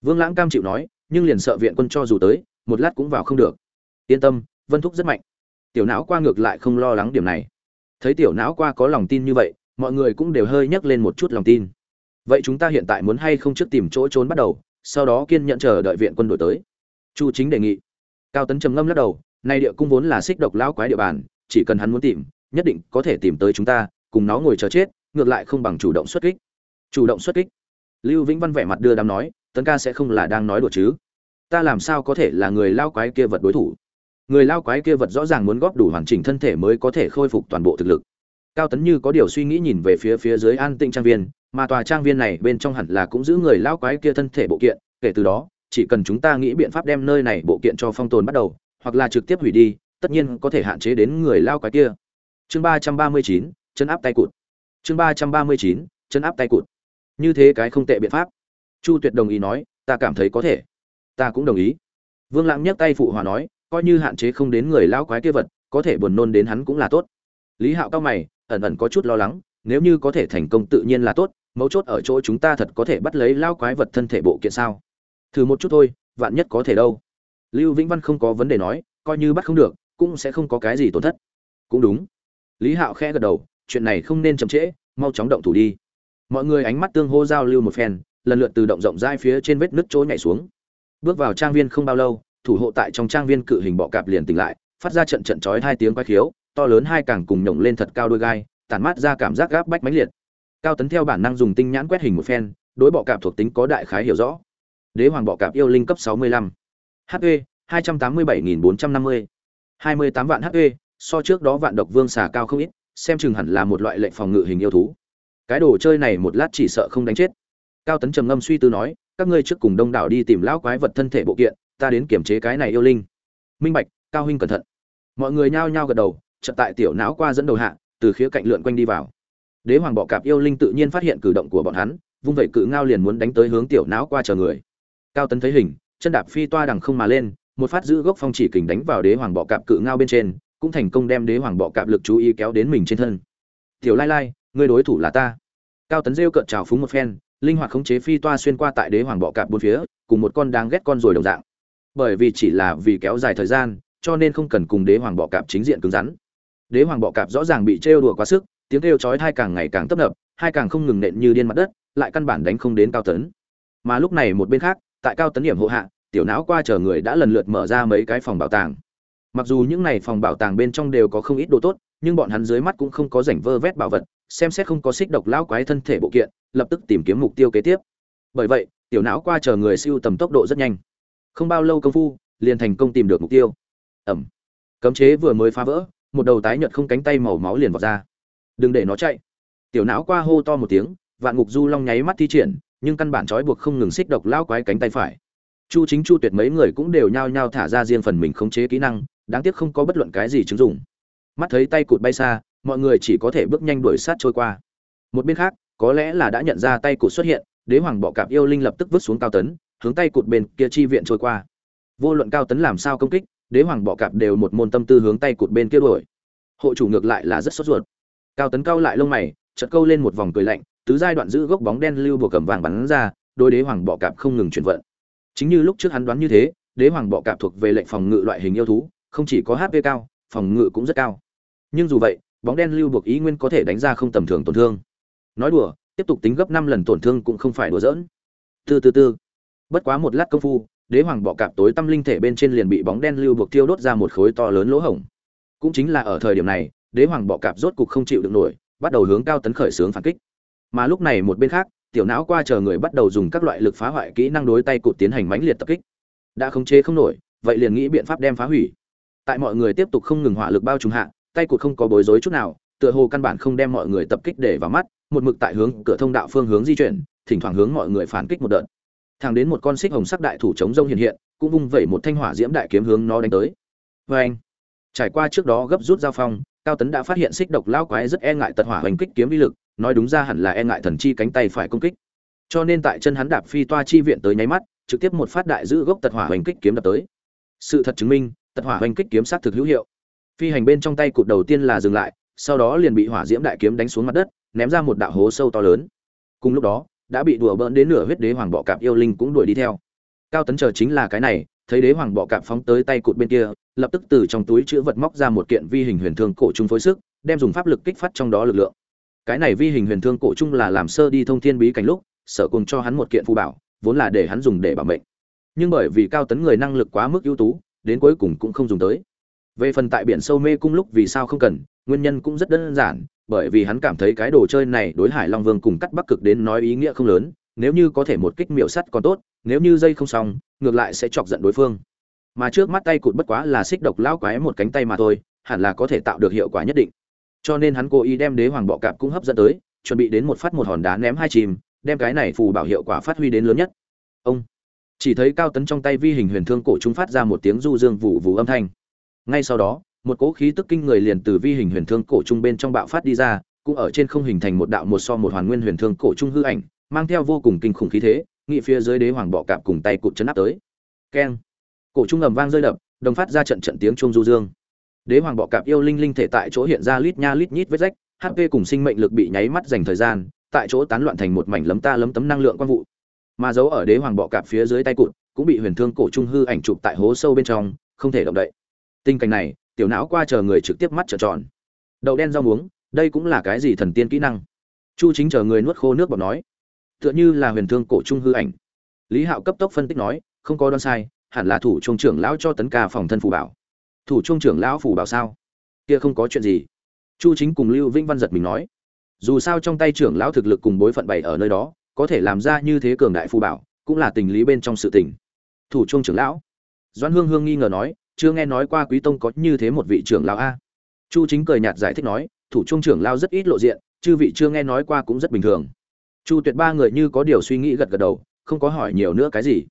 Vương lãng cam chịu nói, nhưng liền sợ viện quân cho dù tới, một lát cũng vào không được yên tâm, vân thúc rất mạnh. Tiểu não qua ngược lại không lo lắng điểm này. Thấy tiểu não qua có lòng tin như vậy, mọi người cũng đều hơi nhắc lên một chút lòng tin. Vậy chúng ta hiện tại muốn hay không trước tìm chỗ trốn bắt đầu, sau đó kiên nhận chờ đợi viện quân đội tới. Chu chính đề nghị. Cao tấn trầm ngâm lắc đầu, nay địa cung vốn là xích độc lão quái địa bàn, chỉ cần hắn muốn tìm, nhất định có thể tìm tới chúng ta, cùng nó ngồi chờ chết, ngược lại không bằng chủ động xuất kích. Chủ động xuất kích. Lưu vĩnh văn vẻ mặt đưa đám nói, tấn ca sẽ không là đang nói đùa chứ? Ta làm sao có thể là người lao quái kia vật đối thủ? Người lao quái kia vật rõ ràng muốn góp đủ hoàn chỉnh thân thể mới có thể khôi phục toàn bộ thực lực. Cao tấn như có điều suy nghĩ nhìn về phía phía dưới an tĩnh trang viên, mà tòa trang viên này bên trong hẳn là cũng giữ người lao quái kia thân thể bộ kiện, kể từ đó, chỉ cần chúng ta nghĩ biện pháp đem nơi này bộ kiện cho phong tồn bắt đầu, hoặc là trực tiếp hủy đi, tất nhiên có thể hạn chế đến người lao quái kia. Chương ba trăm ba mươi chín, chân áp tay cụt. Chương ba trăm ba mươi chín, chân áp tay cụt. Như thế cái không tệ biện pháp. Chu tuyệt đồng ý nói, ta cảm thấy có thể. Ta cũng đồng ý. Vương lãng nhấc tay phụ hòa nói coi như hạn chế không đến người lao quái kia vật, có thể buồn nôn đến hắn cũng là tốt. Lý hạo cao mày, ẩn ẩn có chút lo lắng, nếu như có thể thành công tự nhiên là tốt, mấu chốt ở chỗ chúng ta thật có thể bắt lấy lao quái vật thân thể bộ kiện sao? Thử một chút thôi, vạn nhất có thể đâu. Lưu vĩnh văn không có vấn đề nói, coi như bắt không được, cũng sẽ không có cái gì tổn thất. Cũng đúng. Lý hạo khẽ gật đầu, chuyện này không nên chậm trễ, mau chóng động thủ đi. Mọi người ánh mắt tương hô giao lưu một phen, lần lượt từ động rộng dai phía trên vết nứt chỗ nhảy xuống. Bước vào trang viên không bao lâu thủ hộ tại trong trang viên cự hình bọ cạp liền tỉnh lại, phát ra trận trận chói hai tiếng quái khiếu, to lớn hai càng cùng nhổng lên thật cao đôi gai, tản mát ra cảm giác gáp bách mãnh liệt cao tấn theo bản năng dùng tinh nhãn quét hình một phen, đối bọ cạp thuộc tính có đại khái hiểu rõ đế hoàng bọ cạp yêu linh cấp 65. hp 287.450. 28 vạn hp so trước đó vạn độc vương xà cao không ít, xem chừng hẳn là một loại lệnh phòng ngự hình yêu thú cái đồ chơi này một lát chỉ sợ không đánh chết cao tấn trầm ngâm suy tư nói, các ngươi trước cùng đông đảo đi tìm lão quái vật thân thể bộ kiện ta đến kiểm chế cái này yêu linh. Minh bạch, cao huynh cẩn thận. Mọi người nhao nhao gật đầu, chợt tại tiểu não qua dẫn đầu hạ, từ khía cạnh lượn quanh đi vào. Đế hoàng bọ cạp yêu linh tự nhiên phát hiện cử động của bọn hắn, vung vẩy cự ngao liền muốn đánh tới hướng tiểu não qua chờ người. Cao tấn thấy hình, chân đạp phi toa đằng không mà lên, một phát giữ gốc phong chỉ kình đánh vào đế hoàng bọ cạp cự ngao bên trên, cũng thành công đem đế hoàng bọ cạp lực chú ý kéo đến mình trên thân. Tiểu lai lai người đối thủ là ta. Cao tấn rêu cợt trào phúng một phen, linh hoạt khống chế phi toa xuyên qua tại đế hoàng bọ cạp bốn phía, cùng một con đáng ghét con rồi đồng dạng bởi vì chỉ là vì kéo dài thời gian, cho nên không cần cùng đế hoàng bọ cạp chính diện cứng rắn. Đế hoàng bọ cạp rõ ràng bị trêu đùa quá sức, tiếng kêu chói thai càng ngày càng tấp nập, hai càng không ngừng nện như điên mặt đất, lại căn bản đánh không đến cao tấn. Mà lúc này một bên khác, tại cao tấn điểm hộ hạ, tiểu não qua chờ người đã lần lượt mở ra mấy cái phòng bảo tàng. Mặc dù những này phòng bảo tàng bên trong đều có không ít đồ tốt, nhưng bọn hắn dưới mắt cũng không có rảnh vơ vét bảo vật, xem xét không có xích độc lão quái thân thể bộ kiện, lập tức tìm kiếm mục tiêu kế tiếp. Bởi vậy, tiểu não qua chờ người siêu tầm tốc độ rất nhanh không bao lâu công phu, liền thành công tìm được mục tiêu. Ẩm. Cấm chế vừa mới phá vỡ, một đầu tái nhợt không cánh tay màu máu liền vọt ra. Đừng để nó chạy. Tiểu não qua hô to một tiếng, vạn ngục du long nháy mắt thi triển, nhưng căn bản trói buộc không ngừng xích độc lao quái cánh tay phải. Chu chính chu tuyệt mấy người cũng đều nhao nhao thả ra riêng phần mình khống chế kỹ năng, đáng tiếc không có bất luận cái gì chứng dụng. Mắt thấy tay cụt bay xa, mọi người chỉ có thể bước nhanh đuổi sát trôi qua. Một bên khác, có lẽ là đã nhận ra tay cụt xuất hiện, đế hoàng bọ cạp yêu linh lập tức vứt xuống cao tấn hướng tay cụt bên kia chi viện trôi qua. Vô luận cao tấn làm sao công kích, đế hoàng bọ cạp đều một môn tâm tư hướng tay cụt bên kia đuổi. Hộ chủ ngược lại là rất sốt ruột. Cao tấn cao lại lông mày, chợt câu lên một vòng cười lạnh, tứ giai đoạn giữ gốc bóng đen lưu buộc cầm vàng bắn ra đôi đế hoàng bọ cạp không ngừng chuyển vận. Chính như lúc trước hắn đoán như thế, đế hoàng bọ cạp thuộc về lệnh phòng ngự loại hình yêu thú, không chỉ có hp cao, phòng ngự cũng rất cao. Nhưng dù vậy, bóng đen lưu buộc ý nguyên có thể đánh ra không tầm thường tổn thương. Nói đùa, tiếp tục tính gấp năm lần tổn thương cũng không phải đùa giỡn. Từ từ từ bất quá một lát công phu, đế hoàng bọ cạp tối tâm linh thể bên trên liền bị bóng đen lưu buộc tiêu đốt ra một khối to lớn lỗ hổng. Cũng chính là ở thời điểm này, đế hoàng bọ cạp rốt cục không chịu được nổi, bắt đầu hướng cao tấn khởi xướng phản kích. Mà lúc này một bên khác, tiểu não qua chờ người bắt đầu dùng các loại lực phá hoại kỹ năng đối tay cụt tiến hành mãnh liệt tập kích. Đã khống chế không nổi, vậy liền nghĩ biện pháp đem phá hủy. Tại mọi người tiếp tục không ngừng hỏa lực bao trùm hạ, tay cụt không có bối rối chút nào, tựa hồ căn bản không đem mọi người tập kích để vào mắt, một mực tại hướng cửa thông đạo phương hướng di chuyển, thỉnh thoảng hướng mọi người phản kích một đợt thẳng đến một con xích hồng sắc đại thủ chống rông hiện hiện, cũng vung vẩy một thanh hỏa diễm đại kiếm hướng nó đánh tới. Vê anh, trải qua trước đó gấp rút giao phong, cao tấn đã phát hiện xích độc lao quái rất e ngại tật hỏa hoành kích kiếm vi lực, nói đúng ra hẳn là e ngại thần chi cánh tay phải công kích. Cho nên tại chân hắn đạp phi toa chi viện tới nháy mắt, trực tiếp một phát đại giữ gốc tật hỏa hoành kích kiếm đập tới. Sự thật chứng minh, tật hỏa hoành kích kiếm sát thực hữu hiệu. Phi hành bên trong tay cụt đầu tiên là dừng lại, sau đó liền bị hỏa diễm đại kiếm đánh xuống mặt đất, ném ra một đạo hố sâu to lớn. Cùng lúc đó đã bị đùa bỡn đến nửa huyết đế hoàng bọ cạp yêu linh cũng đuổi đi theo. Cao tấn chờ chính là cái này, thấy đế hoàng bọ cạp phóng tới tay cụt bên kia, lập tức từ trong túi chữ vật móc ra một kiện vi hình huyền thương cổ trung phối sức, đem dùng pháp lực kích phát trong đó lực lượng. Cái này vi hình huyền thương cổ trung là làm sơ đi thông thiên bí cảnh lúc, sở cùng cho hắn một kiện phù bảo, vốn là để hắn dùng để bảo mệnh. Nhưng bởi vì cao tấn người năng lực quá mức ưu tú, đến cuối cùng cũng không dùng tới. Về phần tại biển sâu mê cung lúc vì sao không cần, nguyên nhân cũng rất đơn giản bởi vì hắn cảm thấy cái đồ chơi này đối hải long vương cùng cắt bắc cực đến nói ý nghĩa không lớn, nếu như có thể một kích miệu sắt còn tốt, nếu như dây không xong, ngược lại sẽ chọc giận đối phương. Mà trước mắt tay cụt bất quá là xích độc lão quái một cánh tay mà thôi, hẳn là có thể tạo được hiệu quả nhất định. Cho nên hắn cố ý đem đế hoàng bọ cạp cũng hấp dẫn tới, chuẩn bị đến một phát một hòn đá ném hai chìm, đem cái này phù bảo hiệu quả phát huy đến lớn nhất. Ông. Chỉ thấy cao tấn trong tay vi hình huyền thương cổ chúng phát ra một tiếng du dương vụ vụ âm thanh. Ngay sau đó một cỗ khí tức kinh người liền từ vi hình huyền thương cổ trung bên trong bạo phát đi ra, cũng ở trên không hình thành một đạo một so một hoàn nguyên huyền thương cổ trung hư ảnh, mang theo vô cùng kinh khủng khí thế, nghị phía dưới đế hoàng bọ cạp cùng tay cụt chấn áp tới. Keng. Cổ trung ầm vang rơi đập, đồng phát ra trận trận tiếng chuông du dương. Đế hoàng bọ cạp yêu linh linh thể tại chỗ hiện ra lít nha lít nhít vết rách hp cùng sinh mệnh lực bị nháy mắt dành thời gian, tại chỗ tán loạn thành một mảnh lấm ta lấm tấm năng lượng quang vụ. Mà giấu ở đế hoàng bọ cạp phía dưới tay cụt, cũng bị huyền thương cổ trung hư ảnh chụp tại hố sâu bên trong, không thể động đậy. Tình cảnh này tiểu não qua chờ người trực tiếp mắt trợn tròn. Đậu đen rau muống, đây cũng là cái gì thần tiên kỹ năng? Chu chính chờ người nuốt khô nước bọt nói. Tựa như là huyền thương cổ trung hư ảnh. Lý hạo cấp tốc phân tích nói, không có đoan sai, hẳn là thủ trung trưởng lão cho tấn ca phòng thân phù bảo. Thủ trung trưởng lão phù bảo sao? Kia không có chuyện gì. Chu chính cùng lưu vĩnh văn giật mình nói. Dù sao trong tay trưởng lão thực lực cùng bối phận bày ở nơi đó, có thể làm ra như thế cường đại phù bảo, cũng là tình lý bên trong sự tình. Thủ trung trưởng lão. Doãn hương hương nghi ngờ nói chưa nghe nói qua quý tông có như thế một vị trưởng lão a. Chu chính cười nhạt giải thích nói, thủ trung trưởng lão rất ít lộ diện, chư vị chưa nghe nói qua cũng rất bình thường. Chu tuyệt ba người như có điều suy nghĩ gật gật đầu, không có hỏi nhiều nữa cái gì.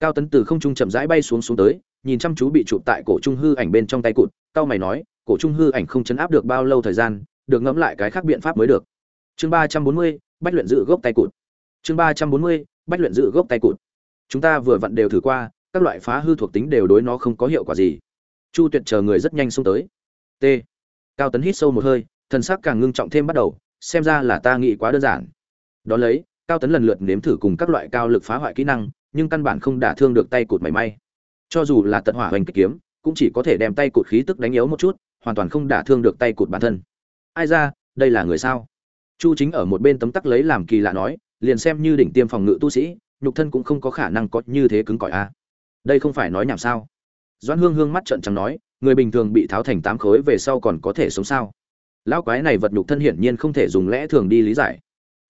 Cao tấn từ không trung chậm rãi bay xuống xuống tới, nhìn chăm chú bị chụp tại cổ trung hư ảnh bên trong tay cụt cao mày nói, cổ trung hư ảnh không chấn áp được bao lâu thời gian, được ngẫm lại cái khác biện pháp mới được. Chương ba trăm bốn mươi, bách luyện dự gốc tay cụt. Chương ba trăm bốn mươi, bách luyện dự gốc tay cụt. Chúng ta vừa vặn đều thử qua các loại phá hư thuộc tính đều đối nó không có hiệu quả gì. Chu tuyệt chờ người rất nhanh xông tới. T. Cao tấn hít sâu một hơi, thần sắc càng ngưng trọng thêm bắt đầu, xem ra là ta nghĩ quá đơn giản. Đón lấy, cao tấn lần lượt nếm thử cùng các loại cao lực phá hoại kỹ năng, nhưng căn bản không đả thương được tay cụt mảy may. Cho dù là tận hỏa hoành kích kiếm, cũng chỉ có thể đem tay cụt khí tức đánh yếu một chút, hoàn toàn không đả thương được tay cụt bản thân. Ai ra, đây là người sao? Chu chính ở một bên tấm tắc lấy làm kỳ lạ nói, liền xem như đỉnh tiêm phòng ngự tu sĩ, nhục thân cũng không có khả năng có như thế cứng cỏi a đây không phải nói nhảm sao? Doãn hương hương mắt trận trắng nói, người bình thường bị tháo thành tám khối về sau còn có thể sống sao? Lão quái này vật nhục thân hiển nhiên không thể dùng lẽ thường đi lý giải.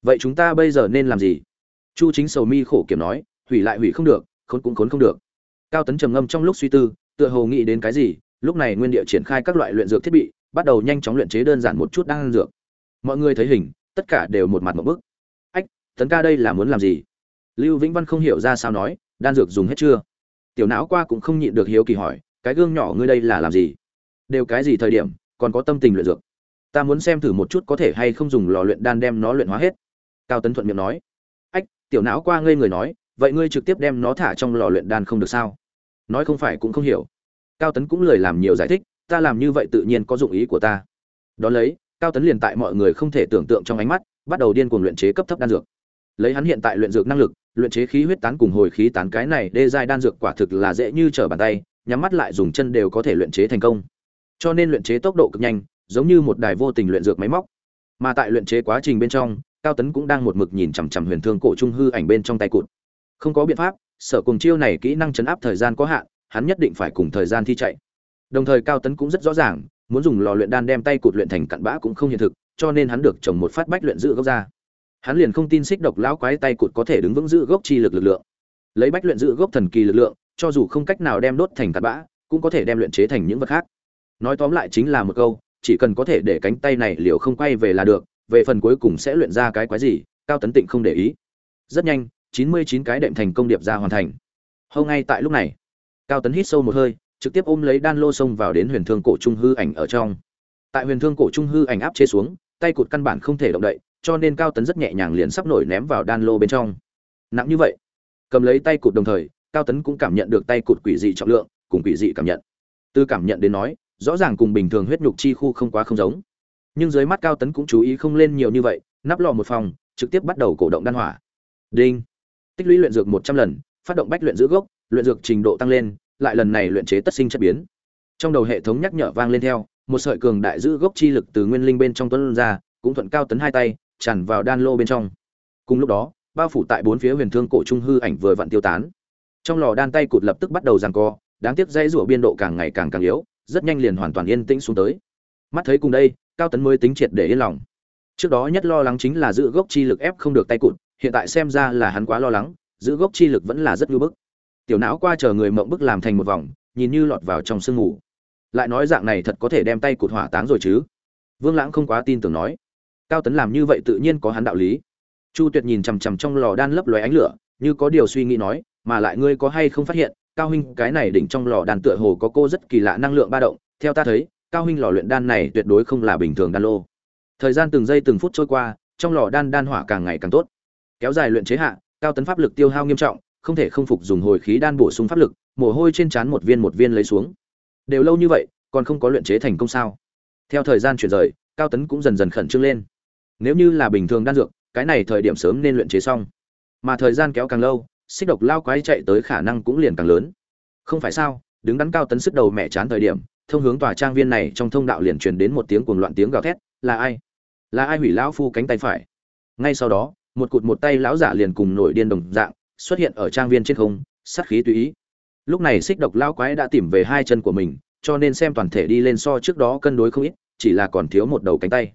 Vậy chúng ta bây giờ nên làm gì? Chu chính sầu mi khổ kiểm nói, hủy lại hủy không được, khốn cũng khốn không được. Cao tấn trầm ngâm trong lúc suy tư, tựa hồ nghĩ đến cái gì, lúc này nguyên địa triển khai các loại luyện dược thiết bị, bắt đầu nhanh chóng luyện chế đơn giản một chút đang dược. Mọi người thấy hình, tất cả đều một mặt một bức. Ách, tấn ca đây là muốn làm gì? Lưu vĩnh văn không hiểu ra sao nói, đan dược dùng hết chưa? Tiểu não qua cũng không nhịn được hiếu kỳ hỏi, cái gương nhỏ ngươi đây là làm gì? Đều cái gì thời điểm, còn có tâm tình luyện dược. Ta muốn xem thử một chút có thể hay không dùng lò luyện đan đem nó luyện hóa hết. Cao tấn thuận miệng nói. Ách, tiểu não qua ngây người nói, vậy ngươi trực tiếp đem nó thả trong lò luyện đan không được sao? Nói không phải cũng không hiểu. Cao tấn cũng lời làm nhiều giải thích, ta làm như vậy tự nhiên có dụng ý của ta. Đón lấy, cao tấn liền tại mọi người không thể tưởng tượng trong ánh mắt, bắt đầu điên cuồng luyện chế cấp thấp đan dược. Lấy hắn hiện tại luyện dược năng lực luyện chế khí huyết tán cùng hồi khí tán cái này, đê giai đan dược quả thực là dễ như trở bàn tay, nhắm mắt lại dùng chân đều có thể luyện chế thành công. Cho nên luyện chế tốc độ cực nhanh, giống như một đài vô tình luyện dược máy móc. Mà tại luyện chế quá trình bên trong, cao tấn cũng đang một mực nhìn chằm chằm huyền thương cổ trung hư ảnh bên trong tay cụt. Không có biện pháp, sở cùng chiêu này kỹ năng chấn áp thời gian có hạn, hắn nhất định phải cùng thời gian thi chạy. Đồng thời cao tấn cũng rất rõ ràng, muốn dùng lò luyện đan đem tay cụt luyện thành cặn bã cũng không hiện thực, cho nên hắn được trồng một phát bách luyện dự gốc ra hắn liền không tin xích độc lão quái tay cụt có thể đứng vững giữ gốc chi lực lực lượng. Lấy bách luyện giữ gốc thần kỳ lực lượng, cho dù không cách nào đem đốt thành tạt bã, cũng có thể đem luyện chế thành những vật khác. Nói tóm lại chính là một câu, chỉ cần có thể để cánh tay này liều không quay về là được, về phần cuối cùng sẽ luyện ra cái quái gì, cao tấn tịnh không để ý. Rất nhanh, chín mươi chín cái đệm thành công điệp ra hoàn thành. Hôm ngay tại lúc này, cao tấn hít sâu một hơi, trực tiếp ôm lấy đan lô xông vào đến huyền thương cổ trung hư ảnh ở trong. Tại huyền thương cổ trung hư ảnh áp chế xuống, tay cụt căn bản không thể động đậy cho nên cao tấn rất nhẹ nhàng liền sắp nổi ném vào đan lô bên trong. Nặng như vậy, cầm lấy tay cụt đồng thời, cao tấn cũng cảm nhận được tay cụt quỷ dị trọng lượng, cùng quỷ dị cảm nhận. Từ cảm nhận đến nói, rõ ràng cùng bình thường huyết nhục chi khu không quá không giống. Nhưng dưới mắt cao tấn cũng chú ý không lên nhiều như vậy, nắp lò một phòng, trực tiếp bắt đầu cổ động đan hỏa. Đinh. Tích lũy luyện dược một trăm lần, phát động bách luyện giữ gốc, luyện dược trình độ tăng lên, lại lần này luyện chế tất sinh chất biến. Trong đầu hệ thống nhắc nhở vang lên theo, một sợi cường đại giữ gốc chi lực từ nguyên linh bên trong tuấn ra, cũng thuận cao tấn hai tay tràn vào đan lô bên trong. Cùng lúc đó, bao phủ tại bốn phía huyền thương cổ trung hư ảnh vừa vặn tiêu tán. Trong lò đan tay cụt lập tức bắt đầu giằng co, đáng tiếc dây rủa biên độ càng ngày càng càng yếu, rất nhanh liền hoàn toàn yên tĩnh xuống tới. Mắt thấy cùng đây, cao tấn mới tính triệt để yên lòng. Trước đó nhất lo lắng chính là giữ gốc chi lực ép không được tay cụt, hiện tại xem ra là hắn quá lo lắng, giữ gốc chi lực vẫn là rất ngưỡng bức. Tiểu não qua chờ người mộng bức làm thành một vòng, nhìn như lọt vào trong sương ngủ lại nói dạng này thật có thể đem tay cụt hỏa táng rồi chứ? Vương lãng không quá tin tưởng nói cao tấn làm như vậy tự nhiên có hắn đạo lý. Chu tuyệt nhìn chằm chằm trong lò đan lấp lóe ánh lửa, như có điều suy nghĩ nói, mà lại ngươi có hay không phát hiện, cao huynh cái này đỉnh trong lò đan tựa hồ có cô rất kỳ lạ năng lượng ba động, theo ta thấy, cao huynh lò luyện đan này tuyệt đối không là bình thường đan lô. Thời gian từng giây từng phút trôi qua, trong lò đan đan hỏa càng ngày càng tốt. Kéo dài luyện chế hạ, cao tấn pháp lực tiêu hao nghiêm trọng, không thể không phục dùng hồi khí đan bổ sung pháp lực, mồ hôi trên trán một viên một viên lấy xuống. Đều lâu như vậy, còn không có luyện chế thành công sao? Theo thời gian chuyển rời, cao tấn cũng dần dần khẩn trương lên nếu như là bình thường đan dược, cái này thời điểm sớm nên luyện chế xong. Mà thời gian kéo càng lâu, xích độc lao quái chạy tới khả năng cũng liền càng lớn. Không phải sao, đứng đắn cao tấn sức đầu mẹ chán thời điểm, thông hướng tòa trang viên này trong thông đạo liền truyền đến một tiếng cuồng loạn tiếng gào thét, là ai? Là ai hủy lão phu cánh tay phải? Ngay sau đó, một cụt một tay lão giả liền cùng nổi điên đồng dạng, xuất hiện ở trang viên trên không, sát khí tùy ý. Lúc này xích độc lao quái đã tìm về hai chân của mình, cho nên xem toàn thể đi lên so trước đó cân đối không ít, chỉ là còn thiếu một đầu cánh tay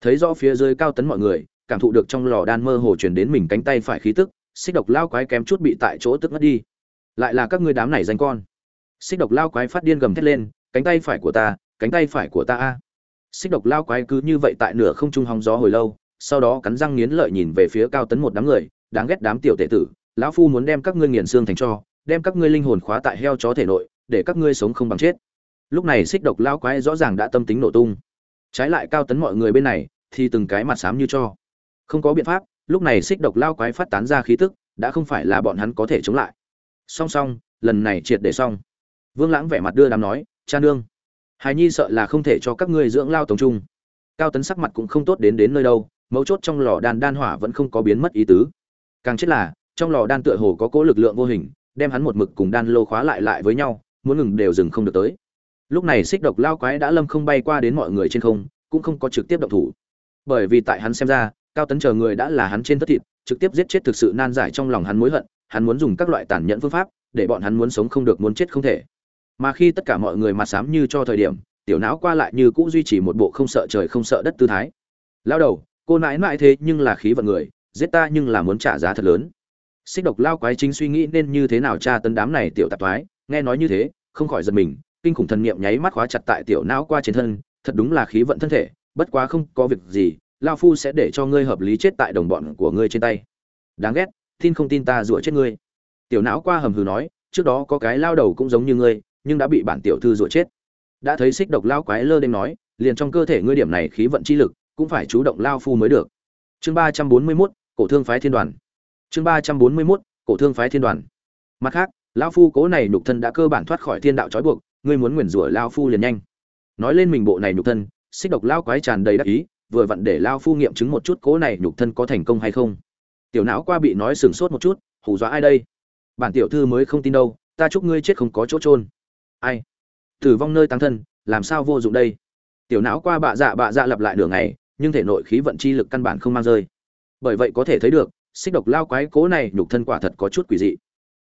thấy rõ phía dưới cao tấn mọi người, cảm thụ được trong lò đan mơ hồ truyền đến mình cánh tay phải khí tức, xích độc lao quái kém chút bị tại chỗ tức ngất đi. Lại là các ngươi đám này danh con. Xích độc lao quái phát điên gầm thét lên, cánh tay phải của ta, cánh tay phải của ta a. Xích độc lao quái cứ như vậy tại nửa không trung hóng gió hồi lâu, sau đó cắn răng nghiến lợi nhìn về phía cao tấn một đám người, đáng ghét đám tiểu tệ tử, lão phu muốn đem các ngươi nghiền xương thành cho, đem các ngươi linh hồn khóa tại heo chó thể nội, để các ngươi sống không bằng chết. Lúc này xích độc lao quái rõ ràng đã tâm tính nổ tung trái lại cao tấn mọi người bên này, thì từng cái mặt xám như cho. Không có biện pháp, lúc này xích độc lao quái phát tán ra khí tức, đã không phải là bọn hắn có thể chống lại. Song song, lần này triệt để xong. Vương lãng vẻ mặt đưa đám nói, cha nương, hài nhi sợ là không thể cho các ngươi dưỡng lao tổng trung. Cao tấn sắc mặt cũng không tốt đến đến nơi đâu, mấu chốt trong lò đan đan hỏa vẫn không có biến mất ý tứ. Càng chết là, trong lò đan tựa hồ có cố lực lượng vô hình, đem hắn một mực cùng đan lô khóa lại lại với nhau, muốn ngừng đều dừng không được tới lúc này xích độc lao quái đã lâm không bay qua đến mọi người trên không, cũng không có trực tiếp động thủ. Bởi vì tại hắn xem ra, cao tấn chờ người đã là hắn trên tất thịt, trực tiếp giết chết thực sự nan giải trong lòng hắn mối hận, hắn muốn dùng các loại tàn nhẫn phương pháp, để bọn hắn muốn sống không được muốn chết không thể. Mà khi tất cả mọi người mặt xám như cho thời điểm, tiểu não qua lại như cũ duy trì một bộ không sợ trời không sợ đất tư thái. Lao đầu, cô nãi nãi thế nhưng là khí vận người, giết ta nhưng là muốn trả giá thật lớn. Xích độc lao quái chính suy nghĩ nên như thế nào tra tấn đám này tiểu tạp thoái, nghe nói như thế, không khỏi giật mình kinh khủng thần niệm nháy mắt khóa chặt tại tiểu não qua trên thân, thật đúng là khí vận thân thể, bất quá không có việc gì, lão phu sẽ để cho ngươi hợp lý chết tại đồng bọn của ngươi trên tay. Đáng ghét, tin không tin ta rủa chết ngươi. Tiểu não qua hầm hừ nói, trước đó có cái lao đầu cũng giống như ngươi, nhưng đã bị bản tiểu thư rủa chết. Đã thấy xích độc lao quái lơ đêm nói, liền trong cơ thể ngươi điểm này khí vận chi lực, cũng phải chú động lao phu mới được. Chương ba trăm bốn mươi mốt, cổ thương phái thiên đoàn. Chương ba trăm bốn mươi mốt, cổ thương phái thiên đoàn. Mặt khác, lão phu cố này nhục thân đã cơ bản thoát khỏi thiên đạo trói buộc ngươi muốn nguyền rủa lao phu liền nhanh. Nói lên mình bộ này nhục thân, xích độc lao quái tràn đầy đắc ý, vừa vặn để lao phu nghiệm chứng một chút cố này nhục thân có thành công hay không. Tiểu não qua bị nói sừng sốt một chút, hù dọa ai đây? Bản tiểu thư mới không tin đâu, ta chúc ngươi chết không có chỗ trôn ai? Tử vong nơi tăng thân, làm sao vô dụng đây? Tiểu não qua bạ dạ bạ dạ lặp lại nửa ngày, nhưng thể nội khí vận chi lực căn bản không mang rơi. Bởi vậy có thể thấy được, xích độc lao quái cố này nhục thân quả thật có chút quỷ dị.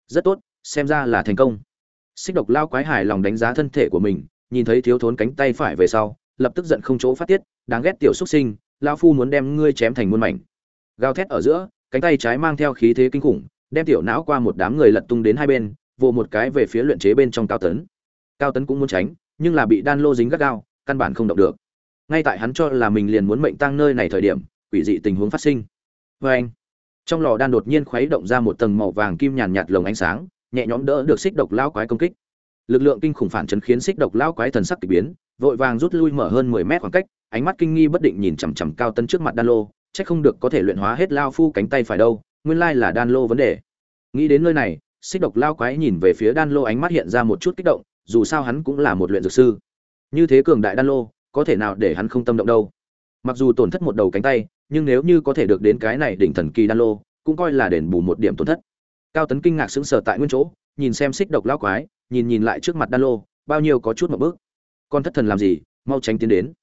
Rất tốt, xem ra là thành công xích độc lao quái hài lòng đánh giá thân thể của mình, nhìn thấy thiếu thốn cánh tay phải về sau, lập tức giận không chỗ phát tiết, đáng ghét tiểu xuất sinh lao phu muốn đem ngươi chém thành muôn mảnh. Gào thét ở giữa, cánh tay trái mang theo khí thế kinh khủng, đem tiểu não qua một đám người lật tung đến hai bên, vồ một cái về phía luyện chế bên trong cao tấn. Cao tấn cũng muốn tránh, nhưng là bị đan lô dính gắt gao, căn bản không động được. Ngay tại hắn cho là mình liền muốn mệnh tăng nơi này thời điểm, quỷ dị tình huống phát sinh. Vê anh trong lò đan đột nhiên khuấy động ra một tầng màu vàng kim nhàn nhạt lồng ánh sáng nhẹ nhõm đỡ được xích độc lao quái công kích. Lực lượng kinh khủng phản chấn khiến xích độc lao quái thần sắc kỳ biến, vội vàng rút lui mở hơn mười mét khoảng cách, ánh mắt kinh nghi bất định nhìn chằm chằm cao tân trước mặt đan lô, chắc không được có thể luyện hóa hết lao phu cánh tay phải đâu, nguyên lai là đan lô vấn đề. Nghĩ đến nơi này, xích độc lao quái nhìn về phía đan lô ánh mắt hiện ra một chút kích động, dù sao hắn cũng là một luyện dược sư. Như thế cường đại đan lô, có thể nào để hắn không tâm động đâu? Mặc dù tổn thất một đầu cánh tay, nhưng nếu như có thể được đến cái này đỉnh thần kỳ đan lô, cũng coi là đền bù một điểm tổn thất cao tấn kinh ngạc sững sờ tại nguyên chỗ, nhìn xem xích độc lao quái, nhìn nhìn lại trước mặt đan lô, bao nhiêu có chút một bước. Con thất thần làm gì, mau tránh tiến đến.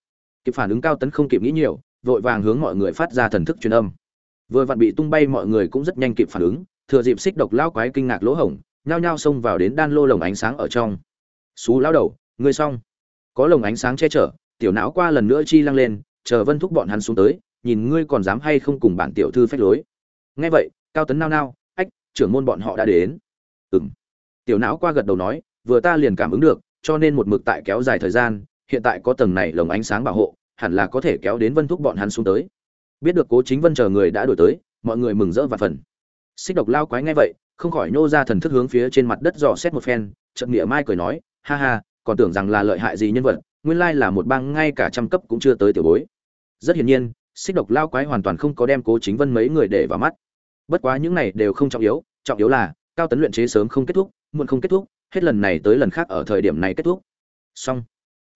Kịp phản ứng cao tấn không kịp nghĩ nhiều, vội vàng hướng mọi người phát ra thần thức truyền âm. Vừa vặn bị tung bay mọi người cũng rất nhanh kịp phản ứng, thừa dịp xích độc lao quái kinh ngạc lỗ hổng, nhao nhao xông vào đến đan lô lồng ánh sáng ở trong. Xú lao đầu, ngươi xong. Có lồng ánh sáng che chở, tiểu não qua lần nữa chi lăng lên, chờ vân thúc bọn hắn xuống tới, nhìn ngươi còn dám hay không cùng bản tiểu thư phách lối. Nghe vậy, cao tấn nao nao trưởng môn bọn họ đã đến. Ừm. tiểu não qua gật đầu nói, vừa ta liền cảm ứng được, cho nên một mực tại kéo dài thời gian, hiện tại có tầng này lồng ánh sáng bảo hộ, hẳn là có thể kéo đến vân thúc bọn hắn xuống tới. Biết được cố chính vân chờ người đã đổi tới, mọi người mừng rỡ và phần xích độc lao quái ngay vậy, không khỏi nhô ra thần thức hướng phía trên mặt đất dò xét một phen trận nghĩa mai cười nói, ha ha, còn tưởng rằng là lợi hại gì nhân vật, nguyên lai là một bang ngay cả trăm cấp cũng chưa tới tiểu bối. Rất hiển nhiên, xích độc lao quái hoàn toàn không có đem cố chính vân mấy người để vào mắt bất quá những này đều không trọng yếu trọng yếu là, cao tấn luyện chế sớm không kết thúc, muộn không kết thúc, hết lần này tới lần khác ở thời điểm này kết thúc. Xong,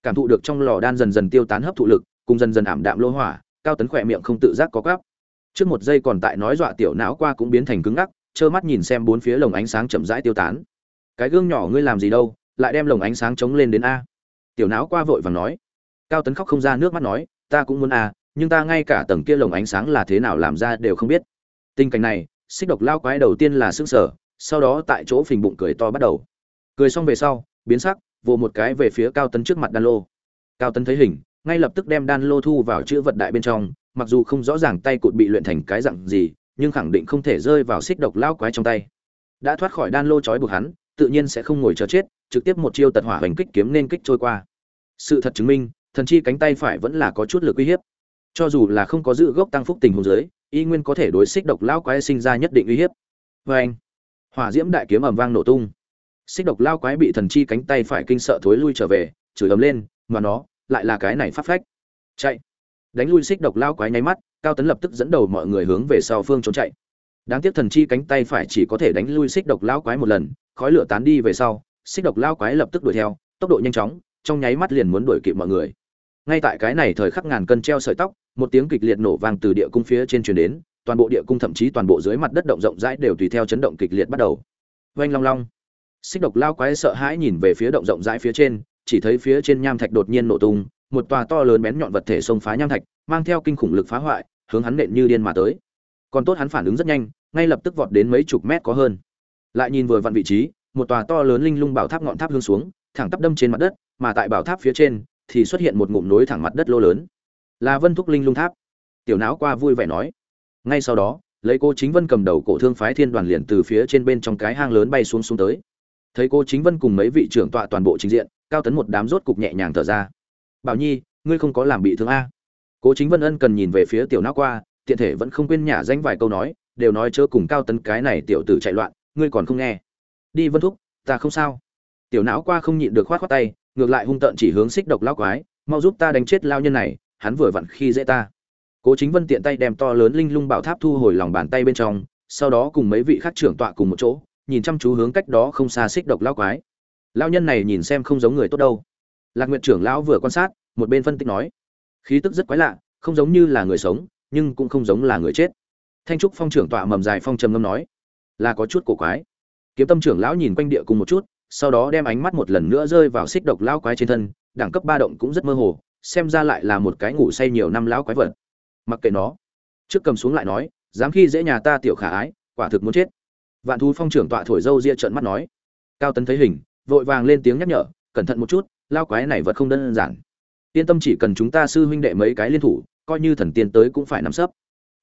cảm thụ được trong lò đan dần dần tiêu tán hấp thụ lực, cùng dần dần ảm đạm lô hỏa, cao tấn khỏe miệng không tự giác có gắp trước một giây còn tại nói dọa tiểu não qua cũng biến thành cứng ngắc, trơ mắt nhìn xem bốn phía lồng ánh sáng chậm rãi tiêu tán. Cái gương nhỏ ngươi làm gì đâu, lại đem lồng ánh sáng chống lên đến a. Tiểu não qua vội vàng nói. Cao tấn khóc không ra nước mắt nói, ta cũng muốn a, nhưng ta ngay cả tầng kia lồng ánh sáng là thế nào làm ra đều không biết tình cảnh này, xích độc lao quái đầu tiên là xương sở sau đó tại chỗ phình bụng cười to bắt đầu. Cười xong về sau, biến sắc, vồ một cái về phía cao tấn trước mặt đan lô. Cao tấn thấy hình, ngay lập tức đem đan lô thu vào chữ vật đại bên trong, mặc dù không rõ ràng tay cụt bị luyện thành cái dạng gì, nhưng khẳng định không thể rơi vào xích độc lao quái trong tay. Đã thoát khỏi đan lô trói buộc hắn, tự nhiên sẽ không ngồi chờ chết, trực tiếp một chiêu tật hỏa hành kích kiếm nên kích trôi qua. Sự thật chứng minh, thần chi cánh tay phải vẫn là có chút lực uy hiếp. Cho dù là không có giữ gốc tăng phúc tình huống dưới y nguyên có thể đối xích độc lao quái sinh ra nhất định uy hiếp. Vê anh, hỏa diễm đại kiếm ầm vang nổ tung. Xích độc lao quái bị thần chi cánh tay phải kinh sợ thối lui trở về, chửi ấm lên mà nó, lại là cái này phát phách. Chạy. Đánh lui xích độc lao quái nháy mắt, cao tấn lập tức dẫn đầu mọi người hướng về sau phương trốn chạy. Đáng tiếc thần chi cánh tay phải chỉ có thể đánh lui xích độc lao quái một lần, khói lửa tán đi về sau, xích độc lao quái lập tức đuổi theo, tốc độ nhanh chóng, trong nháy mắt liền muốn đuổi kịp mọi người ngay tại cái này thời khắc ngàn cân treo sợi tóc, một tiếng kịch liệt nổ vang từ địa cung phía trên truyền đến, toàn bộ địa cung thậm chí toàn bộ dưới mặt đất động rộng rãi đều tùy theo chấn động kịch liệt bắt đầu. Oanh long long. Xích độc lao quái sợ hãi nhìn về phía động rộng rãi phía trên, chỉ thấy phía trên nham thạch đột nhiên nổ tung, một tòa to lớn bén nhọn vật thể xông phá nham thạch, mang theo kinh khủng lực phá hoại, hướng hắn nện như điên mà tới. Còn tốt hắn phản ứng rất nhanh, ngay lập tức vọt đến mấy chục mét có hơn. Lại nhìn vừa vặn vị trí, một tòa to lớn linh lung bảo tháp ngọn tháp hướng xuống, thẳng tắp đâm trên mặt đất, mà tại bảo tháp phía trên thì xuất hiện một ngụm nối thẳng mặt đất lô lớn. Là vân thúc linh lung tháp. Tiểu não qua vui vẻ nói. Ngay sau đó, lấy cô chính vân cầm đầu cổ thương phái thiên đoàn liền từ phía trên bên trong cái hang lớn bay xuống xuống tới. Thấy cô chính vân cùng mấy vị trưởng tọa toàn bộ trình diện, cao tấn một đám rốt cục nhẹ nhàng thở ra. Bảo nhi, ngươi không có làm bị thương a? Cố chính vân ân cần nhìn về phía tiểu não qua, tiện thể vẫn không quên nhả danh vài câu nói, đều nói chớ cùng cao tấn cái này tiểu tử chạy loạn, ngươi còn không nghe. Đi vân thúc, ta không sao. Tiểu não qua không nhịn được khoát khoát tay ngược lại hung tợn chỉ hướng xích độc lao quái, mau giúp ta đánh chết lao nhân này, hắn vừa vặn khi dễ ta. Cố chính vân tiện tay đem to lớn linh lung bảo tháp thu hồi lòng bàn tay bên trong, sau đó cùng mấy vị khác trưởng tọa cùng một chỗ, nhìn chăm chú hướng cách đó không xa xích độc lao quái. Lao nhân này nhìn xem không giống người tốt đâu. Lạc nguyện trưởng lão vừa quan sát, một bên phân tích nói, khí tức rất quái lạ, không giống như là người sống, nhưng cũng không giống là người chết. Thanh trúc phong trưởng tọa mầm dài phong trầm ngâm nói, là có chút cổ quái. Kiếm tâm trưởng lão nhìn quanh địa cùng một chút sau đó đem ánh mắt một lần nữa rơi vào xích độc lão quái trên thân, đẳng cấp ba động cũng rất mơ hồ, xem ra lại là một cái ngủ say nhiều năm lão quái vật. Mặc kệ nó. Trước cầm xuống lại nói, dám khi dễ nhà ta tiểu khả ái, quả thực muốn chết. Vạn thú phong trưởng tọa thổi dâu ria trợn mắt nói. Cao tấn thấy hình, vội vàng lên tiếng nhắc nhở, cẩn thận một chút lao quái này vật không đơn giản. Yên tâm chỉ cần chúng ta sư huynh đệ mấy cái liên thủ, coi như thần tiên tới cũng phải nắm sấp.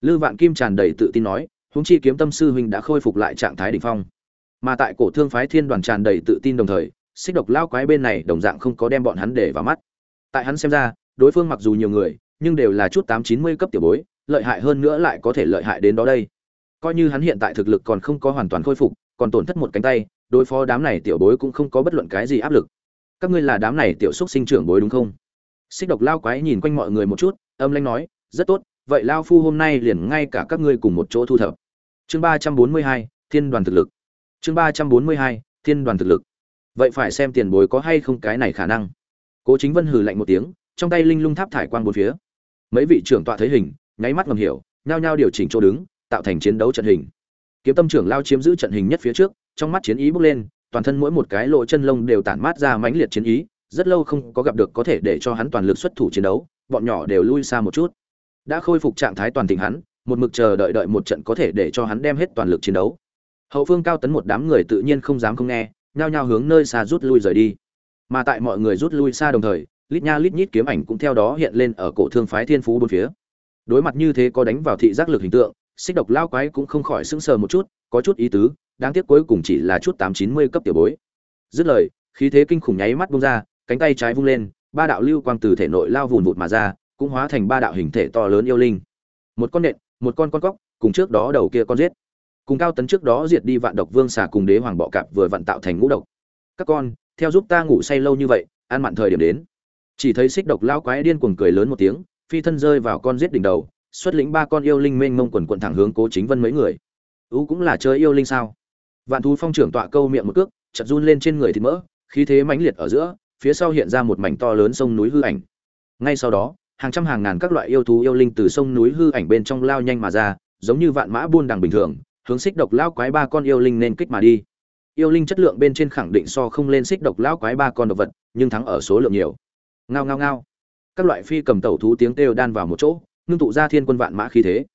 Lư vạn kim tràn đầy tự tin nói, huống chi kiếm tâm sư huynh đã khôi phục lại trạng thái đỉnh phong mà tại cổ thương phái thiên đoàn tràn đầy tự tin đồng thời, xích độc lao quái bên này đồng dạng không có đem bọn hắn để vào mắt. Tại hắn xem ra, đối phương mặc dù nhiều người, nhưng đều là chút tám chín mươi cấp tiểu bối, lợi hại hơn nữa lại có thể lợi hại đến đó đây. Coi như hắn hiện tại thực lực còn không có hoàn toàn khôi phục, còn tổn thất một cánh tay, đối phó đám này tiểu bối cũng không có bất luận cái gì áp lực. Các ngươi là đám này tiểu xúc sinh trưởng bối đúng không? Xích độc lao quái nhìn quanh mọi người một chút, âm lanh nói, rất tốt, vậy lao phu hôm nay liền ngay cả các ngươi cùng một chỗ thu thập. Chương ba trăm bốn mươi hai, thiên đoàn thực lực chương ba trăm bốn mươi hai, thiên đoàn thực lực. Vậy phải xem tiền bối có hay không cái này khả năng. Cố chính vân hừ lạnh một tiếng, trong tay linh lung tháp thải quang bốn phía. Mấy vị trưởng tọa thấy hình, nháy mắt ngầm hiểu, nhao nhao điều chỉnh chỗ đứng, tạo thành chiến đấu trận hình. Kiếm tâm trưởng lao chiếm giữ trận hình nhất phía trước, trong mắt chiến ý bốc lên, toàn thân mỗi một cái lỗ chân lông đều tản mát ra mãnh liệt chiến ý, rất lâu không có gặp được có thể để cho hắn toàn lực xuất thủ chiến đấu, bọn nhỏ đều lui xa một chút. Đã khôi phục trạng thái toàn thịnh hắn, một mực chờ đợi đợi một trận có thể để cho hắn đem hết toàn lực chiến đấu hậu phương cao tấn một đám người tự nhiên không dám không nghe, nhao nhao hướng nơi xa rút lui rời đi. Mà tại mọi người rút lui xa đồng thời, lít nha lít nhít kiếm ảnh cũng theo đó hiện lên ở cổ thương phái thiên phú bốn phía. Đối mặt như thế có đánh vào thị giác lực hình tượng, xích độc lao quái cũng không khỏi sững sờ một chút, có chút ý tứ, đáng tiếc cuối cùng chỉ là chút tám chín mươi cấp tiểu bối. Dứt lời, khí thế kinh khủng nháy mắt bung ra, cánh tay trái vung lên, ba đạo lưu quang từ thể nội lao vùn vụt mà ra, cũng hóa thành ba đạo hình thể to lớn yêu linh. Một con nện, một con con cóc, cùng trước đó đầu kia con giết cùng cao tấn trước đó diệt đi vạn độc vương xà cùng đế hoàng bọ cạp vừa vặn tạo thành ngũ độc. Các con, theo giúp ta ngủ say lâu như vậy, ăn mặn thời điểm đến. Chỉ thấy xích độc lao quái điên cuồng cười lớn một tiếng, phi thân rơi vào con giết đỉnh đầu, xuất lĩnh ba con yêu linh mênh mông quần quận thẳng hướng cố chính vân mấy người. Ú, cũng là chơi yêu linh sao? Vạn thú phong trưởng tọa câu miệng một cước chật run lên trên người thịt mỡ, khí thế mãnh liệt ở giữa, phía sau hiện ra một mảnh to lớn sông núi hư ảnh. Ngay sau đó, hàng trăm hàng ngàn các loại yêu thú yêu linh từ sông núi hư ảnh bên trong lao nhanh mà ra, giống như vạn mã buôn đằng bình thường hướng xích độc lão quái ba con yêu linh nên kích mà đi. Yêu linh chất lượng bên trên khẳng định so không lên xích độc lão quái ba con độc vật, nhưng thắng ở số lượng nhiều. Ngao ngao ngao. Các loại phi cầm tẩu thú tiếng kêu đan vào một chỗ, ngưng tụ ra thiên quân vạn mã khí thế.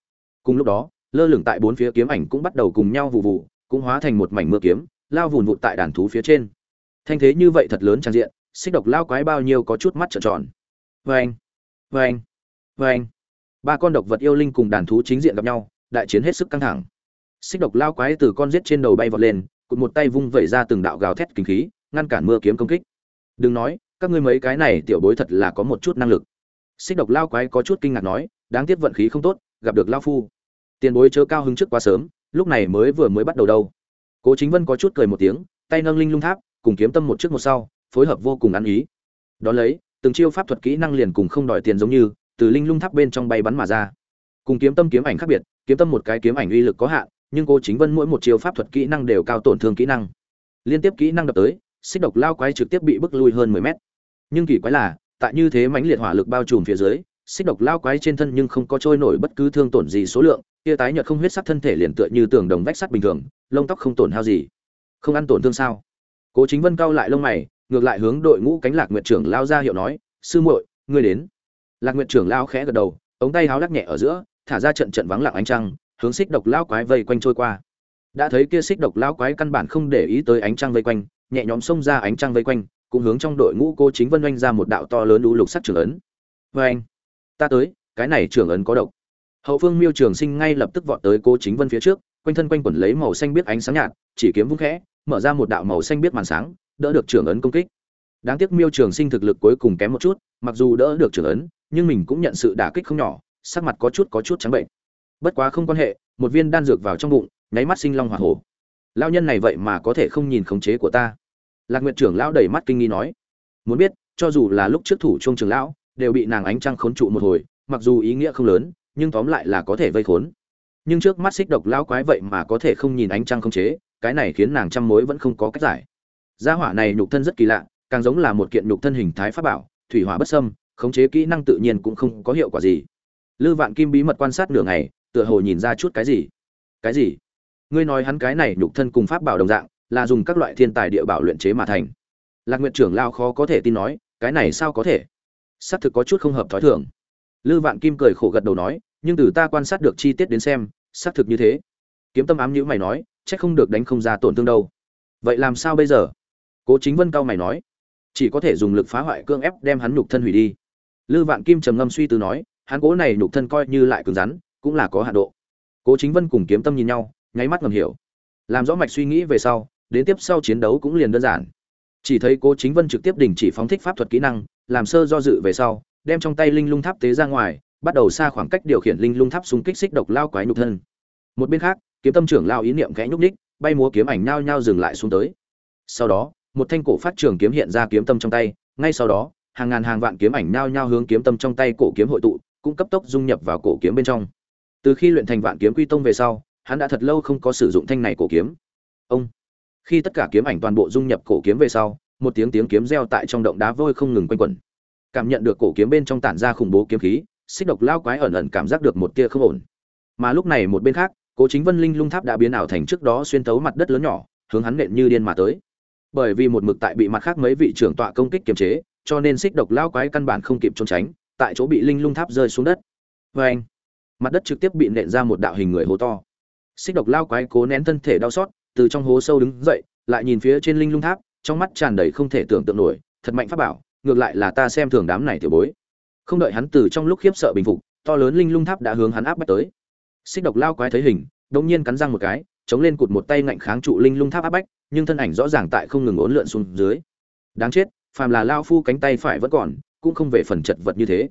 Cùng lúc đó, lơ lửng tại bốn phía kiếm ảnh cũng bắt đầu cùng nhau vụ vụ cũng hóa thành một mảnh mưa kiếm, lao vùn vụt tại đàn thú phía trên. Thanh thế như vậy thật lớn trang diện, xích độc lao quái bao nhiêu có chút mắt trợn tròn. Vê anh vê ba con độc vật yêu linh cùng đàn thú chính diện gặp nhau, đại chiến hết sức căng thẳng xích độc lao quái từ con giết trên đầu bay vọt lên, cụt một tay vung vẩy ra từng đạo gào thét kinh khí, ngăn cản mưa kiếm công kích. Đừng nói, các ngươi mấy cái này tiểu bối thật là có một chút năng lực. Xích độc lao quái có chút kinh ngạc nói, đáng tiếc vận khí không tốt, gặp được lao phu. Tiền bối chớ cao hứng trước quá sớm, lúc này mới vừa mới bắt đầu đâu. Cố chính vân có chút cười một tiếng, tay nâng linh lung tháp, cùng kiếm tâm một trước một sau, phối hợp vô cùng ăn ý. Đón lấy, từng chiêu pháp thuật kỹ năng liền cùng không đòi tiền giống như, từ linh lung tháp bên trong bay bắn mà ra. Cùng kiếm tâm kiếm ảnh khác biệt, kiếm tâm một cái kiếm ảnh uy lực có hạn nhưng cô chính vân mỗi một chiêu pháp thuật kỹ năng đều cao tổn thương kỹ năng. Liên tiếp kỹ năng đập tới, xích độc lao quái trực tiếp bị bức lui hơn mười mét. Nhưng kỳ quái là, tại như thế mãnh liệt hỏa lực bao trùm phía dưới, xích độc lao quái trên thân nhưng không có trôi nổi bất cứ thương tổn gì số lượng, tia tái nhợt không huyết sắc thân thể liền tựa như tường đồng vách sắt bình thường, lông tóc không tổn hao gì. Không ăn tổn thương sao? Cố chính vân cao lại lông mày, ngược lại hướng đội ngũ cánh lạc nguyệt trưởng lao ra hiệu nói, sư muội, ngươi đến. Lạc nguyệt trưởng lao khẽ gật đầu, ống tay háo lắc nhẹ ở giữa, thả ra trận trận vắng lặng ánh trăng hướng xích độc lão quái vây quanh trôi qua. Đã thấy kia xích độc lão quái căn bản không để ý tới ánh trăng vây quanh, nhẹ nhõm xông ra ánh trăng vây quanh, cũng hướng trong đội ngũ cô chính vân oanh ra một đạo to lớn lũ lục sắc trưởng ấn. Vê anh ta tới, cái này trưởng ấn có độc. Hậu phương miêu trường sinh ngay lập tức vọt tới cô chính vân phía trước, quanh thân quanh quẩn lấy màu xanh biết ánh sáng nhạt, chỉ kiếm vung khẽ, mở ra một đạo màu xanh biết màn sáng, đỡ được trưởng ấn công kích. Đáng tiếc miêu trường sinh thực lực cuối cùng kém một chút, mặc dù đỡ được trưởng ấn, nhưng mình cũng nhận sự đả kích không nhỏ, sắc mặt có chút có chút trắng bệnh bất quá không quan hệ, một viên đan dược vào trong bụng, nháy mắt sinh long hỏa hổ. Lao nhân này vậy mà có thể không nhìn khống chế của ta? Lạc nguyện trưởng lão đầy mắt kinh nghi nói. Muốn biết, cho dù là lúc trước thủ trung trưởng lão, đều bị nàng ánh trăng khốn trụ một hồi, mặc dù ý nghĩa không lớn, nhưng tóm lại là có thể vây khốn. Nhưng trước mắt xích độc lão quái vậy mà có thể không nhìn ánh trăng khống chế, cái này khiến nàng trăm mối vẫn không có cách giải. Gia hỏa này nhục thân rất kỳ lạ, càng giống là một kiện nhục thân hình thái pháp bảo, thủy hỏa bất sâm khống chế kỹ năng tự nhiên cũng không có hiệu quả gì. Lư vạn kim bí mật quan sát nửa ngày tựa hồ nhìn ra chút cái gì. Cái gì? Ngươi nói hắn cái này nhục thân cùng pháp bảo đồng dạng, là dùng các loại thiên tài địa bảo luyện chế mà thành. Lạc nguyện trưởng lao khó có thể tin nói, cái này sao có thể? Xác thực có chút không hợp thói thường. Lư vạn kim cười khổ gật đầu nói, nhưng từ ta quan sát được chi tiết đến xem, xác thực như thế. Kiếm tâm ám nhữ mày nói, chắc không được đánh không ra tổn thương đâu. Vậy làm sao bây giờ? Cố chính vân cao mày nói, chỉ có thể dùng lực phá hoại cương ép đem hắn nhục thân hủy đi. Lư vạn kim trầm ngâm suy tư nói, hắn cố này nhục thân coi như lại cứng rắn cũng là có hạ độ. Cố chính vân cùng kiếm tâm nhìn nhau, nháy mắt ngầm hiểu. Làm rõ mạch suy nghĩ về sau, đến tiếp sau chiến đấu cũng liền đơn giản. Chỉ thấy cố chính vân trực tiếp đình chỉ phóng thích pháp thuật kỹ năng, làm sơ do dự về sau, đem trong tay linh lung tháp tế ra ngoài, bắt đầu xa khoảng cách điều khiển linh lung tháp xung kích xích độc lao quái nhục thân. Một bên khác, kiếm tâm trưởng lao ý niệm khẽ nhúc ních bay múa kiếm ảnh nhao nhao dừng lại xuống tới. Sau đó, một thanh cổ phát trường kiếm hiện ra kiếm tâm trong tay, ngay sau đó, hàng ngàn hàng vạn kiếm ảnh nhao nhao hướng kiếm tâm trong tay cổ kiếm hội tụ, cũng cấp tốc dung nhập vào cổ kiếm bên trong từ khi luyện thành vạn kiếm quy tông về sau, hắn đã thật lâu không có sử dụng thanh này cổ kiếm. Ông, khi tất cả kiếm ảnh toàn bộ dung nhập cổ kiếm về sau, một tiếng tiếng kiếm reo tại trong động đá vôi không ngừng quanh quẩn. Cảm nhận được cổ kiếm bên trong tản ra khủng bố kiếm khí, xích độc lao quái ẩn ẩn cảm giác được một tia không ổn. Mà lúc này một bên khác, cố chính vân linh lung tháp đã biến ảo thành trước đó xuyên tấu mặt đất lớn nhỏ, hướng hắn nện như điên mà tới. Bởi vì một mực tại bị mặt khác mấy vị trưởng tọa công kích kiềm chế, cho nên xích độc lao quái căn bản không kịp trốn tránh, tại chỗ bị linh lung tháp rơi xuống đất. Vê anh mặt đất trực tiếp bị nện ra một đạo hình người hố to. Xích độc lao quái cố nén thân thể đau xót, từ trong hố sâu đứng dậy, lại nhìn phía trên linh lung tháp, trong mắt tràn đầy không thể tưởng tượng nổi, thật mạnh pháp bảo, ngược lại là ta xem thường đám này tiểu bối. Không đợi hắn từ trong lúc khiếp sợ bình phục, to lớn linh lung tháp đã hướng hắn áp bách tới. Xích độc lao quái thấy hình đống nhiên cắn răng một cái, chống lên cụt một tay ngạnh kháng trụ linh lung tháp áp bách, nhưng thân ảnh rõ ràng tại không ngừng ốn lượn xuống dưới. Đáng chết, phàm là lao phu cánh tay phải vẫn còn, cũng không về phần chật vật như thế.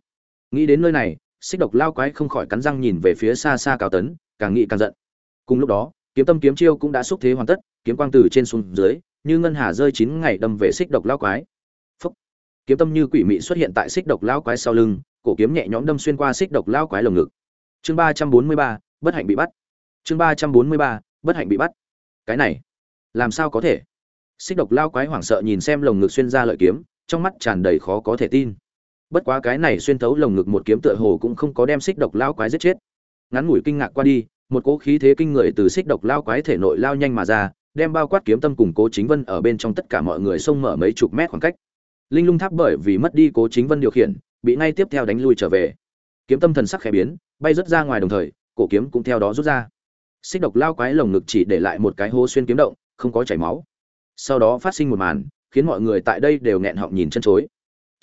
Nghĩ đến nơi này xích độc lao quái không khỏi cắn răng nhìn về phía xa xa cao tấn, càng nghĩ càng giận. Cùng lúc đó, kiếm tâm kiếm chiêu cũng đã xúc thế hoàn tất, kiếm quang từ trên xuống dưới, như ngân hà rơi chín ngày đâm về xích độc lao quái. Phúc. kiếm tâm như quỷ mị xuất hiện tại xích độc lao quái sau lưng, cổ kiếm nhẹ nhõm đâm xuyên qua xích độc lao quái lồng ngực. Chương ba trăm bốn mươi ba, bất hạnh bị bắt. Chương ba trăm bốn mươi ba, bất hạnh bị bắt. Cái này, làm sao có thể? Xích độc lao quái hoảng sợ nhìn xem lồng ngực xuyên ra lợi kiếm, trong mắt tràn đầy khó có thể tin bất quá cái này xuyên thấu lồng ngực một kiếm tựa hồ cũng không có đem xích độc lao quái giết chết. Ngắn ngủi kinh ngạc qua đi, một cỗ khí thế kinh người từ xích độc lao quái thể nội lao nhanh mà ra, đem bao quát kiếm tâm cùng cố chính vân ở bên trong tất cả mọi người xông mở mấy chục mét khoảng cách. Linh lung tháp bởi vì mất đi cố chính vân điều khiển, bị ngay tiếp theo đánh lui trở về. Kiếm tâm thần sắc khẽ biến, bay rớt ra ngoài đồng thời, cổ kiếm cũng theo đó rút ra. Xích độc lao quái lồng ngực chỉ để lại một cái hố xuyên kiếm động, không có chảy máu. Sau đó phát sinh một màn, khiến mọi người tại đây đều nghẹn họng nhìn chân chối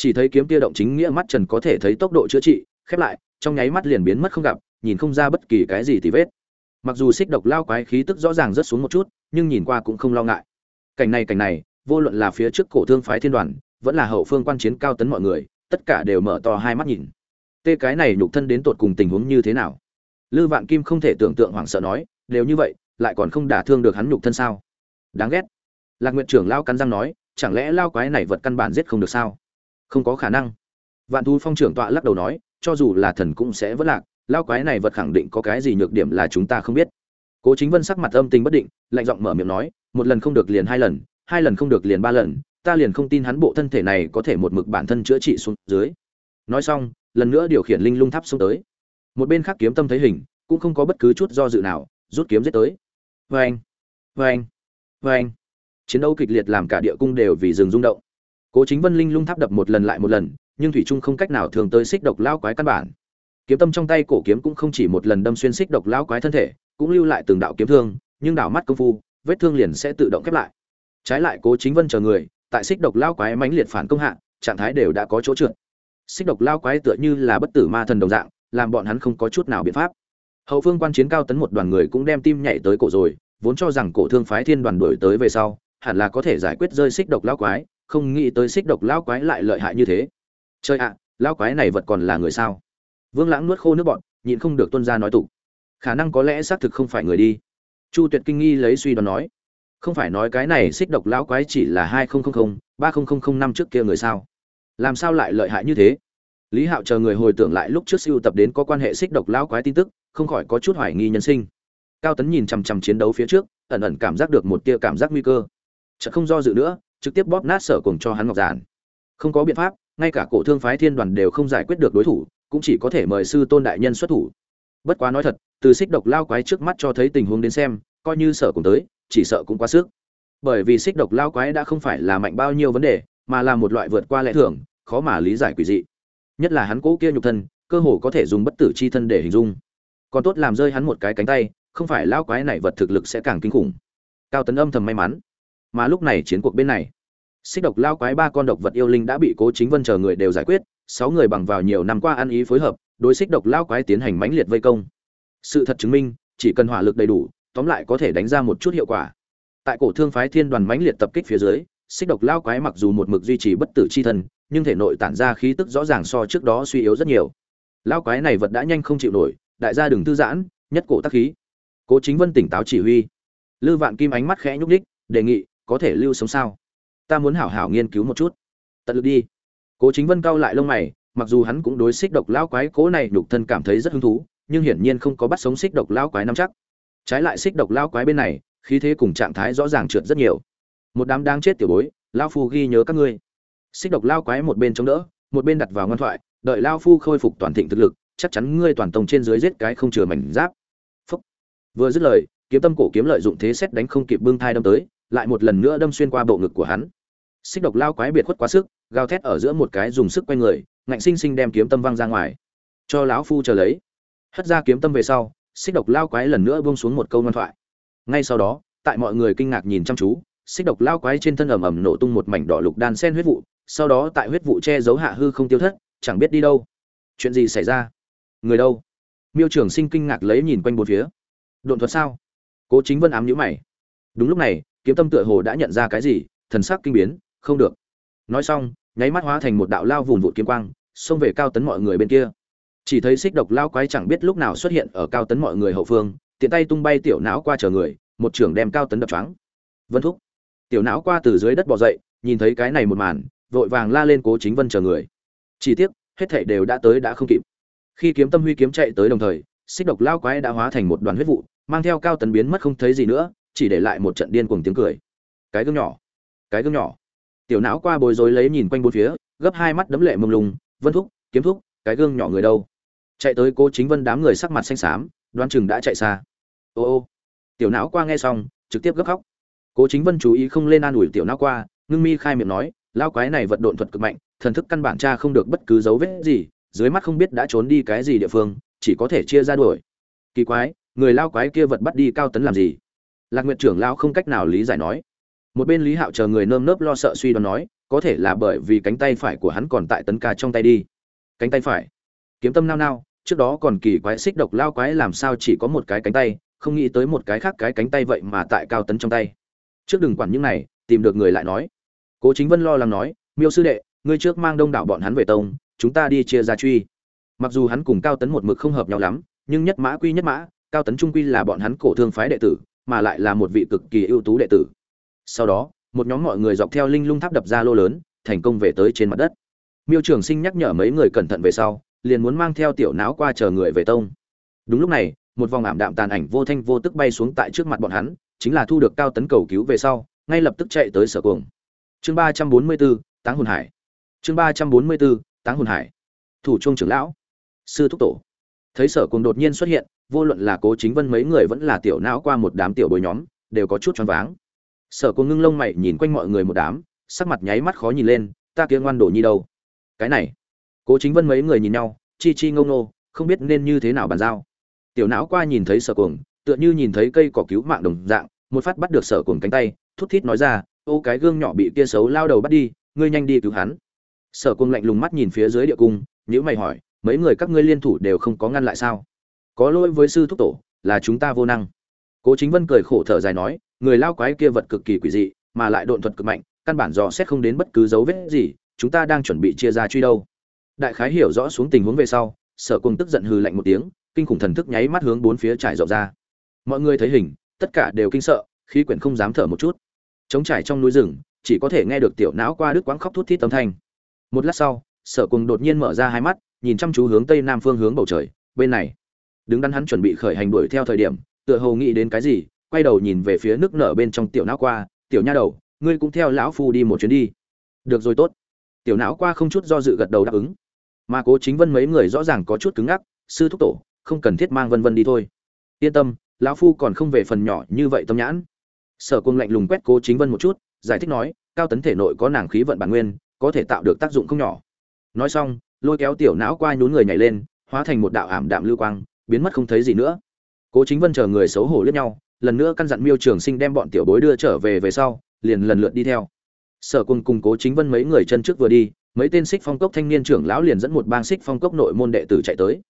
chỉ thấy kiếm kia động chính nghĩa mắt trần có thể thấy tốc độ chữa trị, khép lại, trong nháy mắt liền biến mất không gặp, nhìn không ra bất kỳ cái gì tì vết. Mặc dù xích độc lao quái khí tức rõ ràng rất xuống một chút, nhưng nhìn qua cũng không lo ngại. Cảnh này cảnh này, vô luận là phía trước cổ thương phái thiên đoàn, vẫn là hậu phương quan chiến cao tấn mọi người, tất cả đều mở to hai mắt nhìn. Tê cái này nhục thân đến tột cùng tình huống như thế nào? Lư vạn kim không thể tưởng tượng hoảng sợ nói, đều như vậy, lại còn không đả thương được hắn nhục thân sao? Đáng ghét. Lạc nguyện trưởng lao cắn răng nói, chẳng lẽ lao quái này vật căn bản giết không được sao? Không có khả năng. Vạn thú phong trưởng tọa lắc đầu nói, cho dù là thần cũng sẽ vất lạc lao quái này vật khẳng định có cái gì nhược điểm là chúng ta không biết. Cố chính vân sắc mặt âm tình bất định, lạnh giọng mở miệng nói, một lần không được liền hai lần hai lần không được liền ba lần, ta liền không tin hắn bộ thân thể này có thể một mực bản thân chữa trị xuống dưới. Nói xong, lần nữa điều khiển linh lung tháp xuống tới. Một bên khác kiếm tâm thấy hình, cũng không có bất cứ chút do dự nào, rút kiếm giết tới. Vê anh vê anh vê anh chiến đấu kịch liệt làm cả địa cung đều vì rừng rung động cố chính vân linh lung tháp đập một lần lại một lần, nhưng thủy trung không cách nào thường tới xích độc lao quái căn bản. Kiếm tâm trong tay cổ kiếm cũng không chỉ một lần đâm xuyên xích độc lao quái thân thể, cũng lưu lại từng đạo kiếm thương, nhưng đảo mắt công phu, vết thương liền sẽ tự động khép lại. Trái lại cố chính vân chờ người, tại xích độc lao quái mãnh liệt phản công hạ, trạng thái đều đã có chỗ trượt. Xích độc lao quái tựa như là bất tử ma thần đồng dạng, làm bọn hắn không có chút nào biện pháp. Hậu phương quan chiến cao tấn một đoàn người cũng đem tim nhảy tới cổ rồi, vốn cho rằng cổ thương phái thiên đoàn đuổi tới về sau, hẳn là có thể giải quyết rơi xích độc lao quái không nghĩ tới xích độc lão quái lại lợi hại như thế. Chơi ạ, lão quái này vật còn là người sao? Vương lãng nuốt khô nước bọn nhịn không được tuân ra nói tục. Khả năng có lẽ xác thực không phải người đi. Chu tuyệt kinh nghi lấy suy đoán nói, không phải nói cái này xích độc lão quái chỉ là hai nghìn ba nghìn năm trước kia người sao? Làm sao lại lợi hại như thế? Lý hạo chờ người hồi tưởng lại lúc trước siêu tập đến có quan hệ xích độc lão quái tin tức, không khỏi có chút hoài nghi nhân sinh. Cao tấn nhìn chằm chằm chiến đấu phía trước, ẩn ẩn cảm giác được một tia cảm giác nguy cơ. Chợt không do dự nữa trực tiếp bóp nát sở cùng cho hắn ngọc giản. Không có biện pháp, ngay cả cổ thương phái thiên đoàn đều không giải quyết được đối thủ, cũng chỉ có thể mời sư tôn đại nhân xuất thủ. Bất quá nói thật, từ xích độc lao quái trước mắt cho thấy tình huống đến xem, coi như sở cùng tới, chỉ sợ cũng quá sức. Bởi vì xích độc lao quái đã không phải là mạnh bao nhiêu vấn đề, mà là một loại vượt qua lẽ thường, khó mà lý giải quỷ dị. Nhất là hắn cố kia nhục thân, cơ hồ có thể dùng bất tử chi thân để hình dung. Còn tốt làm rơi hắn một cái cánh tay, không phải lao quái này vật thực lực sẽ càng kinh khủng. Cao tấn âm thầm may mắn mà lúc này chiến cuộc bên này, xích độc lao quái ba con độc vật yêu linh đã bị cố chính vân chờ người đều giải quyết, sáu người bằng vào nhiều năm qua ăn ý phối hợp, đối xích độc lao quái tiến hành mãnh liệt vây công. Sự thật chứng minh, chỉ cần hỏa lực đầy đủ, tóm lại có thể đánh ra một chút hiệu quả. Tại cổ thương phái thiên đoàn mãnh liệt tập kích phía dưới, xích độc lao quái mặc dù một mực duy trì bất tử chi thân nhưng thể nội tản ra khí tức rõ ràng so trước đó suy yếu rất nhiều. Lao quái này vật đã nhanh không chịu nổi, đại gia đừng thư giãn, nhất cổ tác khí. Cố chính vân tỉnh táo chỉ huy. Lư vạn kim ánh mắt khẽ nhúc ních đề nghị có thể lưu sống sao? Ta muốn hảo hảo nghiên cứu một chút. Tận lực đi. Cố chính vân cau lại lông mày, mặc dù hắn cũng đối xích độc lão quái cố này nhục thân cảm thấy rất hứng thú, nhưng hiển nhiên không có bắt sống xích độc lão quái nắm chắc. Trái lại xích độc lão quái bên này, khí thế cùng trạng thái rõ ràng trượt rất nhiều. Một đám đang chết tiểu bối lao phu ghi nhớ các ngươi. Xích độc lao quái một bên chống đỡ, một bên đặt vào ngoan thoại, đợi lao phu khôi phục toàn thịnh thực lực, chắc chắn ngươi toàn tông trên dưới giết cái không chừa mảnh giáp. Phúc. vừa dứt lời, kiếm tâm cổ kiếm lợi dụng thế xét đánh không kịp bưng thai đâm tới lại một lần nữa đâm xuyên qua bộ ngực của hắn. Xích độc lao quái biệt khuất quá sức, gào thét ở giữa một cái dùng sức quay người, ngạnh sinh sinh đem kiếm tâm văng ra ngoài. Cho lão phu chờ lấy. Hất ra kiếm tâm về sau, xích độc lao quái lần nữa buông xuống một câu ngoan thoại. Ngay sau đó, tại mọi người kinh ngạc nhìn chăm chú, xích độc lao quái trên thân ầm ầm nổ tung một mảnh đỏ lục đan sen huyết vụ, sau đó tại huyết vụ che giấu hạ hư không tiêu thất, chẳng biết đi đâu. Chuyện gì xảy ra? Người đâu? Miêu trưởng sinh kinh ngạc lấy nhìn quanh bốn phía. Độn thuật sao? Cố chính vân ám nhữ mày. Đúng lúc này kiếm tâm tựa hồ đã nhận ra cái gì, thần sắc kinh biến, không được. Nói xong, nháy mắt hóa thành một đạo lao vùn vụt kiếm quang, xông về cao tấn mọi người bên kia. Chỉ thấy xích độc lao quái chẳng biết lúc nào xuất hiện ở cao tấn mọi người hậu phương, tiện tay tung bay tiểu não qua chờ người, một trưởng đem cao tấn đập choáng. Vân thúc. Tiểu não qua từ dưới đất bò dậy, nhìn thấy cái này một màn, vội vàng la lên cố chính vân chờ người. Chỉ tiếc, hết thảy đều đã tới đã không kịp. Khi kiếm tâm huy kiếm chạy tới đồng thời, xích độc lao quái đã hóa thành một đoàn huyết vụ, mang theo cao tấn biến mất không thấy gì nữa chỉ để lại một trận điên cuồng tiếng cười. Cái gương nhỏ, cái gương nhỏ. Tiểu não qua bối rối lấy nhìn quanh bốn phía, gấp hai mắt đấm lệ mông lung, vân thúc, kiếm thúc, cái gương nhỏ người đâu? Chạy tới cố chính vân đám người sắc mặt xanh xám đoan chừng đã chạy xa. Ô ô. Tiểu não qua nghe xong, trực tiếp gấp khóc. Cố chính vân chú ý không lên an ủi tiểu não qua, ngưng mi khai miệng nói lao quái này vật độn thuật cực mạnh, thần thức căn bản cha không được bất cứ dấu vết gì, dưới mắt không biết đã trốn đi cái gì địa phương, chỉ có thể chia ra đuổi. Kỳ quái, người lao quái kia vật bắt đi cao tấn làm gì? Lạc nguyện trưởng lao không cách nào lý giải nói. Một bên lý hạo chờ người nơm nớp lo sợ suy đoán nói, có thể là bởi vì cánh tay phải của hắn còn tại tấn ca trong tay đi. Cánh tay phải? Kiếm tâm nao nao, trước đó còn kỳ quái xích độc lao quái làm sao chỉ có một cái cánh tay, không nghĩ tới một cái khác cái cánh tay vậy mà tại cao tấn trong tay. Trước đừng quản những này, tìm được người lại nói. Cố chính vân lo lắng nói, miêu sư đệ, ngươi trước mang đông đảo bọn hắn về tông, chúng ta đi chia ra truy. Mặc dù hắn cùng cao tấn một mực không hợp nhau lắm, nhưng nhất mã quy nhất mã, cao tấn trung quy là bọn hắn cổ thương phái đệ tử mà lại là một vị cực kỳ ưu tú đệ tử. Sau đó, một nhóm mọi người dọc theo linh lung tháp đập ra lô lớn, thành công về tới trên mặt đất. Miêu trường sinh nhắc nhở mấy người cẩn thận về sau, liền muốn mang theo tiểu não qua chờ người về tông. Đúng lúc này, một vòng ảm đạm tàn ảnh vô thanh vô tức bay xuống tại trước mặt bọn hắn, chính là thu được cao tấn cầu cứu về sau, ngay lập tức chạy tới sở cuồng. Chương ba trăm bốn mươi bốn táng hồn hải. Chương ba trăm bốn mươi bốn táng hồn hải. Thủ trung trưởng lão. Sư thúc tổ. Thấy sở cuồng đột nhiên xuất hiện vô luận là cố chính vân mấy người vẫn là tiểu não qua một đám tiểu bồi nhóm, đều có chút choáng váng. Sở cô ngưng lông mày nhìn quanh mọi người một đám, sắc mặt nháy mắt khó nhìn lên, ta kia ngoan đổ nhi đâu? Cái này. Cố chính vân mấy người nhìn nhau, chi chi ngông nô không biết nên như thế nào bàn giao. Tiểu não qua nhìn thấy sở cuồng, tựa như nhìn thấy cây cỏ cứu mạng đồng dạng, một phát bắt được sở cuồng cánh tay, thút thít nói ra, ô, cái gương nhỏ bị kia xấu lao đầu bắt đi, ngươi nhanh đi cứu hắn. Sở cuồng lạnh lùng mắt nhìn phía dưới địa cung nhữ mày hỏi, mấy người các ngươi liên thủ đều không có ngăn lại sao? Có lỗi với sư thúc tổ, là chúng ta vô năng. Cố chính vân cười khổ thở dài nói, người lao quái kia vật cực kỳ quỷ dị, mà lại độn thuật cực mạnh, căn bản dò xét không đến bất cứ dấu vết gì, chúng ta đang chuẩn bị chia ra truy đâu. Đại khái hiểu rõ xuống tình huống về sau, sở quân tức giận hừ lạnh một tiếng, kinh khủng thần thức nháy mắt hướng bốn phía trải rộng ra. Mọi người thấy hình, tất cả đều kinh sợ, khí quyển không dám thở một chút. Chống trải trong núi rừng, chỉ có thể nghe được tiểu não qua đứt quãng khóc thút thít tấm thanh. Một lát sau, sở quân đột nhiên mở ra hai mắt, nhìn chăm chú hướng tây nam phương hướng bầu trời, bên này đứng đắn hắn chuẩn bị khởi hành đuổi theo thời điểm, tựa hồ nghĩ đến cái gì, quay đầu nhìn về phía nước nở bên trong tiểu não qua, tiểu nha đầu, ngươi cũng theo lão phu đi một chuyến đi. Được rồi, tốt. Tiểu não qua không chút do dự gật đầu đáp ứng. Mà cố chính vân mấy người rõ ràng có chút cứng ngắc, sư thúc tổ, không cần thiết mang vân vân đi thôi. Yên tâm, lão phu còn không về phần nhỏ như vậy tâm nhãn. Sở cung lạnh lùng quét cố chính vân một chút, giải thích nói, cao tấn thể nội có nàng khí vận bản nguyên, có thể tạo được tác dụng không nhỏ. Nói xong, lôi kéo tiểu não qua nhún người nhảy lên, hóa thành một đạo ảm đạm lưu quang biến mất không thấy gì nữa. Cố chính vân chờ người xấu hổ liếc nhau, lần nữa căn dặn miêu trường sinh đem bọn tiểu bối đưa trở về về sau, liền lần lượt đi theo. Sở cùng cùng cố chính vân mấy người chân trước vừa đi, mấy tên xích phong cốc thanh niên trưởng lão liền dẫn một bang xích phong cốc nội môn đệ tử chạy tới.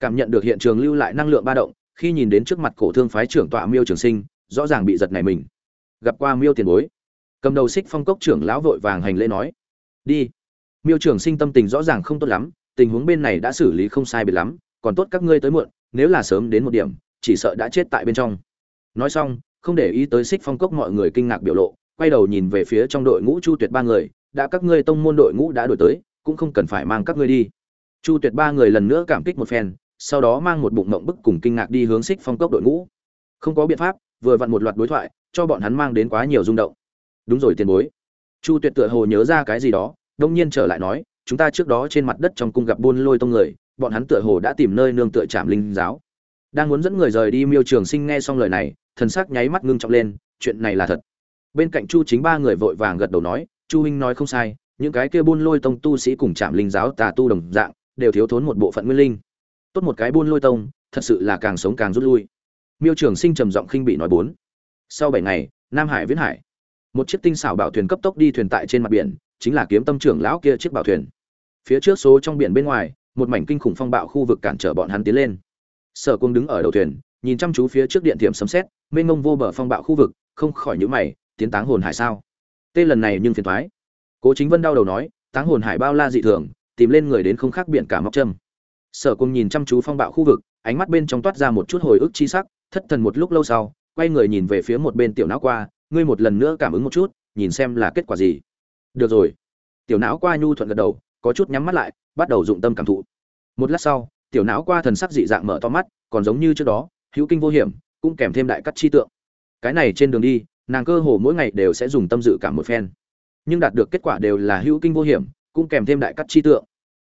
Cảm nhận được hiện trường lưu lại năng lượng ba động, khi nhìn đến trước mặt cổ thương phái trưởng tọa miêu trường sinh, rõ ràng bị giật này mình. Gặp qua miêu tiền bối. Cầm đầu xích phong cốc trưởng lão vội vàng hành lễ nói, đi. Miêu trường sinh tâm tình rõ ràng không tốt lắm, tình huống bên này đã xử lý không sai biệt lắm, còn tốt các ngươi tới muộn nếu là sớm đến một điểm, chỉ sợ đã chết tại bên trong. Nói xong, không để ý tới xích phong cốc mọi người kinh ngạc biểu lộ, quay đầu nhìn về phía trong đội ngũ chu tuyệt ba người, đã các ngươi tông môn đội ngũ đã đổi tới, cũng không cần phải mang các ngươi đi. Chu tuyệt ba người lần nữa cảm kích một phen, sau đó mang một bụng mộng bức cùng kinh ngạc đi hướng xích phong cốc đội ngũ. Không có biện pháp, vừa vặn một loạt đối thoại, cho bọn hắn mang đến quá nhiều rung động. Đúng rồi tiền bối. Chu tuyệt tựa hồ nhớ ra cái gì đó, đông nhiên trở lại nói, chúng ta trước đó trên mặt đất trong cung gặp buôn lôi tông người bọn hắn tựa hồ đã tìm nơi nương tựa trạm linh giáo. Đang muốn dẫn người rời đi miêu trường sinh nghe xong lời này, thần sắc nháy mắt ngưng trọng lên, chuyện này là thật. Bên cạnh chu chính ba người vội vàng gật đầu nói, chu huynh nói không sai, những cái kia buôn lôi tông tu sĩ cùng trạm linh giáo tà tu đồng dạng, đều thiếu thốn một bộ phận nguyên linh. Tốt một cái buôn lôi tông, thật sự là càng sống càng rút lui. Miêu trường sinh trầm giọng khinh bị nói bốn. Sau bảy ngày, nam hải viễn hải. Một chiếc tinh xảo bảo thuyền cấp tốc đi thuyền tại trên mặt biển, chính là kiếm tâm trưởng lão kia chiếc bảo thuyền. Phía trước số trong biển bên ngoài một mảnh kinh khủng phong bạo khu vực cản trở bọn hắn tiến lên. Sở cung đứng ở đầu thuyền, nhìn chăm chú phía trước điện tiệm sấm xét mênh ngông vô bờ phong bạo khu vực, không khỏi nhíu mày, tiến táng hồn hải sao? Tê lần này nhưng phiền thoái cố chính vân đau đầu nói, táng hồn hải bao la dị thường, tìm lên người đến không khác biển cả móc châm. Sở cung nhìn chăm chú phong bạo khu vực, ánh mắt bên trong toát ra một chút hồi ức chi sắc, thất thần một lúc lâu sau, quay người nhìn về phía một bên tiểu não qua, ngươi một lần nữa cảm ứng một chút, nhìn xem là kết quả gì. Được rồi. Tiểu não qua nhu thuận gật đầu có chút nhắm mắt lại, bắt đầu dụng tâm cảm thụ. Một lát sau, tiểu não qua thần sắc dị dạng mở to mắt, còn giống như trước đó, hữu kinh vô hiểm, cũng kèm thêm đại cắt chi tượng. Cái này trên đường đi, nàng cơ hồ mỗi ngày đều sẽ dùng tâm dự cảm một phen. Nhưng đạt được kết quả đều là hữu kinh vô hiểm, cũng kèm thêm đại cắt chi tượng.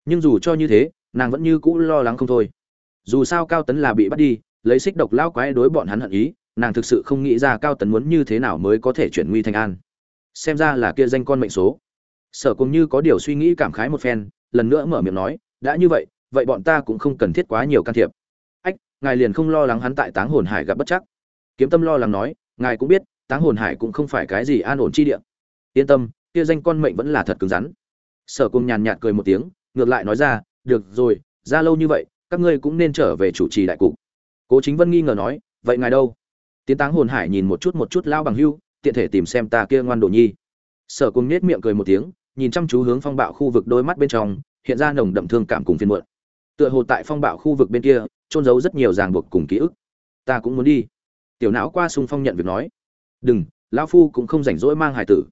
Nhưng dù cho như thế, nàng vẫn như cũ lo lắng không thôi. Dù sao cao tấn là bị bắt đi, lấy xích độc lao quái đối bọn hắn hận ý, nàng thực sự không nghĩ ra cao tấn muốn như thế nào mới có thể chuyển nguy thành an. Xem ra là kia danh con mệnh số sở cùng như có điều suy nghĩ cảm khái một phen, lần nữa mở miệng nói, đã như vậy vậy bọn ta cũng không cần thiết quá nhiều can thiệp. Ách, ngài liền không lo lắng hắn tại táng hồn hải gặp bất chắc. Kiếm tâm lo lắng nói, ngài cũng biết, táng hồn hải cũng không phải cái gì an ổn chi địa. Yên tâm, kia danh con mệnh vẫn là thật cứng rắn. Sở cùng nhàn nhạt cười một tiếng, ngược lại nói ra, được rồi, ra lâu như vậy, các ngươi cũng nên trở về chủ trì đại cục. Cố chính vân nghi ngờ nói, vậy ngài đâu? Tiến táng hồn hải nhìn một chút một chút lao bằng hưu, tiện thể tìm xem ta kia ngoan đồ nhi sở cùng nết miệng cười một tiếng, nhìn chăm chú hướng phong bạo khu vực đôi mắt bên trong, hiện ra nồng đậm thương cảm cùng phiên muộn. Tựa hồ tại phong bạo khu vực bên kia trôn giấu rất nhiều ràng buộc cùng ký ức. Ta cũng muốn đi. Tiểu não qua sung phong nhận việc nói. Đừng, lão phu cũng không rảnh rỗi mang hải tử.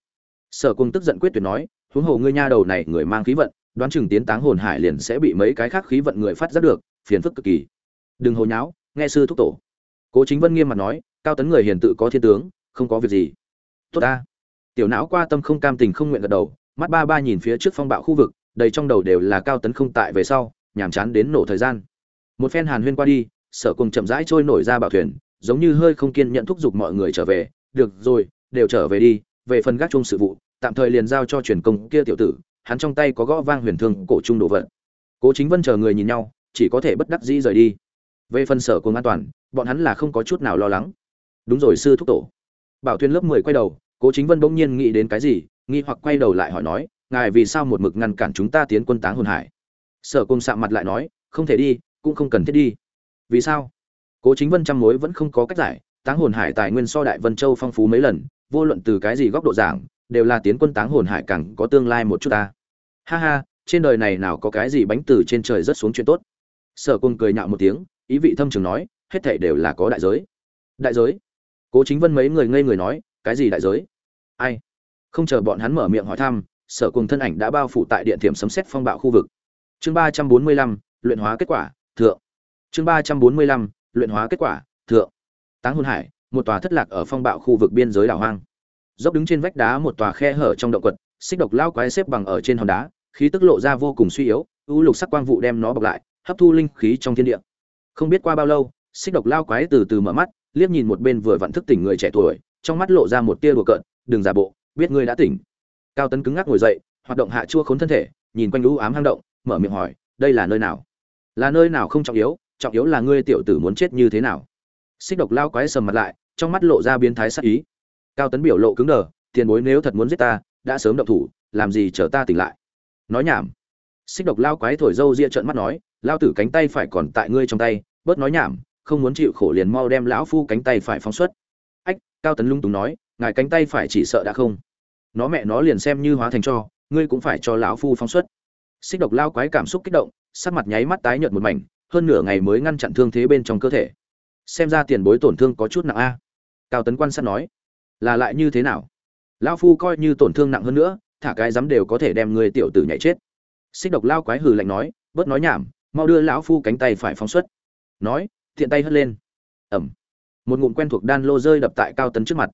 Sở cung tức giận quyết tuyệt nói, huống hồ ngươi nha đầu này người mang khí vận, đoán chừng tiến táng hồn hải liền sẽ bị mấy cái khác khí vận người phát giác được, phiền phức cực kỳ. Đừng hồ nháo, nghe sư thúc tổ. Cố chính vân nghiêm mặt nói, cao tấn người hiền tự có thiên tướng, không có việc gì. Tốt ta tiểu não qua tâm không cam tình không nguyện gật đầu, mắt ba ba nhìn phía trước phong bạo khu vực, đầy trong đầu đều là cao tấn không tại về sau, nhàm chán đến nổ thời gian. Một phen hàn huyên qua đi, sở cùng chậm rãi trôi nổi ra bảo thuyền, giống như hơi không kiên nhẫn thúc giục mọi người trở về. Được rồi, đều trở về đi, về phần gác chung sự vụ, tạm thời liền giao cho truyền công kia tiểu tử, hắn trong tay có gõ vang huyền thương cổ trung đồ vật. Cố chính vân chờ người nhìn nhau, chỉ có thể bất đắc dĩ rời đi. Về phần sở cùng an toàn, bọn hắn là không có chút nào lo lắng. Đúng rồi, sư thúc tổ. Bảo thuyền lớp mười quay đầu cố chính vân bỗng nhiên nghĩ đến cái gì, nghi hoặc quay đầu lại hỏi nói, ngài vì sao một mực ngăn cản chúng ta tiến quân táng hồn hải? Sở cùng sạm mặt lại nói, không thể đi, cũng không cần thiết đi. Vì sao? Cố chính vân trăm mối vẫn không có cách giải, táng hồn hải tài nguyên so đại vân châu phong phú mấy lần, vô luận từ cái gì góc độ giảng, đều là tiến quân táng hồn hải càng có tương lai một chút ta. Ha ha, trên đời này nào có cái gì bánh từ trên trời rất xuống chuyện tốt? Sở cung cười nhạo một tiếng, ý vị thâm trường nói, hết thảy đều là có đại giới. Đại giới? Cố chính vân mấy người ngây người nói, cái gì đại giới? Ai? Không chờ bọn hắn mở miệng hỏi thăm, sở cùng thân ảnh đã bao phủ tại điện thiểm sấm xét phong bạo khu vực. Chương ba trăm bốn mươi lăm, luyện hóa kết quả, thượng. Chương ba trăm bốn mươi lăm, luyện hóa kết quả, thượng. Táng hôn hải, một tòa thất lạc ở phong bạo khu vực biên giới đảo hoang. Dốc đứng trên vách đá một tòa khe hở trong động quật, xích độc lao quái xếp bằng ở trên hòn đá, khí tức lộ ra vô cùng suy yếu ưu lục sắc quang vụ đem nó bọc lại, hấp thu linh khí trong thiên địa. Không biết qua bao lâu, xích độc lao quái từ từ mở mắt, liếc nhìn một bên vừa vặn thức tỉnh người trẻ tuổi, trong mắt lộ ra một tia đùa cợt đừng giả bộ, biết ngươi đã tỉnh. Cao tấn cứng ngắc ngồi dậy, hoạt động hạ chua khốn thân thể, nhìn quanh lũ ám hang động, mở miệng hỏi, đây là nơi nào? Là nơi nào không trọng yếu trọng yếu là ngươi tiểu tử muốn chết như thế nào. Xích độc lao quái sầm mặt lại, trong mắt lộ ra biến thái sắc ý. Cao tấn biểu lộ cứng đờ, tiền bối nếu thật muốn giết ta, đã sớm động thủ, làm gì chờ ta tỉnh lại? Nói nhảm. Xích độc lao quái thổi dâu ria trợn mắt nói, lao tử cánh tay phải còn tại ngươi trong tay, bớt nói nhảm, không muốn chịu khổ liền mau đem lão phu cánh tay phải phóng xuất. Ách, cao tấn lung túng nói ngài cánh tay phải chỉ sợ đã không? Nó mẹ nó liền xem như hóa thành cho, ngươi cũng phải cho lão phu phóng xuất. Xích độc lao quái cảm xúc kích động, sắc mặt nháy mắt tái nhợt một mảnh, hơn nửa ngày mới ngăn chặn thương thế bên trong cơ thể. Xem ra tiền bối tổn thương có chút nặng a. Cao tấn quan sát nói, là lại như thế nào? Lão phu coi như tổn thương nặng hơn nữa, thả cái dám đều có thể đem người tiểu tử nhảy chết. Xích độc lao quái hừ lạnh nói, bớt nói nhảm, mau đưa lão phu cánh tay phải phóng xuất. Nói thiện tay hất lên. Ẩm. Một ngụm quen thuộc đan lô rơi đập tại cao tấn trước mặt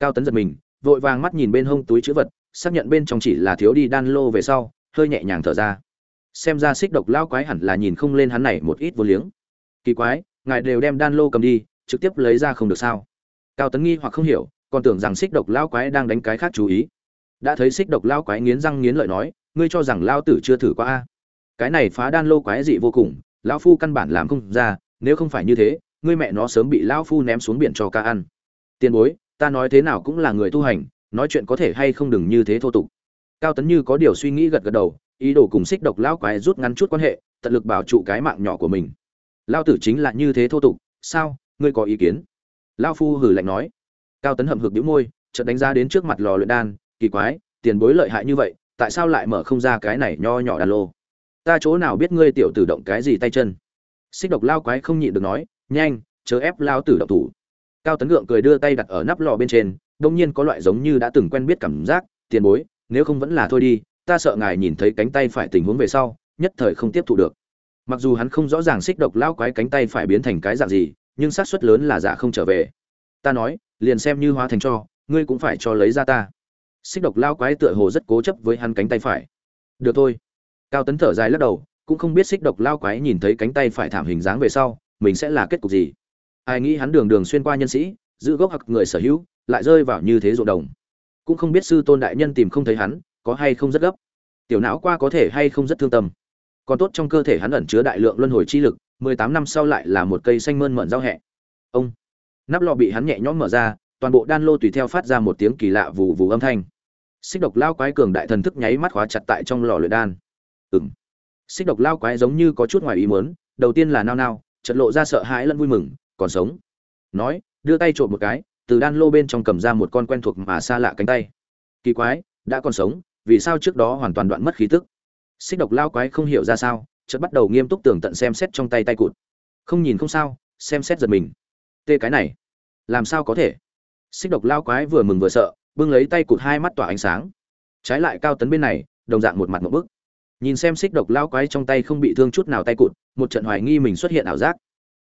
cao tấn giật mình, vội vàng mắt nhìn bên hông túi chữ vật, xác nhận bên trong chỉ là thiếu đi đan lô về sau, hơi nhẹ nhàng thở ra. Xem ra xích độc lao quái hẳn là nhìn không lên hắn này một ít vô liếng. Kỳ quái, ngài đều đem đan lô cầm đi, trực tiếp lấy ra không được sao? Cao tấn nghi hoặc không hiểu, còn tưởng rằng xích độc lao quái đang đánh cái khác chú ý. Đã thấy xích độc lao quái nghiến răng nghiến lợi nói, ngươi cho rằng lao tử chưa thử qua a? Cái này phá đan lô quái dị vô cùng, lão phu căn bản làm không ra, nếu không phải như thế, ngươi mẹ nó sớm bị lão phu ném xuống biển cho ca ăn. Tiền bối ta nói thế nào cũng là người tu hành, nói chuyện có thể hay không đừng như thế thô tục. Cao tấn như có điều suy nghĩ gật gật đầu, ý đồ cùng xích độc lão quái rút ngắn chút quan hệ, tận lực bảo trụ cái mạng nhỏ của mình. Lao tử chính là như thế thô tục, sao, ngươi có ý kiến? Lao phu hử lạnh nói. Cao tấn hậm hực đĩu môi, chợt đánh ra đến trước mặt lò luyện đan, kỳ quái, tiền bối lợi hại như vậy, tại sao lại mở không ra cái này nho nhỏ đàn lô? Ta chỗ nào biết ngươi tiểu tử động cái gì tay chân? Xích độc lao quái không nhịn được nói, nhanh, chớ ép lao tử động thủ cao tấn gượng cười đưa tay đặt ở nắp lò bên trên đông nhiên có loại giống như đã từng quen biết cảm giác, tiền bối, nếu không vẫn là thôi đi, ta sợ ngài nhìn thấy cánh tay phải tình huống về sau, nhất thời không tiếp thụ được. Mặc dù hắn không rõ ràng xích độc lao quái cánh tay phải biến thành cái dạng gì, nhưng xác suất lớn là giả không trở về. Ta nói, liền xem như hóa thành cho, ngươi cũng phải cho lấy ra ta. Xích độc lao quái tựa hồ rất cố chấp với hắn cánh tay phải. Được thôi. Cao tấn thở dài lắc đầu, cũng không biết xích độc lao quái nhìn thấy cánh tay phải thảm hình dáng về sau, mình sẽ là kết cục gì ai nghĩ hắn đường đường xuyên qua nhân sĩ, giữ gốc hoặc người sở hữu, lại rơi vào như thế ruộng đồng. Cũng không biết sư tôn đại nhân tìm không thấy hắn, có hay không rất gấp. Tiểu não qua có thể hay không rất thương tâm. Còn tốt trong cơ thể hắn ẩn chứa đại lượng luân hồi chi lực, mười tám năm sau lại là một cây xanh mơn mận giao hẹ. Ông. Nắp lọ bị hắn nhẹ nhõm mở ra, toàn bộ đan lô tùy theo phát ra một tiếng kỳ lạ vù vù âm thanh. Xích độc lao quái cường đại thần thức nháy mắt khóa chặt tại trong lò luyện đan. Ừng xích độc lao quái giống như có chút ngoài ý muốn, đầu tiên là nao nao chật lộ ra sợ hãi lẫn vui mừng còn sống. Nói, đưa tay trộm một cái, từ đan lô bên trong cầm ra một con quen thuộc mà xa lạ cánh tay. Kỳ quái, đã còn sống, vì sao trước đó hoàn toàn đoạn mất khí tức? Xích độc lao quái không hiểu ra sao, chợt bắt đầu nghiêm túc tường tận xem xét trong tay tay cụt. Không nhìn không sao, xem xét giật mình. Tê cái này, làm sao có thể? Xích độc lao quái vừa mừng vừa sợ, bưng lấy tay cụt hai mắt tỏa ánh sáng. Trái lại cao tấn bên này, đồng dạng một mặt một bức. Nhìn xem xích độc lao quái trong tay không bị thương chút nào tay cụt, một trận hoài nghi mình xuất hiện ảo giác.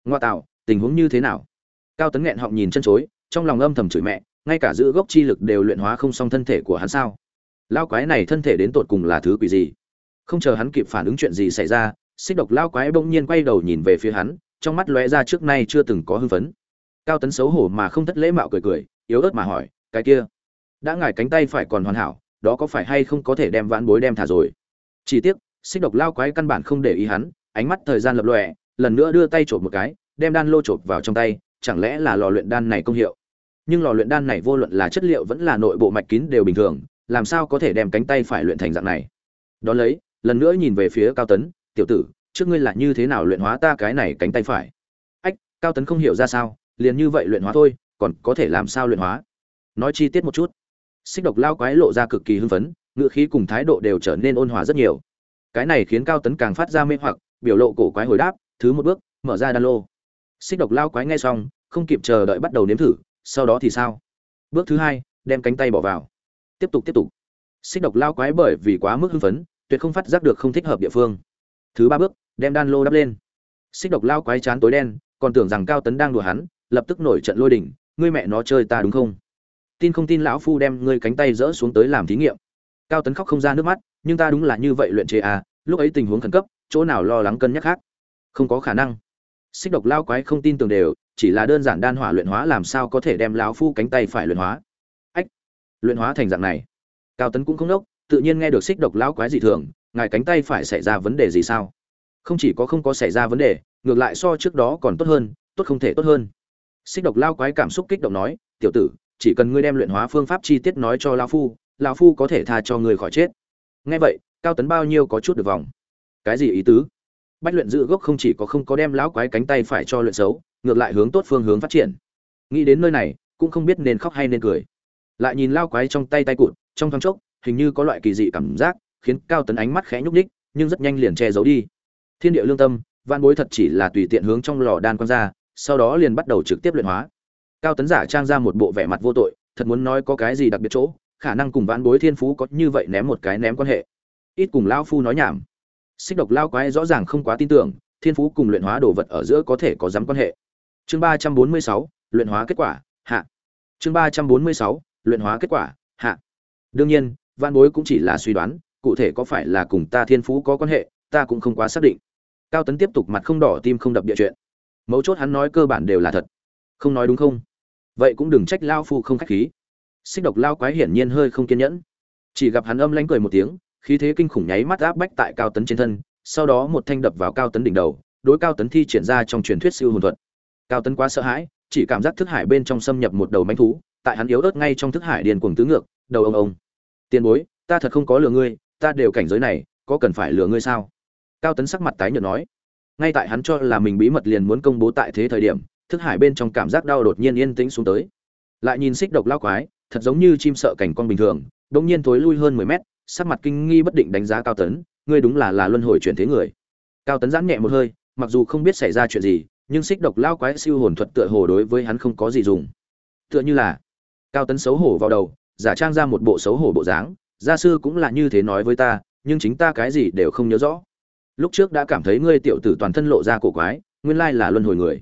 Ngoa tạo tình huống như thế nào? Cao tấn nghẹn họng nhìn chân chối, trong lòng âm thầm chửi mẹ, ngay cả giữ gốc chi lực đều luyện hóa không xong thân thể của hắn sao? Lao quái này thân thể đến tột cùng là thứ quỷ gì? Không chờ hắn kịp phản ứng chuyện gì xảy ra, xích độc lao quái bỗng nhiên quay đầu nhìn về phía hắn, trong mắt lóe ra trước nay chưa từng có hưng phấn. Cao tấn xấu hổ mà không thất lễ mạo cười cười, yếu ớt mà hỏi, cái kia, đã ngài cánh tay phải còn hoàn hảo, đó có phải hay không có thể đem vãn bối đem thả rồi? Chỉ tiếc, xích độc lao quái căn bản không để ý hắn, ánh mắt thời gian lập lòe, lần nữa đưa tay trộm một cái đem đan lô chộp vào trong tay, chẳng lẽ là lò luyện đan này công hiệu? Nhưng lò luyện đan này vô luận là chất liệu vẫn là nội bộ mạch kín đều bình thường, làm sao có thể đem cánh tay phải luyện thành dạng này? Đó lấy, lần nữa nhìn về phía cao tấn, tiểu tử, trước ngươi là như thế nào luyện hóa ta cái này cánh tay phải? Ách, cao tấn không hiểu ra sao, liền như vậy luyện hóa thôi, còn có thể làm sao luyện hóa? Nói chi tiết một chút. Xích độc lao quái lộ ra cực kỳ hưng phấn, ngựa khí cùng thái độ đều trở nên ôn hòa rất nhiều. Cái này khiến cao tấn càng phát ra mê hoặc, biểu lộ cổ quái hồi đáp, thứ một bước, mở ra đan lô xích độc lao quái ngay xong, không kịp chờ đợi bắt đầu nếm thử, sau đó thì sao? Bước thứ hai, đem cánh tay bỏ vào. Tiếp tục tiếp tục. Xích độc lao quái bởi vì quá mức hưng phấn, tuyệt không phát giác được không thích hợp địa phương. Thứ ba bước, đem đan lô đắp lên. Xích độc lao quái chán tối đen, còn tưởng rằng cao tấn đang đùa hắn, lập tức nổi trận lôi đỉnh ngươi mẹ nó chơi ta đúng không? Tin không tin lão phu đem ngươi cánh tay dỡ xuống tới làm thí nghiệm. Cao tấn khóc không ra nước mắt, nhưng ta đúng là như vậy luyện chế à lúc ấy tình huống khẩn cấp, chỗ nào lo lắng cân nhắc khác? Không có khả năng xích độc lao quái không tin tưởng đều, chỉ là đơn giản đan hỏa luyện hóa làm sao có thể đem lão phu cánh tay phải luyện hóa. Ách, luyện hóa thành dạng này. Cao tấn cũng không đốc, tự nhiên nghe được xích độc lao quái dị thường, ngài cánh tay phải xảy ra vấn đề gì sao? Không chỉ có không có xảy ra vấn đề, ngược lại so trước đó còn tốt hơn, tốt không thể tốt hơn. Xích độc lao quái cảm xúc kích động nói, tiểu tử, chỉ cần ngươi đem luyện hóa phương pháp chi tiết nói cho lao phu lao phu có thể tha cho ngươi khỏi chết. Nghe vậy, cao tấn bao nhiêu có chút được vòng cái gì ý tứ? Bách luyện giữ gốc không chỉ có không có đem lão quái cánh tay phải cho luyện xấu, ngược lại hướng tốt phương hướng phát triển. Nghĩ đến nơi này, cũng không biết nên khóc hay nên cười. Lại nhìn lao quái trong tay tay cụt, trong thoáng chốc, hình như có loại kỳ dị cảm giác, khiến cao tấn ánh mắt khẽ nhúc nhích, nhưng rất nhanh liền che giấu đi. Thiên địa lương tâm van bối thật chỉ là tùy tiện hướng trong lò đan quan ra, sau đó liền bắt đầu trực tiếp luyện hóa. Cao tấn giả trang ra một bộ vẻ mặt vô tội, thật muốn nói có cái gì đặc biệt chỗ, khả năng cùng vãn bối thiên phú có như vậy ném một cái ném quan hệ. Ít cùng lão phu nói nhảm xích độc lao quái rõ ràng không quá tin tưởng, thiên phú cùng luyện hóa đồ vật ở giữa có thể có dám quan hệ. Chương ba trăm bốn mươi sáu, luyện hóa kết quả, hạ. Chương ba trăm bốn mươi sáu, luyện hóa kết quả, hạ. Đương nhiên văn bối cũng chỉ là suy đoán, cụ thể có phải là cùng ta thiên phú có quan hệ, ta cũng không quá xác định. Cao tấn tiếp tục mặt không đỏ tim không đập địa chuyện. Mấu chốt hắn nói cơ bản đều là thật. Không nói đúng không? Vậy cũng đừng trách lao phu không khách khí. Xích độc lao quái hiển nhiên hơi không kiên nhẫn. Chỉ gặp hắn âm lánh cười một tiếng khí thế kinh khủng nháy mắt áp bách tại cao tấn trên thân, sau đó một thanh đập vào cao tấn đỉnh đầu, đối cao tấn thi triển ra trong truyền thuyết siêu hồn thuật. Cao tấn quá sợ hãi, chỉ cảm giác thức hải bên trong xâm nhập một đầu manh thú, tại hắn yếu ớt ngay trong thức hải điền cuồng tứ ngược, đầu ông ông. Tiền bối, ta thật không có lừa ngươi, ta đều cảnh giới này, có cần phải lừa ngươi sao? Cao tấn sắc mặt tái nhợt nói. Ngay tại hắn cho là mình bí mật liền muốn công bố tại thế thời điểm, thức hải bên trong cảm giác đau đột nhiên yên tĩnh xuống tới. Lại nhìn xích độc lao quái, thật giống như chim sợ cảnh con bình thường, đột nhiên thối lui hơn mười mét sắc mặt kinh nghi bất định đánh giá cao tấn, ngươi đúng là là luân hồi chuyển thế người. Cao tấn giãn nhẹ một hơi, mặc dù không biết xảy ra chuyện gì, nhưng xích độc lao quái siêu hồn thuật tựa hồ đối với hắn không có gì dùng. Tựa như là, cao tấn xấu hổ vào đầu, giả trang ra một bộ xấu hổ bộ dáng, gia sư cũng là như thế nói với ta, nhưng chính ta cái gì đều không nhớ rõ. Lúc trước đã cảm thấy ngươi tiểu tử toàn thân lộ ra cổ quái, nguyên lai là luân hồi người.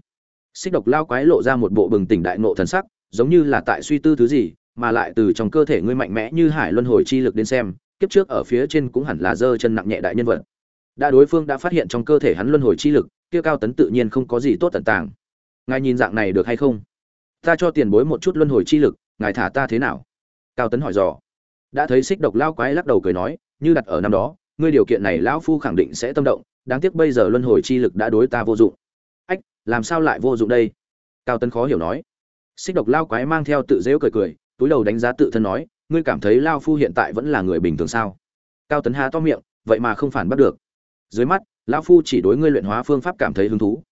Xích độc lao quái lộ ra một bộ bừng tỉnh đại nộ thần sắc, giống như là tại suy tư thứ gì, mà lại từ trong cơ thể ngươi mạnh mẽ như hải luân hồi chi lực đến xem kiếp trước ở phía trên cũng hẳn là dơ chân nặng nhẹ đại nhân vật. Đã đối phương đã phát hiện trong cơ thể hắn luân hồi chi lực, kia cao tấn tự nhiên không có gì tốt tận tàng. Ngài nhìn dạng này được hay không? Ta cho tiền bối một chút luân hồi chi lực, ngài thả ta thế nào? Cao tấn hỏi dò. Đã thấy xích độc lao quái lắc đầu cười nói, như đặt ở năm đó, ngươi điều kiện này lão phu khẳng định sẽ tâm động, đáng tiếc bây giờ luân hồi chi lực đã đối ta vô dụng. Ách, làm sao lại vô dụng đây? Cao tấn khó hiểu nói. Xích độc lao quái mang theo tự dễu cười cười, túi đầu đánh giá tự thân nói ngươi cảm thấy lao phu hiện tại vẫn là người bình thường sao? Cao tấn há to miệng, vậy mà không phản bắt được. Dưới mắt, lao phu chỉ đối ngươi luyện hóa phương pháp cảm thấy hứng thú.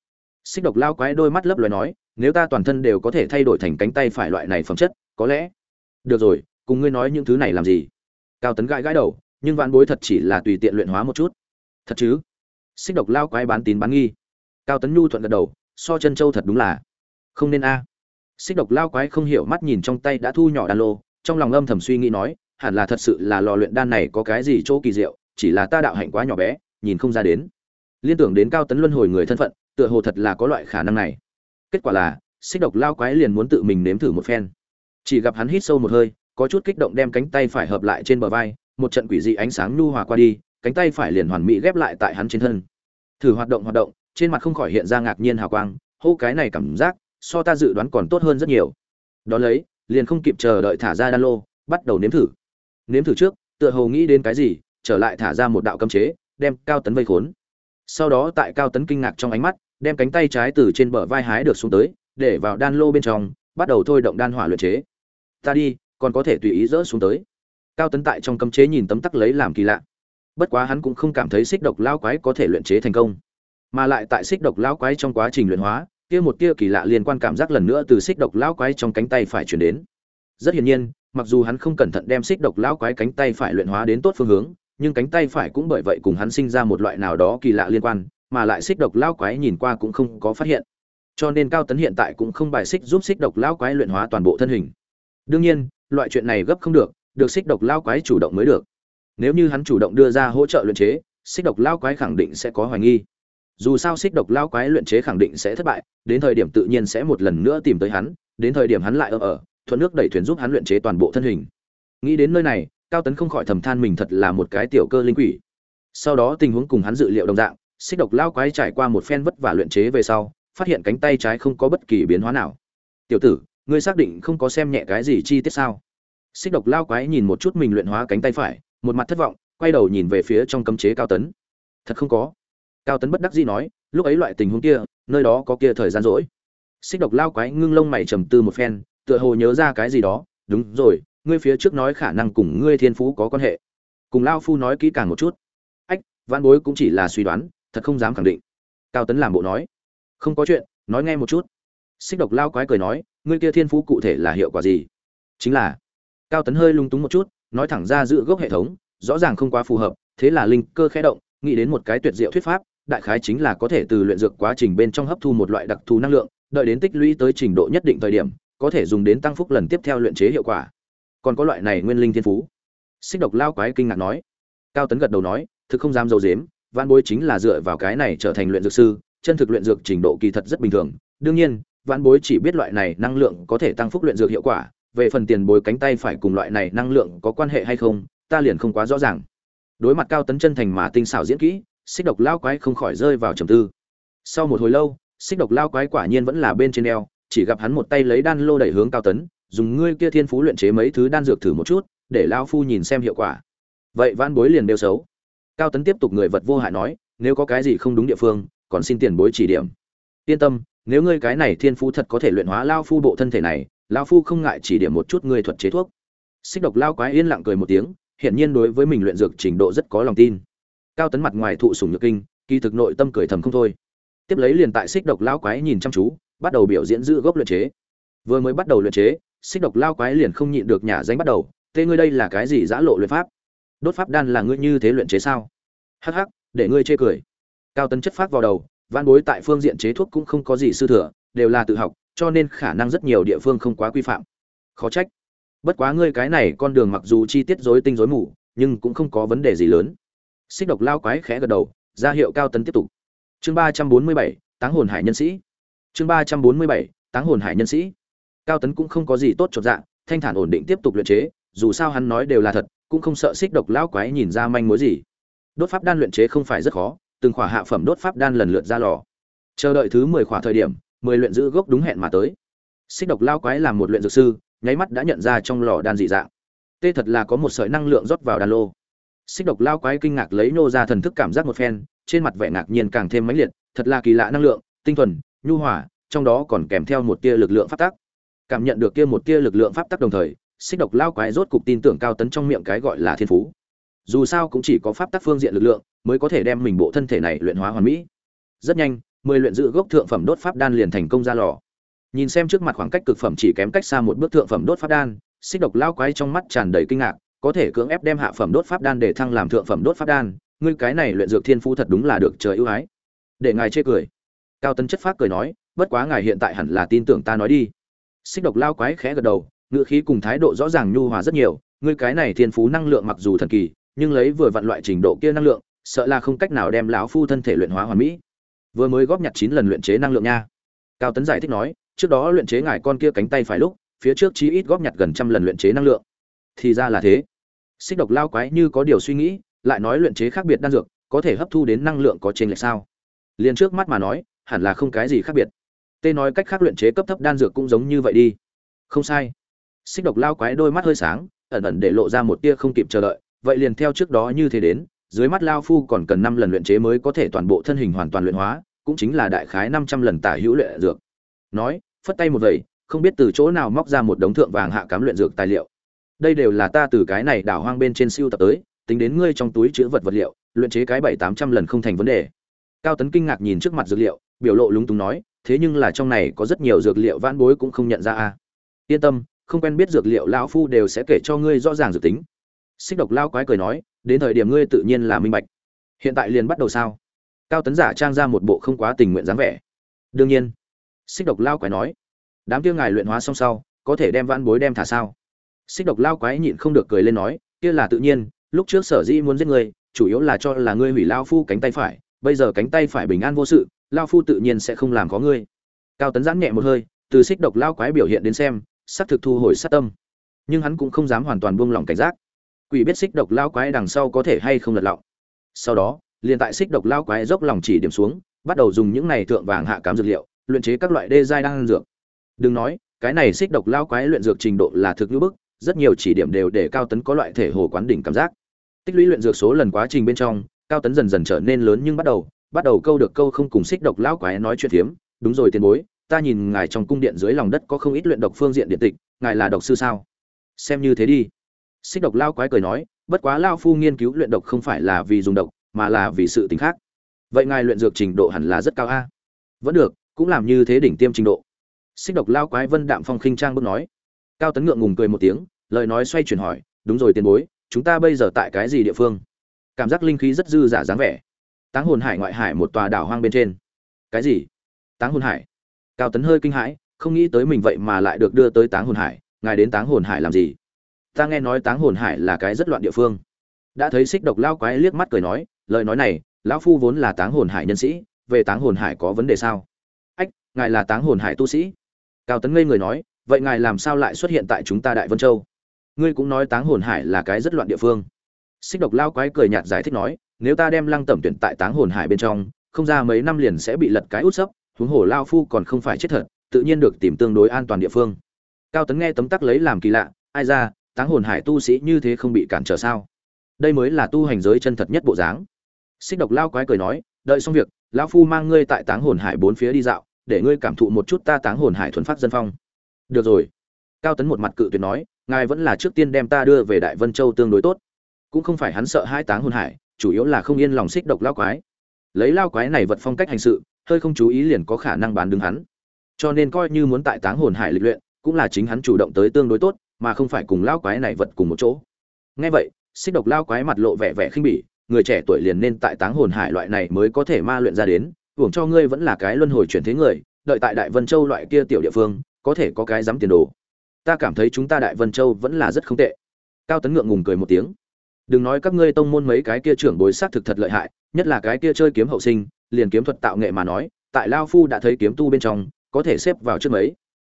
Xích độc lao quái đôi mắt lấp loài nói, nếu ta toàn thân đều có thể thay đổi thành cánh tay phải loại này phẩm chất, có lẽ. Được rồi, cùng ngươi nói những thứ này làm gì? Cao tấn gãi gãi đầu, nhưng vạn bối thật chỉ là tùy tiện luyện hóa một chút. Thật chứ? Xích độc lao quái bán tín bán nghi. Cao tấn nhu thuận gật đầu, so chân châu thật đúng là. Không nên a. Xích độc lao quái không hiểu mắt nhìn trong tay đã thu nhỏ đan lô trong lòng âm thầm suy nghĩ nói, hẳn là thật sự là lò luyện đan này có cái gì chỗ kỳ diệu, chỉ là ta đạo hạnh quá nhỏ bé, nhìn không ra đến. Liên tưởng đến cao tấn luân hồi người thân phận, tựa hồ thật là có loại khả năng này. Kết quả là, xích độc lao quái liền muốn tự mình nếm thử một phen. Chỉ gặp hắn hít sâu một hơi, có chút kích động đem cánh tay phải hợp lại trên bờ vai, một trận quỷ dị ánh sáng nhu hòa qua đi, cánh tay phải liền hoàn mỹ ghép lại tại hắn trên thân. Thử hoạt động hoạt động, trên mặt không khỏi hiện ra ngạc nhiên hào quang, hô cái này cảm giác, so ta dự đoán còn tốt hơn rất nhiều. Đó lấy liền không kịp chờ đợi thả ra đan lô, bắt đầu nếm thử. Nếm thử trước, tựa hồ nghĩ đến cái gì, trở lại thả ra một đạo cấm chế, đem cao tấn vây khốn. Sau đó tại cao tấn kinh ngạc trong ánh mắt, đem cánh tay trái từ trên bờ vai hái được xuống tới, để vào đan lô bên trong, bắt đầu thôi động đan hỏa luyện chế. Ta đi, còn có thể tùy ý rỡ xuống tới. Cao tấn tại trong cấm chế nhìn tấm tắc lấy làm kỳ lạ. Bất quá hắn cũng không cảm thấy xích độc lao quái có thể luyện chế thành công, mà lại tại xích độc lao quái trong quá trình luyện hóa kia một tia kỳ lạ liên quan cảm giác lần nữa từ xích độc lão quái trong cánh tay phải chuyển đến. Rất hiển nhiên, mặc dù hắn không cẩn thận đem xích độc lão quái cánh tay phải luyện hóa đến tốt phương hướng, nhưng cánh tay phải cũng bởi vậy cùng hắn sinh ra một loại nào đó kỳ lạ liên quan, mà lại xích độc lão quái nhìn qua cũng không có phát hiện. Cho nên cao tấn hiện tại cũng không bài xích giúp xích độc lão quái luyện hóa toàn bộ thân hình. Đương nhiên, loại chuyện này gấp không được được xích độc lão quái chủ động mới được. Nếu như hắn chủ động đưa ra hỗ trợ luyện chế, xích độc lão quái khẳng định sẽ có hoài nghi dù sao xích độc lao quái luyện chế khẳng định sẽ thất bại, đến thời điểm tự nhiên sẽ một lần nữa tìm tới hắn, đến thời điểm hắn lại ở ở, thuận nước đẩy thuyền giúp hắn luyện chế toàn bộ thân hình. Nghĩ đến nơi này, cao tấn không khỏi thầm than mình thật là một cái tiểu cơ linh quỷ. Sau đó tình huống cùng hắn dự liệu đồng dạng, xích độc lao quái trải qua một phen vất vả luyện chế về sau, phát hiện cánh tay trái không có bất kỳ biến hóa nào. Tiểu tử, ngươi xác định không có xem nhẹ cái gì chi tiết sao? Xích độc lao quái nhìn một chút mình luyện hóa cánh tay phải, một mặt thất vọng, quay đầu nhìn về phía trong cấm chế cao tấn. Thật không có cao tấn bất đắc dĩ nói, lúc ấy loại tình huống kia, nơi đó có kia thời gian rỗi. Xích độc lao quái ngưng lông mày trầm tư một phen, tựa hồ nhớ ra cái gì đó, đúng rồi, ngươi phía trước nói khả năng cùng ngươi thiên phú có quan hệ. Cùng lao phu nói kỹ càng một chút. Ách văn bối cũng chỉ là suy đoán, thật không dám khẳng định. Cao tấn làm bộ nói. Không có chuyện, nói nghe một chút. Xích độc lao quái cười nói, ngươi kia thiên phú cụ thể là hiệu quả gì? Chính là. Cao tấn hơi lung túng một chút, nói thẳng ra giữ gốc hệ thống, rõ ràng không quá phù hợp, thế là linh cơ khẽ động, nghĩ đến một cái tuyệt diệu thuyết pháp đại khái chính là có thể từ luyện dược quá trình bên trong hấp thu một loại đặc thù năng lượng, đợi đến tích lũy tới trình độ nhất định thời điểm, có thể dùng đến tăng phúc lần tiếp theo luyện chế hiệu quả. Còn có loại này nguyên linh thiên phú. Xích độc lao quái kinh ngạc nói. Cao tấn gật đầu nói, thực không dám dầu dếm Vạn bối chính là dựa vào cái này trở thành luyện dược sư, chân thực luyện dược trình độ kỳ thật rất bình thường. Đương nhiên Vạn bối chỉ biết loại này năng lượng có thể tăng phúc luyện dược hiệu quả, về phần tiền bối cánh tay phải cùng loại này năng lượng có quan hệ hay không, ta liền không quá rõ ràng. Đối mặt cao tấn chân thành mà tinh xảo diễn kỹ xích độc lao quái không khỏi rơi vào trầm tư. Sau một hồi lâu, xích độc lao quái quả nhiên vẫn là bên trên eo, chỉ gặp hắn một tay lấy đan lô đẩy hướng cao tấn, dùng ngươi kia thiên phú luyện chế mấy thứ đan dược thử một chút, để lao phu nhìn xem hiệu quả. Vậy van bối liền đều xấu. Cao tấn tiếp tục người vật vô hại nói, nếu có cái gì không đúng địa phương, còn xin tiền bối chỉ điểm. Yên tâm, nếu ngươi cái này thiên phú thật có thể luyện hóa lao phu bộ thân thể này, lao phu không ngại chỉ điểm một chút ngươi thuật chế thuốc. Xích độc lao quái yên lặng cười một tiếng, hiển nhiên đối với mình luyện dược trình độ rất có lòng tin cao tấn mặt ngoài thụ sủng nhược kinh, kỳ thực nội tâm cười thầm không thôi. Tiếp lấy liền tại xích độc lao quái nhìn chăm chú, bắt đầu biểu diễn giữ gốc luyện chế. Vừa mới bắt đầu luyện chế, xích độc lao quái liền không nhịn được nhả danh bắt đầu, tê ngươi đây là cái gì giã lộ luyện pháp? Đốt pháp đan là ngươi như thế luyện chế sao? Hắc hắc, để ngươi chê cười. Cao tấn chất phát vào đầu văn bối tại phương diện chế thuốc cũng không có gì sư thừa, đều là tự học, cho nên khả năng rất nhiều địa phương không quá quy phạm. Khó trách. Bất quá ngươi cái này con đường mặc dù chi tiết rối tinh rối mù, nhưng cũng không có vấn đề gì lớn xích độc lao quái khẽ gật đầu, ra hiệu cao tấn tiếp tục. Chương ba trăm bốn mươi bảy, táng hồn hải nhân sĩ. Chương ba trăm bốn mươi bảy, táng hồn hải nhân sĩ. Cao tấn cũng không có gì tốt chột dạ thanh thản ổn định tiếp tục luyện chế, dù sao hắn nói đều là thật, cũng không sợ xích độc lao quái nhìn ra manh mối gì. Đốt pháp đan luyện chế không phải rất khó, từng khỏa hạ phẩm đốt pháp đan lần lượt ra lò. Chờ đợi thứ mười khỏa thời điểm, mười luyện giữ gốc đúng hẹn mà tới. Xích độc lao quái làm một luyện dược sư, nháy mắt đã nhận ra trong lò đan dị dạng. Tê thật là có một sợi năng lượng rót vào đan lô xích độc lao quái kinh ngạc lấy nô ra thần thức cảm giác một phen, trên mặt vẻ ngạc nhiên càng thêm mãnh liệt, thật là kỳ lạ năng lượng, tinh thuần, nhu hòa, trong đó còn kèm theo một tia lực lượng pháp tắc. Cảm nhận được kia một tia lực lượng pháp tắc đồng thời, xích độc lao quái rốt cục tin tưởng cao tấn trong miệng cái gọi là thiên phú. Dù sao cũng chỉ có pháp tắc phương diện lực lượng, mới có thể đem mình bộ thân thể này luyện hóa hoàn mỹ. Rất nhanh, mười luyện dự gốc thượng phẩm đốt pháp đan liền thành công ra lò. Nhìn xem trước mặt khoảng cách cực phẩm chỉ kém cách xa một bước thượng phẩm đốt pháp đan, xích độc lao quái trong mắt tràn đầy kinh ngạc có thể cưỡng ép đem hạ phẩm đốt pháp đan để thăng làm thượng phẩm đốt pháp đan, ngươi cái này luyện dược thiên phú thật đúng là được trời ưu ái. Để ngài chê cười. Cao tấn chất phát cười nói, bất quá ngài hiện tại hẳn là tin tưởng ta nói đi. Xích độc lao quái khẽ gật đầu ngựa khí cùng thái độ rõ ràng nhu hòa rất nhiều, ngươi cái này thiên phú năng lượng mặc dù thần kỳ, nhưng lấy vừa vặn loại trình độ kia năng lượng, sợ là không cách nào đem lão phu thân thể luyện hóa hoàn mỹ. Vừa mới góp nhặt chín lần luyện chế năng lượng nha. Cao tấn giải thích nói, trước đó luyện chế ngài con kia cánh tay phải lúc, phía trước chí ít góp nhặt gần trăm lần luyện chế năng lượng. Thì ra là thế xích độc lao quái như có điều suy nghĩ, lại nói luyện chế khác biệt đan dược, có thể hấp thu đến năng lượng có trên lệch sao? Liền trước mắt mà nói, hẳn là không cái gì khác biệt. Tê nói cách khác luyện chế cấp thấp đan dược cũng giống như vậy đi. Không sai. Xích độc lao quái đôi mắt hơi sáng, ẩn ẩn để lộ ra một tia không kịp chờ đợi, vậy liền theo trước đó như thế đến, dưới mắt lao phu còn cần năm lần luyện chế mới có thể toàn bộ thân hình hoàn toàn luyện hóa, cũng chính là đại khái năm trăm lần tả hữu luyện dược. Nói, phất tay một vẩy, không biết từ chỗ nào móc ra một đống thượng vàng hạ cám luyện dược tài liệu đây đều là ta từ cái này đảo hoang bên trên siêu tập tới, tính đến ngươi trong túi chứa vật vật liệu, luyện chế cái bảy tám trăm lần không thành vấn đề. Cao tấn kinh ngạc nhìn trước mặt dược liệu, biểu lộ lúng túng nói, thế nhưng là trong này có rất nhiều dược liệu vãn bối cũng không nhận ra a yên tâm, không quen biết dược liệu lão phu đều sẽ kể cho ngươi rõ ràng dược tính. Xích độc lao quái cười nói, đến thời điểm ngươi tự nhiên là minh bạch. Hiện tại liền bắt đầu sao? Cao tấn giả trang ra một bộ không quá tình nguyện dáng vẻ. Đương nhiên. Xích độc lao quái nói, đám kia ngài luyện hóa xong sau, có thể đem vãn bối đem thả sao? Xích độc lao quái nhịn không được cười lên nói, kia là tự nhiên, lúc trước sở dĩ muốn giết ngươi, chủ yếu là cho là ngươi hủy lao phu cánh tay phải, bây giờ cánh tay phải bình an vô sự, lao phu tự nhiên sẽ không làm có ngươi. Cao tấn giãn nhẹ một hơi, từ xích độc lao quái biểu hiện đến xem, xác thực thu hồi sát tâm. Nhưng hắn cũng không dám hoàn toàn buông lỏng cảnh giác. Quỷ biết xích độc lao quái đằng sau có thể hay không lật lọng. Sau đó, liền tại xích độc lao quái dốc lòng chỉ điểm xuống, bắt đầu dùng những này thượng vàng hạ cám dược liệu, luyện chế các loại đê giai đang dược. Đừng nói, cái này xích độc lao quái luyện dược trình độ là thực như bức rất nhiều chỉ điểm đều để cao tấn có loại thể hồ quán đỉnh cảm giác. Tích lũy luyện dược số lần quá trình bên trong, cao tấn dần dần trở nên lớn nhưng bắt đầu bắt đầu câu được câu không cùng xích độc lão quái nói chuyện phiếm đúng rồi tiền bối, ta nhìn ngài trong cung điện dưới lòng đất có không ít luyện độc phương diện điện tịch, ngài là độc sư sao? Xem như thế đi. Xích độc lao quái cười nói, bất quá lao phu nghiên cứu luyện độc không phải là vì dùng độc, mà là vì sự t khác. Vậy ngài luyện dược trình độ hẳn là rất cao a? Vẫn được, cũng làm như thế đỉnh tiêm trình độ. Xích độc lao quái vân đạm phong khinh trang bước nói cao tấn ngượng ngùng cười một tiếng, lời nói xoay chuyển hỏi, đúng rồi tiền bối, chúng ta bây giờ tại cái gì địa phương? Cảm giác linh khí rất dư giả dáng vẻ. Táng hồn hải ngoại hải một tòa đảo hoang bên trên. Cái gì? Táng hồn hải. Cao tấn hơi kinh hãi, không nghĩ tới mình vậy mà lại được đưa tới táng hồn hải, ngài đến táng hồn hải làm gì? Ta nghe nói táng hồn hải là cái rất loạn địa phương. Đã thấy xích độc lao quái liếc mắt cười nói, lời nói này, lão phu vốn là táng hồn hải nhân sĩ, về táng hồn hải có vấn đề sao? Ách, ngài là táng hồn hải tu sĩ. Cao tấn ngây người nói vậy ngài làm sao lại xuất hiện tại chúng ta đại vân châu? Ngươi cũng nói táng hồn hải là cái rất loạn địa phương. Xích độc lao quái cười nhạt giải thích nói, nếu ta đem lăng tẩm tuyển tại táng hồn hải bên trong, không ra mấy năm liền sẽ bị lật cái út sấp, huống hồ lao phu còn không phải chết thật, tự nhiên được tìm tương đối an toàn địa phương. Cao tấn nghe tấm tắc lấy làm kỳ lạ, ai ra, táng hồn hải tu sĩ như thế không bị cản trở sao? Đây mới là tu hành giới chân thật nhất bộ dáng. Xích độc lao quái cười nói, đợi xong việc lão phu mang ngươi tại táng hồn hải bốn phía đi dạo, để ngươi cảm thụ một chút ta táng hồn hải thuần phát dân phong được rồi. Cao tấn một mặt cự tuyệt nói, ngài vẫn là trước tiên đem ta đưa về đại vân châu tương đối tốt. Cũng không phải hắn sợ hai táng hồn hải, chủ yếu là không yên lòng xích độc lao quái. Lấy lao quái này vật phong cách hành sự, hơi không chú ý liền có khả năng bán đứng hắn. Cho nên coi như muốn tại táng hồn hải lịch luyện, cũng là chính hắn chủ động tới tương đối tốt, mà không phải cùng lao quái này vật cùng một chỗ. Ngay vậy, xích độc lao quái mặt lộ vẻ vẻ khinh bỉ, người trẻ tuổi liền nên tại táng hồn hải loại này mới có thể ma luyện ra đến, hưởng cho ngươi vẫn là cái luân hồi chuyển thế người, đợi tại đại vân châu loại kia tiểu địa phương có thể có cái dám tiền đồ. Ta cảm thấy chúng ta đại vân châu vẫn là rất không tệ. Cao tấn ngượng ngùng cười một tiếng. Đừng nói các ngươi tông môn mấy cái kia trưởng bối sát thực thật lợi hại, nhất là cái kia chơi kiếm hậu sinh, liền kiếm thuật tạo nghệ mà nói, tại lao phu đã thấy kiếm tu bên trong, có thể xếp vào trước mấy.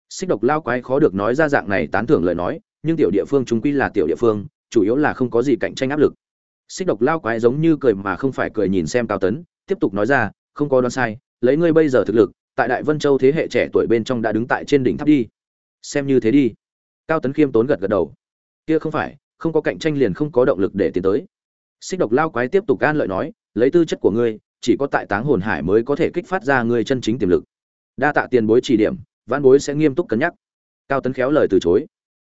Xích độc lao quái khó được nói ra dạng này tán thưởng lời nói, nhưng tiểu địa phương chúng quy là tiểu địa phương, chủ yếu là không có gì cạnh tranh áp lực. Xích độc lao quái giống như cười mà không phải cười nhìn xem cao tấn, tiếp tục nói ra, không có đoán sai, lấy ngươi bây giờ thực lực tại đại vân châu thế hệ trẻ tuổi bên trong đã đứng tại trên đỉnh tháp đi. Xem như thế đi. Cao tấn khiêm tốn gật gật đầu. Kia không phải, không có cạnh tranh liền không có động lực để tiến tới. Xích độc lao quái tiếp tục gan lợi nói, lấy tư chất của ngươi, chỉ có tại táng hồn hải mới có thể kích phát ra ngươi chân chính tiềm lực. Đa tạ tiền bối chỉ điểm văn bối sẽ nghiêm túc cân nhắc. Cao tấn khéo lời từ chối.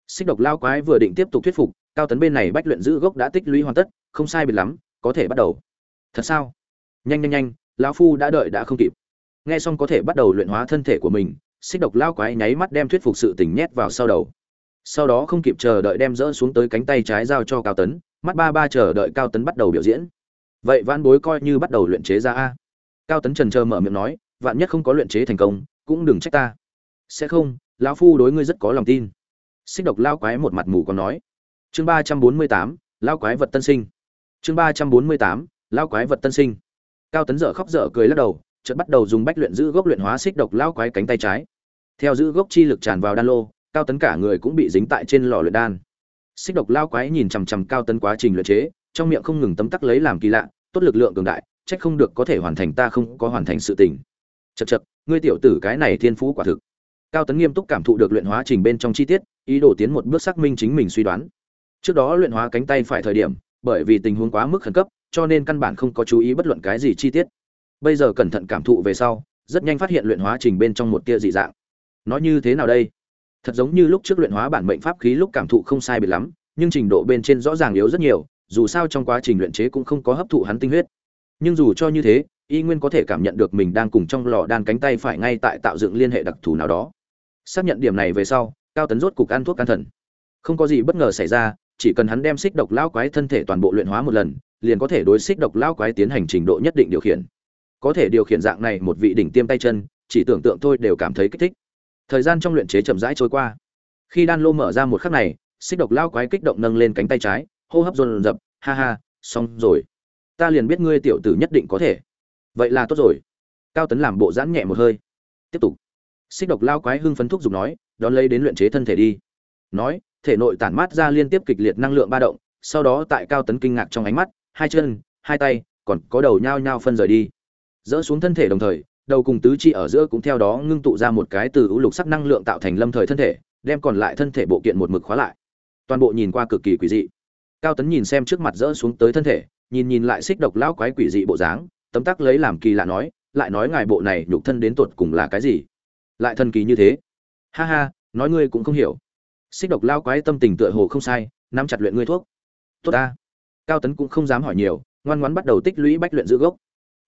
Xích độc lao quái vừa định tiếp tục thuyết phục, cao tấn bên này bách luyện giữ gốc đã tích lũy hoàn tất, không sai biệt lắm, có thể bắt đầu. Thật sao? Nhanh nhanh nhanh, lão phu đã đợi đã không kịp nghe xong có thể bắt đầu luyện hóa thân thể của mình, xích độc lao quái nháy mắt đem thuyết phục sự tình nhét vào sau đầu. Sau đó không kịp chờ đợi đem dỡ xuống tới cánh tay trái giao cho cao tấn, mắt ba ba chờ đợi cao tấn bắt đầu biểu diễn. Vậy van bối coi như bắt đầu luyện chế ra a. Cao tấn trần chờ mở miệng nói, vạn nhất không có luyện chế thành công, cũng đừng trách ta. Sẽ không, lão phu đối ngươi rất có lòng tin. Xích độc lao quái một mặt mù còn nói. Chương ba trăm bốn mươi tám, lao quái vật tân sinh. Chương ba trăm bốn mươi tám, lao quái vật tân sinh. Cao tấn dở khóc dở cười lắc đầu chợt bắt đầu dùng bách luyện giữ gốc luyện hóa xích độc lao quái cánh tay trái. Theo giữ gốc chi lực tràn vào đan lô, cao tấn cả người cũng bị dính tại trên lò luyện đan. Xích độc lao quái nhìn chằm chằm cao tấn quá trình luyện chế, trong miệng không ngừng tấm tắc lấy làm kỳ lạ, tốt lực lượng cường đại trách không được có thể hoàn thành ta không có hoàn thành sự tình. Chật chật ngươi tiểu tử cái này thiên phú quả thực. Cao tấn nghiêm túc cảm thụ được luyện hóa trình bên trong chi tiết, ý đồ tiến một bước xác minh chính mình suy đoán. Trước đó luyện hóa cánh tay phải thời điểm, bởi vì tình huống quá mức khẩn cấp, cho nên căn bản không có chú ý bất luận cái gì chi tiết bây giờ cẩn thận cảm thụ về sau, rất nhanh phát hiện luyện hóa trình bên trong một tia dị dạng. Nó như thế nào đây? Thật giống như lúc trước luyện hóa bản mệnh pháp khí lúc cảm thụ không sai biệt lắm, nhưng trình độ bên trên rõ ràng yếu rất nhiều, dù sao trong quá trình luyện chế cũng không có hấp thụ hắn tinh huyết. Nhưng dù cho như thế, y nguyên có thể cảm nhận được mình đang cùng trong lò đan cánh tay phải ngay tại tạo dựng liên hệ đặc thù nào đó. Xác nhận điểm này về sau, cao tấn rốt cục ăn thuốc can thần. Không có gì bất ngờ xảy ra, chỉ cần hắn đem xích độc lao quái thân thể toàn bộ luyện hóa một lần, liền có thể đối xích độc lao quái tiến hành trình độ nhất định điều khiển có thể điều khiển dạng này một vị đỉnh tiêm tay chân, chỉ tưởng tượng thôi đều cảm thấy kích thích. Thời gian trong luyện chế chậm rãi trôi qua. Khi đan lô mở ra một khắc này, xích độc lao quái kích động nâng lên cánh tay trái, hô hấp dồn dập, ha ha, xong rồi. Ta liền biết ngươi tiểu tử nhất định có thể. Vậy là tốt rồi. Cao tấn làm bộ giãn nhẹ một hơi. Tiếp tục. Xích độc lao quái hưng phấn thúc giục nói, đón lấy đến luyện chế thân thể đi. Nói, thể nội tản mát ra liên tiếp kịch liệt năng lượng ba động, sau đó tại cao tấn kinh ngạc trong ánh mắt, hai chân, hai tay, còn có đầu nhao nhao phân rời đi dỡ xuống thân thể đồng thời, đầu cùng tứ chi ở giữa cũng theo đó ngưng tụ ra một cái từ ưu lục sắc năng lượng tạo thành lâm thời thân thể, đem còn lại thân thể bộ kiện một mực khóa lại. Toàn bộ nhìn qua cực kỳ quỷ dị. Cao tấn nhìn xem trước mặt dỡ xuống tới thân thể, nhìn nhìn lại xích độc lão quái quỷ dị bộ dáng, tấm tắc lấy làm kỳ lạ nói, lại nói ngài bộ này nhục thân đến tột cùng là cái gì? Lại thần kỳ như thế. Ha ha, nói ngươi cũng không hiểu. Xích độc lao quái tâm tình tựa hồ không sai, nắm chặt luyện ngươi thuốc. Tốt ta. Cao tấn cũng không dám hỏi nhiều, ngoan ngoãn bắt đầu tích lũy bách luyện giữ gốc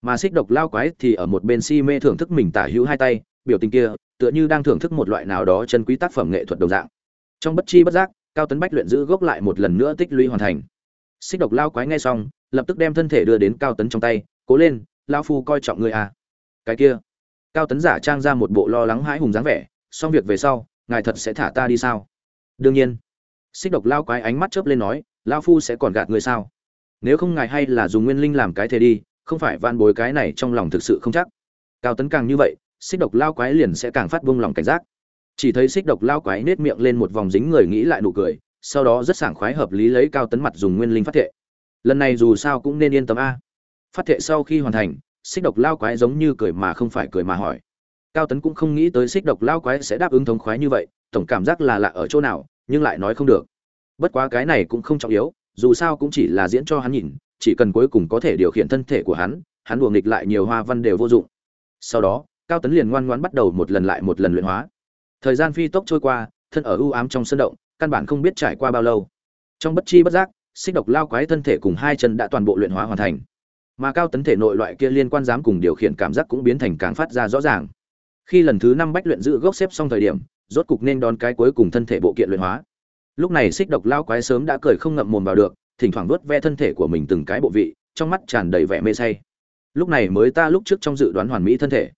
mà xích độc lao quái thì ở một bên si mê thưởng thức mình tả hữu hai tay, biểu tình kia, tựa như đang thưởng thức một loại nào đó chân quý tác phẩm nghệ thuật đồng dạng. Trong bất chi bất giác, cao tấn bách luyện giữ gốc lại một lần nữa tích lũy hoàn thành. Xích độc lao quái ngay xong, lập tức đem thân thể đưa đến cao tấn trong tay, cố lên, lao phu coi trọng ngươi à. Cái kia. Cao tấn giả trang ra một bộ lo lắng hãi hùng dáng vẻ, xong việc về sau, ngài thật sẽ thả ta đi sao? Đương nhiên. Xích độc lao quái ánh mắt chớp lên nói, lao phu sẽ còn gạt người sao? Nếu không ngài hay là dùng nguyên linh làm cái thế đi không phải van bối cái này trong lòng thực sự không chắc. Cao tấn càng như vậy, xích độc lao quái liền sẽ càng phát vung lòng cảnh giác. Chỉ thấy xích độc lao quái nết miệng lên một vòng dính người nghĩ lại nụ cười, sau đó rất sảng khoái hợp lý lấy cao tấn mặt dùng nguyên linh phát thệ. Lần này dù sao cũng nên yên tâm a. Phát thệ sau khi hoàn thành, xích độc lao quái giống như cười mà không phải cười mà hỏi. Cao tấn cũng không nghĩ tới xích độc lao quái sẽ đáp ứng thống khoái như vậy, tổng cảm giác là lạ ở chỗ nào, nhưng lại nói không được. Bất quá cái này cũng không trọng yếu, dù sao cũng chỉ là diễn cho hắn nhìn chỉ cần cuối cùng có thể điều khiển thân thể của hắn hắn đùa nghịch lại nhiều hoa văn đều vô dụng. Sau đó, cao tấn liền ngoan ngoãn bắt đầu một lần lại một lần luyện hóa. Thời gian phi tốc trôi qua, thân ở ưu ám trong sân động, căn bản không biết trải qua bao lâu. Trong bất chi bất giác, xích độc lao quái thân thể cùng hai chân đã toàn bộ luyện hóa hoàn thành. Mà cao tấn thể nội loại kia liên quan dám cùng điều khiển cảm giác cũng biến thành càng phát ra rõ ràng. Khi lần thứ năm bách luyện giữ gốc xếp xong thời điểm, rốt cục nên đón cái cuối cùng thân thể bộ kiện luyện hóa. Lúc này xích độc lao quái sớm đã cười không ngậm mồm vào được thỉnh thoảng vuốt ve thân thể của mình từng cái bộ vị, trong mắt tràn đầy vẻ mê say. Lúc này mới ta lúc trước trong dự đoán hoàn mỹ thân thể.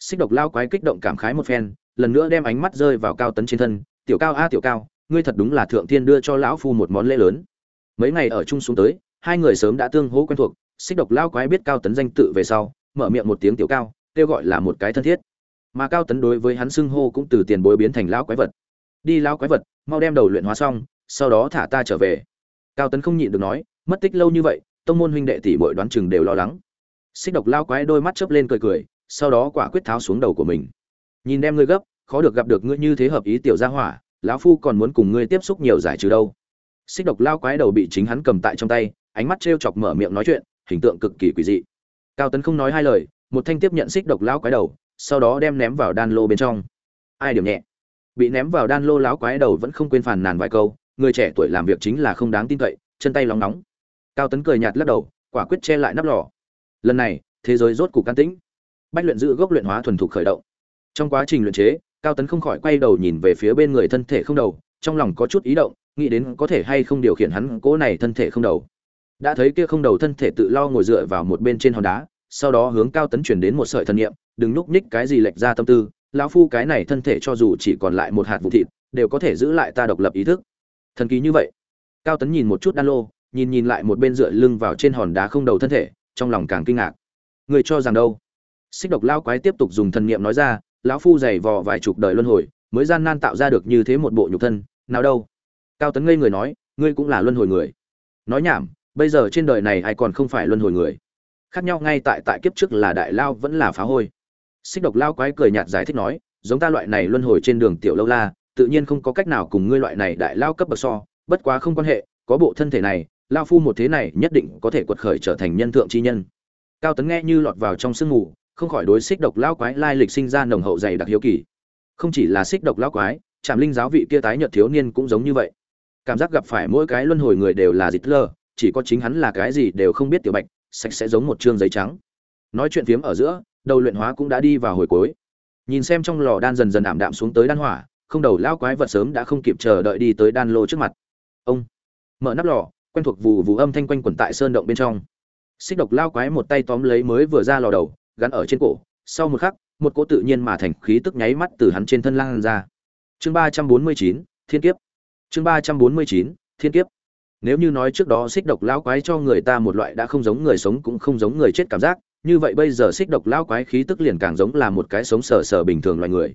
Xích độc lao quái kích động cảm khái một phen, lần nữa đem ánh mắt rơi vào cao tấn trên thân, tiểu cao a, tiểu cao, ngươi thật đúng là thượng thiên đưa cho lão phu một món lễ lớn. Mấy ngày ở chung xuống tới, hai người sớm đã tương hỗ quen thuộc, xích độc lao quái biết cao tấn danh tự về sau, mở miệng một tiếng tiểu cao kêu gọi là một cái thân thiết. Mà cao tấn đối với hắn xưng hô cũng từ tiền bối biến thành lão quái vật. Đi lão quái vật, mau đem đầu luyện hóa xong, sau đó thả ta trở về cao tấn không nhịn được nói, mất tích lâu như vậy, tông môn huynh đệ tỷ bội đoán chừng đều lo lắng. Xích độc lao quái đôi mắt chớp lên cười cười, sau đó quả quyết tháo xuống đầu của mình. Nhìn đem ngươi gấp, khó được gặp được ngươi như thế hợp ý tiểu gia hỏa, lão phu còn muốn cùng ngươi tiếp xúc nhiều giải trừ đâu. Xích độc lao quái đầu bị chính hắn cầm tại trong tay, ánh mắt trêu chọc mở miệng nói chuyện, hình tượng cực kỳ quỷ dị. Cao tấn không nói hai lời, một thanh tiếp nhận xích độc lao quái đầu, sau đó đem ném vào đan lô bên trong. Ai điểm nhẹ? Bị ném vào đan lô láo quái đầu vẫn không quên phàn nàn vài câu người trẻ tuổi làm việc chính là không đáng tin cậy, chân tay lóng nóng cao tấn cười nhạt lắc đầu, quả quyết che lại nắp lò. Lần này, thế giới rốt cục can tĩnh. Bách luyện giữ gốc luyện hóa thuần thục khởi động. Trong quá trình luyện chế, cao tấn không khỏi quay đầu nhìn về phía bên người thân thể không đầu, trong lòng có chút ý động, nghĩ đến có thể hay không điều khiển hắn cỗ này thân thể không đầu. Đã thấy kia không đầu thân thể tự lo ngồi dựa vào một bên trên hòn đá, sau đó hướng cao tấn chuyển đến một sợi thân nhiệm đừng núp ních cái gì lệch ra tâm tư, lão phu cái này thân thể cho dù chỉ còn lại một hạt vụ thịt, đều có thể giữ lại ta độc lập ý thức thần kỳ như vậy. Cao tấn nhìn một chút đan lô, nhìn nhìn lại một bên dựa lưng vào trên hòn đá không đầu thân thể, trong lòng càng kinh ngạc. Người cho rằng đâu? Xích độc lao quái tiếp tục dùng thần niệm nói ra, lão phu dày vò vài chục đời luân hồi, mới gian nan tạo ra được như thế một bộ nhục thân, nào đâu? Cao tấn ngây người nói, ngươi cũng là luân hồi người. Nói nhảm, bây giờ trên đời này ai còn không phải luân hồi người? Khác nhau ngay tại tại kiếp trước là đại lao vẫn là phá hôi. Xích độc lao quái cười nhạt giải thích nói, giống ta loại này luân hồi trên đường tiểu lâu la tự nhiên không có cách nào cùng ngươi loại này đại lao cấp bậc so, bất quá không quan hệ, có bộ thân thể này, lao phu một thế này nhất định có thể quật khởi trở thành nhân thượng chi nhân. Cao tấn nghe như lọt vào trong sương mù, không khỏi đối xích độc lao quái lai lịch sinh ra nồng hậu dày đặc hiếu kỳ. Không chỉ là xích độc lao quái trạm linh giáo vị kia tái nhợt thiếu niên cũng giống như vậy. Cảm giác gặp phải mỗi cái luân hồi người đều là dịch lơ, chỉ có chính hắn là cái gì đều không biết tiểu bạch, sạch sẽ giống một chương giấy trắng. Nói chuyện phiếm ở giữa, đầu luyện hóa cũng đã đi vào hồi cuối. Nhìn xem trong lò đan dần dần ảm đạm xuống tới đan hỏa không đầu lao quái vật sớm đã không kịp chờ đợi đi tới đan lô trước mặt. Ông, mở nắp lò, quen thuộc vù vù âm thanh quanh quẩn tại sơn động bên trong. Xích độc lao quái một tay tóm lấy mới vừa ra lò đầu, gắn ở trên cổ. Sau một khắc, một cỗ tự nhiên mà thành khí tức nháy mắt từ hắn trên thân lan ra. Chương ba trăm bốn mươi chín, thiên kiếp. Chương ba trăm bốn mươi chín, thiên kiếp. Nếu như nói trước đó xích độc lao quái cho người ta một loại đã không giống người sống cũng không giống người chết cảm giác, như vậy bây giờ xích độc lao quái khí tức liền càng giống là một cái sống sờ sờ bình thường loài người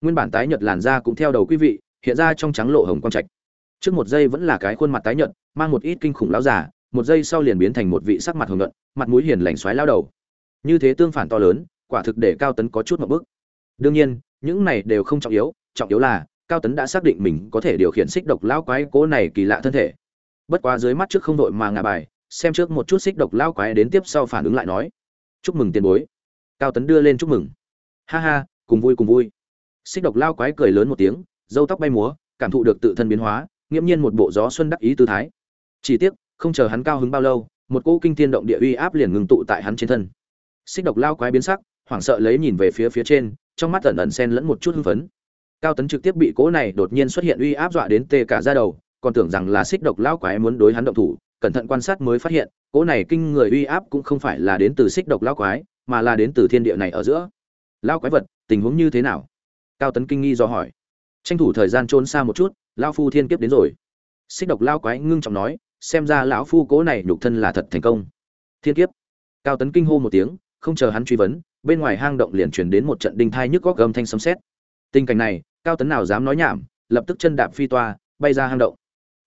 nguyên bản tái nhợt làn da cũng theo đầu quý vị, hiện ra trong trắng lộ hồng quang trạch. Trước một giây vẫn là cái khuôn mặt tái nhợt, mang một ít kinh khủng lão giả một giây sau liền biến thành một vị sắc mặt hồng nhuận, mặt mũi hiền lành xoáy lao đầu. Như thế tương phản to lớn, quả thực để cao tấn có chút một bức. Đương nhiên, những này đều không trọng yếu trọng yếu là cao tấn đã xác định mình có thể điều khiển xích độc lão quái cố này kỳ lạ thân thể. Bất quá dưới mắt trước không đội mà ngả bài, xem trước một chút xích độc lão quái đến tiếp sau phản ứng lại nói. Chúc mừng tiền bối. Cao tấn đưa lên chúc mừng. Ha ha, cùng vui cùng vui xích độc lao quái cười lớn một tiếng dâu tóc bay múa, cảm thụ được tự thân biến hóa, nghiễm nhiên một bộ gió xuân đắc ý tư thái. Chỉ tiếc, không chờ hắn cao hứng bao lâu, một cỗ kinh thiên động địa uy áp liền ngừng tụ tại hắn trên thân. Xích độc lao quái biến sắc, hoảng sợ lấy nhìn về phía phía trên, trong mắt ẩn ẩn xen lẫn một chút hưng phấn. Cao tấn trực tiếp bị cỗ này đột nhiên xuất hiện uy áp dọa đến tê cả ra đầu, còn tưởng rằng là xích độc lao quái muốn đối hắn động thủ, cẩn thận quan sát mới phát hiện, cỗ này kinh người uy áp cũng không phải là đến từ xích độc lao quái, mà là đến từ thiên địa này ở giữa. Lao quái vật, tình huống như thế nào? Cao tấn kinh nghi do hỏi. Tranh thủ thời gian trốn xa một chút lao phu thiên kiếp đến rồi. Xích độc lao quái ngưng trọng nói, xem ra lão phu cố này nhục thân là thật thành công. Thiên kiếp. Cao tấn kinh hô một tiếng, không chờ hắn truy vấn, bên ngoài hang động liền truyền đến một trận đinh thai nhức góc gầm thanh sấm sét. Tình cảnh này, cao tấn nào dám nói nhảm, lập tức chân đạp phi toa, bay ra hang động.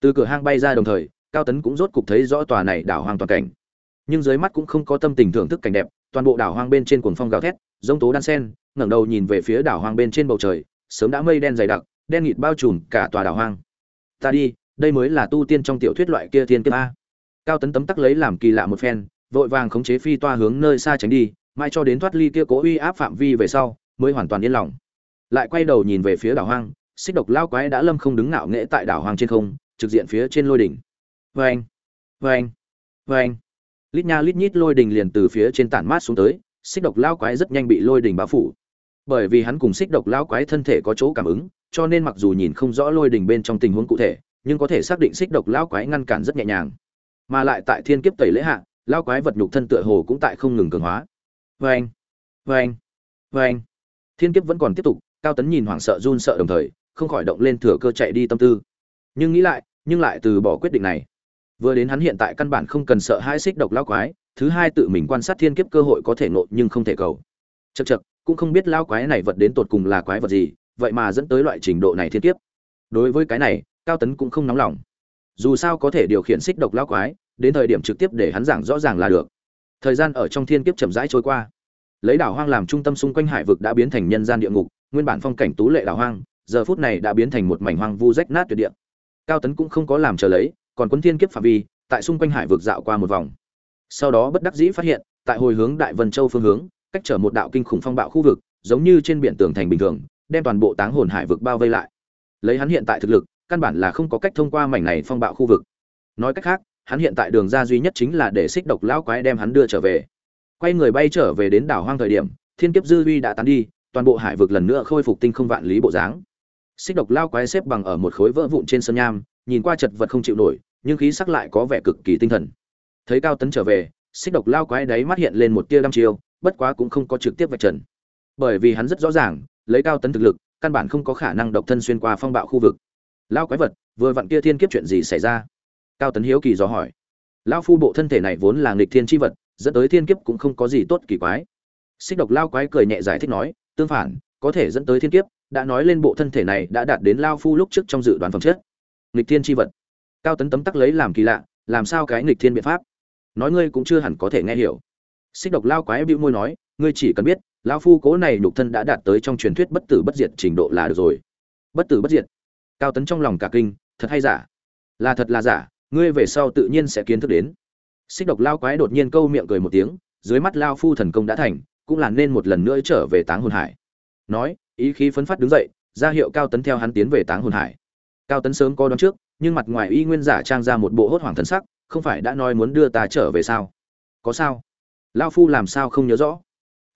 Từ cửa hang bay ra đồng thời, cao tấn cũng rốt cục thấy rõ tòa này đảo hoang toàn cảnh. Nhưng dưới mắt cũng không có tâm tình thưởng thức cảnh đẹp, toàn bộ đảo hoang bên trên cuồng phong gào thét rông tố đan sen, ngẩng đầu nhìn về phía đảo hoang bên trên bầu trời, sớm đã mây đen dày đặc, đen nghịt bao trùm cả tòa đảo hoang. Ta đi, đây mới là tu tiên trong tiểu thuyết loại kia thiên kiếp a. Cao tấn tấm tắc lấy làm kỳ lạ một phen, vội vàng khống chế phi toa hướng nơi xa tránh đi mai cho đến thoát ly kia cố uy áp phạm vi về sau, mới hoàn toàn yên lòng. Lại quay đầu nhìn về phía đảo hoang, xích độc lao quái đã lâm không đứng ngạo nghễ tại đảo hoang trên không, trực diện phía trên lôi đỉnh. Vê anh vê anh vê anh lít nha lít nhít lôi đỉnh liền từ phía trên tản mát xuống tới xích độc lao quái rất nhanh bị lôi đình bao phủ. Bởi vì hắn cùng xích độc lao quái thân thể có chỗ cảm ứng, cho nên mặc dù nhìn không rõ lôi đình bên trong tình huống cụ thể, nhưng có thể xác định xích độc lao quái ngăn cản rất nhẹ nhàng. Mà lại tại thiên kiếp tẩy lễ hạ lao quái vật nhục thân tựa hồ cũng tại không ngừng cường hóa. Vâng vâng vâng. Thiên kiếp vẫn còn tiếp tục, cao tấn nhìn hoảng sợ run sợ đồng thời, không khỏi động lên thừa cơ chạy đi tâm tư. Nhưng nghĩ lại, nhưng lại từ bỏ quyết định này. Vừa đến hắn hiện tại căn bản không cần sợ hai xích độc lao quái thứ hai tự mình quan sát thiên kiếp cơ hội có thể nộ nhưng không thể cầu. Chật chật cũng không biết lao quái này vật đến tột cùng là quái vật gì, vậy mà dẫn tới loại trình độ này thiên kiếp. Đối với cái này, cao tấn cũng không nóng lòng. Dù sao có thể điều khiển xích độc lao quái, đến thời điểm trực tiếp để hắn giảng rõ ràng là được. Thời gian ở trong thiên kiếp chậm rãi trôi qua. Lấy đảo hoang làm trung tâm xung quanh hải vực đã biến thành nhân gian địa ngục, nguyên bản phong cảnh tú lệ đảo hoang, giờ phút này đã biến thành một mảnh hoang vu rách nát tuyệt địa. Cao tấn cũng không có làm chờ lấy, còn quân thiên kiếp phạm vi, tại xung quanh hải vực dạo qua một vòng sau đó bất đắc dĩ phát hiện, tại hồi hướng đại vân châu phương hướng, cách trở một đạo kinh khủng phong bạo khu vực, giống như trên biển tường thành bình thường, đem toàn bộ táng hồn hải vực bao vây lại. Lấy hắn hiện tại thực lực, căn bản là không có cách thông qua mảnh này phong bạo khu vực. Nói cách khác, hắn hiện tại đường ra duy nhất chính là để xích độc lão quái đem hắn đưa trở về. Quay người bay trở về đến đảo hoang thời điểm, thiên kiếp dư uy đã tán đi, toàn bộ hải vực lần nữa khôi phục tinh không vạn lý bộ dáng. Xích độc lao quái xếp bằng ở một khối vỡ vụn trên sân nham, nhìn qua chật vật không chịu nổi, nhưng khí sắc lại có vẻ cực kỳ tinh thần thấy cao tấn trở về, xích độc lao quái đáy mắt hiện lên một tia đăm chiêu, bất quá cũng không có trực tiếp vạch trần. Bởi vì hắn rất rõ ràng, lấy cao tấn thực lực, căn bản không có khả năng độc thân xuyên qua phong bạo khu vực. Lao quái vật, vừa vặn kia thiên kiếp chuyện gì xảy ra? Cao tấn hiếu kỳ dò hỏi. Lao phu bộ thân thể này vốn là nghịch thiên tri vật, dẫn tới thiên kiếp cũng không có gì tốt kỳ quái. Xích độc lao quái cười nhẹ giải thích nói, tương phản, có thể dẫn tới thiên kiếp, đã nói lên bộ thân thể này đã đạt đến lao phu lúc trước trong dự đoán phẩm chất. Nghịch thiên tri vật. Cao tấn tấm tắc lấy làm kỳ lạ, làm sao cái nghịch thiên biện pháp? Nói ngươi cũng chưa hẳn có thể nghe hiểu. Xích độc lao quái bĩu môi nói, ngươi chỉ cần biết lao phu cố này nhục thân đã đạt tới trong truyền thuyết bất tử bất diệt trình độ là được rồi. Bất tử bất diệt. Cao tấn trong lòng cả kinh, thật hay giả? Là thật là giả, ngươi về sau tự nhiên sẽ kiến thức đến. Xích độc lao quái đột nhiên câu miệng cười một tiếng, dưới mắt lao phu thần công đã thành, cũng là nên một lần nữa trở về táng hồn hải. Nói, ý khí phấn phát đứng dậy, ra hiệu cao tấn theo hắn tiến về táng hồn hải. Cao tấn sớm có đón trước, nhưng mặt ngoài y nguyên giả trang ra một bộ hốt hoảng thần sắc không phải đã nói muốn đưa ta trở về sao? Có sao? Lao phu làm sao không nhớ rõ?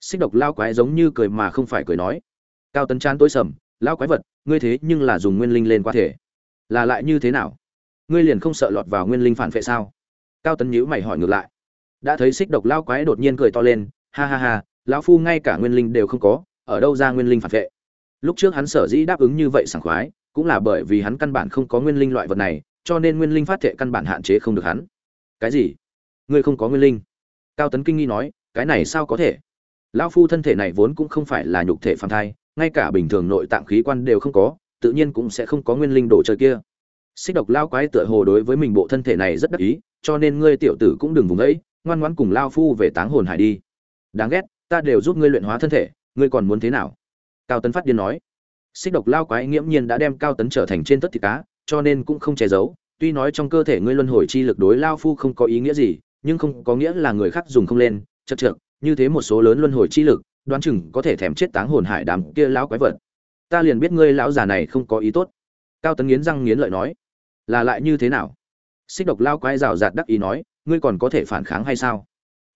Xích độc lao quái giống như cười mà không phải cười nói. Cao tấn chán tối sầm lao quái vật, ngươi thế nhưng là dùng nguyên linh lên qua thể. Là lại như thế nào? Ngươi liền không sợ lọt vào nguyên linh phản vệ sao? Cao tấn nhíu mày hỏi ngược lại. Đã thấy xích độc lao quái đột nhiên cười to lên, ha ha ha, lão phu ngay cả nguyên linh đều không có, ở đâu ra nguyên linh phản vệ? Lúc trước hắn sở dĩ đáp ứng như vậy sảng khoái, cũng là bởi vì hắn căn bản không có nguyên linh loại vật này cho nên nguyên linh phát thệ căn bản hạn chế không được hắn. Cái gì? Ngươi không có nguyên linh? Cao tấn kinh nghi nói, cái này sao có thể? Lão phu thân thể này vốn cũng không phải là nhục thể phàm thai, ngay cả bình thường nội tạng khí quan đều không có, tự nhiên cũng sẽ không có nguyên linh đồ chơi kia. Xích độc lao quái tựa hồ đối với mình bộ thân thể này rất đắc ý, cho nên ngươi tiểu tử cũng đừng vùng ấy, ngoan ngoãn cùng lao phu về táng hồn hải đi. Đáng ghét, ta đều giúp ngươi luyện hóa thân thể, ngươi còn muốn thế nào? Cao tấn phát điên nói. Xích độc lao quái nghiễm nhiên đã đem cao tấn trở thành trên tất thịt cá cho nên cũng không che giấu. Tuy nói trong cơ thể ngươi luân hồi chi lực đối lao phu không có ý nghĩa gì, nhưng không có nghĩa là người khác dùng không lên. Chật chật như thế một số lớn luân hồi chi lực, đoán chừng có thể thèm chết táng hồn hải đám kia lão quái vật. Ta liền biết ngươi lão già này không có ý tốt. Cao tấn nghiến răng nghiến lợi nói, là lại như thế nào? Xích độc lao quái rào rạt đắc ý nói, ngươi còn có thể phản kháng hay sao?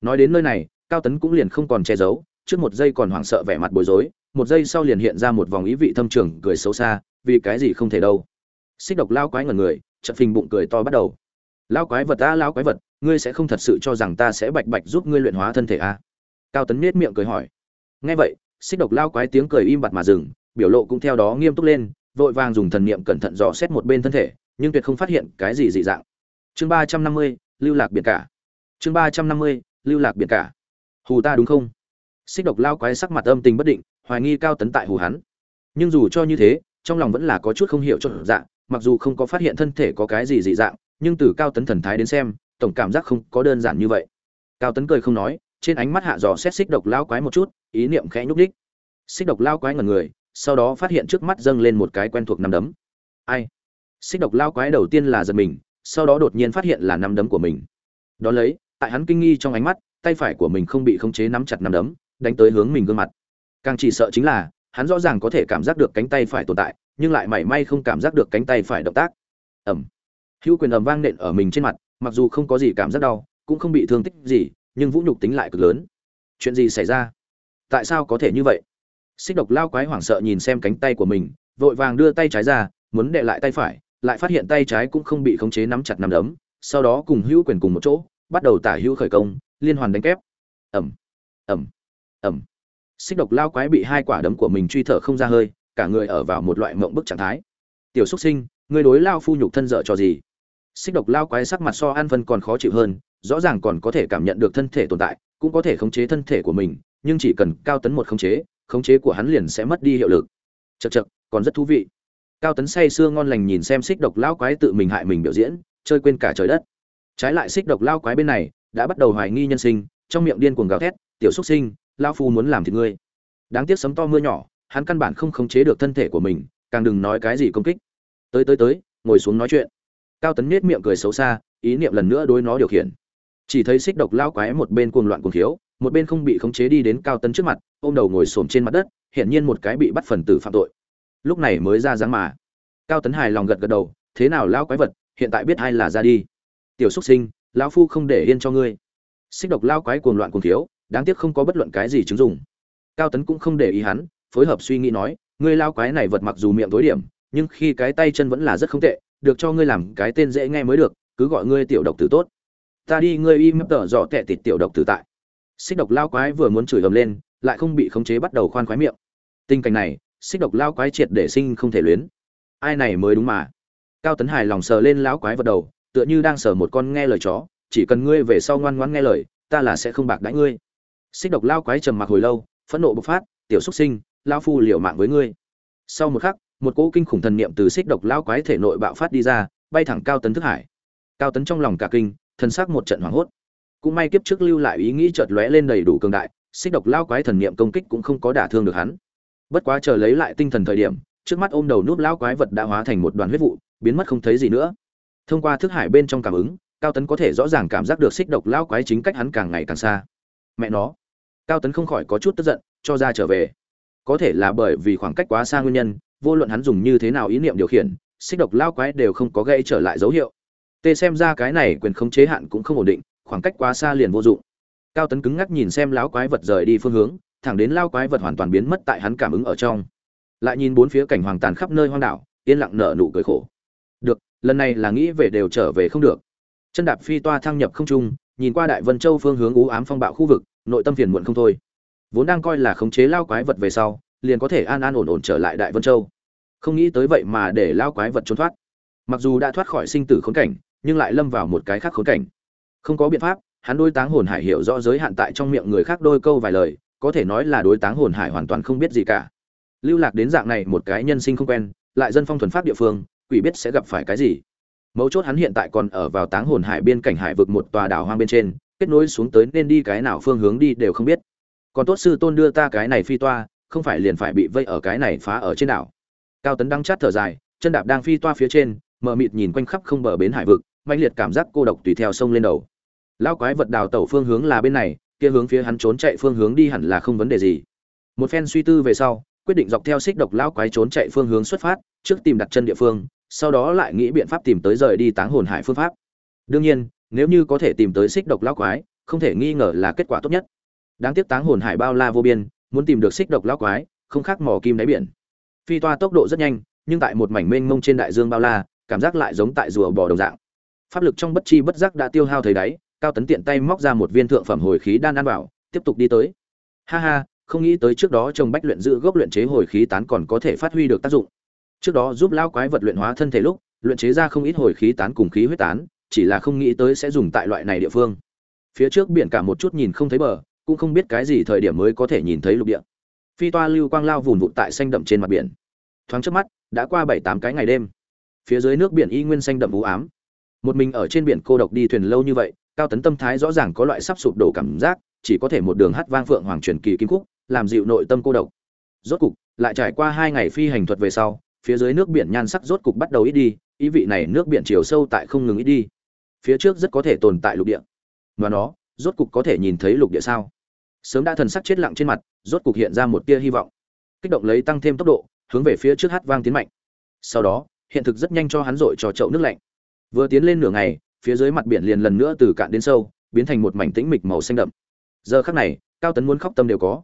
Nói đến nơi này, cao tấn cũng liền không còn che giấu, trước một giây còn hoảng sợ vẻ mặt bối rối, một giây sau liền hiện ra một vòng ý vị thâm trường, cười xấu xa, vì cái gì không thể đâu? Xích độc lao quái ngẩn người, chợt phình bụng cười to bắt đầu. Lao quái vật ta, lao quái vật, ngươi sẽ không thật sự cho rằng ta sẽ bạch bạch giúp ngươi luyện hóa thân thể à? cao tấn nết miệng cười hỏi. Nghe vậy, xích độc lao quái tiếng cười im bặt mà dừng, biểu lộ cũng theo đó nghiêm túc lên, vội vàng dùng thần niệm cẩn thận dò xét một bên thân thể, nhưng tuyệt không phát hiện cái gì dị dạng. Chương ba trăm năm mươi, lưu lạc biển cả. Chương ba trăm năm mươi, lưu lạc biển cả. Hù ta đúng không? Xích độc lao quái sắc mặt âm tình bất định, hoài nghi cao tấn tại hù hắn. Nhưng dù cho như thế, trong lòng vẫn là có chút không hiểu cho dạng mặc dù không có phát hiện thân thể có cái gì dị dạng, nhưng từ cao tấn thần thái đến xem, tổng cảm giác không có đơn giản như vậy. Cao tấn cười không nói, trên ánh mắt hạ dò xét xích độc lao quái một chút, ý niệm khẽ nhúc đích xích độc lao quái ngẩn người, sau đó phát hiện trước mắt dâng lên một cái quen thuộc nắm đấm. Ai? Xích độc lao quái đầu tiên là giật mình, sau đó đột nhiên phát hiện là nắm đấm của mình. Đón lấy, tại hắn kinh nghi trong ánh mắt, tay phải của mình không bị khống chế nắm chặt nắm đấm, đánh tới hướng mình gương mặt. Càng chỉ sợ chính là, hắn rõ ràng có thể cảm giác được cánh tay phải tồn tại nhưng lại mảy may không cảm giác được cánh tay phải động tác. Ẩm hữu quyền ầm vang nện ở mình trên mặt, mặc dù không có gì cảm giác đau, cũng không bị thương tích gì, nhưng vũ nhục tính lại cực lớn. Chuyện gì xảy ra? Tại sao có thể như vậy? Xích độc lao quái hoảng sợ nhìn xem cánh tay của mình, vội vàng đưa tay trái ra, muốn đệ lại tay phải, lại phát hiện tay trái cũng không bị khống chế nắm chặt nắm đấm, sau đó cùng hữu quyền cùng một chỗ, bắt đầu tả hữu khởi công, liên hoàn đánh kép. Ẩm ẩm ẩm xích độc lao quái bị hai quả đấm của mình truy thở không ra hơi cả người ở vào một loại mộng bức trạng thái. Tiểu xúc sinh, ngươi đối lao phu nhục thân dở cho gì? Xích độc lao quái sắc mặt so an phân còn khó chịu hơn, rõ ràng còn có thể cảm nhận được thân thể tồn tại, cũng có thể khống chế thân thể của mình, nhưng chỉ cần cao tấn một khống chế khống chế của hắn liền sẽ mất đi hiệu lực. Chật chật còn rất thú vị. Cao tấn say sưa ngon lành nhìn xem xích độc lao quái tự mình hại mình biểu diễn, chơi quên cả trời đất. Trái lại xích độc lao quái bên này, đã bắt đầu hoài nghi nhân sinh, trong miệng điên cuồng gào thét, tiểu xúc sinh, lao phu muốn làm thịt ngươi. Đáng tiếc sấm to mưa nhỏ hắn căn bản không khống chế được thân thể của mình, càng đừng nói cái gì công kích. Tới tới tới, ngồi xuống nói chuyện. Cao tấn nết miệng cười xấu xa, ý niệm lần nữa đối nó điều khiển. Chỉ thấy xích độc lao quái một bên cuồng loạn cuồng thiếu một bên không bị khống chế đi đến cao tấn trước mặt, ôm đầu ngồi xổm trên mặt đất, hiển nhiên một cái bị bắt phần tử phạm tội. Lúc này mới ra dáng mà. Cao tấn hài lòng gật gật đầu, thế nào lão quái vật, hiện tại biết ai là ra đi? Tiểu xúc sinh, lão phu không để yên cho ngươi. Xích độc lao quái cuồng loạn cuồng thiếu đáng tiếc không có bất luận cái gì chứng dụng. Cao tấn cũng không để ý hắn phối hợp suy nghĩ nói, ngươi lao quái này vật mặc dù miệng tối điểm, nhưng khi cái tay chân vẫn là rất không tệ, được cho ngươi làm cái tên dễ nghe mới được, cứ gọi ngươi tiểu độc tử tốt. Ta đi, ngươi im tở dọ tệ tịt tiểu độc tử tại. Xích độc lao quái vừa muốn chửi ầm lên, lại không bị khống chế bắt đầu khoan khoái miệng. Tình cảnh này, xích độc lao quái triệt để sinh không thể luyến. Ai này mới đúng mà. Cao tấn hài lòng sờ lên lão quái vật đầu, tựa như đang sờ một con nghe lời chó, chỉ cần ngươi về sau ngoan ngoãn nghe lời, ta là sẽ không bạc đãi ngươi. Xích độc lao quái trầm mặc hồi lâu, phẫn nộ bộc phát, tiểu xúc sinh lao phu liều mạng với ngươi. Sau một khắc, một cỗ kinh khủng thần niệm từ xích độc lao quái thể nội bạo phát đi ra, bay thẳng cao tấn thức hải. Cao tấn trong lòng cả kinh thân xác một trận hoảng hốt. Cũng may kiếp trước lưu lại ý nghĩ chợt lóe lên đầy đủ cường đại, xích độc lao quái thần niệm công kích cũng không có đả thương được hắn. Bất quá chờ lấy lại tinh thần thời điểm, trước mắt ôm đầu núp lao quái vật đã hóa thành một đoàn huyết vụ, biến mất không thấy gì nữa. Thông qua thức hải bên trong cảm ứng, cao tấn có thể rõ ràng cảm giác được xích độc lao quái chính cách hắn càng ngày càng xa. Mẹ nó. Cao tấn không khỏi có chút tức giận, cho ra trở về có thể là bởi vì khoảng cách quá xa nguyên nhân, vô luận hắn dùng như thế nào ý niệm điều khiển, xích độc lao quái đều không có gây trở lại dấu hiệu. Tê xem ra cái này quyền khống chế hạn cũng không ổn định, khoảng cách quá xa liền vô dụng. Cao tấn cứng ngắc nhìn xem lao quái vật rời đi phương hướng, thẳng đến lao quái vật hoàn toàn biến mất tại hắn cảm ứng ở trong. Lại nhìn bốn phía cảnh hoàng tàn khắp nơi hoang đảo, yên lặng nở nụ cười khổ. Được, lần này là nghĩ về đều trở về không được. Chân đạp phi toa thăng nhập không trung, nhìn qua đại vân châu phương hướng ú ám phong bạo khu vực, nội tâm phiền muộn không thôi vốn đang coi là khống chế lao quái vật về sau, liền có thể an an ổn ổn trở lại đại vân châu. Không nghĩ tới vậy mà để lao quái vật trốn thoát. Mặc dù đã thoát khỏi sinh tử khốn cảnh, nhưng lại lâm vào một cái khác khốn cảnh. Không có biện pháp, hắn đôi táng hồn hải hiểu rõ giới hạn tại trong miệng người khác đôi câu vài lời, có thể nói là đối táng hồn hải hoàn toàn không biết gì cả. Lưu lạc đến dạng này một cái nhân sinh không quen, lại dân phong thuần pháp địa phương, quỷ biết sẽ gặp phải cái gì. Mấu chốt hắn hiện tại còn ở vào táng hồn hải biên cảnh hải vực một tòa đảo hoang bên trên, kết nối xuống tới nên đi cái nào phương hướng đi đều không biết còn tốt sư tôn đưa ta cái này phi toa, không phải liền phải bị vây ở cái này phá ở trên đảo. Cao tấn đang chát thở dài, chân đạp đang phi toa phía trên, mờ mịt nhìn quanh khắp không bờ bến hải vực mạnh liệt cảm giác cô độc tùy theo sông lên đầu. Lao quái vật đào tẩu phương hướng là bên này, kia hướng phía hắn trốn chạy phương hướng đi hẳn là không vấn đề gì. Một phen suy tư về sau, quyết định dọc theo xích độc lao quái trốn chạy phương hướng xuất phát, trước tìm đặt chân địa phương, sau đó lại nghĩ biện pháp tìm tới rời đi táng hồn hải phương pháp. Đương nhiên, nếu như có thể tìm tới xích độc lao quái, không thể nghi ngờ là kết quả tốt nhất đáng tiếc táng hồn hải bao la vô biên, muốn tìm được xích độc lao quái, không khác mò kim đáy biển. Phi toa tốc độ rất nhanh, nhưng tại một mảnh mênh mông trên đại dương bao la, cảm giác lại giống tại rùa bò đồng dạng. Pháp lực trong bất chi bất giác đã tiêu hao thấy đáy, cao tấn tiện tay móc ra một viên thượng phẩm hồi khí đan ăn vào, tiếp tục đi tới. Ha ha, không nghĩ tới trước đó trồng bách luyện giữ gốc luyện chế hồi khí tán còn có thể phát huy được tác dụng. Trước đó giúp lao quái vật luyện hóa thân thể lúc, luyện chế ra không ít hồi khí tán cùng khí huyết tán, chỉ là không nghĩ tới sẽ dùng tại loại này địa phương. Phía trước biển cả một chút nhìn không thấy bờ cũng không biết cái gì thời điểm mới có thể nhìn thấy lục địa. Phi toa lưu quang lao vùn vụt tại xanh đậm trên mặt biển. Thoáng trước mắt, đã qua bảy tám cái ngày đêm. Phía dưới nước biển y nguyên xanh đậm u ám. Một mình ở trên biển cô độc đi thuyền lâu như vậy, cao tấn tâm thái rõ ràng có loại sắp sụp đổ cảm giác, chỉ có thể một đường hát vang phượng hoàng truyền kỳ kim cúc làm dịu nội tâm cô độc. Rốt cục, lại trải qua hai ngày phi hành thuật về sau, phía dưới nước biển nhan sắc rốt cục bắt đầu ít đi, ý vị này nước biển chiều sâu tại không ngừng ít đi. Phía trước rất có thể tồn tại lục địa. Và nó, rốt cục có thể nhìn thấy lục địa sao? Sớm đã thần sắc chết lặng trên mặt, rốt cục hiện ra một tia hy vọng. Kích động lấy tăng thêm tốc độ, hướng về phía trước hát vang tiến mạnh. Sau đó, hiện thực rất nhanh cho hắn dội cho chậu nước lạnh. Vừa tiến lên nửa ngày, phía dưới mặt biển liền lần nữa từ cạn đến sâu, biến thành một mảnh tĩnh mịch màu xanh đậm. Giờ khắc này, cao tấn muốn khóc tâm đều có.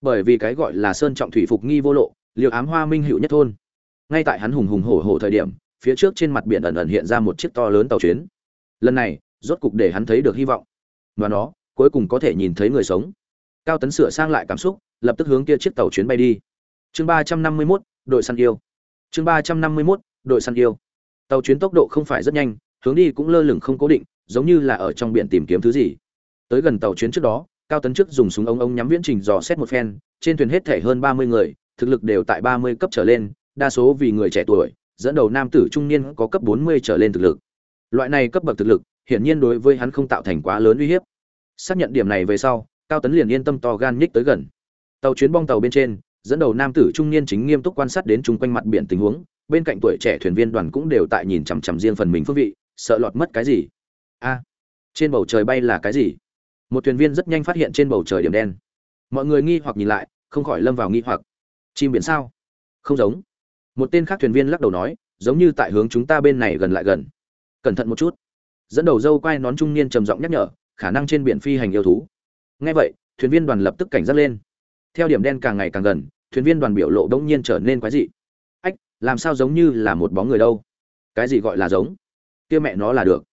Bởi vì cái gọi là sơn trọng thủy phục nghi vô lộ, liều ám hoa minh hữu nhất thôn. Ngay tại hắn hùng hùng hổ hổ thời điểm, phía trước trên mặt biển ẩn ẩn hiện ra một chiếc to lớn tàu chuyến. Lần này, rốt cục để hắn thấy được hy vọng. Và nó, cuối cùng có thể nhìn thấy người sống cao tấn sửa sang lại cảm xúc, lập tức hướng kia chiếc tàu chuyến bay đi. Chương ba trăm năm mươi mốt, đội săn yêu. Chương ba trăm năm mươi mốt, đội săn yêu. Tàu chuyến tốc độ không phải rất nhanh, hướng đi cũng lơ lửng không cố định, giống như là ở trong biển tìm kiếm thứ gì. Tới gần tàu chuyến trước đó, cao tấn trước dùng súng ống ống nhắm viễn trình dò xét một phen, trên thuyền hết thể hơn ba mươi người, thực lực đều tại ba mươi cấp trở lên, đa số vì người trẻ tuổi, dẫn đầu nam tử trung niên có cấp bốn mươi trở lên thực lực. Loại này cấp bậc thực lực, hiển nhiên đối với hắn không tạo thành quá lớn uy hiếp. Xác nhận điểm này về sau cao tấn liền yên tâm to gan nhích tới gần. Tàu chuyến bong tàu bên trên, dẫn đầu nam tử trung niên chính nghiêm túc quan sát đến chung quanh mặt biển tình huống, bên cạnh tuổi trẻ thuyền viên đoàn cũng đều tại nhìn chằm chằm riêng phần mình phương vị, sợ lọt mất cái gì. A, trên bầu trời bay là cái gì? Một thuyền viên rất nhanh phát hiện trên bầu trời điểm đen. Mọi người nghi hoặc nhìn lại, không khỏi lâm vào nghi hoặc. Chim biển sao? Không giống. Một tên khác thuyền viên lắc đầu nói, giống như tại hướng chúng ta bên này gần lại gần. Cẩn thận một chút. Dẫn đầu dâu quai nón trung niên trầm giọng nhắc nhở, khả năng trên biển phi hành yêu thú ngay vậy, thuyền viên đoàn lập tức cảnh giác lên. Theo điểm đen càng ngày càng gần, thuyền viên đoàn biểu lộ bỗng nhiên trở nên quái dị. Ách, làm sao giống như là một bóng người đâu? Cái gì gọi là giống? Kia mẹ nó là được.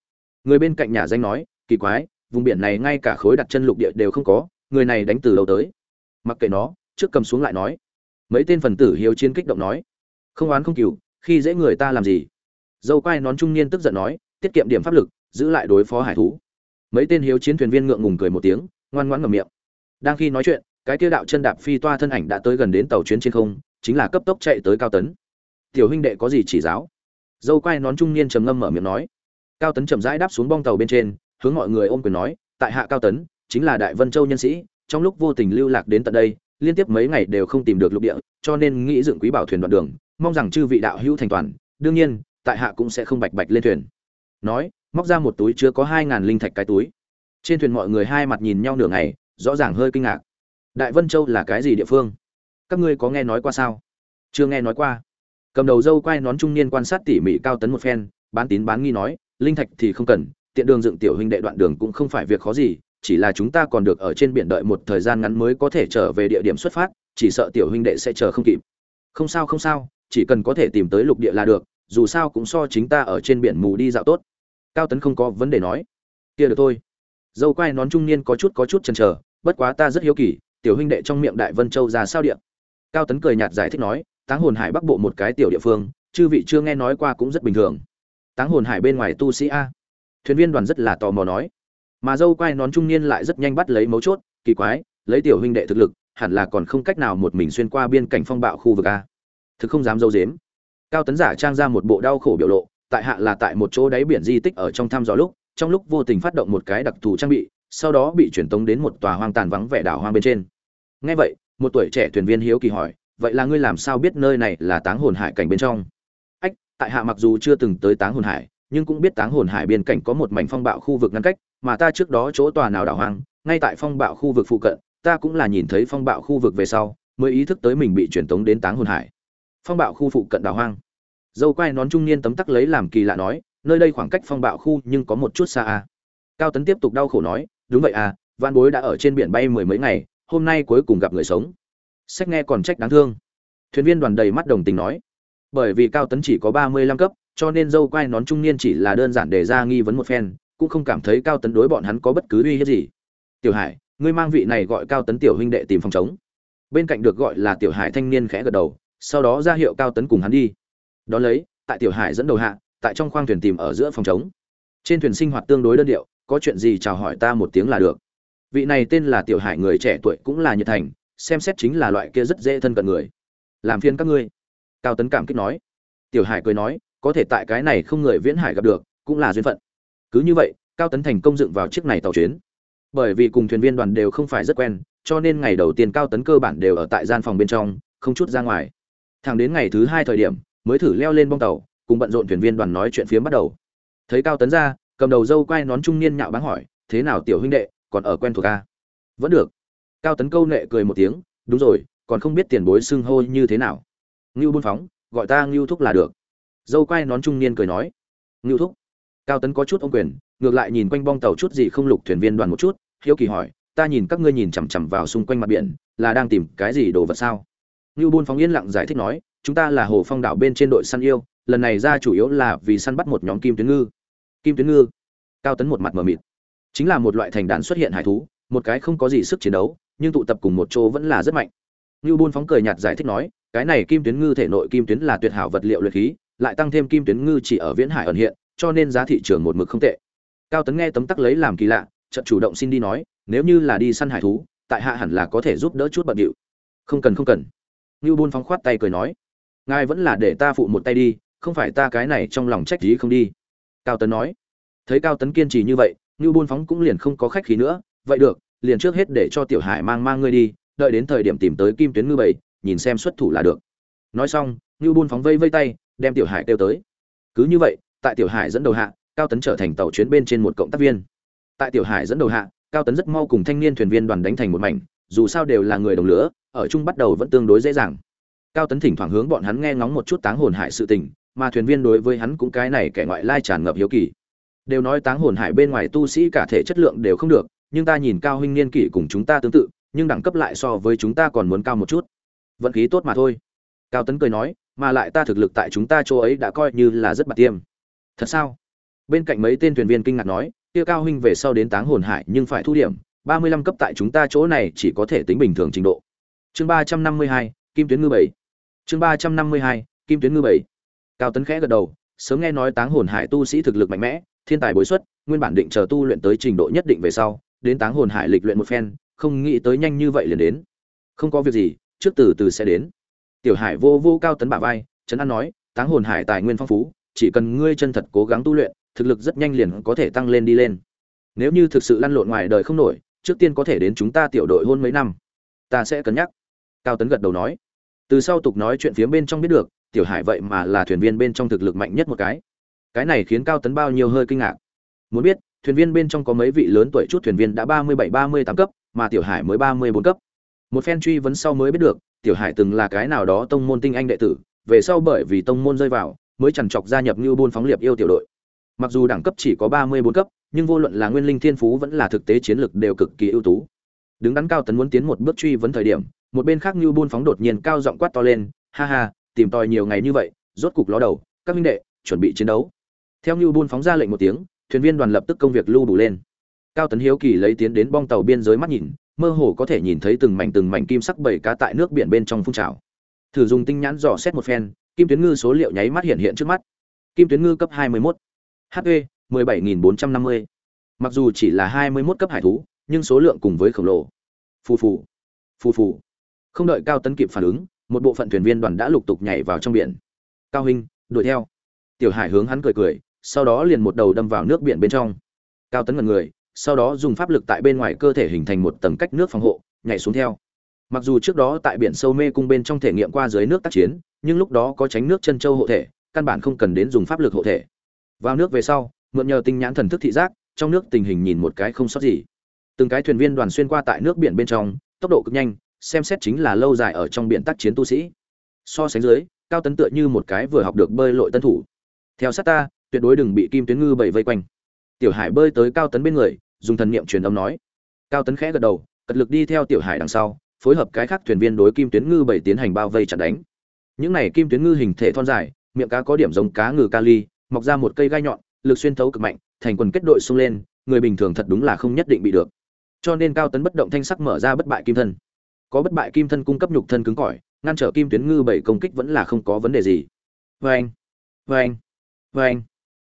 Người bên cạnh nhà danh nói, kỳ quái, vùng biển này ngay cả khối đặt chân lục địa đều không có, người này đánh từ đâu tới? Mặc kệ nó, trước cầm xuống lại nói. Mấy tên phần tử hiếu chiến kích động nói. Không oán không cừu, khi dễ người ta làm gì? Dâu quai nón trung niên tức giận nói, tiết kiệm điểm pháp lực, giữ lại đối phó hải thú. Mấy tên hiếu chiến thuyền viên ngượng ngùng cười một tiếng ngoan ngoãn ngậm miệng. Đang khi nói chuyện, cái kia đạo chân đạp phi toa thân ảnh đã tới gần đến tàu chuyến trên không, chính là cấp tốc chạy tới cao tấn. Tiểu huynh đệ có gì chỉ giáo? Dâu quai nón trung niên trầm ngâm mở miệng nói. Cao tấn chậm rãi đáp xuống bong tàu bên trên, hướng mọi người ôm quyền nói, tại hạ cao tấn, chính là đại vân châu nhân sĩ, trong lúc vô tình lưu lạc đến tận đây, liên tiếp mấy ngày đều không tìm được lục địa, cho nên nghĩ dựng quý bảo thuyền đoạn đường, mong rằng chư vị đạo hữu thành toàn, đương nhiên, tại hạ cũng sẽ không bạch bạch lên thuyền. Nói, móc ra một túi chứa có hai ngàn linh thạch cái túi trên thuyền mọi người hai mặt nhìn nhau nửa ngày, rõ ràng hơi kinh ngạc. Đại vân châu là cái gì địa phương? Các ngươi có nghe nói qua sao? Chưa nghe nói qua. Cầm đầu dâu quay nón trung niên quan sát tỉ mỉ cao tấn một phen, bán tín bán nghi nói, linh thạch thì không cần, tiện đường dựng tiểu huynh đệ đoạn đường cũng không phải việc khó gì, chỉ là chúng ta còn được ở trên biển đợi một thời gian ngắn mới có thể trở về địa điểm xuất phát, chỉ sợ tiểu huynh đệ sẽ chờ không kịp. Không sao không sao, chỉ cần có thể tìm tới lục địa là được, dù sao cũng so chính ta ở trên biển mù đi dạo tốt. Cao tấn không có vấn đề nói. Kia được thôi dâu quai nón trung niên có chút có chút chần chờ, bất quá ta rất hiếu kỳ, tiểu huynh đệ trong miệng đại vân châu ra sao điện cao tấn cười nhạt giải thích nói, táng hồn hải bắc bộ một cái tiểu địa phương, chư vị chưa nghe nói qua cũng rất bình thường. Táng hồn hải bên ngoài tu sĩ a. Thuyền viên đoàn rất là tò mò nói. Mà dâu quai nón trung niên lại rất nhanh bắt lấy mấu chốt, kỳ quái, lấy tiểu huynh đệ thực lực, hẳn là còn không cách nào một mình xuyên qua biên cảnh phong bạo khu vực a. Thực không dám dâu dếm. Cao tấn giả trang ra một bộ đau khổ biểu lộ, tại hạ là tại một chỗ đáy biển di tích ở trong thăm dò lúc trong lúc vô tình phát động một cái đặc thù trang bị, sau đó bị chuyển tống đến một tòa hoang tàn vắng vẻ đảo hoang bên trên. Ngay vậy, một tuổi trẻ thuyền viên hiếu kỳ hỏi, vậy là ngươi làm sao biết nơi này là táng hồn hải cảnh bên trong? Ách, tại hạ mặc dù chưa từng tới táng hồn hải, nhưng cũng biết táng hồn hải biên cảnh có một mảnh phong bạo khu vực ngăn cách, mà ta trước đó chỗ tòa nào đảo hoang, ngay tại phong bạo khu vực phụ cận, ta cũng là nhìn thấy phong bạo khu vực về sau, mới ý thức tới mình bị truyền tống đến táng hồn hải. Phong bạo khu phụ cận đảo hoang? Dâu quai nón trung niên tấm tắc lấy làm kỳ lạ nói nơi đây khoảng cách phong bạo khu nhưng có một chút xa a cao tấn tiếp tục đau khổ nói, đúng vậy à văn bối đã ở trên biển bay mười mấy ngày, hôm nay cuối cùng gặp người sống. Sách nghe còn trách đáng thương. Thuyền viên đoàn đầy mắt đồng tình nói, bởi vì cao tấn chỉ có ba mươi lăm cấp, cho nên dâu quai nón trung niên chỉ là đơn giản để ra nghi vấn một phen, cũng không cảm thấy cao tấn đối bọn hắn có bất cứ uy hiếp gì. Tiểu hải, ngươi mang vị này gọi cao tấn tiểu huynh đệ tìm phòng chống bên cạnh được gọi là tiểu hải thanh niên khẽ gật đầu, sau đó ra hiệu cao tấn cùng hắn đi. Đón lấy, tại tiểu hải dẫn đầu hạ tại trong khoang thuyền tìm ở giữa phòng chống trên thuyền sinh hoạt tương đối đơn điệu, có chuyện gì chào hỏi ta một tiếng là được. Vị này tên là tiểu hải người trẻ tuổi cũng là nhiệt thành, xem xét chính là loại kia rất dễ thân cận người. Làm phiên các ngươi. Cao tấn cảm kích nói. Tiểu hải cười nói, có thể tại cái này không người viễn hải gặp được, cũng là duyên phận. Cứ như vậy, cao tấn thành công dựng vào chiếc này tàu chuyến. Bởi vì cùng thuyền viên đoàn đều không phải rất quen, cho nên ngày đầu tiên cao tấn cơ bản đều ở tại gian phòng bên trong, không chút ra ngoài. Thẳng đến ngày thứ hai thời điểm, mới thử leo lên bong tàu cùng bận rộn thuyền viên đoàn nói chuyện phía bắt đầu. Thấy cao tấn ra, cầm đầu dâu quai nón trung niên nhạo báng hỏi, thế nào tiểu huynh đệ, còn ở quen thuộc a vẫn được. Cao tấn câu nệ cười một tiếng, đúng rồi, còn không biết tiền bối xưng hô như thế nào. Ngưu buôn phóng, gọi ta ngưu thúc là được. Dâu quai nón trung niên cười nói, ngưu thúc. Cao tấn có chút ô quyền, ngược lại nhìn quanh bong tàu chút gì không lục thuyền viên đoàn một chút, hiếu kỳ hỏi, ta nhìn các ngươi nhìn chằm chằm vào xung quanh mặt biển, là đang tìm cái gì đồ vật sao? Ngưu buôn phóng yên lặng giải thích nói, chúng ta là hồ phong đảo bên trên đội săn yêu lần này ra chủ yếu là vì săn bắt một nhóm kim tuyến ngư. Kim tuyến ngư, cao tấn một mặt mờ mịt. Chính là một loại thành đàn xuất hiện hải thú, một cái không có gì sức chiến đấu, nhưng tụ tập cùng một chỗ vẫn là rất mạnh. Ngưu buôn phóng cười nhạt giải thích nói, cái này kim tuyến ngư thể nội kim tuyến là tuyệt hảo vật liệu luyện khí, lại tăng thêm kim tuyến ngư chỉ ở viễn hải ẩn hiện, cho nên giá thị trường một mực không tệ. Cao tấn nghe tấm tắc lấy làm kỳ lạ trận chủ động xin đi nói, nếu như là đi săn hải thú, tại hạ hẳn là có thể giúp đỡ chút bận điệu. Không cần không cần. Ngưu buôn phóng khoát tay cười nói, ngài vẫn là để ta phụ một tay đi không phải ta cái này trong lòng trách gì không đi. Cao tấn nói. Thấy cao tấn kiên trì như vậy, ngưu buôn phóng cũng liền không có khách khí nữa. Vậy được, liền trước hết để cho tiểu hải mang mang ngươi đi, đợi đến thời điểm tìm tới kim tuyến ngư bảy, nhìn xem xuất thủ là được. Nói xong, ngưu buôn phóng vây vây tay, đem tiểu hải kêu tới. Cứ như vậy, tại tiểu hải dẫn đầu hạ, cao tấn trở thành tàu chuyến bên trên một cộng tác viên. Tại tiểu hải dẫn đầu hạ, cao tấn rất mau cùng thanh niên thuyền viên đoàn đánh thành một mảnh, dù sao đều là người đồng lửa, ở chung bắt đầu vẫn tương đối dễ dàng. Cao tấn thỉnh thoảng hướng bọn hắn nghe ngóng một chút táng hồn hải sự tình mà thuyền viên đối với hắn cũng cái này kẻ ngoại lai tràn ngập hiếu kỳ. Đều nói táng hồn hải bên ngoài tu sĩ cả thể chất lượng đều không được, nhưng ta nhìn cao huynh niên kỷ cùng chúng ta tương tự, nhưng đẳng cấp lại so với chúng ta còn muốn cao một chút. Vận khí tốt mà thôi. Cao tấn cười nói, mà lại ta thực lực tại chúng ta chỗ ấy đã coi như là rất bạc tiêm. Thật sao? Bên cạnh mấy tên thuyền viên kinh ngạc nói, kia cao huynh về sau đến táng hồn hải nhưng phải thu điểm, ba mươi lăm cấp tại chúng ta chỗ này chỉ có thể tính bình thường trình độ. Chương ba trăm năm mươi hai, kim tuyến ngư bảy. Chương ba trăm năm mươi hai, kim tuyến ngư bảy cao tấn khẽ gật đầu, sớm nghe nói táng hồn hải tu sĩ thực lực mạnh mẽ, thiên tài bối xuất, nguyên bản định chờ tu luyện tới trình độ nhất định về sau, đến táng hồn hải lịch luyện một phen, không nghĩ tới nhanh như vậy liền đến. Không có việc gì, trước từ từ sẽ đến. Tiểu hải vô vô cao tấn bả vai, trấn an nói, táng hồn hải tài nguyên phong phú, chỉ cần ngươi chân thật cố gắng tu luyện, thực lực rất nhanh liền có thể tăng lên đi lên. Nếu như thực sự lăn lộn ngoài đời không nổi, trước tiên có thể đến chúng ta tiểu đội hôn mấy năm. Ta sẽ cân nhắc. Cao tấn gật đầu nói. Từ sau tục nói chuyện phía bên trong biết được tiểu hải vậy mà là thuyền viên bên trong thực lực mạnh nhất một cái. Cái này khiến cao tấn bao nhiêu hơi kinh ngạc. Muốn biết, thuyền viên bên trong có mấy vị lớn tuổi chút thuyền viên đã ba mươi bảy, ba mươi tám cấp, mà tiểu hải mới ba mươi bốn cấp. Một phen truy vấn sau mới biết được, tiểu hải từng là cái nào đó tông môn tinh anh đệ tử, về sau bởi vì tông môn rơi vào, mới chẳng chọc gia nhập như buôn phóng liệp yêu tiểu đội. Mặc dù đẳng cấp chỉ có ba mươi bốn cấp, nhưng vô luận là nguyên linh thiên phú vẫn là thực tế chiến lược đều cực kỳ ưu tú. Đứng đắn cao tấn muốn tiến một bước truy vấn thời điểm, một bên khác như buôn phóng đột nhiên cao giọng quát to lên, ha ha tìm tòi nhiều ngày như vậy, rốt cục ló đầu, các minh đệ, chuẩn bị chiến đấu. Theo như buôn phóng ra lệnh một tiếng, thuyền viên đoàn lập tức công việc lưu đủ lên. Cao tấn hiếu kỳ lấy tiến đến bong tàu biên giới mắt nhìn, mơ hồ có thể nhìn thấy từng mảnh từng mảnh kim sắc bảy cá tại nước biển bên trong phun trào. Thử dùng tinh nhãn dò xét một phen, kim tuyến ngư số liệu nháy mắt hiện hiện trước mắt. Kim tuyến ngư cấp 21. hp 17.450. mặc dù chỉ là 21 cấp hải thú, nhưng số lượng cùng với khổng lồ. Phù phù phù phù. Không đợi cao tấn kịp phản ứng một bộ phận thuyền viên đoàn đã lục tục nhảy vào trong biển. Cao huynh đuổi theo. Tiểu hải hướng hắn cười cười, sau đó liền một đầu đâm vào nước biển bên trong. Cao tấn ngần người, sau đó dùng pháp lực tại bên ngoài cơ thể hình thành một tầng cách nước phòng hộ, nhảy xuống theo. Mặc dù trước đó tại biển sâu mê cung bên trong thể nghiệm qua dưới nước tác chiến, nhưng lúc đó có tránh nước chân châu hộ thể, căn bản không cần đến dùng pháp lực hộ thể. Vào nước về sau, mượn nhờ tinh nhãn thần thức thị giác, trong nước tình hình nhìn một cái không sót gì. Từng cái thuyền viên đoàn xuyên qua tại nước biển bên trong, tốc độ cực nhanh xem xét chính là lâu dài ở trong biển tác chiến tu sĩ. So sánh dưới, cao tấn tựa như một cái vừa học được bơi lội tân thủ. Theo sát ta, tuyệt đối đừng bị kim tuyến ngư bầy vây quanh. Tiểu hải bơi tới cao tấn bên người, dùng thần niệm truyền âm nói. Cao tấn khẽ gật đầu, cật lực đi theo tiểu hải đằng sau, phối hợp cái khác thuyền viên đối kim tuyến ngư bảy tiến hành bao vây chặn đánh. Những này kim tuyến ngư hình thể thon dài, miệng cá có điểm giống cá ngừ kali mọc ra một cây gai nhọn, lực xuyên thấu cực mạnh, thành quần kết đội xung lên, người bình thường thật đúng là không nhất định bị được. Cho nên cao tấn bất động thanh sắc mở ra bất bại kim thân có bất bại kim thân cung cấp nhục thân cứng cỏi, ngăn trở kim tuyến ngư bảy công kích vẫn là không có vấn đề gì. Vê anh vê anh vê anh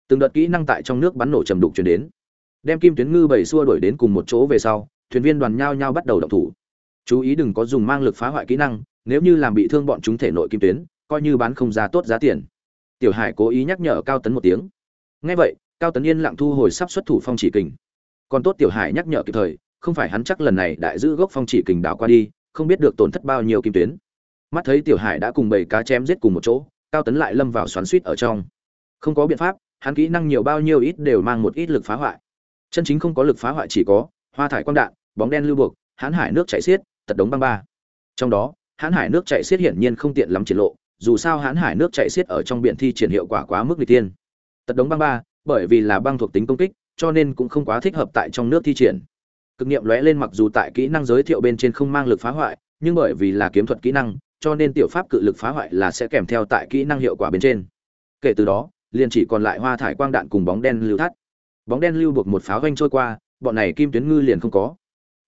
từng đợt kỹ năng tại trong nước bắn nổ trầm đục chuyển đến. Đem kim tuyến ngư bảy xua đuổi đến cùng một chỗ về sau, thuyền viên đoàn nhao nhao bắt đầu động thủ. Chú ý đừng có dùng mang lực phá hoại kỹ năng, nếu như làm bị thương bọn chúng thể nội kim tuyến, coi như bán không ra tốt giá tiền. Tiểu hải cố ý nhắc nhở cao tấn một tiếng. Ngay vậy, cao tấn yên lặng thu hồi sắp xuất thủ phong chỉ kình. Còn tốt tiểu hải nhắc nhở kịp thời, không phải hắn chắc lần này đại giữ gốc phong chỉ kình đảo qua đi không biết được tổn thất bao nhiêu kim tuyến. Mắt thấy tiểu hải đã cùng bầy cá chém giết cùng một chỗ, cao tấn lại lâm vào xoắn suýt ở trong. Không có biện pháp, hắn kỹ năng nhiều bao nhiêu ít đều mang một ít lực phá hoại. Chân chính không có lực phá hoại chỉ có hoa thải quang đạn, bóng đen lưu buộc, hãn hải nước chảy xiết, tật đống băng ba. Trong đó, hãn hải nước chảy xiết hiển nhiên không tiện lắm triển lộ, dù sao hãn hải nước chảy xiết ở trong biển thi triển hiệu quả quá mức n tiên tật đống băng ba, bởi vì là băng thuộc tính công kích, cho nên cũng không quá thích hợp tại trong nước thi triển cực nghiệm lóe lên mặc dù tại kỹ năng giới thiệu bên trên không mang lực phá hoại, nhưng bởi vì là kiếm thuật kỹ năng, cho nên tiểu pháp cự lực phá hoại là sẽ kèm theo tại kỹ năng hiệu quả bên trên. Kể từ đó, liền chỉ còn lại hoa thải quang đạn cùng bóng đen lưu thắt. Bóng đen lưu buộc một pháo ganh trôi qua, bọn này kim tuyến ngư liền không có.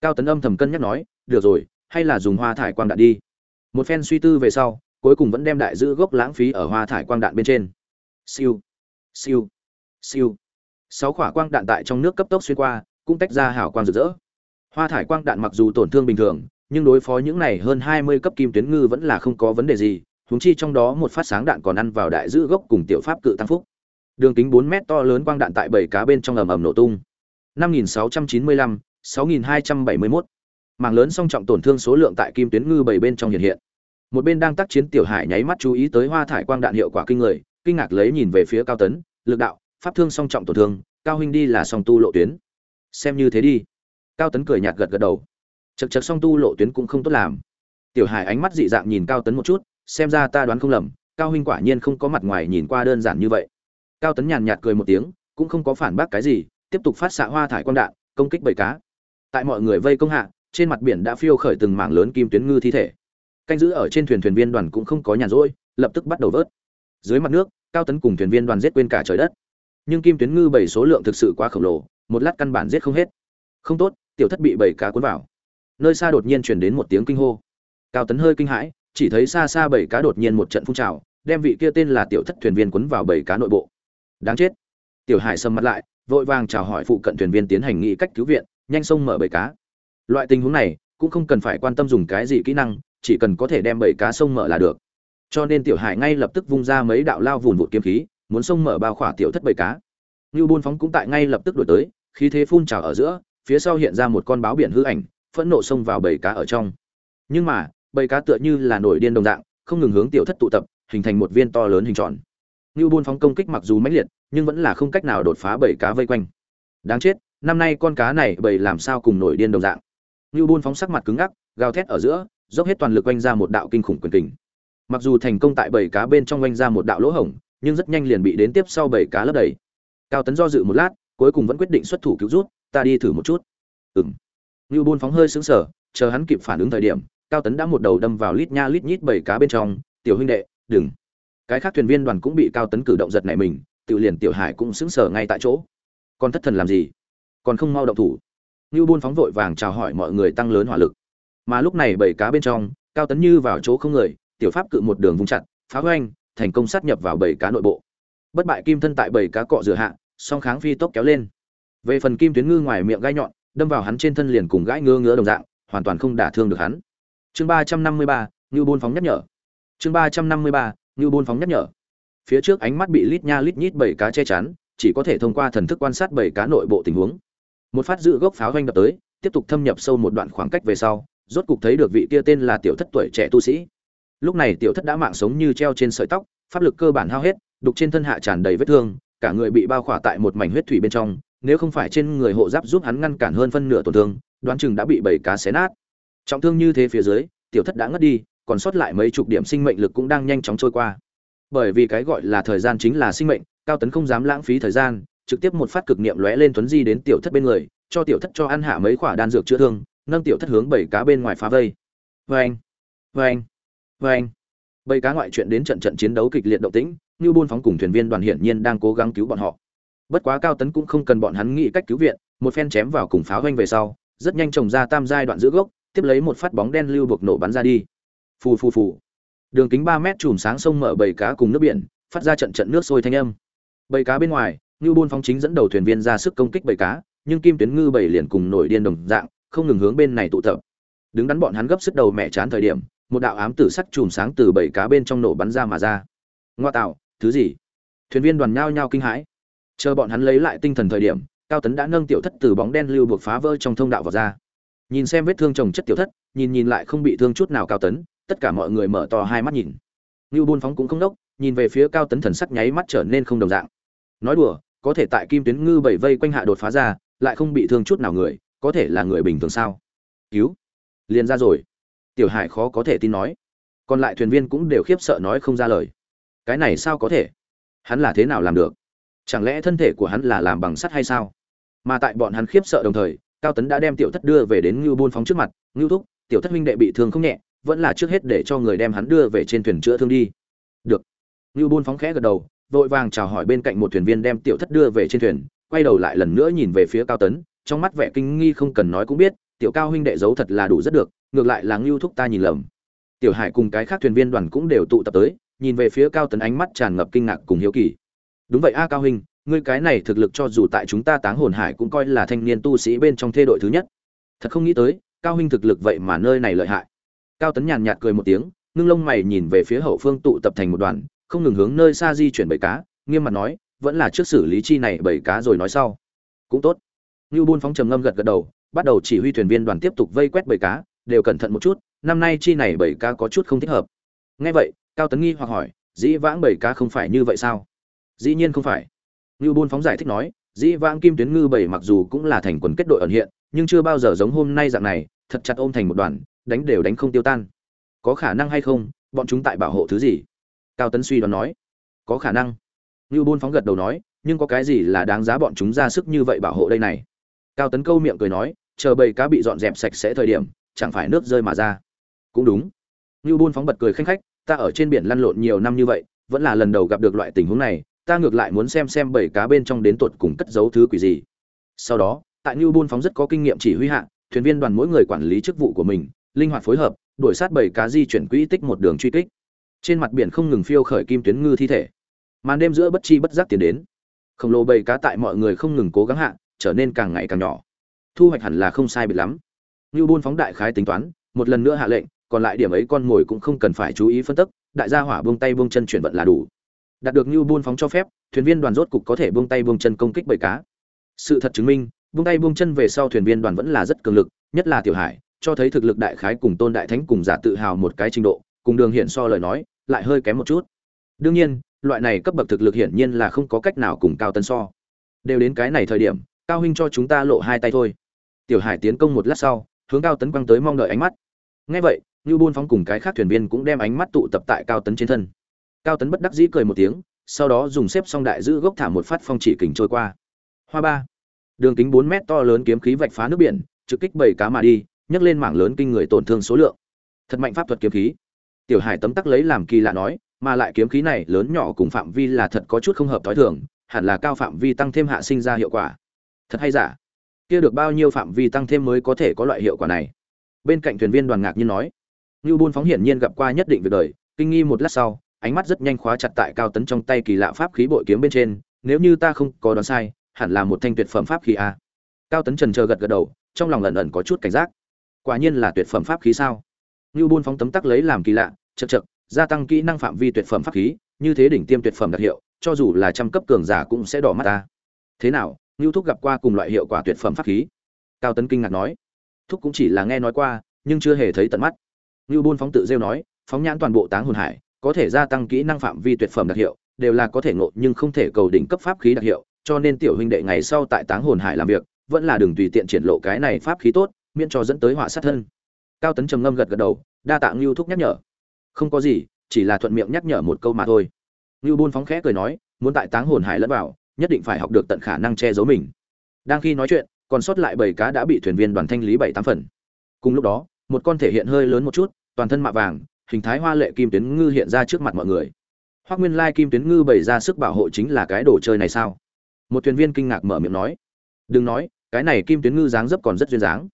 Cao tấn âm thầm cân nhắc nói, được rồi, hay là dùng hoa thải quang đạn đi. Một phen suy tư về sau, cuối cùng vẫn đem đại giữ gốc lãng phí ở hoa thải quang đạn bên trên. Siêu siêu siêu. Sáu quả quang đạn tại trong nước cấp tốc xuyên qua cũng tách ra hào quang rực rỡ. Hoa thải quang đạn mặc dù tổn thương bình thường, nhưng đối phó những này hơn hai mươi cấp kim tuyến ngư vẫn là không có vấn đề gì, huống chi trong đó một phát sáng đạn còn ăn vào đại giữ gốc cùng tiểu pháp cự tăng phúc. Đường kính bốn mét to lớn quang đạn tại bảy cá bên trong ầm ầm nổ tung. năm nghìn sáu trăm chín mươi lăm, sáu nghìn hai trăm bảy mươi mốt. Mảng lớn song trọng tổn thương số lượng tại kim tuyến ngư bảy bên trong hiện hiện. Một bên đang tác chiến tiểu hải nháy mắt chú ý tới hoa thải quang đạn hiệu quả kinh người, kinh ngạc lấy nhìn về phía cao tấn, lực đạo, pháp thương song trọng tổn thương, cao huynh đi là song tu lộ tuyến xem như thế đi. Cao tấn cười nhạt gật gật đầu. Chật chật song tu lộ tuyến cũng không tốt làm. Tiểu hải ánh mắt dị dạng nhìn cao tấn một chút, xem ra ta đoán không lầm, cao huynh quả nhiên không có mặt ngoài nhìn qua đơn giản như vậy. Cao tấn nhàn nhạt cười một tiếng, cũng không có phản bác cái gì, tiếp tục phát xạ hoa thải quang đạn, công kích bầy cá. Tại mọi người vây công hạ, trên mặt biển đã phiêu khởi từng mảng lớn kim tuyến ngư thi thể. Canh giữ ở trên thuyền thuyền viên đoàn cũng không có nhàn rỗi, lập tức bắt đầu vớt. Dưới mặt nước, cao tấn cùng thuyền viên đoàn giết quên cả trời đất nhưng kim tuyến ngư bảy số lượng thực sự quá khổng lồ, một lát căn bản giết không hết. Không tốt, tiểu thất bị bảy cá cuốn vào. Nơi xa đột nhiên truyền đến một tiếng kinh hô. Cao tấn hơi kinh hãi, chỉ thấy xa xa bảy cá đột nhiên một trận phun trào, đem vị kia tên là tiểu thất thuyền viên cuốn vào bảy cá nội bộ. Đáng chết. Tiểu hải sầm mặt lại, vội vàng chào hỏi phụ cận thuyền viên tiến hành nghị cách cứu viện, nhanh sông mở bảy cá. Loại tình huống này, cũng không cần phải quan tâm dùng cái gì kỹ năng, chỉ cần có thể đem bảy cá sông mở là được. Cho nên tiểu hải ngay lập tức vung ra mấy đạo lao vùn vụt kiếm khí muốn xông mở bao khỏa tiểu thất bầy cá. Như bôn phóng cũng tại ngay lập tức đổi tới, khí thế phun trào ở giữa, phía sau hiện ra một con báo biển hư ảnh, phẫn nộ xông vào bầy cá ở trong. Nhưng mà, bầy cá tựa như là nổi điên đồng dạng, không ngừng hướng tiểu thất tụ tập, hình thành một viên to lớn hình tròn. Như bôn phóng công kích mặc dù mãnh liệt, nhưng vẫn là không cách nào đột phá bầy cá vây quanh. Đáng chết, năm nay con cá này bầy làm sao cùng nổi điên đồng dạng? Như bôn phóng sắc mặt cứng ngắc, gào thét ở giữa, dốc hết toàn lực quanh ra một đạo kinh khủng quyền kình. Mặc dù thành công tại bầy cá bên trong quanh ra một đạo lỗ hổng nhưng rất nhanh liền bị đến tiếp sau bảy cá lấp đầy. Cao tấn do dự một lát, cuối cùng vẫn quyết định xuất thủ cứu rút, ta đi thử một chút. Ừng Lưu Bôn phóng hơi sững sờ, chờ hắn kịp phản ứng thời điểm, cao tấn đã một đầu đâm vào lít nha lít nhít bảy cá bên trong. Tiểu huynh đệ, đừng. Cái khác thuyền viên đoàn cũng bị cao tấn cử động giật này mình, tự liền tiểu hải cũng sững sờ ngay tại chỗ. Còn thất thần làm gì? Còn không mau động thủ. Lưu Bôn phóng vội vàng chào hỏi mọi người tăng lớn hỏa lực. Mà lúc này bảy cá bên trong, cao tấn như vào chỗ không người, tiểu pháp cự một đường vung chặt, phá hoanh thành công sát nhập vào bảy cá nội bộ. Bất bại kim thân tại bảy cá cọ rửa hạ, song kháng phi tốc kéo lên. Về phần kim tuyến ngư ngoài miệng gai nhọn, đâm vào hắn trên thân liền cùng gãi ngứa ngứa đồng dạng, hoàn toàn không đả thương được hắn. Chương ba trăm năm mươi ba ngư bôn phóng nhắc nhở. Chương ba trăm năm mươi ba ngư bôn phóng nhắc nhở. Phía trước ánh mắt bị lít nha lít nhít bảy cá che chắn, chỉ có thể thông qua thần thức quan sát bảy cá nội bộ tình huống. Một phát dự gốc pháo doanh đập tới, tiếp tục thâm nhập sâu một đoạn khoảng cách về sau, rốt cục thấy được vị kia tên là tiểu thất tuổi trẻ tu sĩ lúc này tiểu thất đã mạng sống như treo trên sợi tóc, pháp lực cơ bản hao hết, đục trên thân hạ tràn đầy vết thương, cả người bị bao khỏa tại một mảnh huyết thủy bên trong, nếu không phải trên người hộ giáp giúp hắn ngăn cản hơn phân nửa tổn thương, đoán chừng đã bị bảy cá xé nát. Trọng thương như thế phía dưới, tiểu thất đã ngất đi, còn sót lại mấy chục điểm sinh mệnh lực cũng đang nhanh chóng trôi qua. Bởi vì cái gọi là thời gian chính là sinh mệnh, cao tấn không dám lãng phí thời gian, trực tiếp một phát cực niệm lóe lên tuấn di đến tiểu thất bên người, cho tiểu thất cho ăn hạ mấy quả đan dược chữa thương, nâng tiểu thất hướng bảy cá bên ngoài phá vây. Vê anh vê bảy cá ngoại chuyện đến trận trận chiến đấu kịch liệt động tĩnh như buôn phóng cùng thuyền viên đoàn hiển nhiên đang cố gắng cứu bọn họ. Bất quá cao tấn cũng không cần bọn hắn nghĩ cách cứu viện, một phen chém vào cùng pháo vanh về sau, rất nhanh trồng ra tam giai đoạn giữa gốc, tiếp lấy một phát bóng đen lưu buộc nổ bắn ra đi. Phù phù phù. Đường kính ba mét chùm sáng sông mở bầy cá cùng nước biển, phát ra trận trận nước sôi thanh âm. Bầy cá bên ngoài như buôn phóng chính dẫn đầu thuyền viên ra sức công kích bầy cá, nhưng kim tuyến ngư bầy liền cùng nổi điên đồng dạng, không ngừng hướng bên này tụ tập. Đứng đắn bọn hắn gấp sức đầu mẹ chán thời điểm một đạo ám tử sắc chùm sáng từ bảy cá bên trong nổ bắn ra mà ra. Ngoa tạo, thứ gì? Thuyền viên đoàn nhao nhao kinh hãi. Chờ bọn hắn lấy lại tinh thần thời điểm, cao tấn đã nâng tiểu thất từ bóng đen lưu buộc phá vỡ trong thông đạo vào ra. Nhìn xem vết thương chồng chất tiểu thất, nhìn nhìn lại không bị thương chút nào cao tấn, tất cả mọi người mở to hai mắt nhìn. Như buôn phóng cũng không đốc, nhìn về phía cao tấn thần sắc nháy mắt trở nên không đồng dạng. Nói đùa, có thể tại kim tuyến ngư bảy vây quanh hạ đột phá ra, lại không bị thương chút nào người, có thể là người bình thường sao? Cứu! Liền ra rồi tiểu hải khó có thể tin nói. Còn lại thuyền viên cũng đều khiếp sợ nói không ra lời. Cái này sao có thể? Hắn là thế nào làm được? Chẳng lẽ thân thể của hắn là làm bằng sắt hay sao? Mà tại bọn hắn khiếp sợ đồng thời, cao tấn đã đem tiểu thất đưa về đến ngưu buôn phóng trước mặt. Ngưu thúc, tiểu thất huynh đệ bị thương không nhẹ, vẫn là trước hết để cho người đem hắn đưa về trên thuyền chữa thương đi. Được. Ngưu buôn phóng khẽ gật đầu, vội vàng chào hỏi bên cạnh một thuyền viên đem tiểu thất đưa về trên thuyền, quay đầu lại lần nữa nhìn về phía cao tấn, trong mắt vẻ kinh nghi không cần nói cũng biết tiểu cao huynh đệ giấu thật là đủ rất được, ngược lại là ngưu thúc ta nhìn lầm. Tiểu hải cùng cái khác thuyền viên đoàn cũng đều tụ tập tới, nhìn về phía cao tấn ánh mắt tràn ngập kinh ngạc cùng hiếu kỳ. Đúng vậy a, cao huynh, ngươi cái này thực lực cho dù tại chúng ta táng hồn hải cũng coi là thanh niên tu sĩ bên trong thê đội thứ nhất. Thật không nghĩ tới, cao huynh thực lực vậy mà nơi này lợi hại. Cao tấn nhàn nhạt cười một tiếng, ngưng lông mày nhìn về phía hậu phương tụ tập thành một đoàn, không ngừng hướng nơi xa di chuyển bầy cá, nghiêm mặt nói, vẫn là trước xử lý chi này bầy cá rồi nói sau. Cũng tốt. Như buôn phóng trầm ngâm gật gật đầu bắt đầu chỉ huy thuyền viên đoàn tiếp tục vây quét bầy cá, đều cẩn thận một chút, năm nay chi này bầy cá có chút không thích hợp. Nghe vậy, cao tấn nghi hoặc hỏi, dĩ vãng bầy cá không phải như vậy sao? Dĩ nhiên không phải. Như bôn phóng giải thích nói, dĩ vãng kim tuyến ngư bảy mặc dù cũng là thành quần kết đội ẩn hiện, nhưng chưa bao giờ giống hôm nay dạng này, thật chặt ôm thành một đoàn, đánh đều đánh không tiêu tan. Có khả năng hay không, bọn chúng tại bảo hộ thứ gì? Cao tấn suy đoán nói, có khả năng. Như bôn phóng gật đầu nói, nhưng có cái gì là đáng giá bọn chúng ra sức như vậy bảo hộ đây này? Cao tấn câu miệng cười nói chờ bầy cá bị dọn dẹp sạch sẽ thời điểm, chẳng phải nước rơi mà ra. Cũng đúng. Như buôn phóng bật cười khanh khách, ta ở trên biển lăn lộn nhiều năm như vậy, vẫn là lần đầu gặp được loại tình huống này, ta ngược lại muốn xem xem bầy cá bên trong đến tột cùng cất giấu thứ quỷ gì. Sau đó, tại như buôn phóng rất có kinh nghiệm chỉ huy hạ, thuyền viên đoàn mỗi người quản lý chức vụ của mình, linh hoạt phối hợp, đuổi sát bầy cá di chuyển quỹ tích một đường truy kích. Trên mặt biển không ngừng phiêu khởi kim tuyến ngư thi thể. Màn đêm giữa bất chi bất giác tiến đến. Khổng lồ bầy cá tại mọi người không ngừng cố gắng hạ, trở nên càng ngày càng nhỏ thu hoạch hẳn là không sai biệt lắm. Như Bôn phóng đại khái tính toán, một lần nữa hạ lệnh, còn lại điểm ấy con mồi cũng không cần phải chú ý phân tức, đại gia hỏa buông tay buông chân chuyển vận là đủ. Đạt được như Bôn phóng cho phép, thuyền viên đoàn rốt cục có thể buông tay buông chân công kích bầy cá. Sự thật chứng minh, buông tay buông chân về sau thuyền viên đoàn vẫn là rất cường lực, nhất là tiểu hải, cho thấy thực lực đại khái cùng tôn đại thánh cùng giả tự hào một cái trình độ, cùng đường hiện so lời nói, lại hơi kém một chút. Đương nhiên, loại này cấp bậc thực lực hiển nhiên là không có cách nào cùng cao tân so. Đều đến cái này thời điểm, cao huynh cho chúng ta lộ hai tay thôi tiểu hải tiến công một lát sau, hướng cao tấn quăng tới mong đợi ánh mắt. Ngay vậy, như buôn phóng cùng cái khác thuyền viên cũng đem ánh mắt tụ tập tại cao tấn trên thân. Cao tấn bất đắc dĩ cười một tiếng, sau đó dùng xếp xong đại giữ gốc thả một phát phong chỉ kình trôi qua. Hoa ba. Đường kính bốn mét to lớn kiếm khí vạch phá nước biển, trực kích bảy cá mà đi, nhấc lên mảng lớn kinh người tổn thương số lượng. Thật mạnh pháp thuật kiếm khí. Tiểu hải tấm tắc lấy làm kỳ lạ nói, mà lại kiếm khí này lớn nhỏ cùng phạm vi là thật có chút không hợp thói thường, hẳn là cao phạm vi tăng thêm hạ sinh ra hiệu quả. Thật hay giả? Kia được bao nhiêu phạm vi tăng thêm mới có thể có loại hiệu quả này? Bên cạnh thuyền viên đoàn ngạc nhiên nói như buôn phóng hiển nhiên gặp qua nhất định việc đời, kinh nghi một lát sau, ánh mắt rất nhanh khóa chặt tại cao tấn trong tay kỳ lạ pháp khí bội kiếm bên trên, nếu như ta không có đoán sai, hẳn là một thanh tuyệt phẩm pháp khí a. Cao tấn trần chờ gật gật đầu, trong lòng lần ẩn có chút cảnh giác. Quả nhiên là tuyệt phẩm pháp khí sao? Như buôn phóng tấm tắc lấy làm kỳ lạ chật chật gia tăng kỹ năng phạm vi tuyệt phẩm pháp khí, như thế đỉnh tiêm tuyệt phẩm đặc hiệu, cho dù là trăm cấp cường giả cũng sẽ đỏ mắt ta. Thế nào ngưu thúc gặp qua cùng loại hiệu quả tuyệt phẩm pháp khí. Cao tấn kinh ngạc nói, thúc cũng chỉ là nghe nói qua, nhưng chưa hề thấy tận mắt. Ngưu Bôn phóng tự rêu nói, phóng nhãn toàn bộ táng hồn hải, có thể gia tăng kỹ năng phạm vi tuyệt phẩm đặc hiệu, đều là có thể ngộ nhưng không thể cầu đỉnh cấp pháp khí đặc hiệu, cho nên tiểu huynh đệ ngày sau tại táng hồn hải làm việc, vẫn là đừng tùy tiện triển lộ cái này pháp khí tốt, miễn cho dẫn tới họa sát thân. Cao tấn trầm ngâm gật gật đầu, đa tạ ngưu thúc nhắc nhở. Không có gì, chỉ là thuận miệng nhắc nhở một câu mà thôi. Ngưu Bôn phóng khẽ cười nói, muốn tại táng hồn hải lẫn vào nhất định phải học được tận khả năng che giấu mình. Đang khi nói chuyện, còn sót lại bảy cá đã bị thuyền viên đoàn thanh lý bảy tám phần. Cùng lúc đó, một con thể hiện hơi lớn một chút, toàn thân mạ vàng, hình thái hoa lệ kim tuyến ngư hiện ra trước mặt mọi người. Hoác nguyên lai kim tuyến ngư bày ra sức bảo hộ chính là cái đồ chơi này sao? Một thuyền viên kinh ngạc mở miệng nói. Đừng nói, cái này kim tuyến ngư dáng dấp còn rất duyên dáng.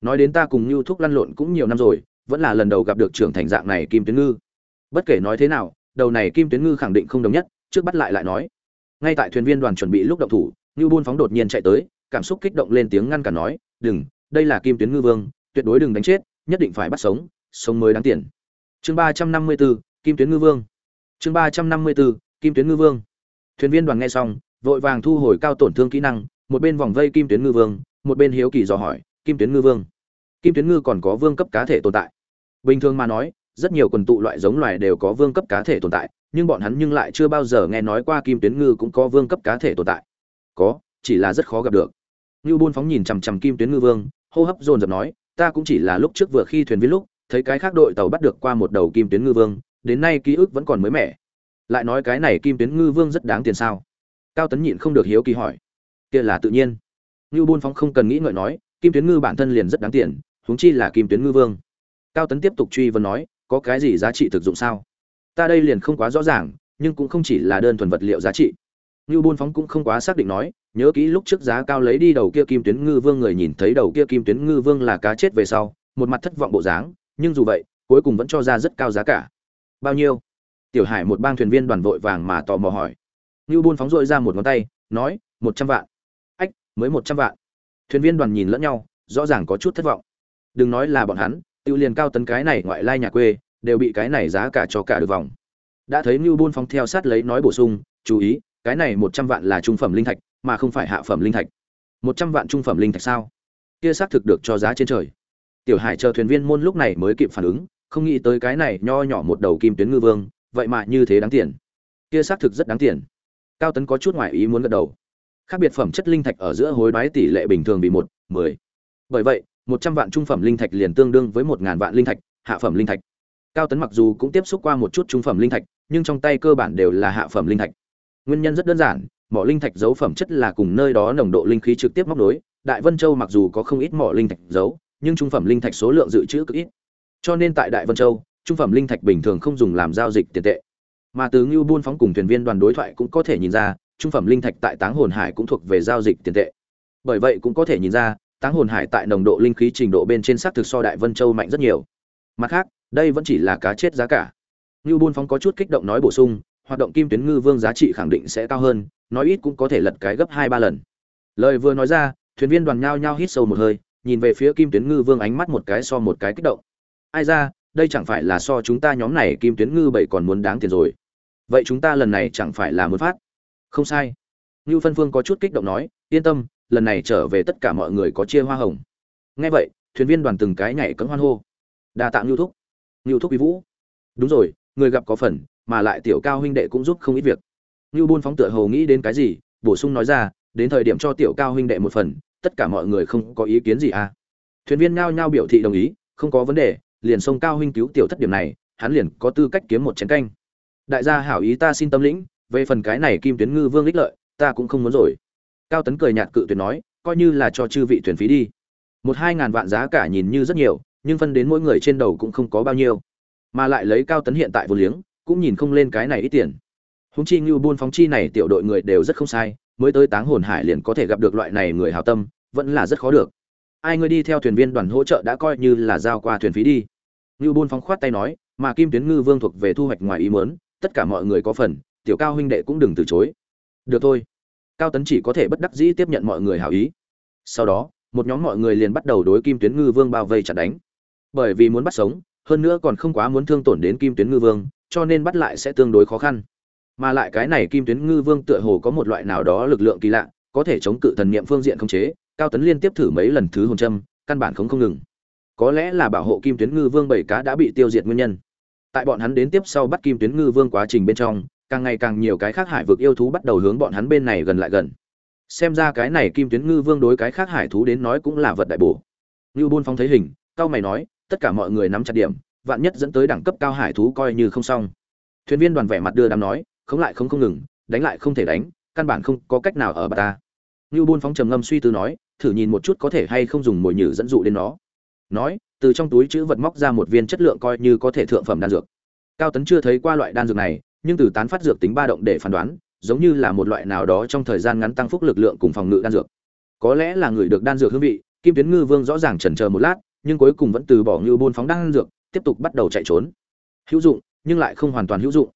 Nói đến ta cùng như thuốc lăn lộn cũng nhiều năm rồi, vẫn là lần đầu gặp được trưởng thành dạng này kim tuyến ngư. Bất kể nói thế nào, đầu này kim tuyến ngư khẳng định không đồng nhất, trước bắt lại lại nói ngay tại thuyền viên đoàn chuẩn bị lúc động thủ như buôn phóng đột nhiên chạy tới cảm xúc kích động lên tiếng ngăn cản nói đừng đây là kim tuyến ngư vương tuyệt đối đừng đánh chết nhất định phải bắt sống sống mới đáng tiền. Chương ba trăm năm mươi 354, kim tuyến ngư vương. Chương ba trăm năm mươi 354, kim tuyến ngư vương. Thuyền viên đoàn nghe xong vội vàng thu hồi cao tổn thương kỹ năng một bên vòng vây kim tuyến ngư vương một bên hiếu kỳ dò hỏi kim tuyến ngư vương kim tuyến ngư còn có vương cấp cá thể tồn tại? Bình thường mà nói rất nhiều quần tụ loại giống loài đều có vương cấp cá thể tồn tại nhưng bọn hắn nhưng lại chưa bao giờ nghe nói qua kim tuyến ngư cũng có vương cấp cá thể tồn tại. Có, chỉ là rất khó gặp được. Ngư buôn phóng nhìn chằm chằm kim tuyến ngư vương, hô hấp dồn dập nói, ta cũng chỉ là lúc trước vừa khi thuyền viên lúc, thấy cái khác đội tàu bắt được qua một đầu kim tuyến ngư vương, đến nay ký ức vẫn còn mới mẻ. Lại nói cái này kim tuyến ngư vương rất đáng tiền sao? Cao tấn nhịn không được hiếu kỳ hỏi. Kia là tự nhiên. Ngư buôn phóng không cần nghĩ ngợi nói, kim tuyến ngư bản thân liền rất đáng tiền, huống chi là kim tuyến ngư vương. Cao tấn tiếp tục truy vấn nói, có cái gì giá trị thực dụng sao? Ta đây liền không quá rõ ràng, nhưng cũng không chỉ là đơn thuần vật liệu giá trị. Ngư buôn phóng cũng không quá xác định nói, nhớ kỹ lúc trước giá cao lấy đi đầu kia kim tuyến ngư vương người nhìn thấy đầu kia kim tuyến ngư vương là cá chết về sau, một mặt thất vọng bộ dáng, nhưng dù vậy, cuối cùng vẫn cho ra rất cao giá cả. Bao nhiêu? Tiểu hải một bang thuyền viên đoàn vội vàng mà tò mò hỏi. Ngư buôn phóng dội ra một ngón tay, nói, một trăm vạn. Ách, mới một trăm vạn. Thuyền viên đoàn nhìn lẫn nhau, rõ ràng có chút thất vọng. Đừng nói là bọn hắn, tiêu liền cao tấn cái này ngoại lai nhà quê đều bị cái này giá cả cho cả được vòng đã thấy Nưu Bôn phóng theo sát lấy nói bổ sung, chú ý, cái này một trăm vạn là trung phẩm linh thạch, mà không phải hạ phẩm linh thạch. một trăm vạn trung phẩm linh thạch sao? Kia xác thực được cho giá trên trời. Tiểu Hải chờ thuyền viên môn lúc này mới kịp phản ứng, không nghĩ tới cái này nho nhỏ một đầu kim tuyến ngư vương, vậy mà như thế đáng tiền. Kia xác thực rất đáng tiền. Cao Tấn có chút ngoài ý muốn gật đầu. Khác biệt phẩm chất linh thạch ở giữa hối đoái tỷ lệ bình thường bị một, mười. Bởi vậy, một trăm vạn trung phẩm linh thạch liền tương đương với một ngàn vạn linh thạch, hạ phẩm linh thạch cao tấn mặc dù cũng tiếp xúc qua một chút trung phẩm linh thạch nhưng trong tay cơ bản đều là hạ phẩm linh thạch. Nguyên nhân rất đơn giản mỏ linh thạch giấu phẩm chất là cùng nơi đó nồng độ linh khí trực tiếp móc nối. Đại vân châu mặc dù có không ít mỏ linh thạch giấu, nhưng trung phẩm linh thạch số lượng dự trữ cực ít. Cho nên tại đại vân châu trung phẩm linh thạch bình thường không dùng làm giao dịch tiền tệ. Mà từ ngưu buôn phóng cùng thuyền viên đoàn đối thoại cũng có thể nhìn ra trung phẩm linh thạch tại táng hồn hải cũng thuộc về giao dịch tiền tệ. Bởi vậy cũng có thể nhìn ra táng hồn hải tại nồng độ linh khí trình độ bên trên xác thực so đại vân châu mạnh rất nhiều. Mặt khác đây vẫn chỉ là cá chết giá cả. Ngưu Bôn phóng có chút kích động nói bổ sung, hoạt động kim tuyến ngư vương giá trị khẳng định sẽ cao hơn, nói ít cũng có thể lật cái gấp hai ba lần. Lời vừa nói ra, thuyền viên đoàn nhao nhao hít sâu một hơi, nhìn về phía kim tuyến ngư vương ánh mắt một cái so một cái kích động. Ai ra, đây chẳng phải là so chúng ta nhóm này kim tuyến ngư bảy còn muốn đáng tiền rồi. Vậy chúng ta lần này chẳng phải là muốn phát? Không sai. Ngưu phân phương có chút kích động nói, yên tâm, lần này trở về tất cả mọi người có chia hoa hồng. Nghe vậy, thuyền viên đoàn từng cái nhảy cấm hoan hô. Đa tạ ngưu thúc ngưu thúc quý vũ. Đúng rồi, người gặp có phần, mà lại tiểu cao huynh đệ cũng giúp không ít việc. Ngưu buôn phóng tựa hồ nghĩ đến cái gì, bổ sung nói ra, đến thời điểm cho tiểu cao huynh đệ một phần, tất cả mọi người không có ý kiến gì à? Thuyền viên nhao nhao biểu thị đồng ý, không có vấn đề, liền sông cao huynh cứu tiểu thất điểm này, hắn liền có tư cách kiếm một chén canh. Đại gia hảo ý ta xin tâm lĩnh, về phần cái này kim tuyến ngư vương ích lợi, ta cũng không muốn rồi. Cao tấn cười nhạt cự tuyệt nói, coi như là cho chư vị thuyền phí đi. Một hai ngàn vạn giá cả nhìn như rất nhiều nhưng phân đến mỗi người trên đầu cũng không có bao nhiêu. Mà lại lấy cao tấn hiện tại vô liếng, cũng nhìn không lên cái này ít tiền. Húng chi ngưu buôn phóng chi này tiểu đội người đều rất không sai, mới tới táng hồn hải liền có thể gặp được loại này người hào tâm, vẫn là rất khó được. Ai ngươi đi theo thuyền viên đoàn hỗ trợ đã coi như là giao qua thuyền phí đi. Ngưu buôn phóng khoát tay nói, mà kim tuyến ngư vương thuộc về thu hoạch ngoài ý mớn tất cả mọi người có phần, tiểu cao huynh đệ cũng đừng từ chối. Được thôi. Cao tấn chỉ có thể bất đắc dĩ tiếp nhận mọi người hảo ý. Sau đó, một nhóm mọi người liền bắt đầu đối kim tuyến ngư vương bao vây chặt đánh bởi vì muốn bắt sống, hơn nữa còn không quá muốn thương tổn đến kim tuyến ngư vương, cho nên bắt lại sẽ tương đối khó khăn. Mà lại cái này kim tuyến ngư vương tựa hồ có một loại nào đó lực lượng kỳ lạ, có thể chống cự thần niệm phương diện không chế, cao tấn liên tiếp thử mấy lần thứ hồn châm, căn bản không không ngừng. Có lẽ là bảo hộ kim tuyến ngư vương bảy cá đã bị tiêu diệt nguyên nhân. Tại bọn hắn đến tiếp sau bắt kim tuyến ngư vương quá trình bên trong, càng ngày càng nhiều cái khác hải vực yêu thú bắt đầu hướng bọn hắn bên này gần lại gần. Xem ra cái này kim tuyến ngư vương đối cái khác hải thú đến nói cũng là vật đại bổ. Ngư buôn phong thấy hình cao mày nói tất cả mọi người nắm chặt điểm, vạn nhất dẫn tới đẳng cấp cao hải thú coi như không xong. Thuyền viên đoàn vẻ mặt đưa đám nói không lại không không ngừng, đánh lại không thể đánh, căn bản không có cách nào ở bà ta. Như buôn phóng trầm ngâm suy tư nói, thử nhìn một chút có thể hay không dùng mồi nhử dẫn dụ đến nó. Nói, từ trong túi chữ vật móc ra một viên chất lượng coi như có thể thượng phẩm đan dược. Cao tấn chưa thấy qua loại đan dược này, nhưng từ tán phát dược tính ba động để phán đoán, giống như là một loại nào đó trong thời gian ngắn tăng phúc lực lượng cùng phòng ngự đan dược. Có lẽ là người được đan dược hương vị, kim tuyến ngư vương rõ ràng chần chờ một lát nhưng cuối cùng vẫn từ bỏ như buôn phóng đan dược, tiếp tục bắt đầu chạy trốn. Hữu dụng, nhưng lại không hoàn toàn hữu dụng.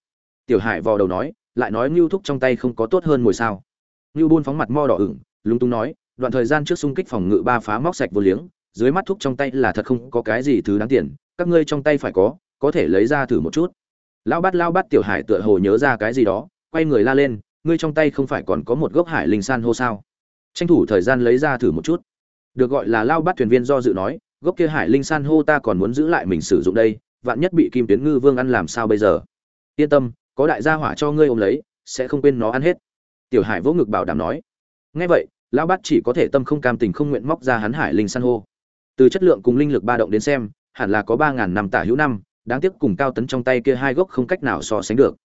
Tiểu hải vò đầu nói, lại nói ngưu thúc trong tay không có tốt hơn mùi sao. Ngưu buôn phóng mặt mo đỏ ửng, lúng túng nói, đoạn thời gian trước xung kích phòng ngự ba phá móc sạch vô liếng, dưới mắt thúc trong tay là thật không có cái gì thứ đáng tiền, các ngươi trong tay phải có có thể lấy ra thử một chút. Lão bát lao bát tiểu hải tựa hồ nhớ ra cái gì đó, quay người la lên, ngươi trong tay không phải còn có một gốc hải linh san hô sao? Tranh thủ thời gian lấy ra thử một chút. Được gọi là lao bát thuyền viên do dự nói gốc kia hải linh san hô ta còn muốn giữ lại mình sử dụng đây, vạn nhất bị kim tuyến ngư vương ăn làm sao bây giờ? Yên tâm, có đại gia hỏa cho ngươi ôm lấy, sẽ không quên nó ăn hết. Tiểu hải vỗ ngực bảo đảm nói. Ngay vậy, lão bát chỉ có thể tâm không cam tình không nguyện móc ra hắn hải linh san hô. Từ chất lượng cùng linh lực ba động đến xem, hẳn là có ba ngàn năm tả hữu năm, đáng tiếc cùng cao tấn trong tay kia hai gốc không cách nào so sánh được.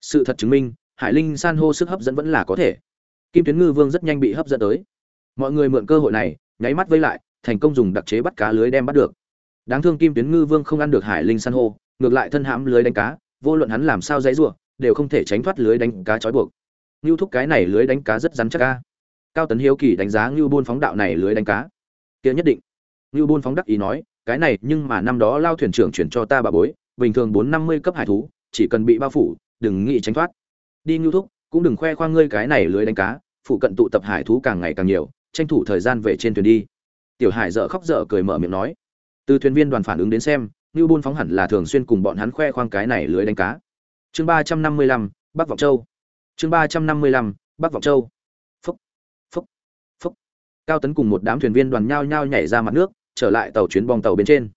Sự thật chứng minh, hải linh san hô sức hấp dẫn vẫn là có thể. Kim tuyến ngư vương rất nhanh bị hấp dẫn tới. Mọi người mượn cơ hội này, nháy mắt vây lại thành công dùng đặc chế bắt cá lưới đem bắt được. Đáng thương kim tuyến ngư vương không ăn được hải linh san hô, ngược lại thân hãm lưới đánh cá, vô luận hắn làm sao dãy rủa, đều không thể tránh thoát lưới đánh cá trói buộc. Ngưu thúc cái này lưới đánh cá rất rắn chắc ca cao tấn hiếu kỳ đánh giá ngưu buôn phóng đạo này lưới đánh cá. Kia nhất định. Ngưu buôn phóng đắc ý nói, cái này nhưng mà năm đó lao thuyền trưởng chuyển cho ta bà bối, bình thường bốn năm mươi cấp hải thú, chỉ cần bị bao phủ, đừng nghĩ tránh thoát. Đi ngưu thúc, cũng đừng khoe khoang ngươi cái này lưới đánh cá, phụ cận tụ tập hải thú càng ngày càng nhiều, tranh thủ thời gian về trên thuyền đi tiểu hải dở khóc dở cười mở miệng nói. Từ thuyền viên đoàn phản ứng đến xem Lưu Bôn phóng hẳn là thường xuyên cùng bọn hắn khoe khoang cái này lưới đánh cá. Chương ba trăm năm mươi lăm, bắc vọng châu. Chương ba trăm năm mươi lăm, bắc vọng châu. Phúc phúc phúc. Cao tấn cùng một đám thuyền viên đoàn nhao nhao nhảy ra mặt nước, trở lại tàu chuyến bong tàu bên trên.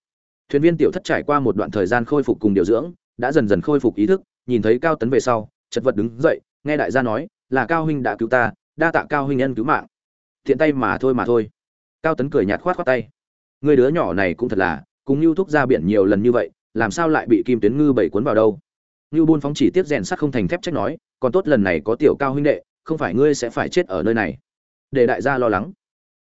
Thuyền viên tiểu thất trải qua một đoạn thời gian khôi phục cùng điều dưỡng, đã dần dần khôi phục ý thức, nhìn thấy cao tấn về sau, chật vật đứng dậy, nghe đại gia nói, là cao huynh đã cứu ta, đa tạ cao huynh nhân cứu mạng. Thiện tay mà thôi mà thôi cao tấn cười nhạt khoát khoát tay. Người đứa nhỏ này cũng thật là, cùng lưu thúc ra biển nhiều lần như vậy, làm sao lại bị kim tuyến ngư bảy cuốn vào đâu? Ngưu buôn phóng chỉ tiếp rèn sắt không thành thép trách nói, còn tốt lần này có tiểu cao huynh đệ, không phải ngươi sẽ phải chết ở nơi này. Để đại gia lo lắng.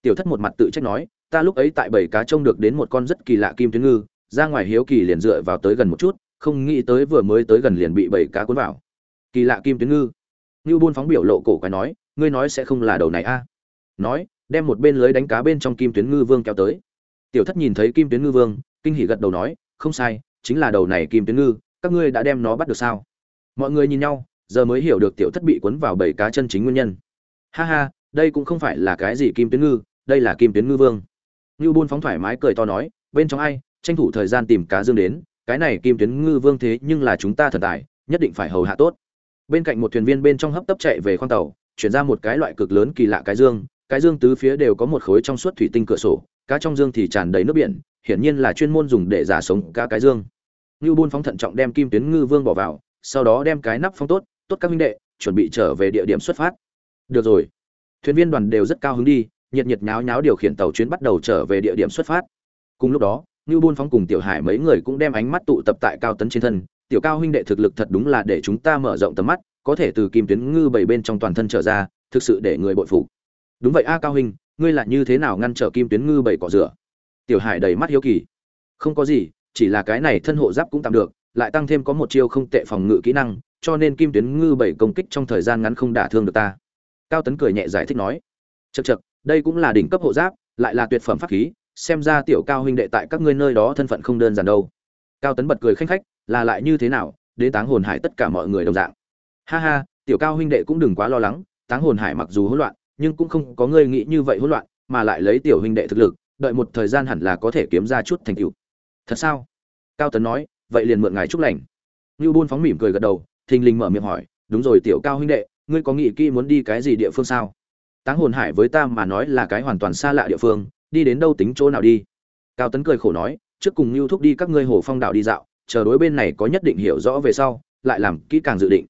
Tiểu thất một mặt tự trách nói, ta lúc ấy tại bảy cá trông được đến một con rất kỳ lạ kim tuyến ngư, ra ngoài hiếu kỳ liền dựa vào tới gần một chút, không nghĩ tới vừa mới tới gần liền bị bảy cá cuốn vào. Kỳ lạ kim tuyến ngư. Ngưu buôn phóng biểu lộ cổ quái nói, ngươi nói sẽ không là đầu này a? Nói đem một bên lưới đánh cá bên trong kim tuyến ngư vương kéo tới. Tiểu thất nhìn thấy kim tuyến ngư vương, kinh hỉ gật đầu nói, không sai, chính là đầu này kim tuyến ngư, các ngươi đã đem nó bắt được sao? Mọi người nhìn nhau, giờ mới hiểu được tiểu thất bị cuốn vào bảy cá chân chính nguyên nhân. Ha ha, đây cũng không phải là cái gì kim tuyến ngư, đây là kim tuyến ngư vương. Ngư buôn phóng thoải mái cười to nói, bên trong ai, tranh thủ thời gian tìm cá dương đến, cái này kim tuyến ngư vương thế nhưng là chúng ta thần tài, nhất định phải hầu hạ tốt. Bên cạnh một thuyền viên bên trong hấp tấp chạy về khoang tàu, chuyển ra một cái loại cực lớn kỳ lạ cái dương cái dương tứ phía đều có một khối trong suốt thủy tinh cửa sổ, cá trong dương thì tràn đầy nước biển, hiển nhiên là chuyên môn dùng để giả sống cá cái dương. Ngưu buôn phóng thận trọng đem kim tuyến ngư vương bỏ vào, sau đó đem cái nắp phong tốt tốt các minh đệ, chuẩn bị trở về địa điểm xuất phát. Được rồi. Thuyền viên đoàn đều rất cao hứng đi, nhiệt nhiệt nháo nháo điều khiển tàu chuyến bắt đầu trở về địa điểm xuất phát. Cùng lúc đó, ngưu buôn phóng cùng tiểu hải mấy người cũng đem ánh mắt tụ tập tại cao tấn trên thân. Tiểu cao huynh đệ thực lực thật đúng là để chúng ta mở rộng tầm mắt, có thể từ kim tuyến ngư bảy bên trong toàn thân trở ra, thực sự để người bội phục đúng vậy a, cao huynh ngươi là như thế nào ngăn trở kim tuyến ngư bảy cỏ rửa? Tiểu hải đầy mắt hiếu kỳ. Không có gì, chỉ là cái này thân hộ giáp cũng tạm được, lại tăng thêm có một chiêu không tệ phòng ngự kỹ năng, cho nên kim tuyến ngư bảy công kích trong thời gian ngắn không đả thương được ta. Cao tấn cười nhẹ giải thích nói chật chật đây cũng là đỉnh cấp hộ giáp, lại là tuyệt phẩm pháp khí, xem ra tiểu cao huynh đệ tại các ngươi nơi đó thân phận không đơn giản đâu. Cao tấn bật cười khanh khách, là lại như thế nào, đến táng hồn hải tất cả mọi người đồng dạng. Ha ha, tiểu cao huynh đệ cũng đừng quá lo lắng, táng hồn hải mặc dù hỗn loạn nhưng cũng không có ngươi nghĩ như vậy hỗn loạn, mà lại lấy tiểu huynh đệ thực lực, đợi một thời gian hẳn là có thể kiếm ra chút thành tựu. Thật sao? Cao tấn nói, vậy liền mượn ngài chúc lành. Nưu buôn phóng mỉm cười gật đầu, thình lình mở miệng hỏi, đúng rồi tiểu cao huynh đệ, ngươi có nghĩ kỹ muốn đi cái gì địa phương sao? Táng hồn hải với ta mà nói là cái hoàn toàn xa lạ địa phương, đi đến đâu tính chỗ nào đi? Cao tấn cười khổ nói, trước cùng lưu thúc đi các ngươi hồ phong đảo đi dạo, chờ đối bên này có nhất định hiểu rõ về sau, lại làm kỹ càng dự định.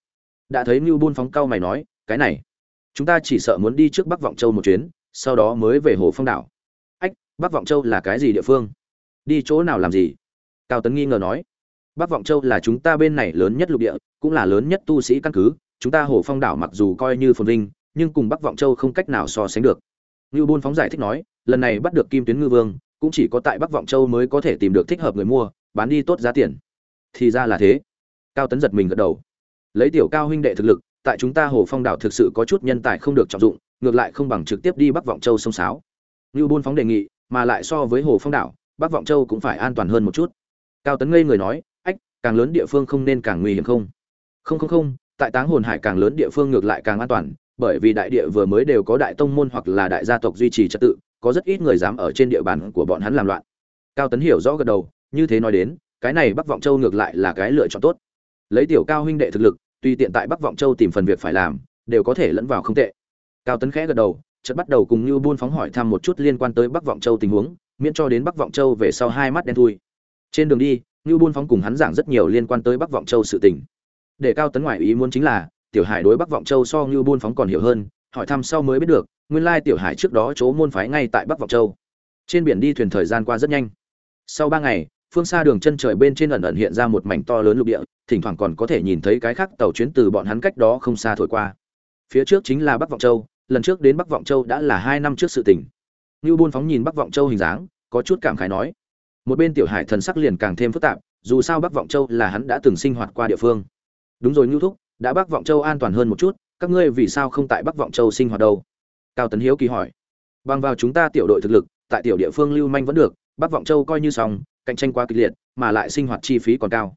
Đã thấy lưu buôn phóng cao mày nói, cái này chúng ta chỉ sợ muốn đi trước bắc vọng châu một chuyến, sau đó mới về hồ phong đảo. Ách, bắc vọng châu là cái gì địa phương? Đi chỗ nào làm gì? Cao tấn nghi ngờ nói. Bắc vọng châu là chúng ta bên này lớn nhất lục địa, cũng là lớn nhất tu sĩ căn cứ. Chúng ta hồ phong đảo mặc dù coi như phồn vinh, nhưng cùng bắc vọng châu không cách nào so sánh được. Ngưu bôn phóng giải thích nói, lần này bắt được kim tuyến ngư vương, cũng chỉ có tại bắc vọng châu mới có thể tìm được thích hợp người mua, bán đi tốt giá tiền. Thì ra là thế. Cao tấn giật mình gật đầu. Lấy tiểu cao huynh đệ thực lực tại chúng ta hồ phong đảo thực sự có chút nhân tài không được trọng dụng, ngược lại không bằng trực tiếp đi bắc vọng châu sông sáo. Như bôn phóng đề nghị, mà lại so với hồ phong đảo, bắc vọng châu cũng phải an toàn hơn một chút. Cao tấn ngây người nói, ách, càng lớn địa phương không nên càng nguy hiểm không? Không không không, tại táng hồn hải càng lớn địa phương ngược lại càng an toàn, bởi vì đại địa vừa mới đều có đại tông môn hoặc là đại gia tộc duy trì trật tự, có rất ít người dám ở trên địa bàn của bọn hắn làm loạn. Cao tấn hiểu rõ gật đầu, như thế nói đến, cái này bắc vọng châu ngược lại là cái lựa chọn tốt. Lấy tiểu cao huynh đệ thực lực tùy tiện tại bắc vọng châu tìm phần việc phải làm, đều có thể lẫn vào không tệ. Cao tấn khẽ gật đầu, chợt bắt đầu cùng như buôn phóng hỏi thăm một chút liên quan tới bắc vọng châu tình huống, miễn cho đến bắc vọng châu về sau hai mắt đen thui. Trên đường đi, như buôn phóng cùng hắn giảng rất nhiều liên quan tới bắc vọng châu sự tình. Để cao tấn ngoại ý muốn chính là, tiểu hải đối bắc vọng châu so như buôn phóng còn hiểu hơn, hỏi thăm sau mới biết được, nguyên lai tiểu hải trước đó chỗ môn phái ngay tại bắc vọng châu. Trên biển đi thuyền thời gian qua rất nhanh. Sau ba ngày phương xa đường chân trời bên trên ẩn ẩn hiện ra một mảnh to lớn lục địa, thỉnh thoảng còn có thể nhìn thấy cái khác tàu chuyến từ bọn hắn cách đó không xa thổi qua. Phía trước chính là bắc vọng châu, lần trước đến bắc vọng châu đã là hai năm trước sự tình. Ngưu buôn phóng nhìn bắc vọng châu hình dáng, có chút cảm khái nói, một bên tiểu hải thần sắc liền càng thêm phức tạp, dù sao bắc vọng châu là hắn đã từng sinh hoạt qua địa phương. Đúng rồi ngưu thúc, đã bắc vọng châu an toàn hơn một chút, các ngươi vì sao không tại bắc vọng châu sinh hoạt đâu? Cao tấn hiếu kỳ hỏi. Bằng vào chúng ta tiểu đội thực lực, tại tiểu địa phương lưu manh vẫn được, bắc vọng châu coi như xong cạnh tranh quá kịch liệt mà lại sinh hoạt chi phí còn cao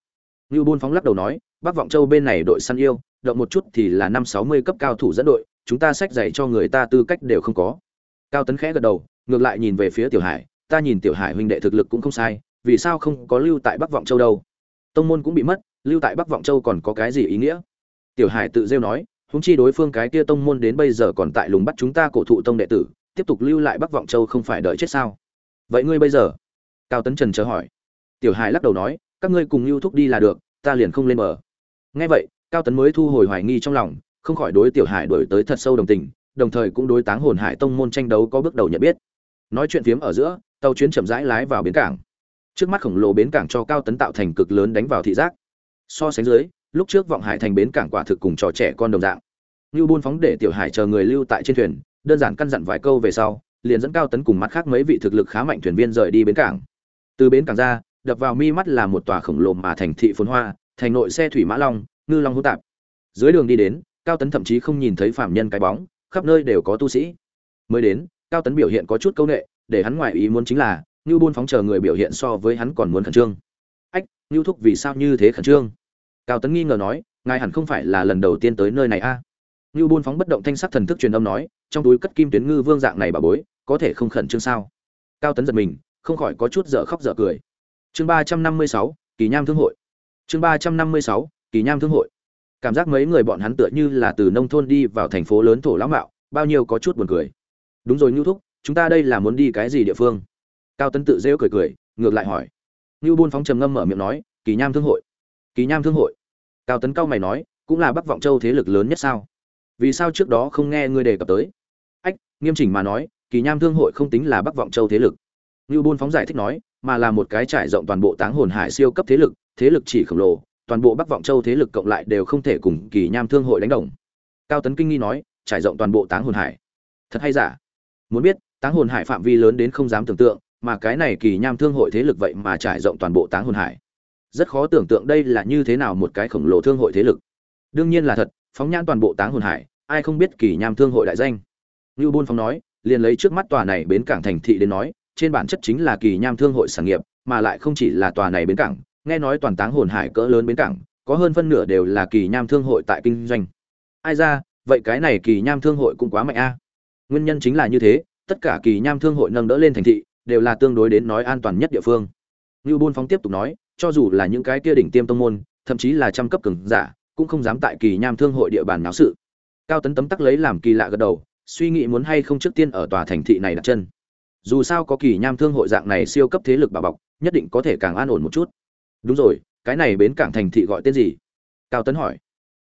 Lưu Bôn phóng lắc đầu nói, Bắc Vọng Châu bên này đội săn yêu, động một chút thì là năm sáu mươi cấp cao thủ dẫn đội, chúng ta sách giày cho người ta tư cách đều không có. Cao Tấn khẽ gật đầu, ngược lại nhìn về phía Tiểu Hải, ta nhìn Tiểu Hải huynh đệ thực lực cũng không sai, vì sao không có lưu tại Bắc Vọng Châu đâu? Tông môn cũng bị mất, lưu tại Bắc Vọng Châu còn có cái gì ý nghĩa? Tiểu Hải tự rêu nói, huống chi đối phương cái kia tông môn đến bây giờ còn tại lùng bắt chúng ta cổ thụ tông đệ tử, tiếp tục lưu lại Bắc Vọng Châu không phải đợi chết sao? Vậy ngươi bây giờ? Cao Tấn Trần chờ hỏi. Tiểu Hải lắc đầu nói, các ngươi cùng lưu thúc đi là được, ta liền không lên mở. Nghe vậy, Cao Tấn mới thu hồi hoài nghi trong lòng, không khỏi đối Tiểu Hải đổi tới thật sâu đồng tình, đồng thời cũng đối Táng Hồn Hải tông môn tranh đấu có bước đầu nhận biết. Nói chuyện phiếm ở giữa, tàu chuyến chậm rãi lái vào bến cảng. trước mắt khổng lồ bến cảng cho cao tấn tạo thành cực lớn đánh vào thị giác so sánh dưới lúc trước vọng hải thành bến cảng quả thực cùng trò trẻ con đồng dạng như buôn phóng để tiểu hải chờ người lưu tại trên thuyền đơn giản căn dặn vài câu về sau liền dẫn cao tấn cùng mặt khác mấy vị thực lực khá mạnh thuyền viên rời đi bến cảng từ bến cảng ra, đập vào mi mắt là một tòa khổng lồ mà thành thị phồn hoa, thành nội xe thủy mã long, ngư long hữu tạp. Dưới đường đi đến, cao tấn thậm chí không nhìn thấy phạm nhân cái bóng, khắp nơi đều có tu sĩ. Mới đến, cao tấn biểu hiện có chút câu nệ, để hắn ngoại ý muốn chính là như buôn phóng chờ người biểu hiện so với hắn còn muốn khẩn trương. Ách như thúc vì sao như thế khẩn trương? Cao tấn nghi ngờ nói, ngài hẳn không phải là lần đầu tiên tới nơi này a? À? như buôn phóng bất động thanh sắc thần thức truyền âm nói, trong túi cất kim tuyến ngư vương dạng này bà bối, có thể không khẩn trương sao? Cao tấn giật mình không khỏi có chút dở khóc dở cười. Chương ba trăm năm mươi sáu, kỳ nham thương hội. Chương ba trăm năm mươi sáu, kỳ nham thương hội. Cảm giác mấy người bọn hắn tựa như là từ nông thôn đi vào thành phố lớn thổ lão mạo, bao nhiêu có chút buồn cười. Đúng rồi nhu thúc, chúng ta đây là muốn đi cái gì địa phương? Cao tấn tự rêu cười cười, ngược lại hỏi. Ngưu buôn phóng trầm ngâm mở miệng nói, kỳ nham thương hội. Kỳ nham thương hội. Cao tấn cao mày nói, cũng là bắc vọng châu thế lực lớn nhất sao? Vì sao trước đó không nghe ngươi đề cập tới? Ách, nghiêm chỉnh mà nói, kỳ nham thương hội không tính là bắc vọng châu thế lực ngưu Bôn phóng giải thích nói, mà là một cái trải rộng toàn bộ táng hồn hải siêu cấp thế lực thế lực chỉ khổng lồ, toàn bộ bắc vọng châu thế lực cộng lại đều không thể cùng kỳ nham thương hội đánh đồng. Cao tấn kinh nghi nói, trải rộng toàn bộ táng hồn hải. Thật hay giả? Muốn biết, táng hồn hải phạm vi lớn đến không dám tưởng tượng, mà cái này kỳ nham thương hội thế lực vậy mà trải rộng toàn bộ táng hồn hải. Rất khó tưởng tượng đây là như thế nào một cái khổng lồ thương hội thế lực. Đương nhiên là thật, phóng nhãn toàn bộ táng hồn hải, ai không biết kỳ nham thương hội đại danh? Lưu Bôn phóng nói, liền lấy trước mắt tòa này bến cảng thành thị đến nói trên bản chất chính là kỳ nham thương hội sản nghiệp, mà lại không chỉ là tòa này bến cảng, nghe nói toàn táng hồn hải cỡ lớn bến cảng, có hơn phân nửa đều là kỳ nham thương hội tại kinh doanh. Ai ra, vậy cái này kỳ nham thương hội cũng quá mạnh a. Nguyên nhân chính là như thế, tất cả kỳ nham thương hội nâng đỡ lên thành thị, đều là tương đối đến nói an toàn nhất địa phương. Như bôn phóng tiếp tục nói, cho dù là những cái kia đỉnh tiêm tông môn, thậm chí là trăm cấp cường giả, cũng không dám tại kỳ nham thương hội địa bàn náo sự. Cao tấn tấm tắc lấy làm kỳ lạ gật đầu, suy nghĩ muốn hay không trước tiên ở tòa thành thị này đặt chân dù sao có kỳ nham thương hội dạng này siêu cấp thế lực bà bọc, nhất định có thể càng an ổn một chút. Đúng rồi, cái này bến cảng thành thị gọi tên gì? Cao tấn hỏi.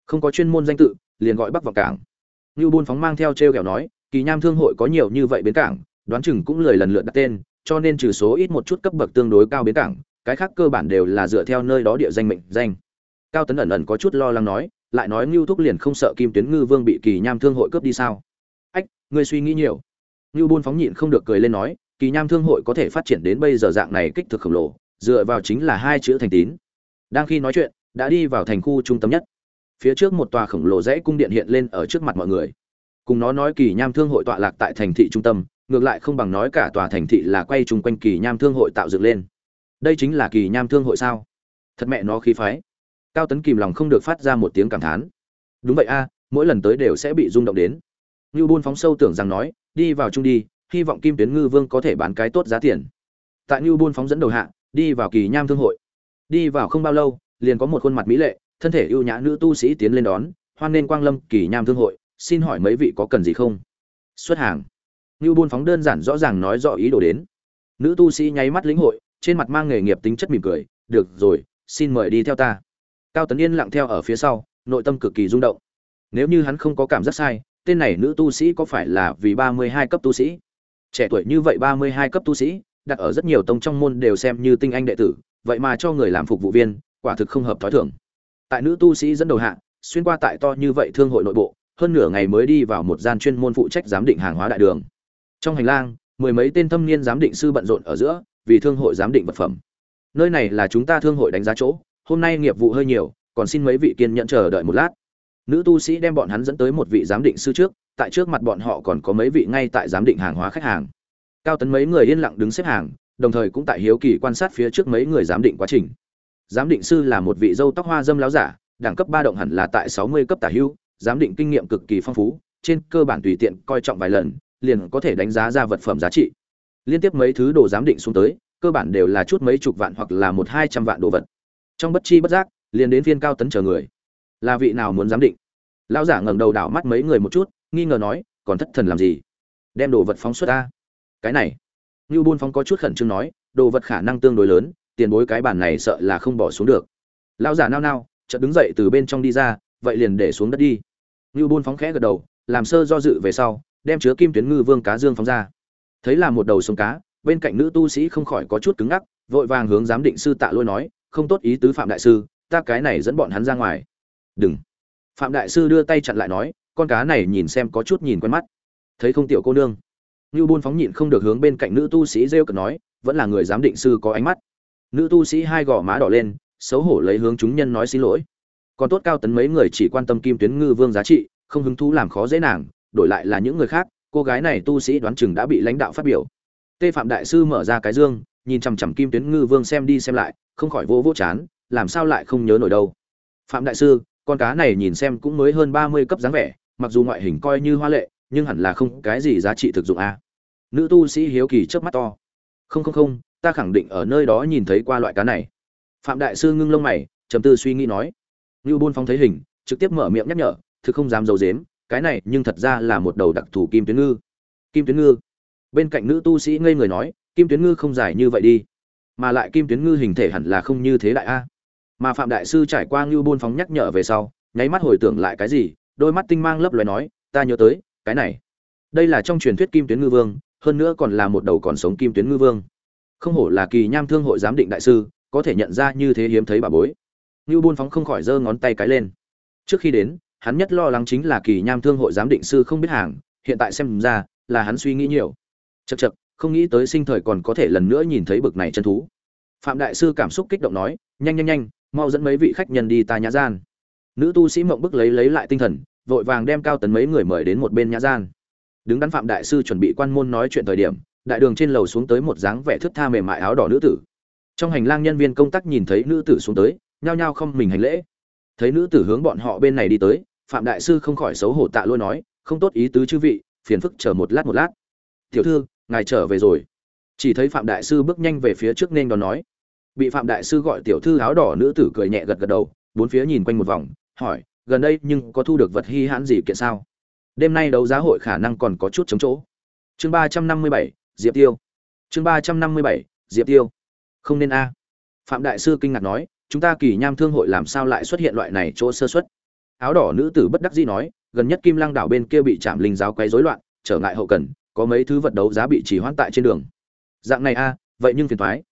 Không có chuyên môn danh tự, liền gọi bắc vào cảng. Như buôn phóng mang theo t r e o kẹo nói, kỳ nham thương hội có nhiều như vậy bến cảng, đoán chừng cũng lời lần lượt đặt tên, cho nên trừ số ít một chút cấp bậc tương đối cao bến cảng, cái khác cơ bản đều là dựa theo nơi đó địa danh mệnh danh. Cao tấn ẩn ẩn có chút lo lắng nói, lại nói ngưu thúc liền không sợ kim tuyến ngư vương bị kỳ nham thương hội cướp đi sao? Ách, ngươi suy nghĩ nhiều ngưu buôn phóng nhịn không được cười lên nói, kỳ nham thương hội có thể phát triển đến bây giờ dạng này kích thước khổng lồ, dựa vào chính là hai chữ thành tín. Đang khi nói chuyện, đã đi vào thành khu trung tâm nhất. Phía trước một tòa khổng lồ dãy cung điện hiện lên ở trước mặt mọi người. Cùng nó nói kỳ nham thương hội tọa lạc tại thành thị trung tâm, ngược lại không bằng nói cả tòa thành thị là quay chung quanh kỳ nham thương hội tạo dựng lên. Đây chính là kỳ nham thương hội sao? Thật mẹ nó khí phái. Cao tấn kìm lòng không được phát ra một tiếng cảm thán. Đúng vậy a, mỗi lần tới đều sẽ bị rung động đến. Nưu buôn phóng sâu tưởng rằng nói đi vào chung đi, hy vọng kim tuyến ngư vương có thể bán cái tốt giá tiền. Tại như buôn phóng dẫn đầu hạ, đi vào kỳ nham thương hội. Đi vào không bao lâu, liền có một khuôn mặt mỹ lệ, thân thể ưu nhã nữ tu sĩ tiến lên đón, hoan nên quang lâm kỳ nham thương hội, xin hỏi mấy vị có cần gì không? Xuất hàng. Như buôn phóng đơn giản rõ ràng nói rõ ý đồ đến. Nữ tu sĩ nháy mắt lĩnh hội, trên mặt mang nghề nghiệp tính chất mỉm cười, được rồi, xin mời đi theo ta. Cao tấn yên lặng theo ở phía sau, nội tâm cực kỳ rung động. Nếu như hắn không có cảm giác sai tên này nữ tu sĩ có phải là vì ba mươi hai cấp tu sĩ? Trẻ tuổi như vậy ba mươi hai cấp tu sĩ, đặt ở rất nhiều tông trong môn đều xem như tinh anh đệ tử, vậy mà cho người làm phục vụ viên, quả thực không hợp thói thường. Tại nữ tu sĩ dẫn đầu hạ, xuyên qua tại to như vậy thương hội nội bộ, hơn nửa ngày mới đi vào một gian chuyên môn phụ trách giám định hàng hóa đại đường. Trong hành lang, mười mấy tên thâm niên giám định sư bận rộn ở giữa, vì thương hội giám định vật phẩm. Nơi này là chúng ta thương hội đánh giá chỗ, hôm nay nghiệp vụ hơi nhiều, còn xin mấy vị kiên nhẫn chờ đợi một lát nữ tu sĩ đem bọn hắn dẫn tới một vị giám định sư trước, tại trước mặt bọn họ còn có mấy vị ngay tại giám định hàng hóa khách hàng. Cao tấn mấy người yên lặng đứng xếp hàng, đồng thời cũng tại hiếu kỳ quan sát phía trước mấy người giám định quá trình. Giám định sư là một vị dâu tóc hoa dâm láo giả, đẳng cấp ba động hẳn là tại sáu mươi cấp tả hưu, giám định kinh nghiệm cực kỳ phong phú, trên cơ bản tùy tiện coi trọng vài lần, liền có thể đánh giá ra vật phẩm giá trị. Liên tiếp mấy thứ đồ giám định xuống tới, cơ bản đều là chút mấy chục vạn hoặc là một hai trăm vạn đồ vật. Trong bất chi bất giác, liền đến phiên cao tấn chờ người là vị nào muốn giám định? Lão giả ngẩng đầu đảo mắt mấy người một chút, nghi ngờ nói, còn thất thần làm gì? Đem đồ vật phóng xuất ra cái này. Như buôn phóng có chút khẩn trương nói, đồ vật khả năng tương đối lớn, tiền bối cái bản này sợ là không bỏ xuống được. Lão giả nao nao, chợt đứng dậy từ bên trong đi ra, vậy liền để xuống đất đi. Như buôn phóng khẽ gật đầu, làm sơ do dự về sau, đem chứa kim tuyến ngư vương cá dương phóng ra. Thấy là một đầu sông cá, bên cạnh nữ tu sĩ không khỏi có chút cứng ngắc, vội vàng hướng giám định sư tạ lôi nói, không tốt ý tứ phạm đại sư, ta cái này dẫn bọn hắn ra ngoài đừng. Phạm đại sư đưa tay chặn lại nói, con cá này nhìn xem có chút nhìn quen mắt. Thấy không tiểu cô nương? Như buôn phóng nhịn không được hướng bên cạnh nữ tu sĩ rêu cợt nói, vẫn là người giám định sư có ánh mắt. Nữ tu sĩ hai gò má đỏ lên, xấu hổ lấy hướng chúng nhân nói xin lỗi. Còn tốt cao tấn mấy người chỉ quan tâm kim tuyến ngư vương giá trị, không hứng thú làm khó dễ nàng, đổi lại là những người khác, cô gái này tu sĩ đoán chừng đã bị lãnh đạo phát biểu. Tê phạm đại sư mở ra cái dương, nhìn chằm chằm kim tuyến ngư vương xem đi xem lại, không khỏi vô vô chán, làm sao lại không nhớ nổi đâu. Phạm đại sư con cá này nhìn xem cũng mới hơn ba mươi cấp dáng vẻ, mặc dù ngoại hình coi như hoa lệ, nhưng hẳn là không cái gì giá trị thực dụng a. À. nữ tu sĩ hiếu kỳ chớp mắt to. Không không không, ta khẳng định ở nơi đó nhìn thấy qua loại cá này. Phạm đại sư ngưng lông mày, trầm tư suy nghĩ nói. Lưu bôn phong thấy hình, trực tiếp mở miệng nhắc nhở, thực không dám d i ấ u dếm cái này nhưng thật ra là một đầu đặc thù kim tuyến ngư. Kim tuyến ngư? Bên cạnh nữ tu sĩ ngây người nói, kim tuyến ngư không dài như vậy đi, mà lại kim tuyến ngư hình thể hẳn là không như thế đại a mà phạm đại sư trải qua ngưu buôn phóng nhắc nhở về sau, nháy mắt hồi tưởng lại cái gì, đôi mắt tinh mang lấp loài nói, ta nhớ tới, cái này. Đây là trong truyền thuyết kim tuyến ngư vương, hơn nữa còn là một đầu còn sống kim tuyến ngư vương. Không hổ là kỳ nham thương hội giám định đại sư, có thể nhận ra như thế hiếm thấy bà bối. Ngưu buôn phóng không khỏi giơ ngón tay cái lên. Trước khi đến, hắn nhất lo lắng chính là kỳ nham thương hội giám định sư không biết hàng, hiện tại xem ra là hắn suy nghĩ nhiều. Chật chật không nghĩ tới sinh thời còn có thể lần nữa nhìn thấy bực này chân thú. Phạm đại sư cảm xúc kích động nói, nhanh nhanh nhanh mau dẫn mấy vị khách nhân đi ta nhã gian. Nữ tu sĩ mộng bức lấy lấy lại tinh thần, vội vàng đem cao tấn mấy người mời đến một bên nhã gian. Đứng đắn phạm đại sư chuẩn bị quan môn nói chuyện thời điểm, đại đường trên lầu xuống tới một dáng vẻ thước tha mềm mại áo đỏ nữ tử. Trong hành lang nhân viên công tác nhìn thấy nữ tử xuống tới, nhao nhao không mình hành lễ. Thấy nữ tử hướng bọn họ bên này đi tới, phạm đại sư không khỏi xấu hổ tạ lôi nói, không tốt ý tứ chư vị, phiền phức chờ một lát một lát. Tiểu thư, ngài trở về rồi. Chỉ thấy phạm đại sư bước nhanh về phía trước nên đón nói bị phạm đại sư gọi tiểu thư áo đỏ nữ tử cười nhẹ gật gật đầu, bốn phía nhìn quanh một vòng, hỏi, gần đây nhưng có thu được vật hy hãn gì kiện sao? Đêm nay đấu giá hội khả năng còn có chút chống chỗ. Chương ba trăm năm mươi bảy, diệp tiêu. Chương ba trăm năm mươi bảy, diệp tiêu. Không nên a. Phạm đại sư kinh ngạc nói, chúng ta kỳ nham thương hội làm sao lại xuất hiện loại này chỗ sơ xuất áo đỏ nữ tử bất đắc dĩ nói, gần nhất kim lăng đảo bên kia bị chạm linh giáo quấy rối loạn, trở ngại hậu cần, có mấy thứ vật đấu giá bị trì hoãn tại trên đường. Dạng này a, vậy nhưng phiền thoái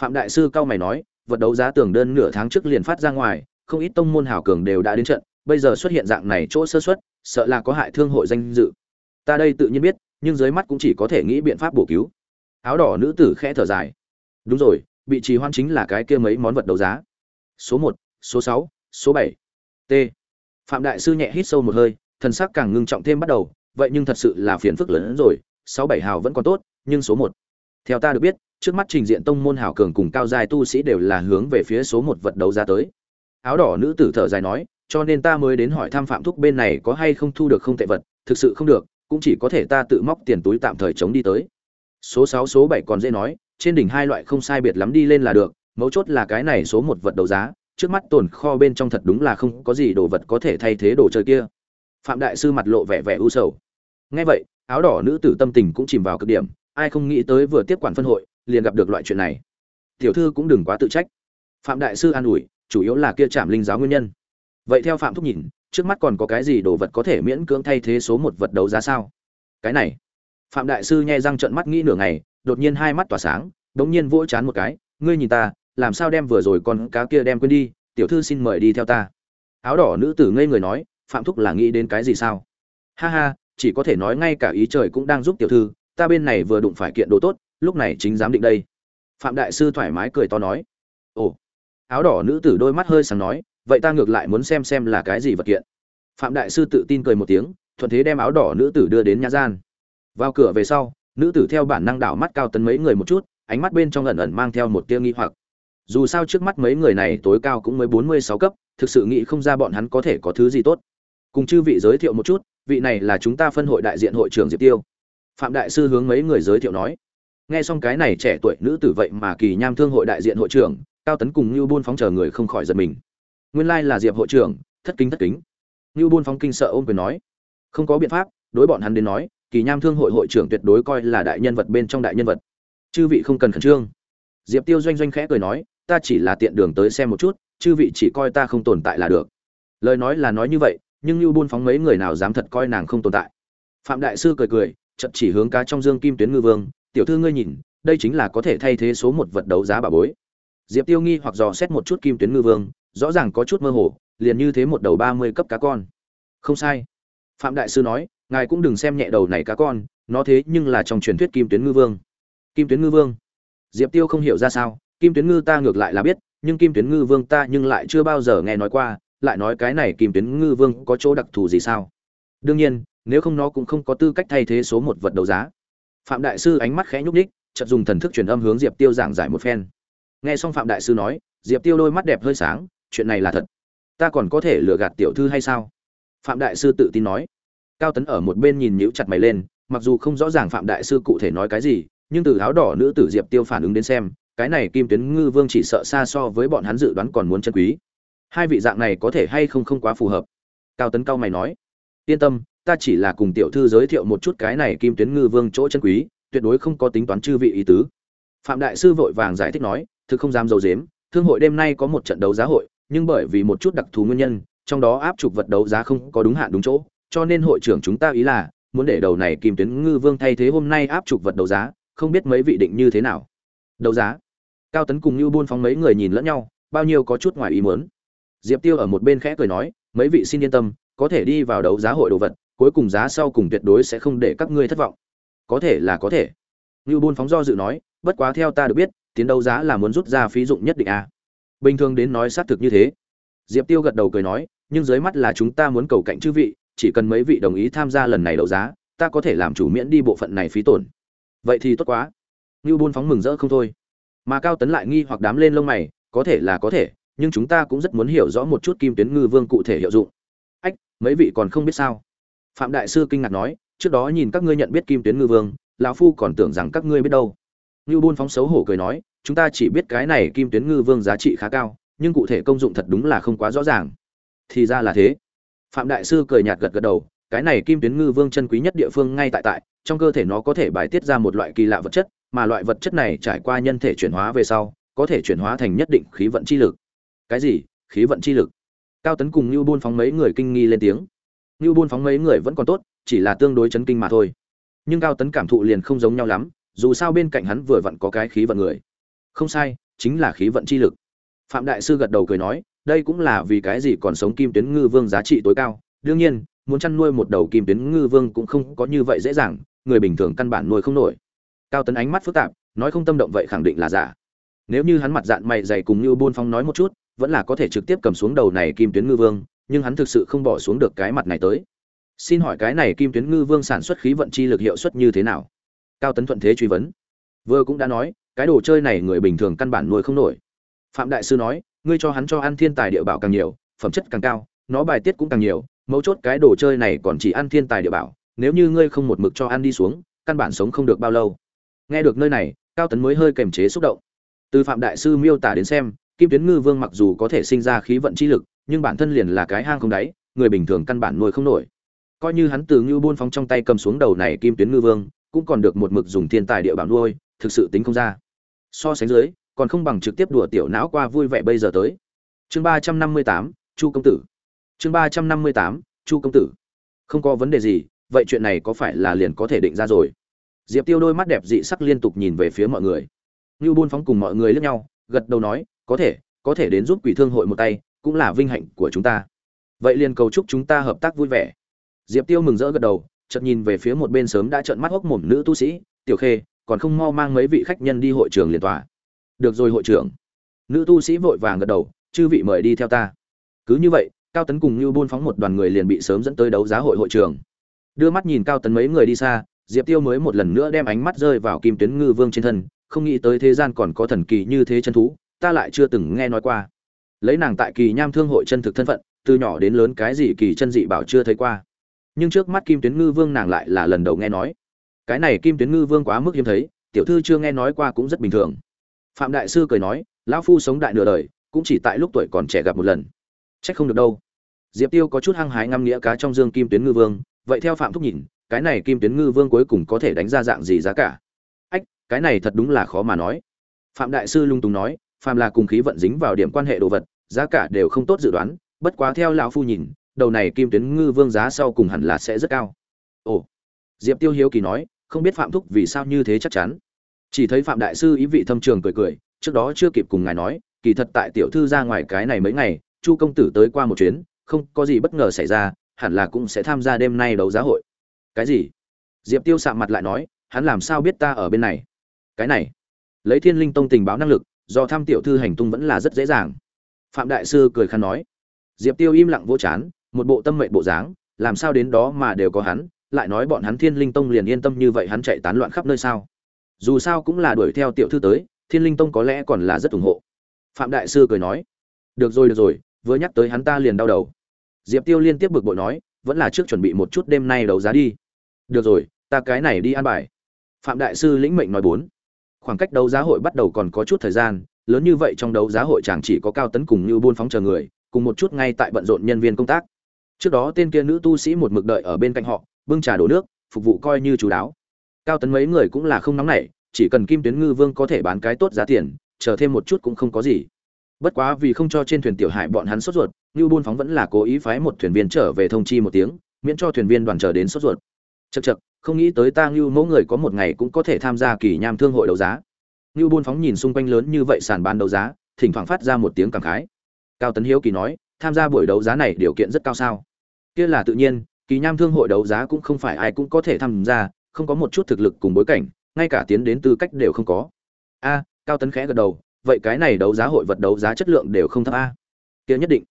phạm đại sư cao mày nói, vật đấu giá tưởng đơn nửa tháng trước liền phát ra ngoài, không ít tông môn hảo cường đều đã đến trận, bây giờ xuất hiện dạng này chỗ sơ xuất sợ là có hại thương hội danh dự. Ta đây tự nhiên biết, nhưng dưới mắt cũng chỉ có thể nghĩ biện pháp bổ cứu. Áo đỏ nữ tử khẽ thở dài. Đúng rồi bị trì hoãn chính là cái kia mấy món vật đấu giá. Số một, số sáu, số bảy. T. Phạm đại sư nhẹ hít sâu một hơi, thần sắc càng ngưng trọng thêm bắt đầu, vậy nhưng thật sự là phiền phức lớn hơn rồi, sáu bảy hào vẫn còn tốt, nhưng số một. Theo ta được biết trước mắt trình diện tông môn hảo cường cùng cao giai tu sĩ đều là hướng về phía số một vật đấu ra tới. Áo đỏ nữ tử thở dài nói, cho nên ta mới đến hỏi thăm phạm thúc bên này có hay không thu được không tệ vật, thực sự không được, cũng chỉ có thể ta tự móc tiền túi tạm thời chống đi tới. Số sáu, số bảy còn dễ nói, trên đỉnh hai loại không sai biệt lắm đi lên là được, mấu chốt là cái này số một vật đấu giá, trước mắt tồn kho bên trong thật đúng là không có gì đồ vật có thể thay thế đồ chơi kia. Phạm đại sư mặt lộ vẻ vẻ u sầu. Nghe vậy, áo đỏ nữ tử tâm tình cũng chìm vào cực điểm, ai không nghĩ tới vừa tiếp quản phân hội liền gặp được loại chuyện này. Tiểu thư cũng đừng quá tự trách. Phạm đại sư an ủi, chủ yếu là kia chạm linh giáo nguyên nhân. Vậy theo phạm thúc nhìn, trước mắt còn có cái gì đồ vật có thể miễn cưỡng thay thế số một vật đấu giá sao? Cái này. Phạm đại sư nhai răng trợn mắt nghĩ nửa ngày, đột nhiên hai mắt tỏa sáng, đống nhiên vỗ chán một cái, ngươi nhìn ta, làm sao đem vừa rồi con cá kia đem quên đi, tiểu thư xin mời đi theo ta. Áo đỏ nữ tử ngây người nói, phạm thúc là nghĩ đến cái gì sao? Ha ha, chỉ có thể nói ngay cả ý trời cũng đang giúp tiểu thư, ta bên này vừa đụng phải kiện đồ tốt lúc này chính giám định đây. Phạm đại sư thoải mái cười to nói, ồ. Áo đỏ nữ tử đôi mắt hơi sáng nói, vậy ta ngược lại muốn xem xem là cái gì vật kiện. Phạm đại sư tự tin cười một tiếng, thuận thế đem áo đỏ nữ tử đưa đến nhà gian. Vào cửa về sau, nữ tử theo bản năng đảo mắt cao tấn mấy người một chút, ánh mắt bên trong ẩn ẩn mang theo một tia nghi hoặc. Dù sao trước mắt mấy người này tối cao cũng mới bốn mươi sáu cấp, thực sự nghĩ không ra bọn hắn có thể có thứ gì tốt. Cùng chư vị giới thiệu một chút, vị này là chúng ta phân hội đại diện hội trưởng diệp tiêu. Phạm đại sư hướng mấy người giới thiệu nói nghe xong cái này trẻ tuổi nữ tử vậy mà kỳ nham thương hội đại diện hội trưởng, cao tấn cùng như buôn phóng chờ người không khỏi giật mình. Nguyên lai là diệp hội trưởng, thất kính thất kính. Như buôn phóng kinh sợ ôm quyền nói, không có biện pháp, đối bọn hắn đến nói, kỳ nham thương hội hội trưởng tuyệt đối coi là đại nhân vật bên trong đại nhân vật. Chư vị không cần khẩn trương. Diệp tiêu doanh doanh khẽ cười nói, ta chỉ là tiện đường tới xem một chút, chư vị chỉ coi ta không tồn tại là được. Lời nói là nói như vậy, nhưng như buôn phóng mấy người nào dám thật coi nàng không tồn tại. Phạm đại sư cười cười chậm chỉ hướng cá trong dương kim tuyến ngư vương tiểu thư ngươi nhìn, đây chính là có thể thay thế số một vật đấu giá bà bối. Diệp tiêu nghi hoặc dò xét một chút kim tuyến ngư vương, rõ ràng có chút mơ hồ, liền như thế một đầu ba mươi cấp cá con. Không sai. Phạm đại sư nói, ngài cũng đừng xem nhẹ đầu này cá con, nó thế nhưng là trong truyền thuyết kim tuyến ngư vương. Kim tuyến ngư vương. Diệp tiêu không hiểu ra sao, kim tuyến ngư ta ngược lại là biết, nhưng kim tuyến ngư vương ta nhưng lại chưa bao giờ nghe nói qua, lại nói cái này kim tuyến ngư vương có chỗ đặc thù gì sao? Đương nhiên, nếu không nó cũng không có tư cách thay thế số một vật đấu giá phạm đại sư ánh mắt khẽ nhúc nhích, chợt dùng thần thức truyền âm hướng diệp tiêu giảng giải một phen. Nghe xong phạm đại sư nói diệp tiêu đôi mắt đẹp hơi sáng chuyện này là thật. Ta còn có thể lừa gạt tiểu thư hay sao? Phạm đại sư tự tin nói. Cao tấn ở một bên nhìn nhíu chặt mày lên mặc dù không rõ ràng phạm đại sư cụ thể nói cái gì nhưng từ áo đỏ nữ tử diệp tiêu phản ứng đến xem cái này kim tuyến ngư vương chỉ sợ xa so với bọn hắn dự đoán còn muốn chân quý. Hai vị dạng này có thể hay không không quá phù hợp? Cao tấn cao mày nói. Yên tâm ta chỉ là cùng tiểu thư giới thiệu một chút cái này kim tuyến ngư vương chỗ chân quý, tuyệt đối không có tính toán chư vị ý tứ. Phạm đại sư vội vàng giải thích nói, thực không dám dầu dếm thương hội đêm nay có một trận đấu giá hội, nhưng bởi vì một chút đặc thù nguyên nhân, trong đó áp trục vật đấu giá không có đúng hạn đúng chỗ, cho nên hội trưởng chúng ta ý là, muốn để đầu này kim tuyến ngư vương thay thế hôm nay áp trục vật đấu giá, không biết mấy vị định như thế nào. Đấu giá? Cao tấn cùng như buôn phóng mấy người nhìn lẫn nhau, bao nhiêu có chút ngoài ý muốn. Diệp tiêu ở một bên khẽ cười nói, mấy vị xin yên tâm, có thể đi vào đấu giá hội đồ vật cuối cùng giá sau cùng tuyệt đối sẽ không để các ngươi thất vọng. Có thể là có thể. Lưu Bôn phóng do dự nói, bất quá theo ta được biết, tiến đấu giá là muốn rút ra phí dụng nhất định à. bình thường đến nói xác thực như thế. Diệp tiêu gật đầu cười nói, nhưng dưới mắt là chúng ta muốn cầu cạnh chư vị, chỉ cần mấy vị đồng ý tham gia lần này đấu giá, ta có thể làm chủ miễn đi bộ phận này phí tổn. Vậy thì tốt quá. Lưu Bôn phóng mừng rỡ không thôi. Mà cao tấn lại nghi hoặc đám lên lông mày, có thể là có thể, nhưng chúng ta cũng rất muốn hiểu rõ một chút kim tuyến ngư vương cụ thể hiệu dụng. Ách, mấy vị còn không biết sao? Phạm đại sư kinh ngạc nói, trước đó nhìn các ngươi nhận biết kim tuyến ngư vương, lão phu còn tưởng rằng các ngươi biết đâu. Ngưu buôn phóng xấu hổ cười nói, chúng ta chỉ biết cái này kim tuyến ngư vương giá trị khá cao, nhưng cụ thể công dụng thật đúng là không quá rõ ràng. Thì ra là thế. Phạm đại sư cười nhạt gật gật đầu, cái này kim tuyến ngư vương chân quý nhất địa phương ngay tại tại, trong cơ thể nó có thể bài tiết ra một loại kỳ lạ vật chất, mà loại vật chất này trải qua nhân thể chuyển hóa về sau, có thể chuyển hóa thành nhất định khí vận chi lực. Cái gì? Khí vận chi lực? Cao tấn cùng như buôn phóng mấy người kinh nghi lên tiếng. Ngưu buôn phóng mấy người vẫn còn tốt, chỉ là tương đối chấn kinh mà thôi. Nhưng cao tấn cảm thụ liền không giống nhau lắm, dù sao bên cạnh hắn vừa vặn có cái khí vận người. Không sai, chính là khí vận chi lực. Phạm đại sư gật đầu cười nói, đây cũng là vì cái gì còn sống kim tuyến ngư vương giá trị tối cao. Đương nhiên, muốn chăn nuôi một đầu kim tuyến ngư vương cũng không có như vậy dễ dàng, người bình thường căn bản nuôi không nổi. Cao tấn ánh mắt phức tạp, nói không tâm động vậy khẳng định là giả. Nếu như hắn mặt dạng mày dày cùng như buôn phong nói một chút, vẫn là có thể trực tiếp cầm xuống đầu này kim tuyến ngư vương nhưng hắn thực sự không bỏ xuống được cái mặt này tới. Xin hỏi cái này kim tuyến ngư vương sản xuất khí vận chi lực hiệu suất như thế nào? Cao tấn thuận thế truy vấn. Vừa cũng đã nói, cái đồ chơi này người bình thường căn bản nuôi không nổi. Phạm đại sư nói, ngươi cho hắn cho ăn thiên tài địa bảo càng nhiều, phẩm chất càng cao, nó bài tiết cũng càng nhiều, mấu chốt cái đồ chơi này còn chỉ ăn thiên tài địa bảo, nếu như ngươi không một mực cho ăn đi xuống, căn bản sống không được bao lâu. Nghe được nơi này, cao tấn mới hơi kềm chế xúc động. Từ phạm đại sư miêu tả đến xem, kim tuyến ngư vương mặc dù có thể sinh ra khí vận chi lực nhưng bản thân liền là cái hang không đáy, người bình thường căn bản nuôi không nổi. Coi như hắn từ ngư buôn phóng trong tay cầm xuống đầu này kim tuyến ngư vương, cũng còn được một mực dùng thiên tài địa bảo nuôi, thực sự tính không ra. So sánh dưới, còn không bằng trực tiếp đùa tiểu não qua vui vẻ bây giờ tới. Chương ba trăm năm mươi tám, chu công tử. Chương ba trăm năm mươi tám, chu công tử. Không có vấn đề gì, vậy chuyện này có phải là liền có thể định ra rồi? Diệp tiêu đôi mắt đẹp dị sắc liên tục nhìn về phía mọi người. Ngưu buôn phóng cùng mọi người lướt nhau, gật đầu nói, có thể có thể đến giúp quỷ thương hội một tay cũng là vinh hạnh của chúng ta. Vậy liền cầu chúc chúng ta hợp tác vui vẻ. Diệp tiêu mừng rỡ gật đầu, chợt nhìn về phía một bên sớm đã trợn mắt hốc mồm nữ tu sĩ, tiểu khê, còn không mau mang mấy vị khách nhân đi hội trường liền tòa. Được rồi hội trưởng. Nữ tu sĩ vội vàng gật đầu, chư vị mời đi theo ta. Cứ như vậy, cao tấn cùng như buôn phóng một đoàn người liền bị sớm dẫn tới đấu giá hội hội trường. Đưa mắt nhìn cao tấn mấy người đi xa, diệp tiêu mới một lần nữa đem ánh mắt rơi vào kim tuyến ngư vương trên thân, không nghĩ tới thế gian còn có thần kỳ như thế chân thú, ta lại chưa từng nghe nói qua lấy nàng tại kỳ nham thương hội chân thực thân phận, từ nhỏ đến lớn cái gì kỳ chân dị bảo chưa thấy qua. Nhưng trước mắt kim tuyến ngư vương nàng lại là lần đầu nghe nói. Cái này kim tuyến ngư vương quá mức hiếm thấy, tiểu thư chưa nghe nói qua cũng rất bình thường. Phạm đại sư cười nói, lão phu sống đại nửa đời, cũng chỉ tại lúc tuổi còn trẻ gặp một lần. Trách không được đâu. Diệp tiêu có chút hăng hái ngăm nghĩa cá trong dương kim tuyến ngư vương, vậy theo phạm thúc nhìn, cái này kim tuyến ngư vương cuối cùng có thể đánh ra dạng gì giá cả? Ách, cái này thật đúng là khó mà nói. Phạm đại sư lung tung nói phàm là cùng khí vận dính vào điểm quan hệ đồ vật giá cả đều không tốt dự đoán, bất quá theo lão phu nhìn, đầu này kim tuyến ngư vương giá sau cùng hẳn là sẽ rất cao. Ồ, diệp tiêu hiếu kỳ nói, không biết phạm thúc vì sao như thế chắc chắn. Chỉ thấy phạm đại sư ý vị thâm trường cười cười, trước đó chưa kịp cùng ngài nói, kỳ thật tại tiểu thư ra ngoài cái này mấy ngày, chu công tử tới qua một chuyến, không có gì bất ngờ xảy ra, hẳn là cũng sẽ tham gia đêm nay đấu giá hội. Cái gì? Diệp tiêu sạm mặt lại nói, hắn làm sao biết ta ở bên này? Cái này, lấy thiên linh tông tình báo năng lực, do thăm tiểu thư hành tung vẫn là rất dễ dàng phạm đại sư cười khăn nói, diệp tiêu im lặng vô chán, một bộ tâm mệnh bộ dáng, làm sao đến đó mà đều có hắn, lại nói bọn hắn thiên linh tông liền yên tâm như vậy hắn chạy tán loạn khắp nơi sao? Dù sao cũng là đuổi theo tiểu thư tới, thiên linh tông có lẽ còn là rất ủng hộ. Phạm đại sư cười nói, được rồi được rồi, vừa nhắc tới hắn ta liền đau đầu. Diệp tiêu liên tiếp bực bội nói, vẫn là trước chuẩn bị một chút đêm nay đấu giá đi. Được rồi, ta cái này đi ăn bài. Phạm đại sư lĩnh mệnh nói bốn. Khoảng cách đấu giá hội bắt đầu còn có chút thời gian lớn như vậy trong đấu giá hội chẳng chỉ có cao tấn cùng như buôn phóng chờ người, cùng một chút ngay tại bận rộn nhân viên công tác. Trước đó tên kia nữ tu sĩ một mực đợi ở bên cạnh họ, bưng trà đổ nước, phục vụ coi như chú đáo. Cao tấn mấy người cũng là không nóng nảy, chỉ cần kim tuyến ngư vương có thể bán cái tốt giá tiền, chờ thêm một chút cũng không có gì. Bất quá vì không cho trên thuyền tiểu hải bọn hắn sốt ruột như buôn phóng vẫn là cố ý phái một thuyền viên trở về thông chi một tiếng, miễn cho thuyền viên đoàn chờ đến sốt ruột. Chật chật không nghĩ tới ta ngưu mẫu người có một ngày cũng có thể tham gia kỳ nham thương hội đấu giá. Nưu Bôn phóng nhìn xung quanh lớn như vậy sàn bán đấu giá, thỉnh thoảng phát ra một tiếng cảm khái. Cao tấn hiếu kỳ nói, tham gia buổi đấu giá này điều kiện rất cao sao? Kia là tự nhiên, kỳ nham thương hội đấu giá cũng không phải ai cũng có thể tham gia, không có một chút thực lực cùng bối cảnh, ngay cả tiến đến tư cách đều không có. A, cao tấn khẽ gật đầu, vậy cái này đấu giá hội vật đấu giá chất lượng đều không thấp a. Kia nhất định.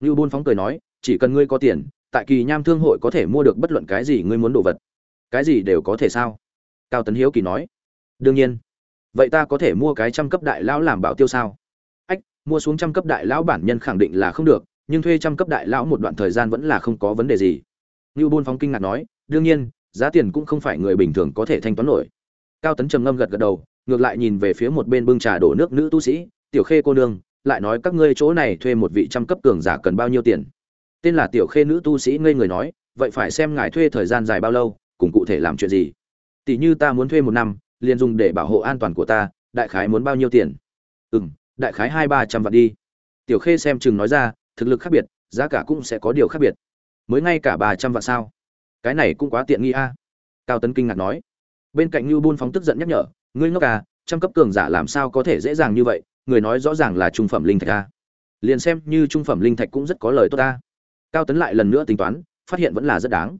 Nưu Bôn phóng cười nói, chỉ cần ngươi có tiền, tại kỳ nham thương hội có thể mua được bất luận cái gì ngươi muốn đồ vật. Cái gì đều có thể sao? Cao tấn hiếu kỳ nói. Đương nhiên vậy ta có thể mua cái trăm cấp đại lão làm bảo tiêu sao? Ách, mua xuống trăm cấp đại lão bản nhân khẳng định là không được, nhưng thuê trăm cấp đại lão một đoạn thời gian vẫn là không có vấn đề gì. Như buôn phóng kinh ngạc nói, đương nhiên, giá tiền cũng không phải người bình thường có thể thanh toán nổi. Cao tấn trầm ngâm gật gật đầu, ngược lại nhìn về phía một bên bưng trà đổ nước nữ tu sĩ, tiểu khê cô nương, lại nói các ngươi chỗ này thuê một vị trăm cấp cường giả cần bao nhiêu tiền? Tên là tiểu khê nữ tu sĩ ngây người nói, vậy phải xem ngài thuê thời gian dài bao lâu, cùng cụ thể làm chuyện gì. Tỷ như ta muốn thuê một năm liền dùng để bảo hộ an toàn của ta, đại khái muốn bao nhiêu tiền? Ừ m đại khái hai ba trăm vạn đi. Tiểu khê xem chừng nói ra, thực lực khác biệt, giá cả cũng sẽ có điều khác biệt. Mới ngay cả ba trăm vạn sao? Cái này cũng quá tiện nghi a. Cao tấn kinh ngạc nói. Bên cạnh như buôn phóng tức giận nhắc nhở, ngươi ngốc à trăm cấp cường giả làm sao có thể dễ dàng như vậy, người nói rõ ràng là trung phẩm linh thạch a. Liền xem như trung phẩm linh thạch cũng rất có lời tốt ta cao tấn lại lần nữa tính toán, phát hiện vẫn là rất đáng.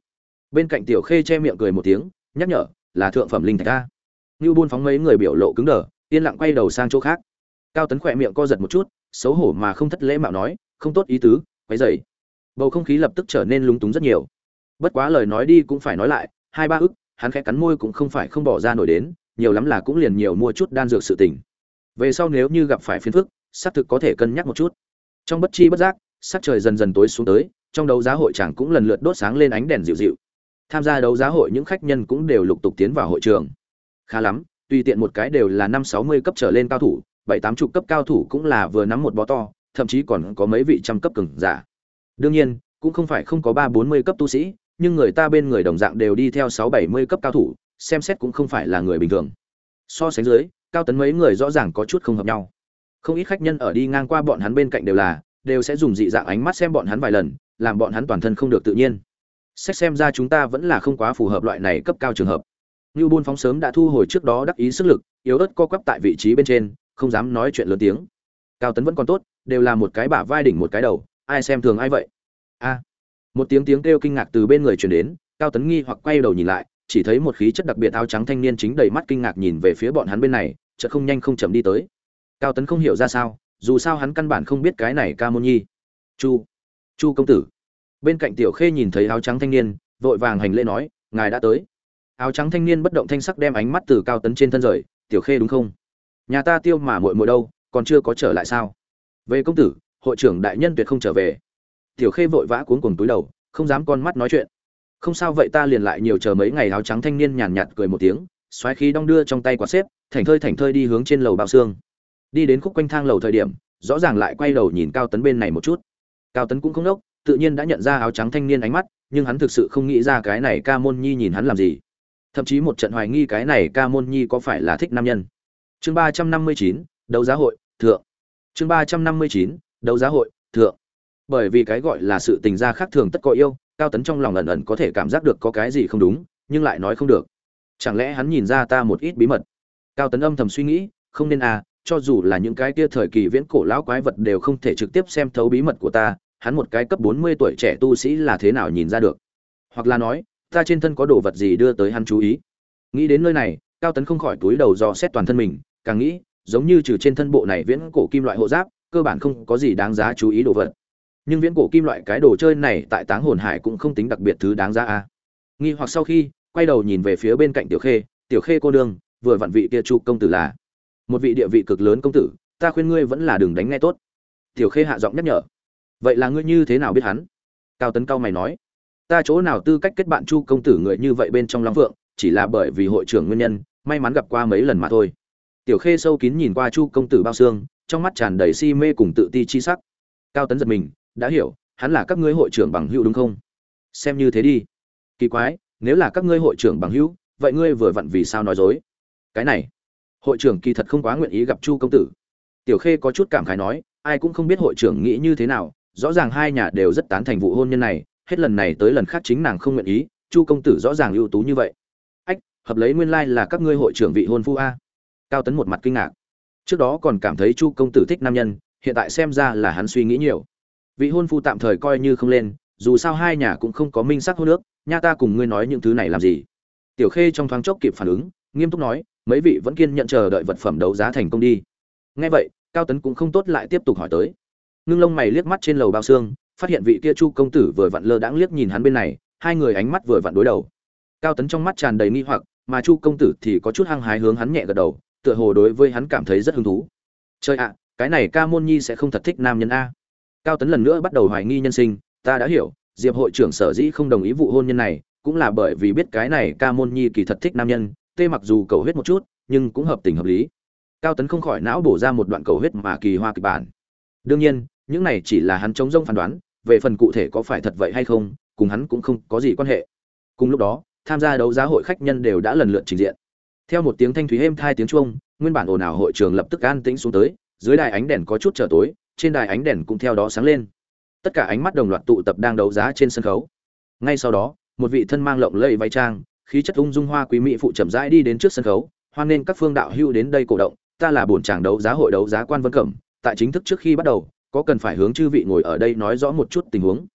Bên cạnh tiểu khê che miệng cười một tiếng, nhắc nhở, là thượng phẩm linh thạch a. Nưu buôn phóng mấy người biểu lộ cứng đờ, yên lặng quay đầu sang chỗ khác. Cao tấn khỏe miệng co giật một chút, xấu hổ mà không thất lễ mạo nói, không tốt ý tứ, quấy rầy. bầu không khí lập tức trở nên lúng túng rất nhiều. Bất quá lời nói đi cũng phải nói lại, hai ba ức, hắn khẽ cắn môi cũng không phải không bỏ ra nổi đến, nhiều lắm là cũng liền nhiều mua chút đan dược sự tình. Về sau nếu như gặp phải phiền phức, xác thực có thể cân nhắc một chút. Trong bất chi bất giác, sắc trời dần dần tối xuống tới, trong đấu giá hội chẳng cũng lần lượt đốt sáng lên ánh đèn dịu dịu. Tham gia đấu giá hội những khách nhân cũng đều lục tục tiến vào hội trường khá lắm, tùy tiện một cái đều là năm sáu mươi cấp trở lên cao thủ, bảy tám chục cấp cao thủ cũng là vừa nắm một bó to, thậm chí còn có mấy vị trăm cấp cường giả. Đương nhiên, cũng không phải không có ba bốn mươi cấp tu sĩ, nhưng người ta bên người đồng dạng đều đi theo sáu bảy mươi cấp cao thủ, xem xét cũng không phải là người bình thường. So sánh dưới, cao tấn mấy người rõ ràng có chút không hợp nhau. Không ít khách nhân ở đi ngang qua bọn hắn bên cạnh đều là, đều sẽ dùng dị dạng ánh mắt xem bọn hắn vài lần, làm bọn hắn toàn thân không được tự nhiên. Xét xem ra chúng ta vẫn là không quá phù hợp loại này cấp cao trường hợp như Bôn phóng sớm đã thu hồi trước đó đắc ý sức lực, yếu ớt co quắp tại vị trí bên trên, không dám nói chuyện lớn tiếng. Cao tấn vẫn còn tốt, đều là một cái bả vai đỉnh một cái đầu, ai xem thường ai vậy? A. Một tiếng tiếng kêu kinh ngạc từ bên người truyền đến, cao tấn nghi hoặc quay đầu nhìn lại, chỉ thấy một khí chất đặc biệt áo trắng thanh niên chính đầy mắt kinh ngạc nhìn về phía bọn hắn bên này, chợt không nhanh không chậm đi tới. Cao tấn không hiểu ra sao, dù sao hắn căn bản không biết cái này ca môn nhi. Chu chu công tử. Bên cạnh tiểu khê nhìn thấy áo trắng thanh niên, vội vàng hành lễ nói, ngài đã tới áo trắng thanh niên bất động thanh sắc đem ánh mắt từ cao tấn trên thân rời, tiểu khê đúng không? Nhà ta tiêu mà muội muội đâu, còn chưa có trở lại sao? Về công tử, hội trưởng đại nhân tuyệt không trở về. Tiểu khê vội vã cuống cuồng túi đầu, không dám con mắt nói chuyện. Không sao vậy ta liền lại nhiều chờ mấy ngày áo trắng thanh niên nhàn nhạt cười một tiếng, xoáy khí đong đưa trong tay quạt xếp, thảnh thơi thảnh thơi đi hướng trên lầu bao xương. Đi đến khúc quanh thang lầu thời điểm, rõ ràng lại quay đầu nhìn cao tấn bên này một chút. Cao tấn cũng không đốc, tự nhiên đã nhận ra áo trắng thanh niên ánh mắt, nhưng hắn thực sự không nghĩ ra cái này ca môn nhi nhìn hắn làm gì thậm chí một trận hoài nghi cái này ca môn nhi có phải là thích nam nhân. Chương ba trăm năm mươi chín, đấu giá hội, thượng. Chương ba trăm năm mươi chín, đấu giá hội, thượng. Bởi vì cái gọi là sự tình gia khác thường tất có yêu, cao tấn trong lòng ẩn ẩn có thể cảm giác được có cái gì không đúng, nhưng lại nói không được. Chẳng lẽ hắn nhìn ra ta một ít bí mật? Cao tấn âm thầm suy nghĩ, không nên à cho dù là những cái kia thời kỳ viễn cổ lão quái vật đều không thể trực tiếp xem thấu bí mật của ta, hắn một cái cấp bốn mươi tuổi trẻ tu sĩ là thế nào nhìn ra được? Hoặc là nói ta trên thân có đồ vật gì đưa tới hắn chú ý? Nghĩ đến nơi này, cao tấn không khỏi túi đầu do xét toàn thân mình, càng nghĩ, giống như trừ trên thân bộ này viễn cổ kim loại hộ giáp, cơ bản không có gì đáng giá chú ý đồ vật. Nhưng viễn cổ kim loại cái đồ chơi này tại táng hồn hải cũng không tính đặc biệt thứ đáng giá a. Nghi hoặc sau khi, quay đầu nhìn về phía bên cạnh tiểu khê tiểu khê cô đương vừa vặn vị kia chu công tử là một vị địa vị cực lớn công tử, ta khuyên ngươi vẫn là đừng đánh nghe tốt. Tiểu khê hạ giọng nhắc nhở, vậy là ngươi như thế nào biết hắn? Cao tấn cao mày nói ta chỗ nào tư cách kết bạn chu công tử người như vậy bên trong long phượng, chỉ là bởi vì hội trưởng nguyên nhân, may mắn gặp qua mấy lần mà thôi. Tiểu khê sâu kín nhìn qua chu công tử bao xương, trong mắt tràn đầy si mê cùng tự ti chi sắc. Cao tấn giật mình, đã hiểu, hắn là các ngươi hội trưởng bằng hữu đúng không? Xem như thế đi. Kỳ quái, nếu là các ngươi hội trưởng bằng hữu, vậy ngươi vừa vặn vì sao nói dối? Cái này, hội trưởng kỳ thật không quá nguyện ý gặp chu công tử. Tiểu khê có chút cảm khái nói, ai cũng không biết hội trưởng nghĩ như thế nào, rõ ràng hai nhà đều rất tán thành vụ hôn nhân này hết lần này tới lần khác chính nàng không nguyện ý, chu công tử rõ ràng ưu tú như vậy. Ách, hợp lấy nguyên lai là các ngươi hội trưởng vị hôn phu a. Cao tấn một mặt kinh ngạc. Trước đó còn cảm thấy chu công tử thích nam nhân, hiện tại xem ra là hắn suy nghĩ nhiều. Vị hôn phu tạm thời coi như không lên, dù sao hai nhà cũng không có minh sắc hôn nước nha ta cùng ngươi nói những thứ này làm gì? Tiểu khê trong thoáng chốc kịp phản ứng, nghiêm túc nói, mấy vị vẫn kiên nhận chờ đợi vật phẩm đấu giá thành công đi. Nghe vậy, cao tấn cũng không tốt lại tiếp tục hỏi tới. Ngưng lông mày liếc mắt trên lầu bao xương phát hiện vị kia chu công tử vừa vặn lơ đãng liếc nhìn hắn bên này, hai người ánh mắt vừa vặn đối đầu. Cao tấn trong mắt tràn đầy nghi hoặc, mà chu công tử thì có chút hăng hái hướng hắn nhẹ gật đầu, tựa hồ đối với hắn cảm thấy rất hứng thú. Chơi ạ, cái này ca môn nhi sẽ không thật thích nam nhân a. Cao tấn lần nữa bắt đầu hoài nghi nhân sinh, ta đã hiểu, diệp hội trưởng sở dĩ không đồng ý vụ hôn nhân này, cũng là bởi vì biết cái này ca môn nhi kỳ thật thích nam nhân, tê mặc dù cầu huyết một chút, nhưng cũng hợp tình hợp lý. Cao tấn không khỏi não bổ ra một đoạn cầu huyết mà kỳ hoa kịch bản. Đương nhiên những này chỉ là hắn chống rông phán đoán, về phần cụ thể có phải thật vậy hay không, cùng hắn cũng không có gì quan hệ. Cùng lúc đó, tham gia đấu giá hội khách nhân đều đã lần lượt trình diện. Theo một tiếng thanh thúy êm thai tiếng chuông, nguyên bản ồn ào hội trường lập tức an tĩnh xuống tới, dưới đài ánh đèn có chút trở tối, trên đài ánh đèn cũng theo đó sáng lên. Tất cả ánh mắt đồng loạt tụ tập đang đấu giá trên sân khấu. Ngay sau đó, một vị thân mang lộng lẫy váy trang, khí chất ung dung hoa quý mỹ phụ chậm rãi đi đến trước sân khấu, hoan nên các phương đạo hưu đến đây cổ động, ta là bổn tràng đấu giá hội đấu giá quan vân cẩm, tại chính thức trước khi bắt đầu có cần phải hướng chư vị ngồi ở đây nói rõ một chút tình huống.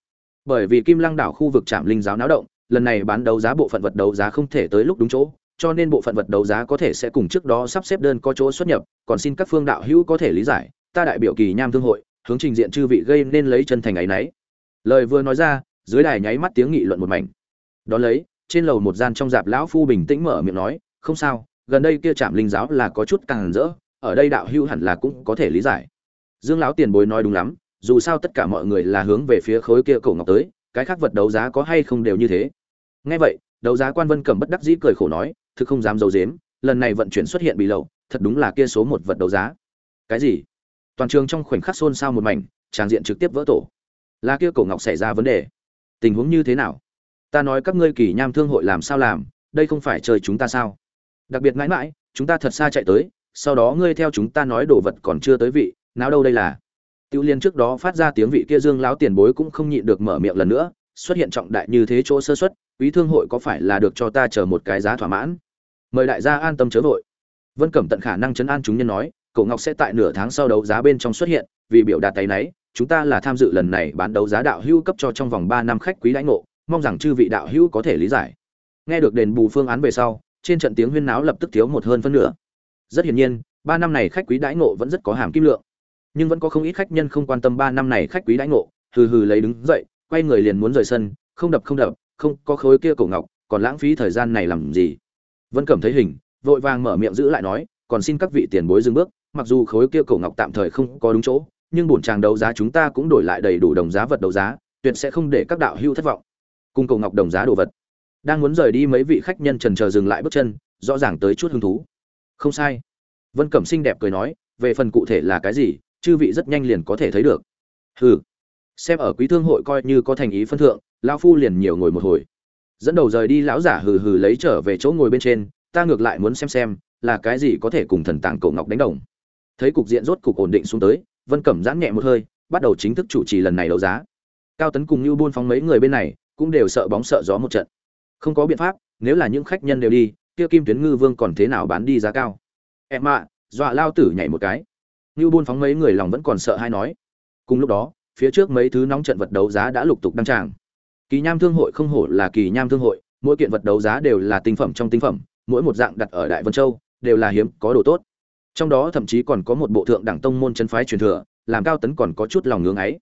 Bởi vì kim lăng đảo khu vực trạm linh giáo náo động, lần này bán đấu giá bộ phận vật đấu giá không thể tới lúc đúng chỗ, cho nên bộ phận vật đấu giá có thể sẽ cùng trước đó sắp xếp đơn có chỗ xuất nhập, còn xin các phương đạo hữu có thể lý giải, ta đại biểu kỳ nham thương hội, hướng trình diện chư vị gây nên lấy chân thành ấy nấy. Lời vừa nói ra, dưới đài nháy mắt tiếng nghị luận một mảnh. Đón lấy, trên lầu một gian trong dạp lão phu bình tĩnh mở miệng nói, không sao, gần đây kia trạm linh giáo là có chút càng rỡ, ở đây đạo hữu hẳn là cũng có thể lý giải dương lão tiền bối nói đúng lắm, dù sao tất cả mọi người là hướng về phía khối kia cổ ngọc tới, cái khác vật đấu giá có hay không đều như thế. Nghe vậy, đấu giá quan vân Cẩm bất đắc dĩ cười khổ nói, thực không dám giấu dếm lần này vận chuyển xuất hiện bị lậu, thật đúng là kia số một vật đấu giá. Cái gì? Toàn trường trong khoảnh khắc xôn xao một mảnh, tràng diện trực tiếp vỡ tổ. Là kia cổ ngọc xảy ra vấn đề. Tình huống như thế nào? Ta nói các ngươi kỳ nham thương hội làm sao làm, đây không phải chơi chúng ta sao? Đặc biệt mãi mãi, chúng ta thật xa chạy tới, sau đó ngươi theo chúng ta nói đồ vật còn chưa tới vị nào đâu đây là Tiêu Liên trước đó phát ra tiếng vị kia Dương lão tiền bối cũng không nhịn được mở miệng lần nữa, xuất hiện trọng đại như thế chỗ sơ suất, quý thương hội có phải là được cho ta chờ một cái giá thỏa mãn? Mời đại gia an tâm chớ vội. Vân Cẩm tận khả năng chấn an chúng nhân nói, Cổ Ngọc sẽ tại nửa tháng sau đấu giá bên trong xuất hiện, vì biểu đạt tay nấy, chúng ta là tham dự lần này bán đấu giá đạo hữu cấp cho trong vòng ba năm khách quý lãnh ngộ, mong rằng chư vị đạo hữu có thể lý giải. Nghe được đền bù phương án về sau, trên trận tiếng huyên náo lập tức thiếu một hơn phân nửa. Rất hiển nhiên, ba năm này khách quý đãi ngộ vẫn rất có hàm kim lượng nhưng vẫn có không ít khách nhân không quan tâm ba năm này khách quý đãi ngộ, hừ hừ lấy đứng dậy, quay người liền muốn rời sân, không đập không đập, không có khối kia cổ ngọc, còn lãng phí thời gian này làm gì? Vân cẩm thấy hình, vội vàng mở miệng giữ lại nói, còn xin các vị tiền bối dừng bước, mặc dù khối kia cổ ngọc tạm thời không có đúng chỗ, nhưng bổn tràng đấu giá chúng ta cũng đổi lại đầy đủ đồng giá vật đấu giá, tuyệt sẽ không để các đạo hưu thất vọng. Cùng cổ ngọc đồng giá đồ vật. Đang muốn rời đi mấy vị khách nhân trần chờ dừng lại bước chân, rõ ràng tới chút hứng thú. Không sai. Vân cẩm xinh đẹp cười nói, về phần cụ thể là cái gì chư vị rất nhanh liền có thể thấy được. Hừ. Xem ở quý thương hội coi như có thành ý phân thượng, lão phu liền nhiều ngồi một hồi. Dẫn đầu rời đi, lão giả hừ hừ lấy trở về chỗ ngồi bên trên, ta ngược lại muốn xem xem, là cái gì có thể cùng thần tàng cổ ngọc đánh đồng. Thấy cục diện rốt cục ổn định xuống tới, vân cẩm giãn nhẹ một hơi, bắt đầu chính thức chủ trì lần này đấu giá. Cao tấn cùng như buôn phóng mấy người bên này, cũng đều sợ bóng sợ gió một trận. Không có biện pháp, nếu là những khách nhân đều đi, kia kim tuyến ngư vương còn thế nào bán đi giá cao? Em ạ, dọa lao tử nhảy một cái như buôn phóng mấy người lòng vẫn còn sợ hay nói. Cùng lúc đó phía trước mấy thứ nóng trận vật đấu giá đã lục tục đăng tràng. Kỳ nham thương hội không hổ là kỳ nham thương hội mỗi kiện vật đấu giá đều là tinh phẩm trong tinh phẩm mỗi một dạng đặt ở đại vân châu đều là hiếm có đồ tốt. Trong đó thậm chí còn có một bộ thượng đẳng tông môn chân phái truyền thừa làm cao tấn còn có chút lòng ngưỡng ấy.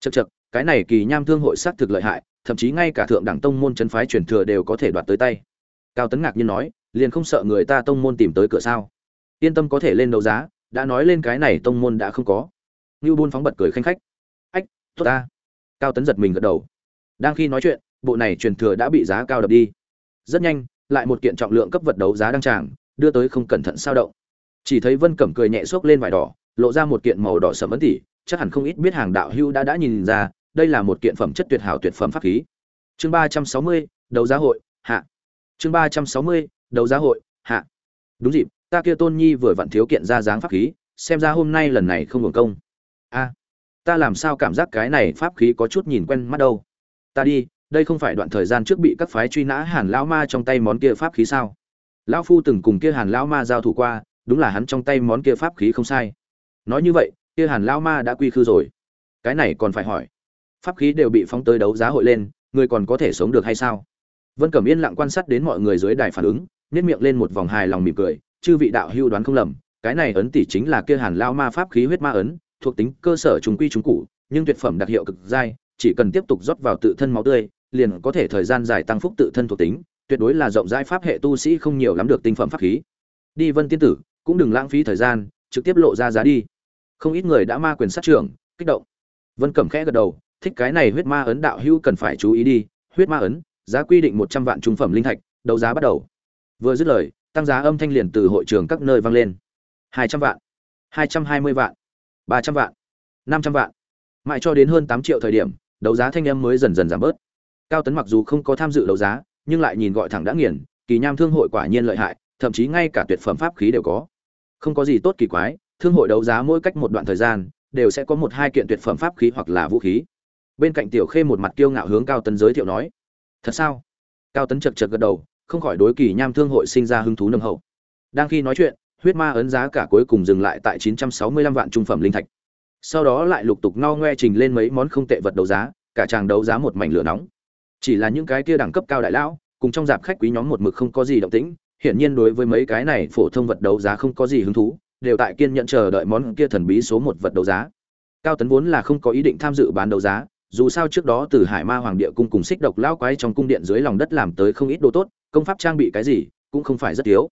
Chậc chậc, cái này kỳ nham thương hội xác thực lợi hại thậm chí ngay cả thượng đẳng tông môn chân phái truyền thừa đều có thể đoạt tới tay. Cao tấn ngạc nhiên nói liền không sợ người ta tông môn tìm tới cửa sao? Yên tâm có thể lên đấu giá đã nói lên cái này tông môn đã không có. Như buôn phóng bật cười khanh khách. Ách, tốt ta. Cao tấn giật mình gật đầu. Đang khi nói chuyện, bộ này truyền thừa đã bị giá cao đập đi. Rất nhanh, lại một kiện trọng lượng cấp vật đấu giá đăng tràng, đưa tới không cẩn thận sao động. Chỉ thấy vân cẩm cười nhẹ xốc lên vải đỏ, lộ ra một kiện màu đỏ sầm ấn tỉ, chắc hẳn không ít biết hàng đạo hưu đã đã nhìn ra, đây là một kiện phẩm chất tuyệt hảo tuyệt phẩm pháp khí. Chương ba trăm sáu mươi, đấu giá hội, hạ. Chương ba trăm sáu mươi, đấu giá hội, hạ. Đúng dịp ta kia tôn nhi vừa vặn thiếu kiện ra dáng pháp khí, xem ra hôm nay lần này không hưởng công. A, ta làm sao cảm giác cái này pháp khí có chút nhìn quen mắt đâu? Ta đi, đây không phải đoạn thời gian trước bị các phái truy nã hàn lão ma trong tay món kia pháp khí sao? Lão phu từng cùng kia hàn lão ma giao thủ qua, đúng là hắn trong tay món kia pháp khí không sai. Nói như vậy, kia hàn lão ma đã quy khư rồi. Cái này còn phải hỏi, pháp khí đều bị phóng tới đấu giá hội lên, người còn có thể sống được hay sao? Vân cẩm yên lặng quan sát đến mọi người dưới đài phản ứng nhét miệng lên một vòng hài lòng mỉm cười chư vị đạo hưu đoán không lầm, cái này ấn tỷ chính là kia hàn lão ma pháp khí huyết ma ấn, thuộc tính cơ sở trùng quy trùng cụ nhưng tuyệt phẩm đặc hiệu cực dai, chỉ cần tiếp tục rót vào tự thân máu tươi, liền có thể thời gian dài tăng phúc tự thân thuộc tính, tuyệt đối là rộng rãi pháp hệ tu sĩ không nhiều lắm được tinh phẩm pháp khí. Đi vân tiên tử, cũng đừng lãng phí thời gian, trực tiếp lộ ra giá đi. Không ít người đã ma quyền sát trưởng, kích động. Vân cẩm khẽ gật đầu, thích cái này huyết ma ấn đạo hữu cần phải chú ý đi. Huyết ma ấn, giá quy định một trăm vạn trung phẩm linh thạch, đấu giá bắt đầu. Vừa dứt lời tăng giá âm thanh liền từ hội trường các nơi vang lên. Hai trăm vạn, hai trăm hai mươi vạn, ba trăm vạn, năm trăm vạn. Mãi cho đến hơn tám triệu thời điểm, đấu giá thanh âm mới dần dần giảm bớt. Cao tấn mặc dù không có tham dự đấu giá, nhưng lại nhìn gọi thẳng đã nghiền, kỳ nham thương hội quả nhiên lợi hại, thậm chí ngay cả tuyệt phẩm pháp khí đều có. Không có gì tốt kỳ quái, thương hội đấu giá mỗi cách một đoạn thời gian, đều sẽ có một hai kiện tuyệt phẩm pháp khí hoặc là vũ khí. Bên cạnh tiểu khê một mặt kiêu ngạo hướng cao tấn giới thiệu nói, thật sao? Cao tấn chật chật gật đầu không khỏi đối kỳ nham thương hội sinh ra hứng thú nâng hậu. Đang khi nói chuyện, huyết ma ấn giá cả cuối cùng dừng lại tại 965 vạn trung phẩm linh thạch. Sau đó lại lục tục no ngoe trình lên mấy món không tệ vật đấu giá, cả tràng đấu giá một mảnh lửa nóng. Chỉ là những cái kia đẳng cấp cao đại lão, cùng trong dạp khách quý nhóm một mực không có gì động tĩnh, hiển nhiên đối với mấy cái này phổ thông vật đấu giá không có gì hứng thú, đều tại kiên nhận chờ đợi món kia thần bí số một vật đấu giá. Cao tấn vốn là không có ý định tham dự bán đấu giá, dù sao trước đó từ hải ma hoàng địa cung cùng xích độc lão quái trong cung điện dưới lòng đất làm tới không ít đồ tốt công pháp trang bị cái gì cũng không phải rất thiếu.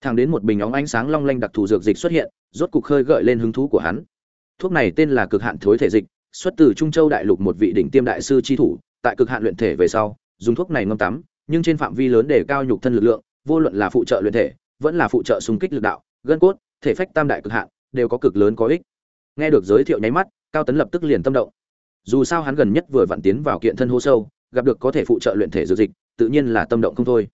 Thẳng đến một bình óng ánh sáng long lanh đặc thù dược dịch xuất hiện, rốt cục khơi gợi lên hứng thú của hắn. Thuốc này tên là cực hạn thối thể dịch, xuất từ trung châu đại lục một vị đỉnh tiêm đại sư chi thủ, tại cực hạn luyện thể về sau, dùng thuốc này ngâm tắm, nhưng trên phạm vi lớn để cao nhục thân lực lượng, vô luận là phụ trợ luyện thể, vẫn là phụ trợ xung kích lực đạo, gân cốt, thể phách tam đại cực hạn, đều có cực lớn có ích. Nghe được giới thiệu nháy mắt, cao tấn lập tức liền tâm động. Dù sao hắn gần nhất vừa vặn tiến vào kiện thân hô sâu, gặp được có thể phụ trợ luyện thể dược dịch, tự nhiên là tâm động không thôi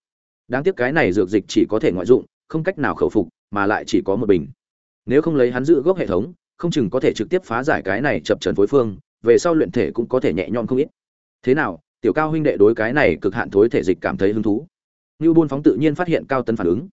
đáng tiếc cái này dược dịch chỉ có thể ngoại dụng, không cách nào khẩu phục, mà lại chỉ có một bình. Nếu không lấy hắn giữ gốc hệ thống, không chừng có thể trực tiếp phá giải cái này chập trần phối phương, về sau luyện thể cũng có thể nhẹ nhõm không ít. Thế nào, tiểu cao huynh đệ đối cái này cực hạn thối thể dịch cảm thấy hứng thú? Như buôn phóng tự nhiên phát hiện cao tấn phản ứng.